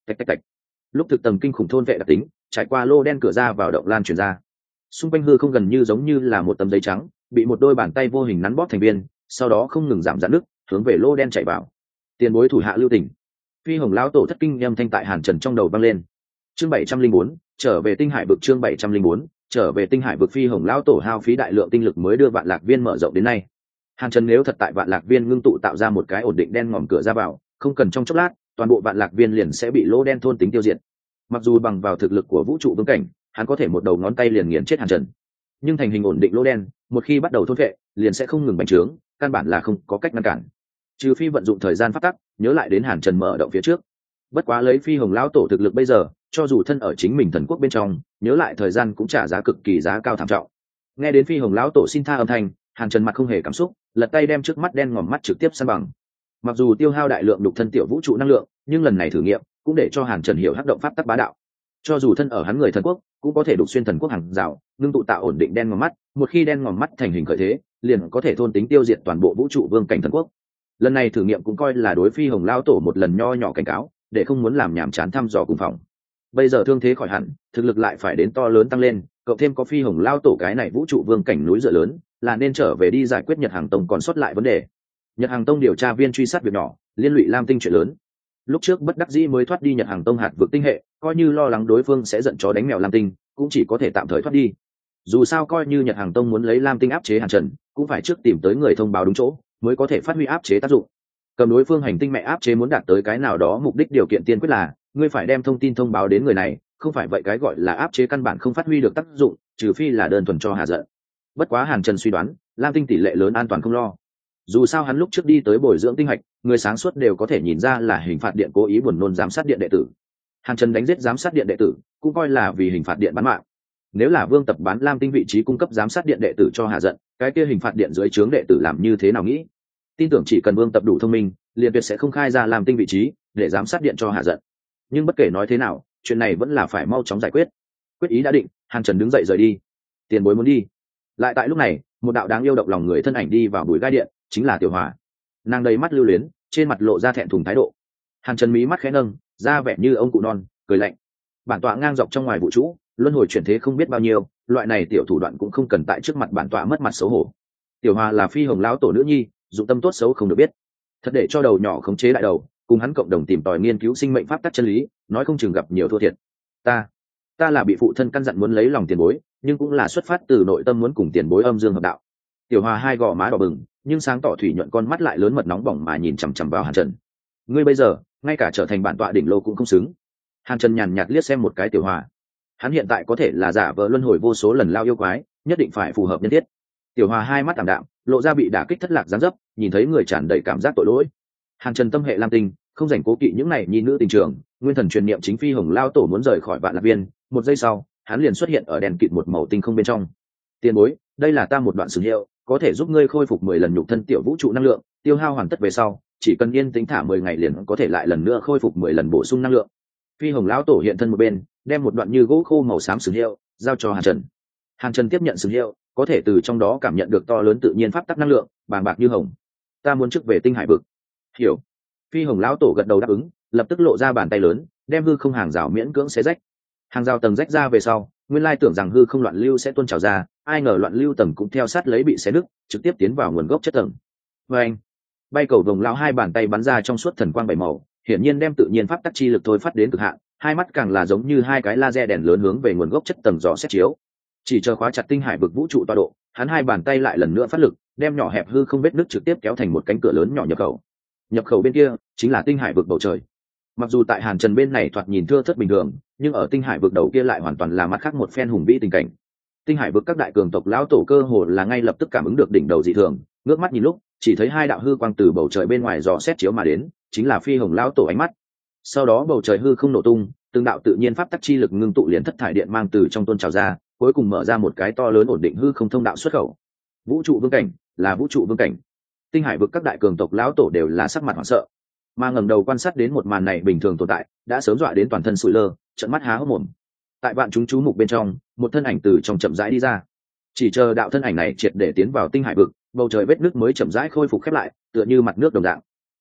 Tạch tạch tạch lúc thực tầng kinh khủng thôn vệ đặc tính, trải qua lô đen cửa ra vào động lan truyền ra. Xung quanh hư không gần như giống như là một tấm giấy trắng, bị một đôi bàn tay vô hình nắn bóp thành viên, sau đó không ngừng giảm giãn nước, hướng về lô đen chạy vào. Tiền bối thủ hạ lưu tỉnh phi hồng lão tổ thất kinh nhâm thanh tại hàn trần trong đầu vang lên. Chương bảy trăm linh bốn, trở về tinh hải vực chương bảy trăm linh bốn, trở về tinh hải vực phi hồng lão tổ hao phí đại lượng tinh lực mới đưa vạn lạc viên mở rộng đến nay. Hàn trần nếu thật tại vạn lạc viên ngưng tụ tạo ra một cái ổn định đen ngòm cửa ra vào, không cần trong chốc lát, toàn bộ vạn lạc viên liền sẽ bị lỗ đen thôn tính tiêu diệt mặc dù bằng vào thực lực của vũ trụ vương cảnh, hắn có thể một đầu ngón tay liền nghiền chết hàn trần. Nhưng thành hình ổn định lỗ đen, một khi bắt đầu thốt vệ, liền sẽ không ngừng bành trướng, căn bản là không có cách ngăn cản. Trừ phi vận dụng thời gian phát tắc, nhớ lại đến hàn trần mở động phía trước. Bất quá lấy phi hồng lão tổ thực lực bây giờ, cho dù thân ở chính mình thần quốc bên trong, nhớ lại thời gian cũng trả giá cực kỳ giá cao thảm trọng. Nghe đến phi hồng lão tổ xin tha âm thanh, hàn trần mặt không hề cảm xúc, lật tay đem trước mắt đen ngòm mắt trực tiếp săn bằng. Mặc dù tiêu hao đại lượng đục thân tiểu vũ trụ năng lượng, nhưng lần này thử nghiệm cũng để cho hàn trần hiểu hắc động pháp tắc bá đạo. Cho dù thân ở hắn người thần quốc, cũng có thể đục xuyên thần quốc hàng rào, ngưng tụ tạo ổn định đen ngòm mắt, một khi đen ngòm mắt thành hình khởi thế, liền có thể thôn tính tiêu diệt toàn bộ vũ trụ vương cảnh thần quốc. Lần này thử nghiệm cũng coi là đối phi hồng lao tổ một lần nho nhỏ cảnh cáo, để không muốn làm nhảm chán thăm dò cùng phòng. Bây giờ thương thế khỏi hẳn, thực lực lại phải đến to lớn tăng lên cậu thêm có phi hồng lao tổ cái này vũ trụ vương cảnh núi dựa lớn, là nên trở về đi giải quyết nhật hàng tông còn sót lại vấn đề. Nhật hàng tông điều tra viên truy sát việc nhỏ, liên lụy lam tinh chuyện lớn lúc trước bất đắc dĩ mới thoát đi nhật hàng tông hạt vượt tinh hệ, coi như lo lắng đối phương sẽ giận chó đánh mèo lam tinh, cũng chỉ có thể tạm thời thoát đi. Dù sao coi như nhật hàng tông muốn lấy lam tinh áp chế hàn trần, cũng phải trước tìm tới người thông báo đúng chỗ, mới có thể phát huy áp chế tác dụng. Cầm đối phương hành tinh mẹ áp chế muốn đạt tới cái nào đó, mục đích điều kiện tiên quyết là, ngươi phải đem thông tin thông báo đến người này, không phải vậy cái gọi là áp chế căn bản không phát huy được tác dụng, trừ phi là đơn thuần cho hà giận. Bất quá hàn trần suy đoán, lam tinh tỷ lệ lớn an toàn không lo dù sao hắn lúc trước đi tới bồi dưỡng tinh hạch, người sáng suốt đều có thể nhìn ra là hình phạt điện cố ý buồn nôn giám sát điện đệ tử. Hàn trần đánh giết giám sát điện đệ tử, cũng coi là vì hình phạt điện bán mạng. Nếu là vương tập bán lam tinh vị trí cung cấp giám sát điện đệ tử cho hà giận, cái kia hình phạt điện dưới trướng đệ tử làm như thế nào nghĩ? Tin tưởng chỉ cần vương tập đủ thông minh, liền tuyệt sẽ không khai ra làm tinh vị trí để giám sát điện cho hạ giận. Nhưng bất kể nói thế nào, chuyện này vẫn là phải mau chóng giải quyết. Quyết ý đã định, hàn trần đứng dậy rời đi. Tiền bối muốn đi. Lại tại lúc này một đạo đáng yêu động lòng người thân ảnh đi vào bụi gai điện, chính là tiểu hòa. Nàng đầy mắt lưu luyến, trên mặt lộ ra thẹn thùng thái độ. Hàn trần mí mắt khẽ nâng ra vẻ như ông cụ non, cười lạnh. Bản tọa ngang dọc trong ngoài vũ trụ, luân hồi chuyển thế không biết bao nhiêu, loại này tiểu thủ đoạn cũng không cần tại trước mặt bản tọa mất mặt xấu hổ. Tiểu hòa là phi hồng lão tổ nữ nhi, dụng tâm tốt xấu không được biết. Thật để cho đầu nhỏ khống chế lại đầu, cùng hắn cộng đồng tìm tòi nghiên cứu sinh mệnh pháp tắc chân lý, nói không chừng gặp nhiều thua thiệt. Ta ta là bị phụ thân căn dặn muốn lấy lòng tiền bối, nhưng cũng là xuất phát từ nội tâm muốn cùng tiền bối âm dương hợp đạo. Tiểu hòa hai gò má đỏ bừng, nhưng sáng tỏ thủy nhuận con mắt lại lớn mật nóng bỏng mà nhìn chằm chằm vào hàn trần. Ngươi bây giờ, ngay cả trở thành bản tọa đỉnh lô cũng không xứng. Hàn trần nhàn nhạt liếc xem một cái tiểu hòa. Hắn hiện tại có thể là giả vợ luân hồi vô số lần lao yêu quái, nhất định phải phù hợp nhân thiết. Tiểu hòa hai mắt ảm đạm, lộ ra bị đả kích thất lạc gián dấp, nhìn thấy người tràn đầy cảm giác tội lỗi. Hàn trần tâm hệ lam tinh, không dành cố kỵ những này nhi nữ tình trường, nguyên thần truyền niệm chính phi hồng lao tổ muốn rời khỏi vạn lạc viên một giây sau, hắn liền xuất hiện ở đèn kịt một màu tinh không bên trong. Tiền bối, đây là ta một đoạn sử hiệu, có thể giúp ngươi khôi phục mười lần nhục thân tiểu vũ trụ năng lượng, tiêu hao hoàn tất về sau, chỉ cần yên tính thả mười ngày liền có thể lại lần nữa khôi phục mười lần bổ sung năng lượng. Phi hồng lão tổ hiện thân một bên, đem một đoạn như gỗ khô màu xám sử hiệu giao cho hàn trần. Hàn trần tiếp nhận sử hiệu, có thể từ trong đó cảm nhận được to lớn tự nhiên pháp tắc năng lượng, bàng bạc như hồng. Ta muốn trước về tinh hải vực. Hiểu. Phi hồng lão tổ gật đầu đáp ứng, lập tức lộ ra bàn tay lớn, đem hư không hàng rào miễn cưỡng xé rách hàng rào tầng rách ra về sau, nguyên lai tưởng rằng hư không loạn lưu sẽ tuôn trào ra, ai ngờ loạn lưu tầng cũng theo sát lấy bị xé nứt, trực tiếp tiến vào nguồn gốc chất tầng. Vê anh, bay cầu vồng lao hai bàn tay bắn ra trong suốt thần quang bảy màu, hiển nhiên đem tự nhiên pháp tắc chi lực thôi phát đến cực hạn, hai mắt càng là giống như hai cái laser đèn lớn hướng về nguồn gốc chất tầng dò xét chiếu. Chỉ chờ khóa chặt tinh hải vực vũ trụ tọa độ, hắn hai bàn tay lại lần nữa phát lực, đem nhỏ hẹp hư không vết nước trực tiếp kéo thành một cánh cửa lớn nhỏ nhập khẩu. Nhập khẩu bên kia chính là tinh hải vực bầu trời. Mặc dù tại hàn trần bên này thoạt nhìn thưa thất bình thường nhưng ở tinh hải vực đầu kia lại hoàn toàn là mặt khác một phen hùng vĩ tình cảnh. Tinh hải vực các đại cường tộc lão tổ cơ hồ là ngay lập tức cảm ứng được đỉnh đầu dị thường, ngước mắt nhìn lúc, chỉ thấy hai đạo hư quang từ bầu trời bên ngoài dò xét chiếu mà đến, chính là phi hồng lão tổ ánh mắt. Sau đó bầu trời hư không nổ tung, từng đạo tự nhiên pháp tắc chi lực ngưng tụ liền thất thải điện mang từ trong tôn trào ra, cuối cùng mở ra một cái to lớn ổn định hư không thông đạo xuất khẩu. Vũ trụ vương cảnh, là vũ trụ vương cảnh. Tinh hải vực các đại cường tộc lão tổ đều là sắc mặt hoảng sợ. Mà ngẩng đầu quan sát đến một màn này bình thường tồn tại, đã sớm dọa đến toàn thân sụi lơ trận mắt há hốc mồm. Tại bạn chúng chú mục bên trong, một thân ảnh từ trong chậm rãi đi ra. Chỉ chờ đạo thân ảnh này triệt để tiến vào tinh hải vực, bầu trời vết nước mới chậm rãi khôi phục khép lại, tựa như mặt nước đồng dạng.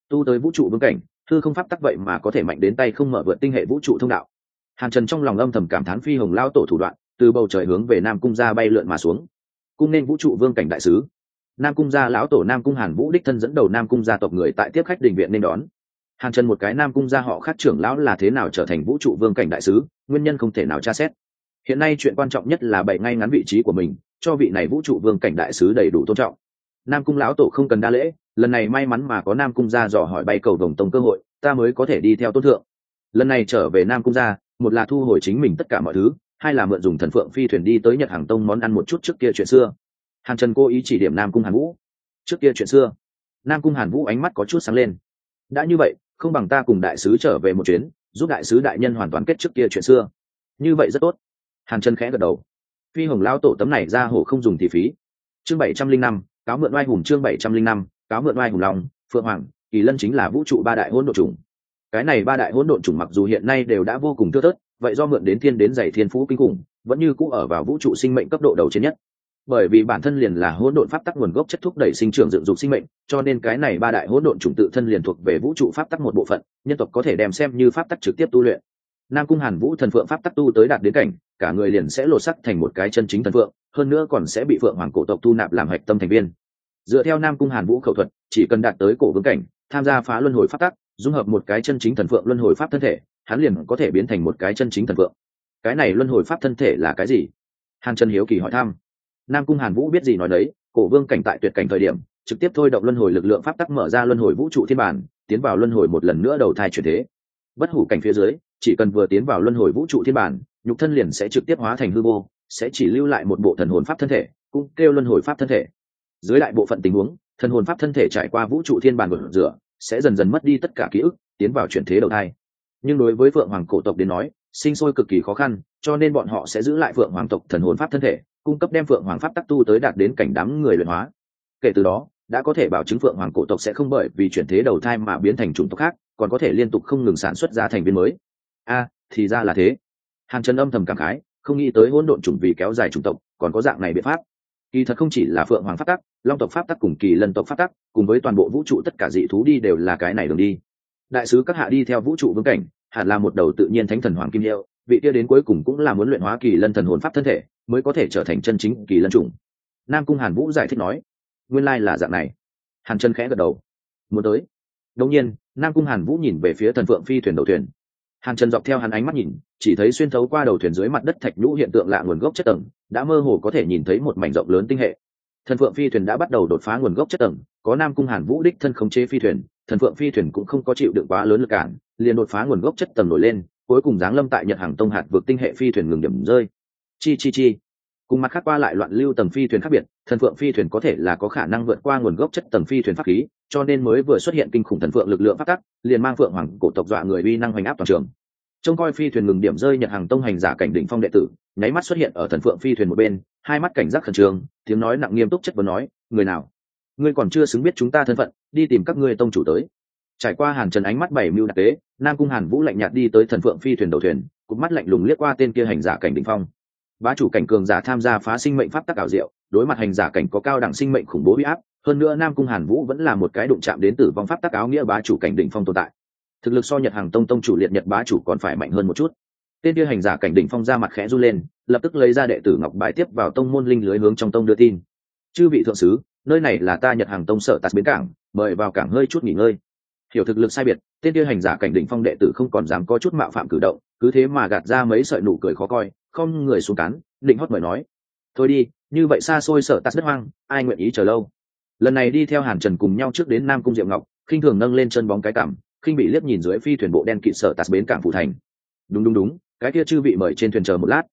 Tu tới vũ trụ vương cảnh, thư không pháp tắc vậy mà có thể mạnh đến tay không mở vượt tinh hệ vũ trụ thông đạo. Hàn trần trong lòng âm thầm cảm thán phi hồng lao tổ thủ đoạn, từ bầu trời hướng về nam cung ra bay lượn mà xuống. Cung nên vũ trụ vương cảnh đại sứ. Nam cung gia lão tổ nam cung hàn vũ đích thân dẫn đầu nam cung gia tộc người tại tiếp khách đình viện nên đón hàn trần một cái nam cung gia họ khác trưởng lão là thế nào trở thành vũ trụ vương cảnh đại sứ, nguyên nhân không thể nào tra xét. Hiện nay chuyện quan trọng nhất là bày ngay ngắn vị trí của mình, cho vị này vũ trụ vương cảnh đại sứ đầy đủ tôn trọng. Nam cung lão tổ không cần đa lễ, lần này may mắn mà có nam cung gia dò hỏi bay cầu đồng tông cơ hội, ta mới có thể đi theo tôn thượng. Lần này trở về nam cung gia, một là thu hồi chính mình tất cả mọi thứ, hai là mượn dùng thần phượng phi thuyền đi tới nhật hàng tông món ăn một chút trước kia chuyện xưa. Hàn trần cố ý chỉ điểm nam cung hàn vũ. Trước kia chuyện xưa, nam cung hàn vũ ánh mắt có chút sáng lên. Đã như vậy không bằng ta cùng đại sứ trở về một chuyến, giúp đại sứ đại nhân hoàn toàn kết trước kia chuyện xưa. Như vậy rất tốt. Hàn chân khẽ gật đầu. Phi hồng lao tổ tấm này ra hổ không dùng thì phí. Chương bảy trăm linh năm, cáo mượn oai hùng chương bảy trăm linh năm, cáo mượn oai hùng lòng. phượng hoàng, kỳ lân chính là vũ trụ ba đại hỗn độn chủng. Cái này ba đại hỗn độn chủng mặc dù hiện nay đều đã vô cùng thưa thớt, vậy do mượn đến thiên đến dày thiên phú kinh khủng, vẫn như cũ ở vào vũ trụ sinh mệnh cấp độ đầu trên nhất bởi vì bản thân liền là hỗn độn pháp tắc nguồn gốc chất thúc đẩy sinh trưởng dựng dục sinh mệnh, cho nên cái này ba đại hỗn độn chủng tự thân liền thuộc về vũ trụ pháp tắc một bộ phận, nhân tộc có thể đem xem như pháp tắc trực tiếp tu luyện. Nam cung hàn vũ thần phượng pháp tắc tu tới đạt đến cảnh, cả người liền sẽ lột sắc thành một cái chân chính thần phượng, hơn nữa còn sẽ bị phượng hoàng cổ tộc tu nạp làm hạch tâm thành viên. Dựa theo nam cung hàn vũ khẩu thuật, chỉ cần đạt tới cổ vương cảnh, tham gia phá luân hồi pháp tắc, dung hợp một cái chân chính thần phượng luân hồi pháp thân thể, hắn liền có thể biến thành một cái chân chính thần phượng. Cái này luân hồi pháp thân thể là cái gì? Hàn trần hiếu kỳ hỏi thăm nam cung hàn vũ biết gì nói đấy, cổ vương cảnh tại tuyệt cảnh thời điểm, trực tiếp thôi động luân hồi lực lượng pháp tắc mở ra luân hồi vũ trụ thiên bản, tiến vào luân hồi một lần nữa đầu thai chuyển thế. Bất hủ cảnh phía dưới, chỉ cần vừa tiến vào luân hồi vũ trụ thiên bản, nhục thân liền sẽ trực tiếp hóa thành hư vô, sẽ chỉ lưu lại một bộ thần hồn pháp thân thể, cũng kêu luân hồi pháp thân thể. Dưới lại bộ phận tình huống, thần hồn pháp thân thể trải qua vũ trụ thiên bản của rửa, sẽ dần dần mất đi tất cả ký ức, tiến vào chuyển thế đầu thai. Nhưng đối với phượng hoàng cổ tộc đến nói, sinh sôi cực kỳ khó khăn, cho nên bọn họ sẽ giữ lại phượng hoàng tộc thần hồn pháp thân thể cung cấp đem phượng hoàng pháp tắc tu tới đạt đến cảnh đám người luyện hóa. Kể từ đó, đã có thể bảo chứng phượng hoàng cổ tộc sẽ không bởi vì chuyển thế đầu thai mà biến thành chủng tộc khác, còn có thể liên tục không ngừng sản xuất ra thành viên mới. A, thì ra là thế. Hàn trần âm thầm cảm khái, không nghĩ tới hỗn độn chủng vì kéo dài chủng tộc, còn có dạng này biện pháp. Kỳ thật không chỉ là phượng hoàng pháp tắc, long tộc pháp tắc cùng kỳ lân tộc pháp tắc, cùng với toàn bộ vũ trụ tất cả dị thú đi đều là cái này đường đi. Đại sứ các hạ đi theo vũ trụ vương cảnh, hẳn là một đầu tự nhiên thánh thần hoàng kim hiệu vị kia đến cuối cùng cũng là muốn luyện hóa kỳ lân thần hồn pháp thân thể, mới có thể trở thành chân chính kỳ lân trùng nam cung hàn vũ giải thích nói, nguyên lai là dạng này. Hàn chân khẽ gật đầu. Muốn tới. Đông nhiên, nam cung hàn vũ nhìn về phía thần phượng phi thuyền đầu thuyền. Hàn trần dọc theo hắn ánh mắt nhìn, chỉ thấy xuyên thấu qua đầu thuyền dưới mặt đất thạch nhũ hiện tượng lạ nguồn gốc chất tầng, đã mơ hồ có thể nhìn thấy một mảnh rộng lớn tinh hệ. Thần phượng phi thuyền đã bắt đầu đột phá nguồn gốc chất tầng, có nam cung hàn vũ đích thân khống chế phi thuyền, thần phượng phi thuyền cũng không có chịu đựng quá lớn lực cản, liền đột phá nguồn gốc chất tầng nổi lên cuối cùng giáng lâm tại nhật hàng tông hạt vượt tinh hệ phi thuyền ngừng điểm rơi. Chi chi chi. Cùng mặt khác qua lại loạn lưu tầng phi thuyền khác biệt, thần phượng phi thuyền có thể là có khả năng vượt qua nguồn gốc chất tầng phi thuyền pháp khí, cho nên mới vừa xuất hiện kinh khủng thần phượng lực lượng phát tắc, liền mang phượng hoàng cổ tộc dọa người uy năng hoành áp toàn trường. Trông coi phi thuyền ngừng điểm rơi nhật hàng tông hành giả cảnh đỉnh phong đệ tử, nháy mắt xuất hiện ở thần phượng phi thuyền một bên, hai mắt cảnh giác khẩn trương, tiếng nói nặng nghiêm túc chất vấn nói, người nào? Ngươi còn chưa xứng biết chúng ta thân phận, đi tìm các ngươi tông chủ tới trải qua hàn trần ánh mắt bảy mưu đặc tế, nam cung hàn vũ lạnh nhạt đi tới thần phượng phi thuyền đầu thuyền cụp mắt lạnh lùng liếc qua tên kia hành giả cảnh đỉnh phong. Bá chủ cảnh cường giả tham gia phá sinh mệnh pháp tắc ảo diệu, đối mặt hành giả cảnh có cao đẳng sinh mệnh khủng bố huy áp, hơn nữa nam cung hàn vũ vẫn là một cái đụng chạm đến tử vong pháp tắc áo nghĩa bá chủ cảnh đỉnh phong tồn tại. Thực lực so nhật hàng tông tông chủ liệt nhật bá chủ còn phải mạnh hơn một chút. Tên kia hành giả cảnh đỉnh phong ra mặt khẽ run lên, lập tức lấy ra đệ tử ngọc bài tiếp vào tông môn linh lưới hướng trong tông đưa tin. Chư vị thượng sứ, nơi này là ta nhật hàng tông sở tạt bến cảng, mời vào cảng hơi chút nghỉ ngơi hiểu thực lực sai biệt, tên kia hành giả cảnh đỉnh phong đệ tử không còn dám có chút mạo phạm cử động, cứ thế mà gạt ra mấy sợi nụ cười khó coi, không người xuống cắn định hót mời nói. Thôi đi, như vậy xa xôi sở tạt đất hoang, ai nguyện ý chờ lâu? Lần này đi theo hàn trần cùng nhau trước đến nam cung diệu ngọc, khinh thường nâng lên chân bóng cái cảm, khinh bị liếc nhìn dưới phi thuyền bộ đen kịt sở tạt bến cảng phủ thành. Đúng đúng đúng, cái kia chư vị mời trên thuyền chờ một lát.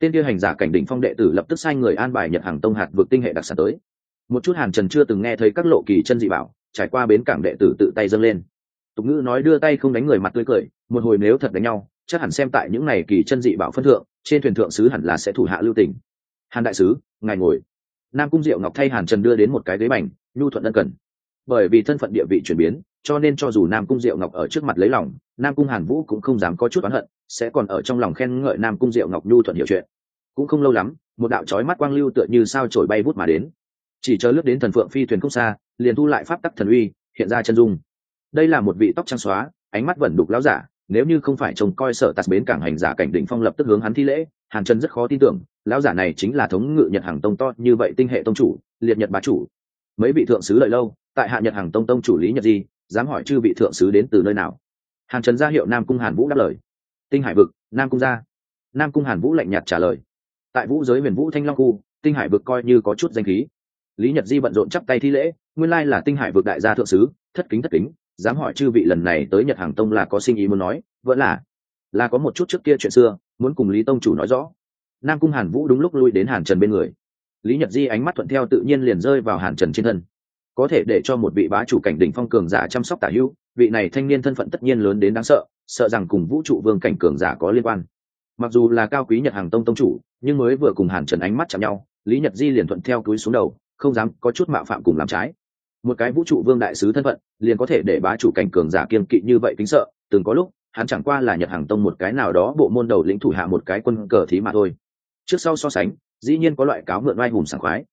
Tên kia hành giả cảnh đỉnh phong đệ tử lập tức sai người an bài nhật hàng tông hạt vượt tinh hệ đặc sản tới. Một chút hàn trần chưa từng nghe thấy các lộ kỳ chân dị bảo trải qua bến cảng đệ tử tự tay dâng lên. Tục ngữ nói đưa tay không đánh người mặt tươi cười, một hồi nếu thật đánh nhau, chắc hẳn xem tại những này kỳ chân dị bảo phân thượng, trên thuyền thượng sứ hẳn là sẽ thủ hạ lưu tình. Hàn đại sứ, ngài ngồi. Nam cung diệu ngọc thay hàn trần đưa đến một cái ghế bành, nhu thuận ân cần. Bởi vì thân phận địa vị chuyển biến, cho nên cho dù nam cung diệu ngọc ở trước mặt lấy lòng, nam cung hàn vũ cũng không dám có chút oán hận, sẽ còn ở trong lòng khen ngợi nam cung diệu ngọc nhu thuận hiểu chuyện. Cũng không lâu lắm, một đạo trói mắt quang lưu tựa như sao trổi bay vút mà đến chỉ chờ lướt đến thần phượng phi thuyền không xa, liền thu lại pháp tắc thần uy, hiện ra chân dung. Đây là một vị tóc trắng xóa, ánh mắt vẫn đục lão giả, nếu như không phải trông coi sở tạt bến cảng hành giả cảnh đỉnh phong lập tức hướng hắn thi lễ, hàn trần rất khó tin tưởng, lão giả này chính là thống ngự nhật hàng tông to như vậy tinh hệ tông chủ, liệt nhật bá chủ. Mấy vị thượng sứ lợi lâu, tại hạ nhật hàng tông tông chủ lý nhật di, dám hỏi chư vị thượng sứ đến từ nơi nào? Hàn trần ra hiệu nam cung hàn vũ đáp lời. Tinh hải vực, nam cung gia nam cung hàn vũ lạnh nhạt trả lời. Tại vũ giới huyền vũ thanh long khu, tinh hải vực coi như có chút danh khí lý nhật di bận rộn chắp tay thi lễ, nguyên lai là tinh hải vực đại gia thượng sứ, thất kính thất kính, dám hỏi chư vị lần này tới nhật hàng tông là có sinh ý muốn nói vẫn là là có một chút trước kia chuyện xưa, muốn cùng lý tông chủ nói rõ. Nam cung hàn vũ đúng lúc lui đến hàn trần bên người. Lý nhật di ánh mắt thuận theo tự nhiên liền rơi vào hàn trần trên thân. Có thể để cho một vị bá chủ cảnh đỉnh phong cường giả chăm sóc tả hữu, vị này thanh niên thân phận tất nhiên lớn đến đáng sợ sợ rằng cùng vũ trụ vương cảnh cường giả có liên quan. Mặc dù là cao quý nhật hàng tông tông chủ, nhưng mới vừa cùng hàn trần ánh mắt chạm nhau, lý nhật di liền thuận theo túi xuống đầu không dám có chút mạo phạm cùng làm trái. Một cái vũ trụ vương đại sứ thân phận, liền có thể để bá chủ cảnh cường giả kiên kỵ như vậy kính sợ, từng có lúc, hắn chẳng qua là nhật hàng tông một cái nào đó bộ môn đầu lĩnh thủ hạ một cái quân cờ thí mà thôi. Trước sau so sánh, dĩ nhiên có loại cáo mượn oai hùng sảng khoái.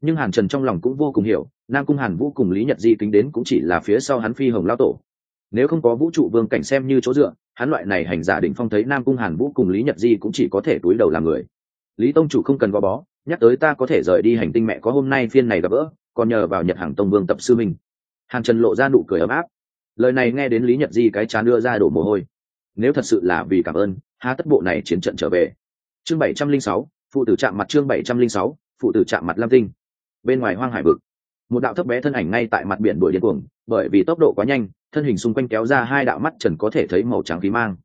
Nhưng hàn trần trong lòng cũng vô cùng hiểu, nam cung hàn vũ cùng lý nhật di tính đến cũng chỉ là phía sau hắn phi hồng lao tổ. Nếu không có vũ trụ vương cảnh xem như chỗ dựa, hắn loại này hành giả định phong thấy nam cung hàn vũ cùng lý nhật di cũng chỉ có thể túi đầu làm người. Lý tông chủ không cần gò bó nhắc tới ta có thể rời đi hành tinh mẹ có hôm nay phiên này gặp gỡ, còn nhờ vào nhật hàng tông vương tập sư mình hàn trần lộ ra nụ cười ấm áp. Lời này nghe đến lý nhật di cái chán đưa ra đổ mồ hôi. Nếu thật sự là vì cảm ơn há tất bộ này chiến trận trở về. Chương bảy trăm linh sáu, phụ tử chạm mặt chương bảy trăm linh sáu, phụ tử chạm mặt lam tinh. Bên ngoài hoang hải vực, một đạo thấp bé thân ảnh ngay tại mặt biển đuổi điên cuồng, bởi vì tốc độ quá nhanh, thân hình xung quanh kéo ra hai đạo mắt trần có thể thấy màu trắng khí mang.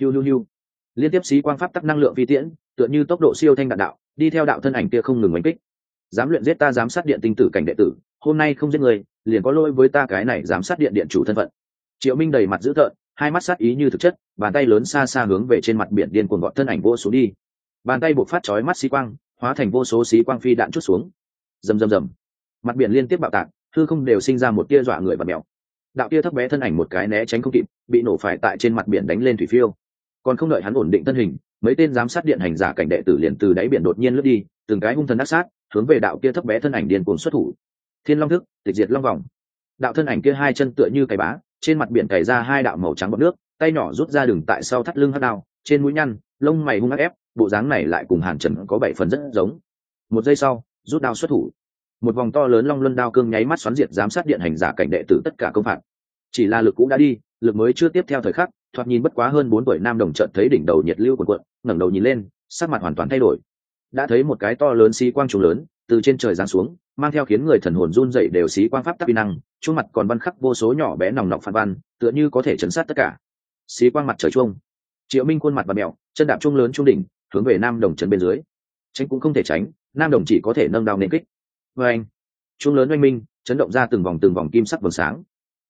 Hiu hiu hiu. Liên tiếp xí quang pháp tắc năng lượng vi tiễn, tựa như tốc độ siêu thanh đạn đạo đi theo đạo thân ảnh kia không ngừng đánh kích. Dám luyện giết ta giám sát điện tinh tử cảnh đệ tử, hôm nay không giết người, liền có lỗi với ta cái này giám sát điện điện chủ thân phận. Triệu minh đầy mặt dữ tợn, hai mắt sát ý như thực chất, bàn tay lớn xa xa hướng về trên mặt biển điên cuồng gọn thân ảnh vô xuống đi. Bàn tay buộc phát chói mắt xí quang, hóa thành vô số xí quang phi đạn chút xuống. Rầm rầm rầm. Mặt biển liên tiếp bạo tạc thư không đều sinh ra một tia dọa người và mèo. Đạo tia thấp bé thân ảnh một cái né tránh không kịp, bị nổ phải tại trên mặt biển đánh lên thủy phiêu. Còn không đợi hắn ổn định thân hình mấy tên giám sát điện hành giả cảnh đệ tử liền từ đáy biển đột nhiên lướt đi, từng cái hung thần ác sát, hướng về đạo kia thấp bé thân ảnh điên cuồng xuất thủ. Thiên long thức, tịch diệt long vòng. Đạo thân ảnh kia hai chân tựa như cày bá, trên mặt biển cày ra hai đạo màu trắng bọt nước, tay nhỏ rút ra đường tại sau thắt lưng hắt đao, trên mũi nhăn, lông mày hung ác ép, bộ dáng này lại cùng hàn trần có bảy phần rất giống. Một giây sau, rút đao xuất thủ. Một vòng to lớn long luân đao cương nháy mắt xoắn diệt giám sát điện hành giả cảnh đệ tử tất cả công phạt. Chỉ là lực cũ đã đi, lực mới chưa tiếp theo thời khắc, thoạt nhìn bất quá hơn bốn tuổi nam đồng trợn thấy đỉnh đầu nhiệt lưu của quận ngẩng đầu nhìn lên, sắc mặt hoàn toàn thay đổi. Đã thấy một cái to lớn xí quang trùng lớn, từ trên trời giáng xuống, mang theo khiến người thần hồn run dậy đều xí quang pháp tắc vi năng chuông mặt còn văn khắc vô số nhỏ bé nòng nọc phản văn, tựa như có thể chấn sát tất cả. Xí quang mặt trời chuông. Triệu minh khuôn mặt và mẹo, chân đạp chuông lớn trung đỉnh, hướng về nam đồng trấn bên dưới. Tránh cũng không thể tránh, nam đồng chỉ có thể nâng đao nên kích. Vê anh. Chuông lớn oanh minh, chấn động ra từng vòng từng vòng kim sắc vầng sáng.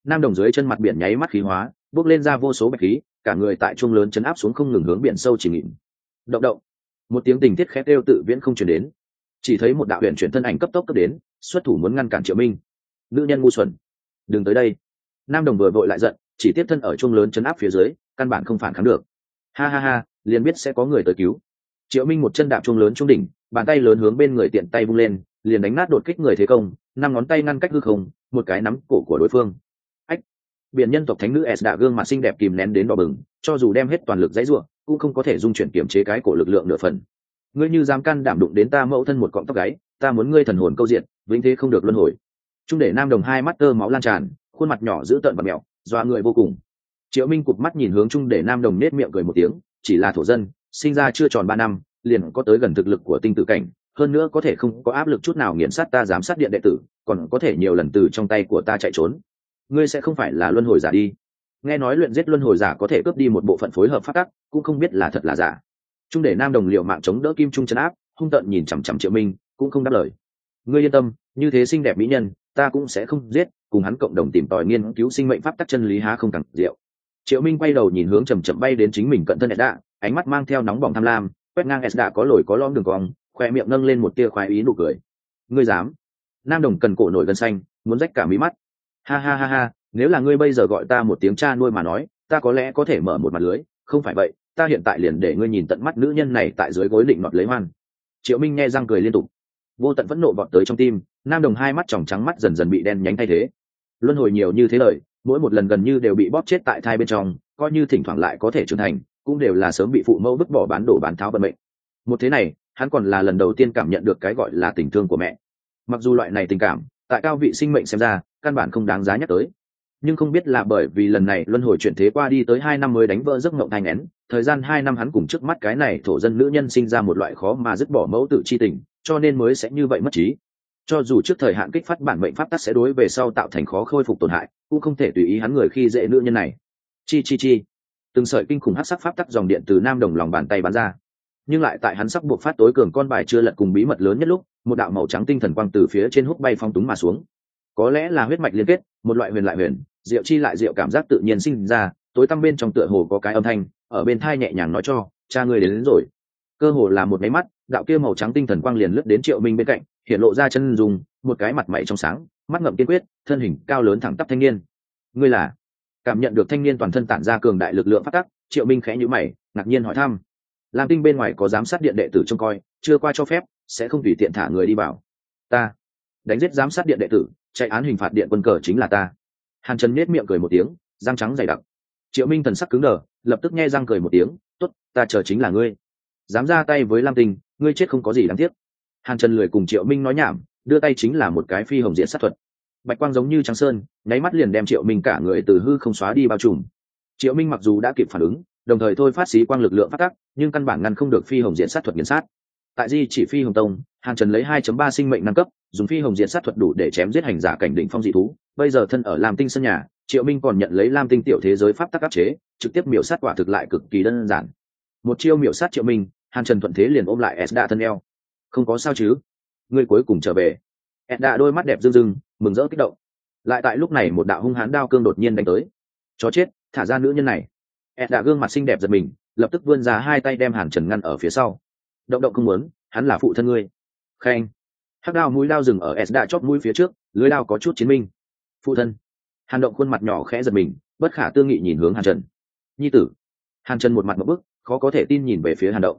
Nam đồng dưới chân mặt biển nháy mắt khí hóa, bước lên ra vô số bạch khí cả người tại chuông lớn chấn áp xuống không ngừng hướng biển sâu chỉ nghịm động động. Một tiếng tình tiết khét kêu tự viễn không chuyển đến. Chỉ thấy một đạo huyền chuyển thân ảnh cấp tốc cấp đến, xuất thủ muốn ngăn cản triệu minh. Nữ nhân ngu xuẩn. Đừng tới đây. Nam đồng vừa vội lại giận, chỉ tiếp thân ở chuông lớn chấn áp phía dưới, căn bản không phản kháng được. Ha ha ha, liền biết sẽ có người tới cứu. Triệu minh một chân đạp chuông lớn trung đỉnh, bàn tay lớn hướng bên người tiện tay vung lên, liền đánh nát đột kích người thế công, năm ngón tay ngăn cách hư không, một cái nắm cổ của đối phương biển nhân tộc thánh nữ s đã gương mặt xinh đẹp kìm nén đến đỏ bừng, cho dù đem hết toàn lực dãy ruộng cũng không có thể dung chuyển kiểm chế cái cổ lực lượng nửa phần. Ngươi như dám can đảm đụng đến ta mẫu thân một cọng tóc gáy, ta muốn ngươi thần hồn câu diện, vĩnh thế không được luân hồi. Trung để nam đồng hai mắt tơ máu lan tràn, khuôn mặt nhỏ dữ tợn và mẹo, dọa người vô cùng. Triệu minh cụp mắt nhìn hướng trung để nam đồng nết miệng cười một tiếng, chỉ là thổ dân, sinh ra chưa tròn ba năm, liền có tới gần thực lực của tinh tử cảnh, hơn nữa có thể không có áp lực chút nào nghiền sát ta giám sát điện đệ tử, còn có thể nhiều lần từ trong tay của ta chạy trốn ngươi sẽ không phải là luân hồi giả đi. Nghe nói luyện giết luân hồi giả có thể cướp đi một bộ phận phối hợp phát tắc, cũng không biết là thật là giả. Trung để nam đồng liệu mạng chống đỡ kim trung chấn áp, hung tận nhìn chằm chằm triệu minh, cũng không đáp lời. Ngươi yên tâm, như thế xinh đẹp mỹ nhân, ta cũng sẽ không giết, cùng hắn cộng đồng tìm tòi nghiên cứu sinh mệnh pháp tắc chân lý há không càng diệu. Triệu minh quay đầu nhìn hướng chầm chậm bay đến chính mình cận thân edda ánh mắt mang theo nóng bỏng tham lam, quét ngang edda có lồi có lõm đường cong, khoe miệng nâng lên một tia khoái ý nụ cười. Ngươi dám. Nam đồng cần cổ nổi gân xanh, muốn rách cả mí mắt ha ha ha ha, nếu là ngươi bây giờ gọi ta một tiếng cha nuôi mà nói, ta có lẽ có thể mở một mặt lưới. Không phải vậy, ta hiện tại liền để ngươi nhìn tận mắt nữ nhân này tại dưới gối định nọt lấy hoan. Triệu minh nghe răng cười liên tục. Vô tận phẫn nộ vọt tới trong tim, nam đồng hai mắt tròng trắng mắt dần dần bị đen nhánh thay thế. Luân hồi nhiều như thế lời, mỗi một lần gần như đều bị bóp chết tại thai bên trong, coi như thỉnh thoảng lại có thể trưởng thành, cũng đều là sớm bị phụ mẫu vứt bỏ bán đổ bán tháo vận mệnh. Một thế này, hắn còn là lần đầu tiên cảm nhận được cái gọi là tình thương của mẹ. Mặc dù loại này tình cảm, tại cao vị sinh mệnh xem ra căn bản không đáng giá nhắc tới. Nhưng không biết là bởi vì lần này luân hồi chuyển thế qua đi tới hai năm mới đánh vỡ giấc mộng thanh nén, thời gian hai năm hắn cùng trước mắt cái này thổ dân nữ nhân sinh ra một loại khó mà dứt bỏ mẫu tự chi tình, cho nên mới sẽ như vậy mất trí. Cho dù trước thời hạn kích phát bản mệnh pháp tắc sẽ đối về sau tạo thành khó khôi phục tổn hại, cũng không thể tùy ý hắn người khi dễ nữ nhân này. Chi chi chi. Từng sợi kinh khủng hát sắc pháp tắc dòng điện từ nam đồng lòng bàn tay bắn ra. Nhưng lại tại hắn sắp buộc phát tối cường con bài chưa lật cùng bí mật lớn nhất lúc, một đạo màu trắng tinh thần quang từ phía trên hút bay phong túng mà xuống có lẽ là huyết mạch liên kết một loại huyền lại huyền diệu chi lại diệu cảm giác tự nhiên sinh ra tối tăm bên trong tựa hồ có cái âm thanh ở bên thai nhẹ nhàng nói cho cha ngươi đến, đến rồi. Cơ hồ là một máy mắt đạo kia màu trắng tinh thần quang liền lướt đến triệu minh bên cạnh hiện lộ ra chân dùng một cái mặt mày trong sáng mắt ngậm kiên quyết thân hình cao lớn thẳng tắp thanh niên. Ngươi là? Cảm nhận được thanh niên toàn thân tản ra cường đại lực lượng phát tắc triệu minh khẽ nhữ mày ngạc nhiên hỏi thăm. Lam tinh bên ngoài có giám sát điện đệ tử trông coi chưa qua cho phép sẽ không tùy tiện thả người đi vào. Ta. Đánh giết giám sát điện đệ tử chạy án hình phạt điện quân cờ chính là ta. Hàn trần nết miệng cười một tiếng, răng trắng dày đặc. Triệu minh thần sắc cứng đờ, lập tức nghe răng cười một tiếng t ố t ta chờ chính là ngươi. Dám ra tay với lam tinh, ngươi chết không có gì đáng tiếc. Hàn trần lười cùng triệu minh nói nhảm, đưa tay chính là một cái phi hồng diện sát thuật. Bạch quang giống như trắng sơn, nháy mắt liền đem triệu minh cả người từ hư không xóa đi bao trùm. Triệu minh mặc dù đã kịp phản ứng, đồng thời thôi phát xí quang lực lượng phát tắc nhưng căn bản ngăn không được phi hồng diện sát thuật nghiền sát. Tại di chỉ phi hồng tông, hàn trần lấy 2.3 sinh mệnh nâng cấp dùng phi hồng diện sát thuật đủ để chém giết hành giả cảnh đỉnh phong dị thú. Bây giờ thân ở lam tinh sân nhà, triệu minh còn nhận lấy lam tinh tiểu thế giới pháp tắc áp chế, trực tiếp miểu sát quả thực lại cực kỳ đơn giản. Một chiêu miểu sát triệu minh, hàn trần thuận thế liền ôm lại esda thân eo. Không có sao chứ? Ngươi cuối cùng trở về. Esda đôi mắt đẹp rưng rưng, mừng rỡ kích động. Lại tại lúc này một đạo hung hãn đao cương đột nhiên đánh tới. Chó chết, thả ra nữ nhân này. Esda gương mặt xinh đẹp giật mình, lập tức vươn ra hai tay đem hàn trần ngăn ở phía sau. Động động không muốn, hắn là phụ thân ngươi. Khen hắc đao mũi đao dừng ở esda chót mũi phía trước, lưới đao có chút chiến minh. Phụ thân. Hàn động khuôn mặt nhỏ khẽ giật mình, bất khả tư nghị nhìn hướng hàn trần. Nhi tử. Hàn trần một mặt một bức, khó có thể tin nhìn về phía hàn động.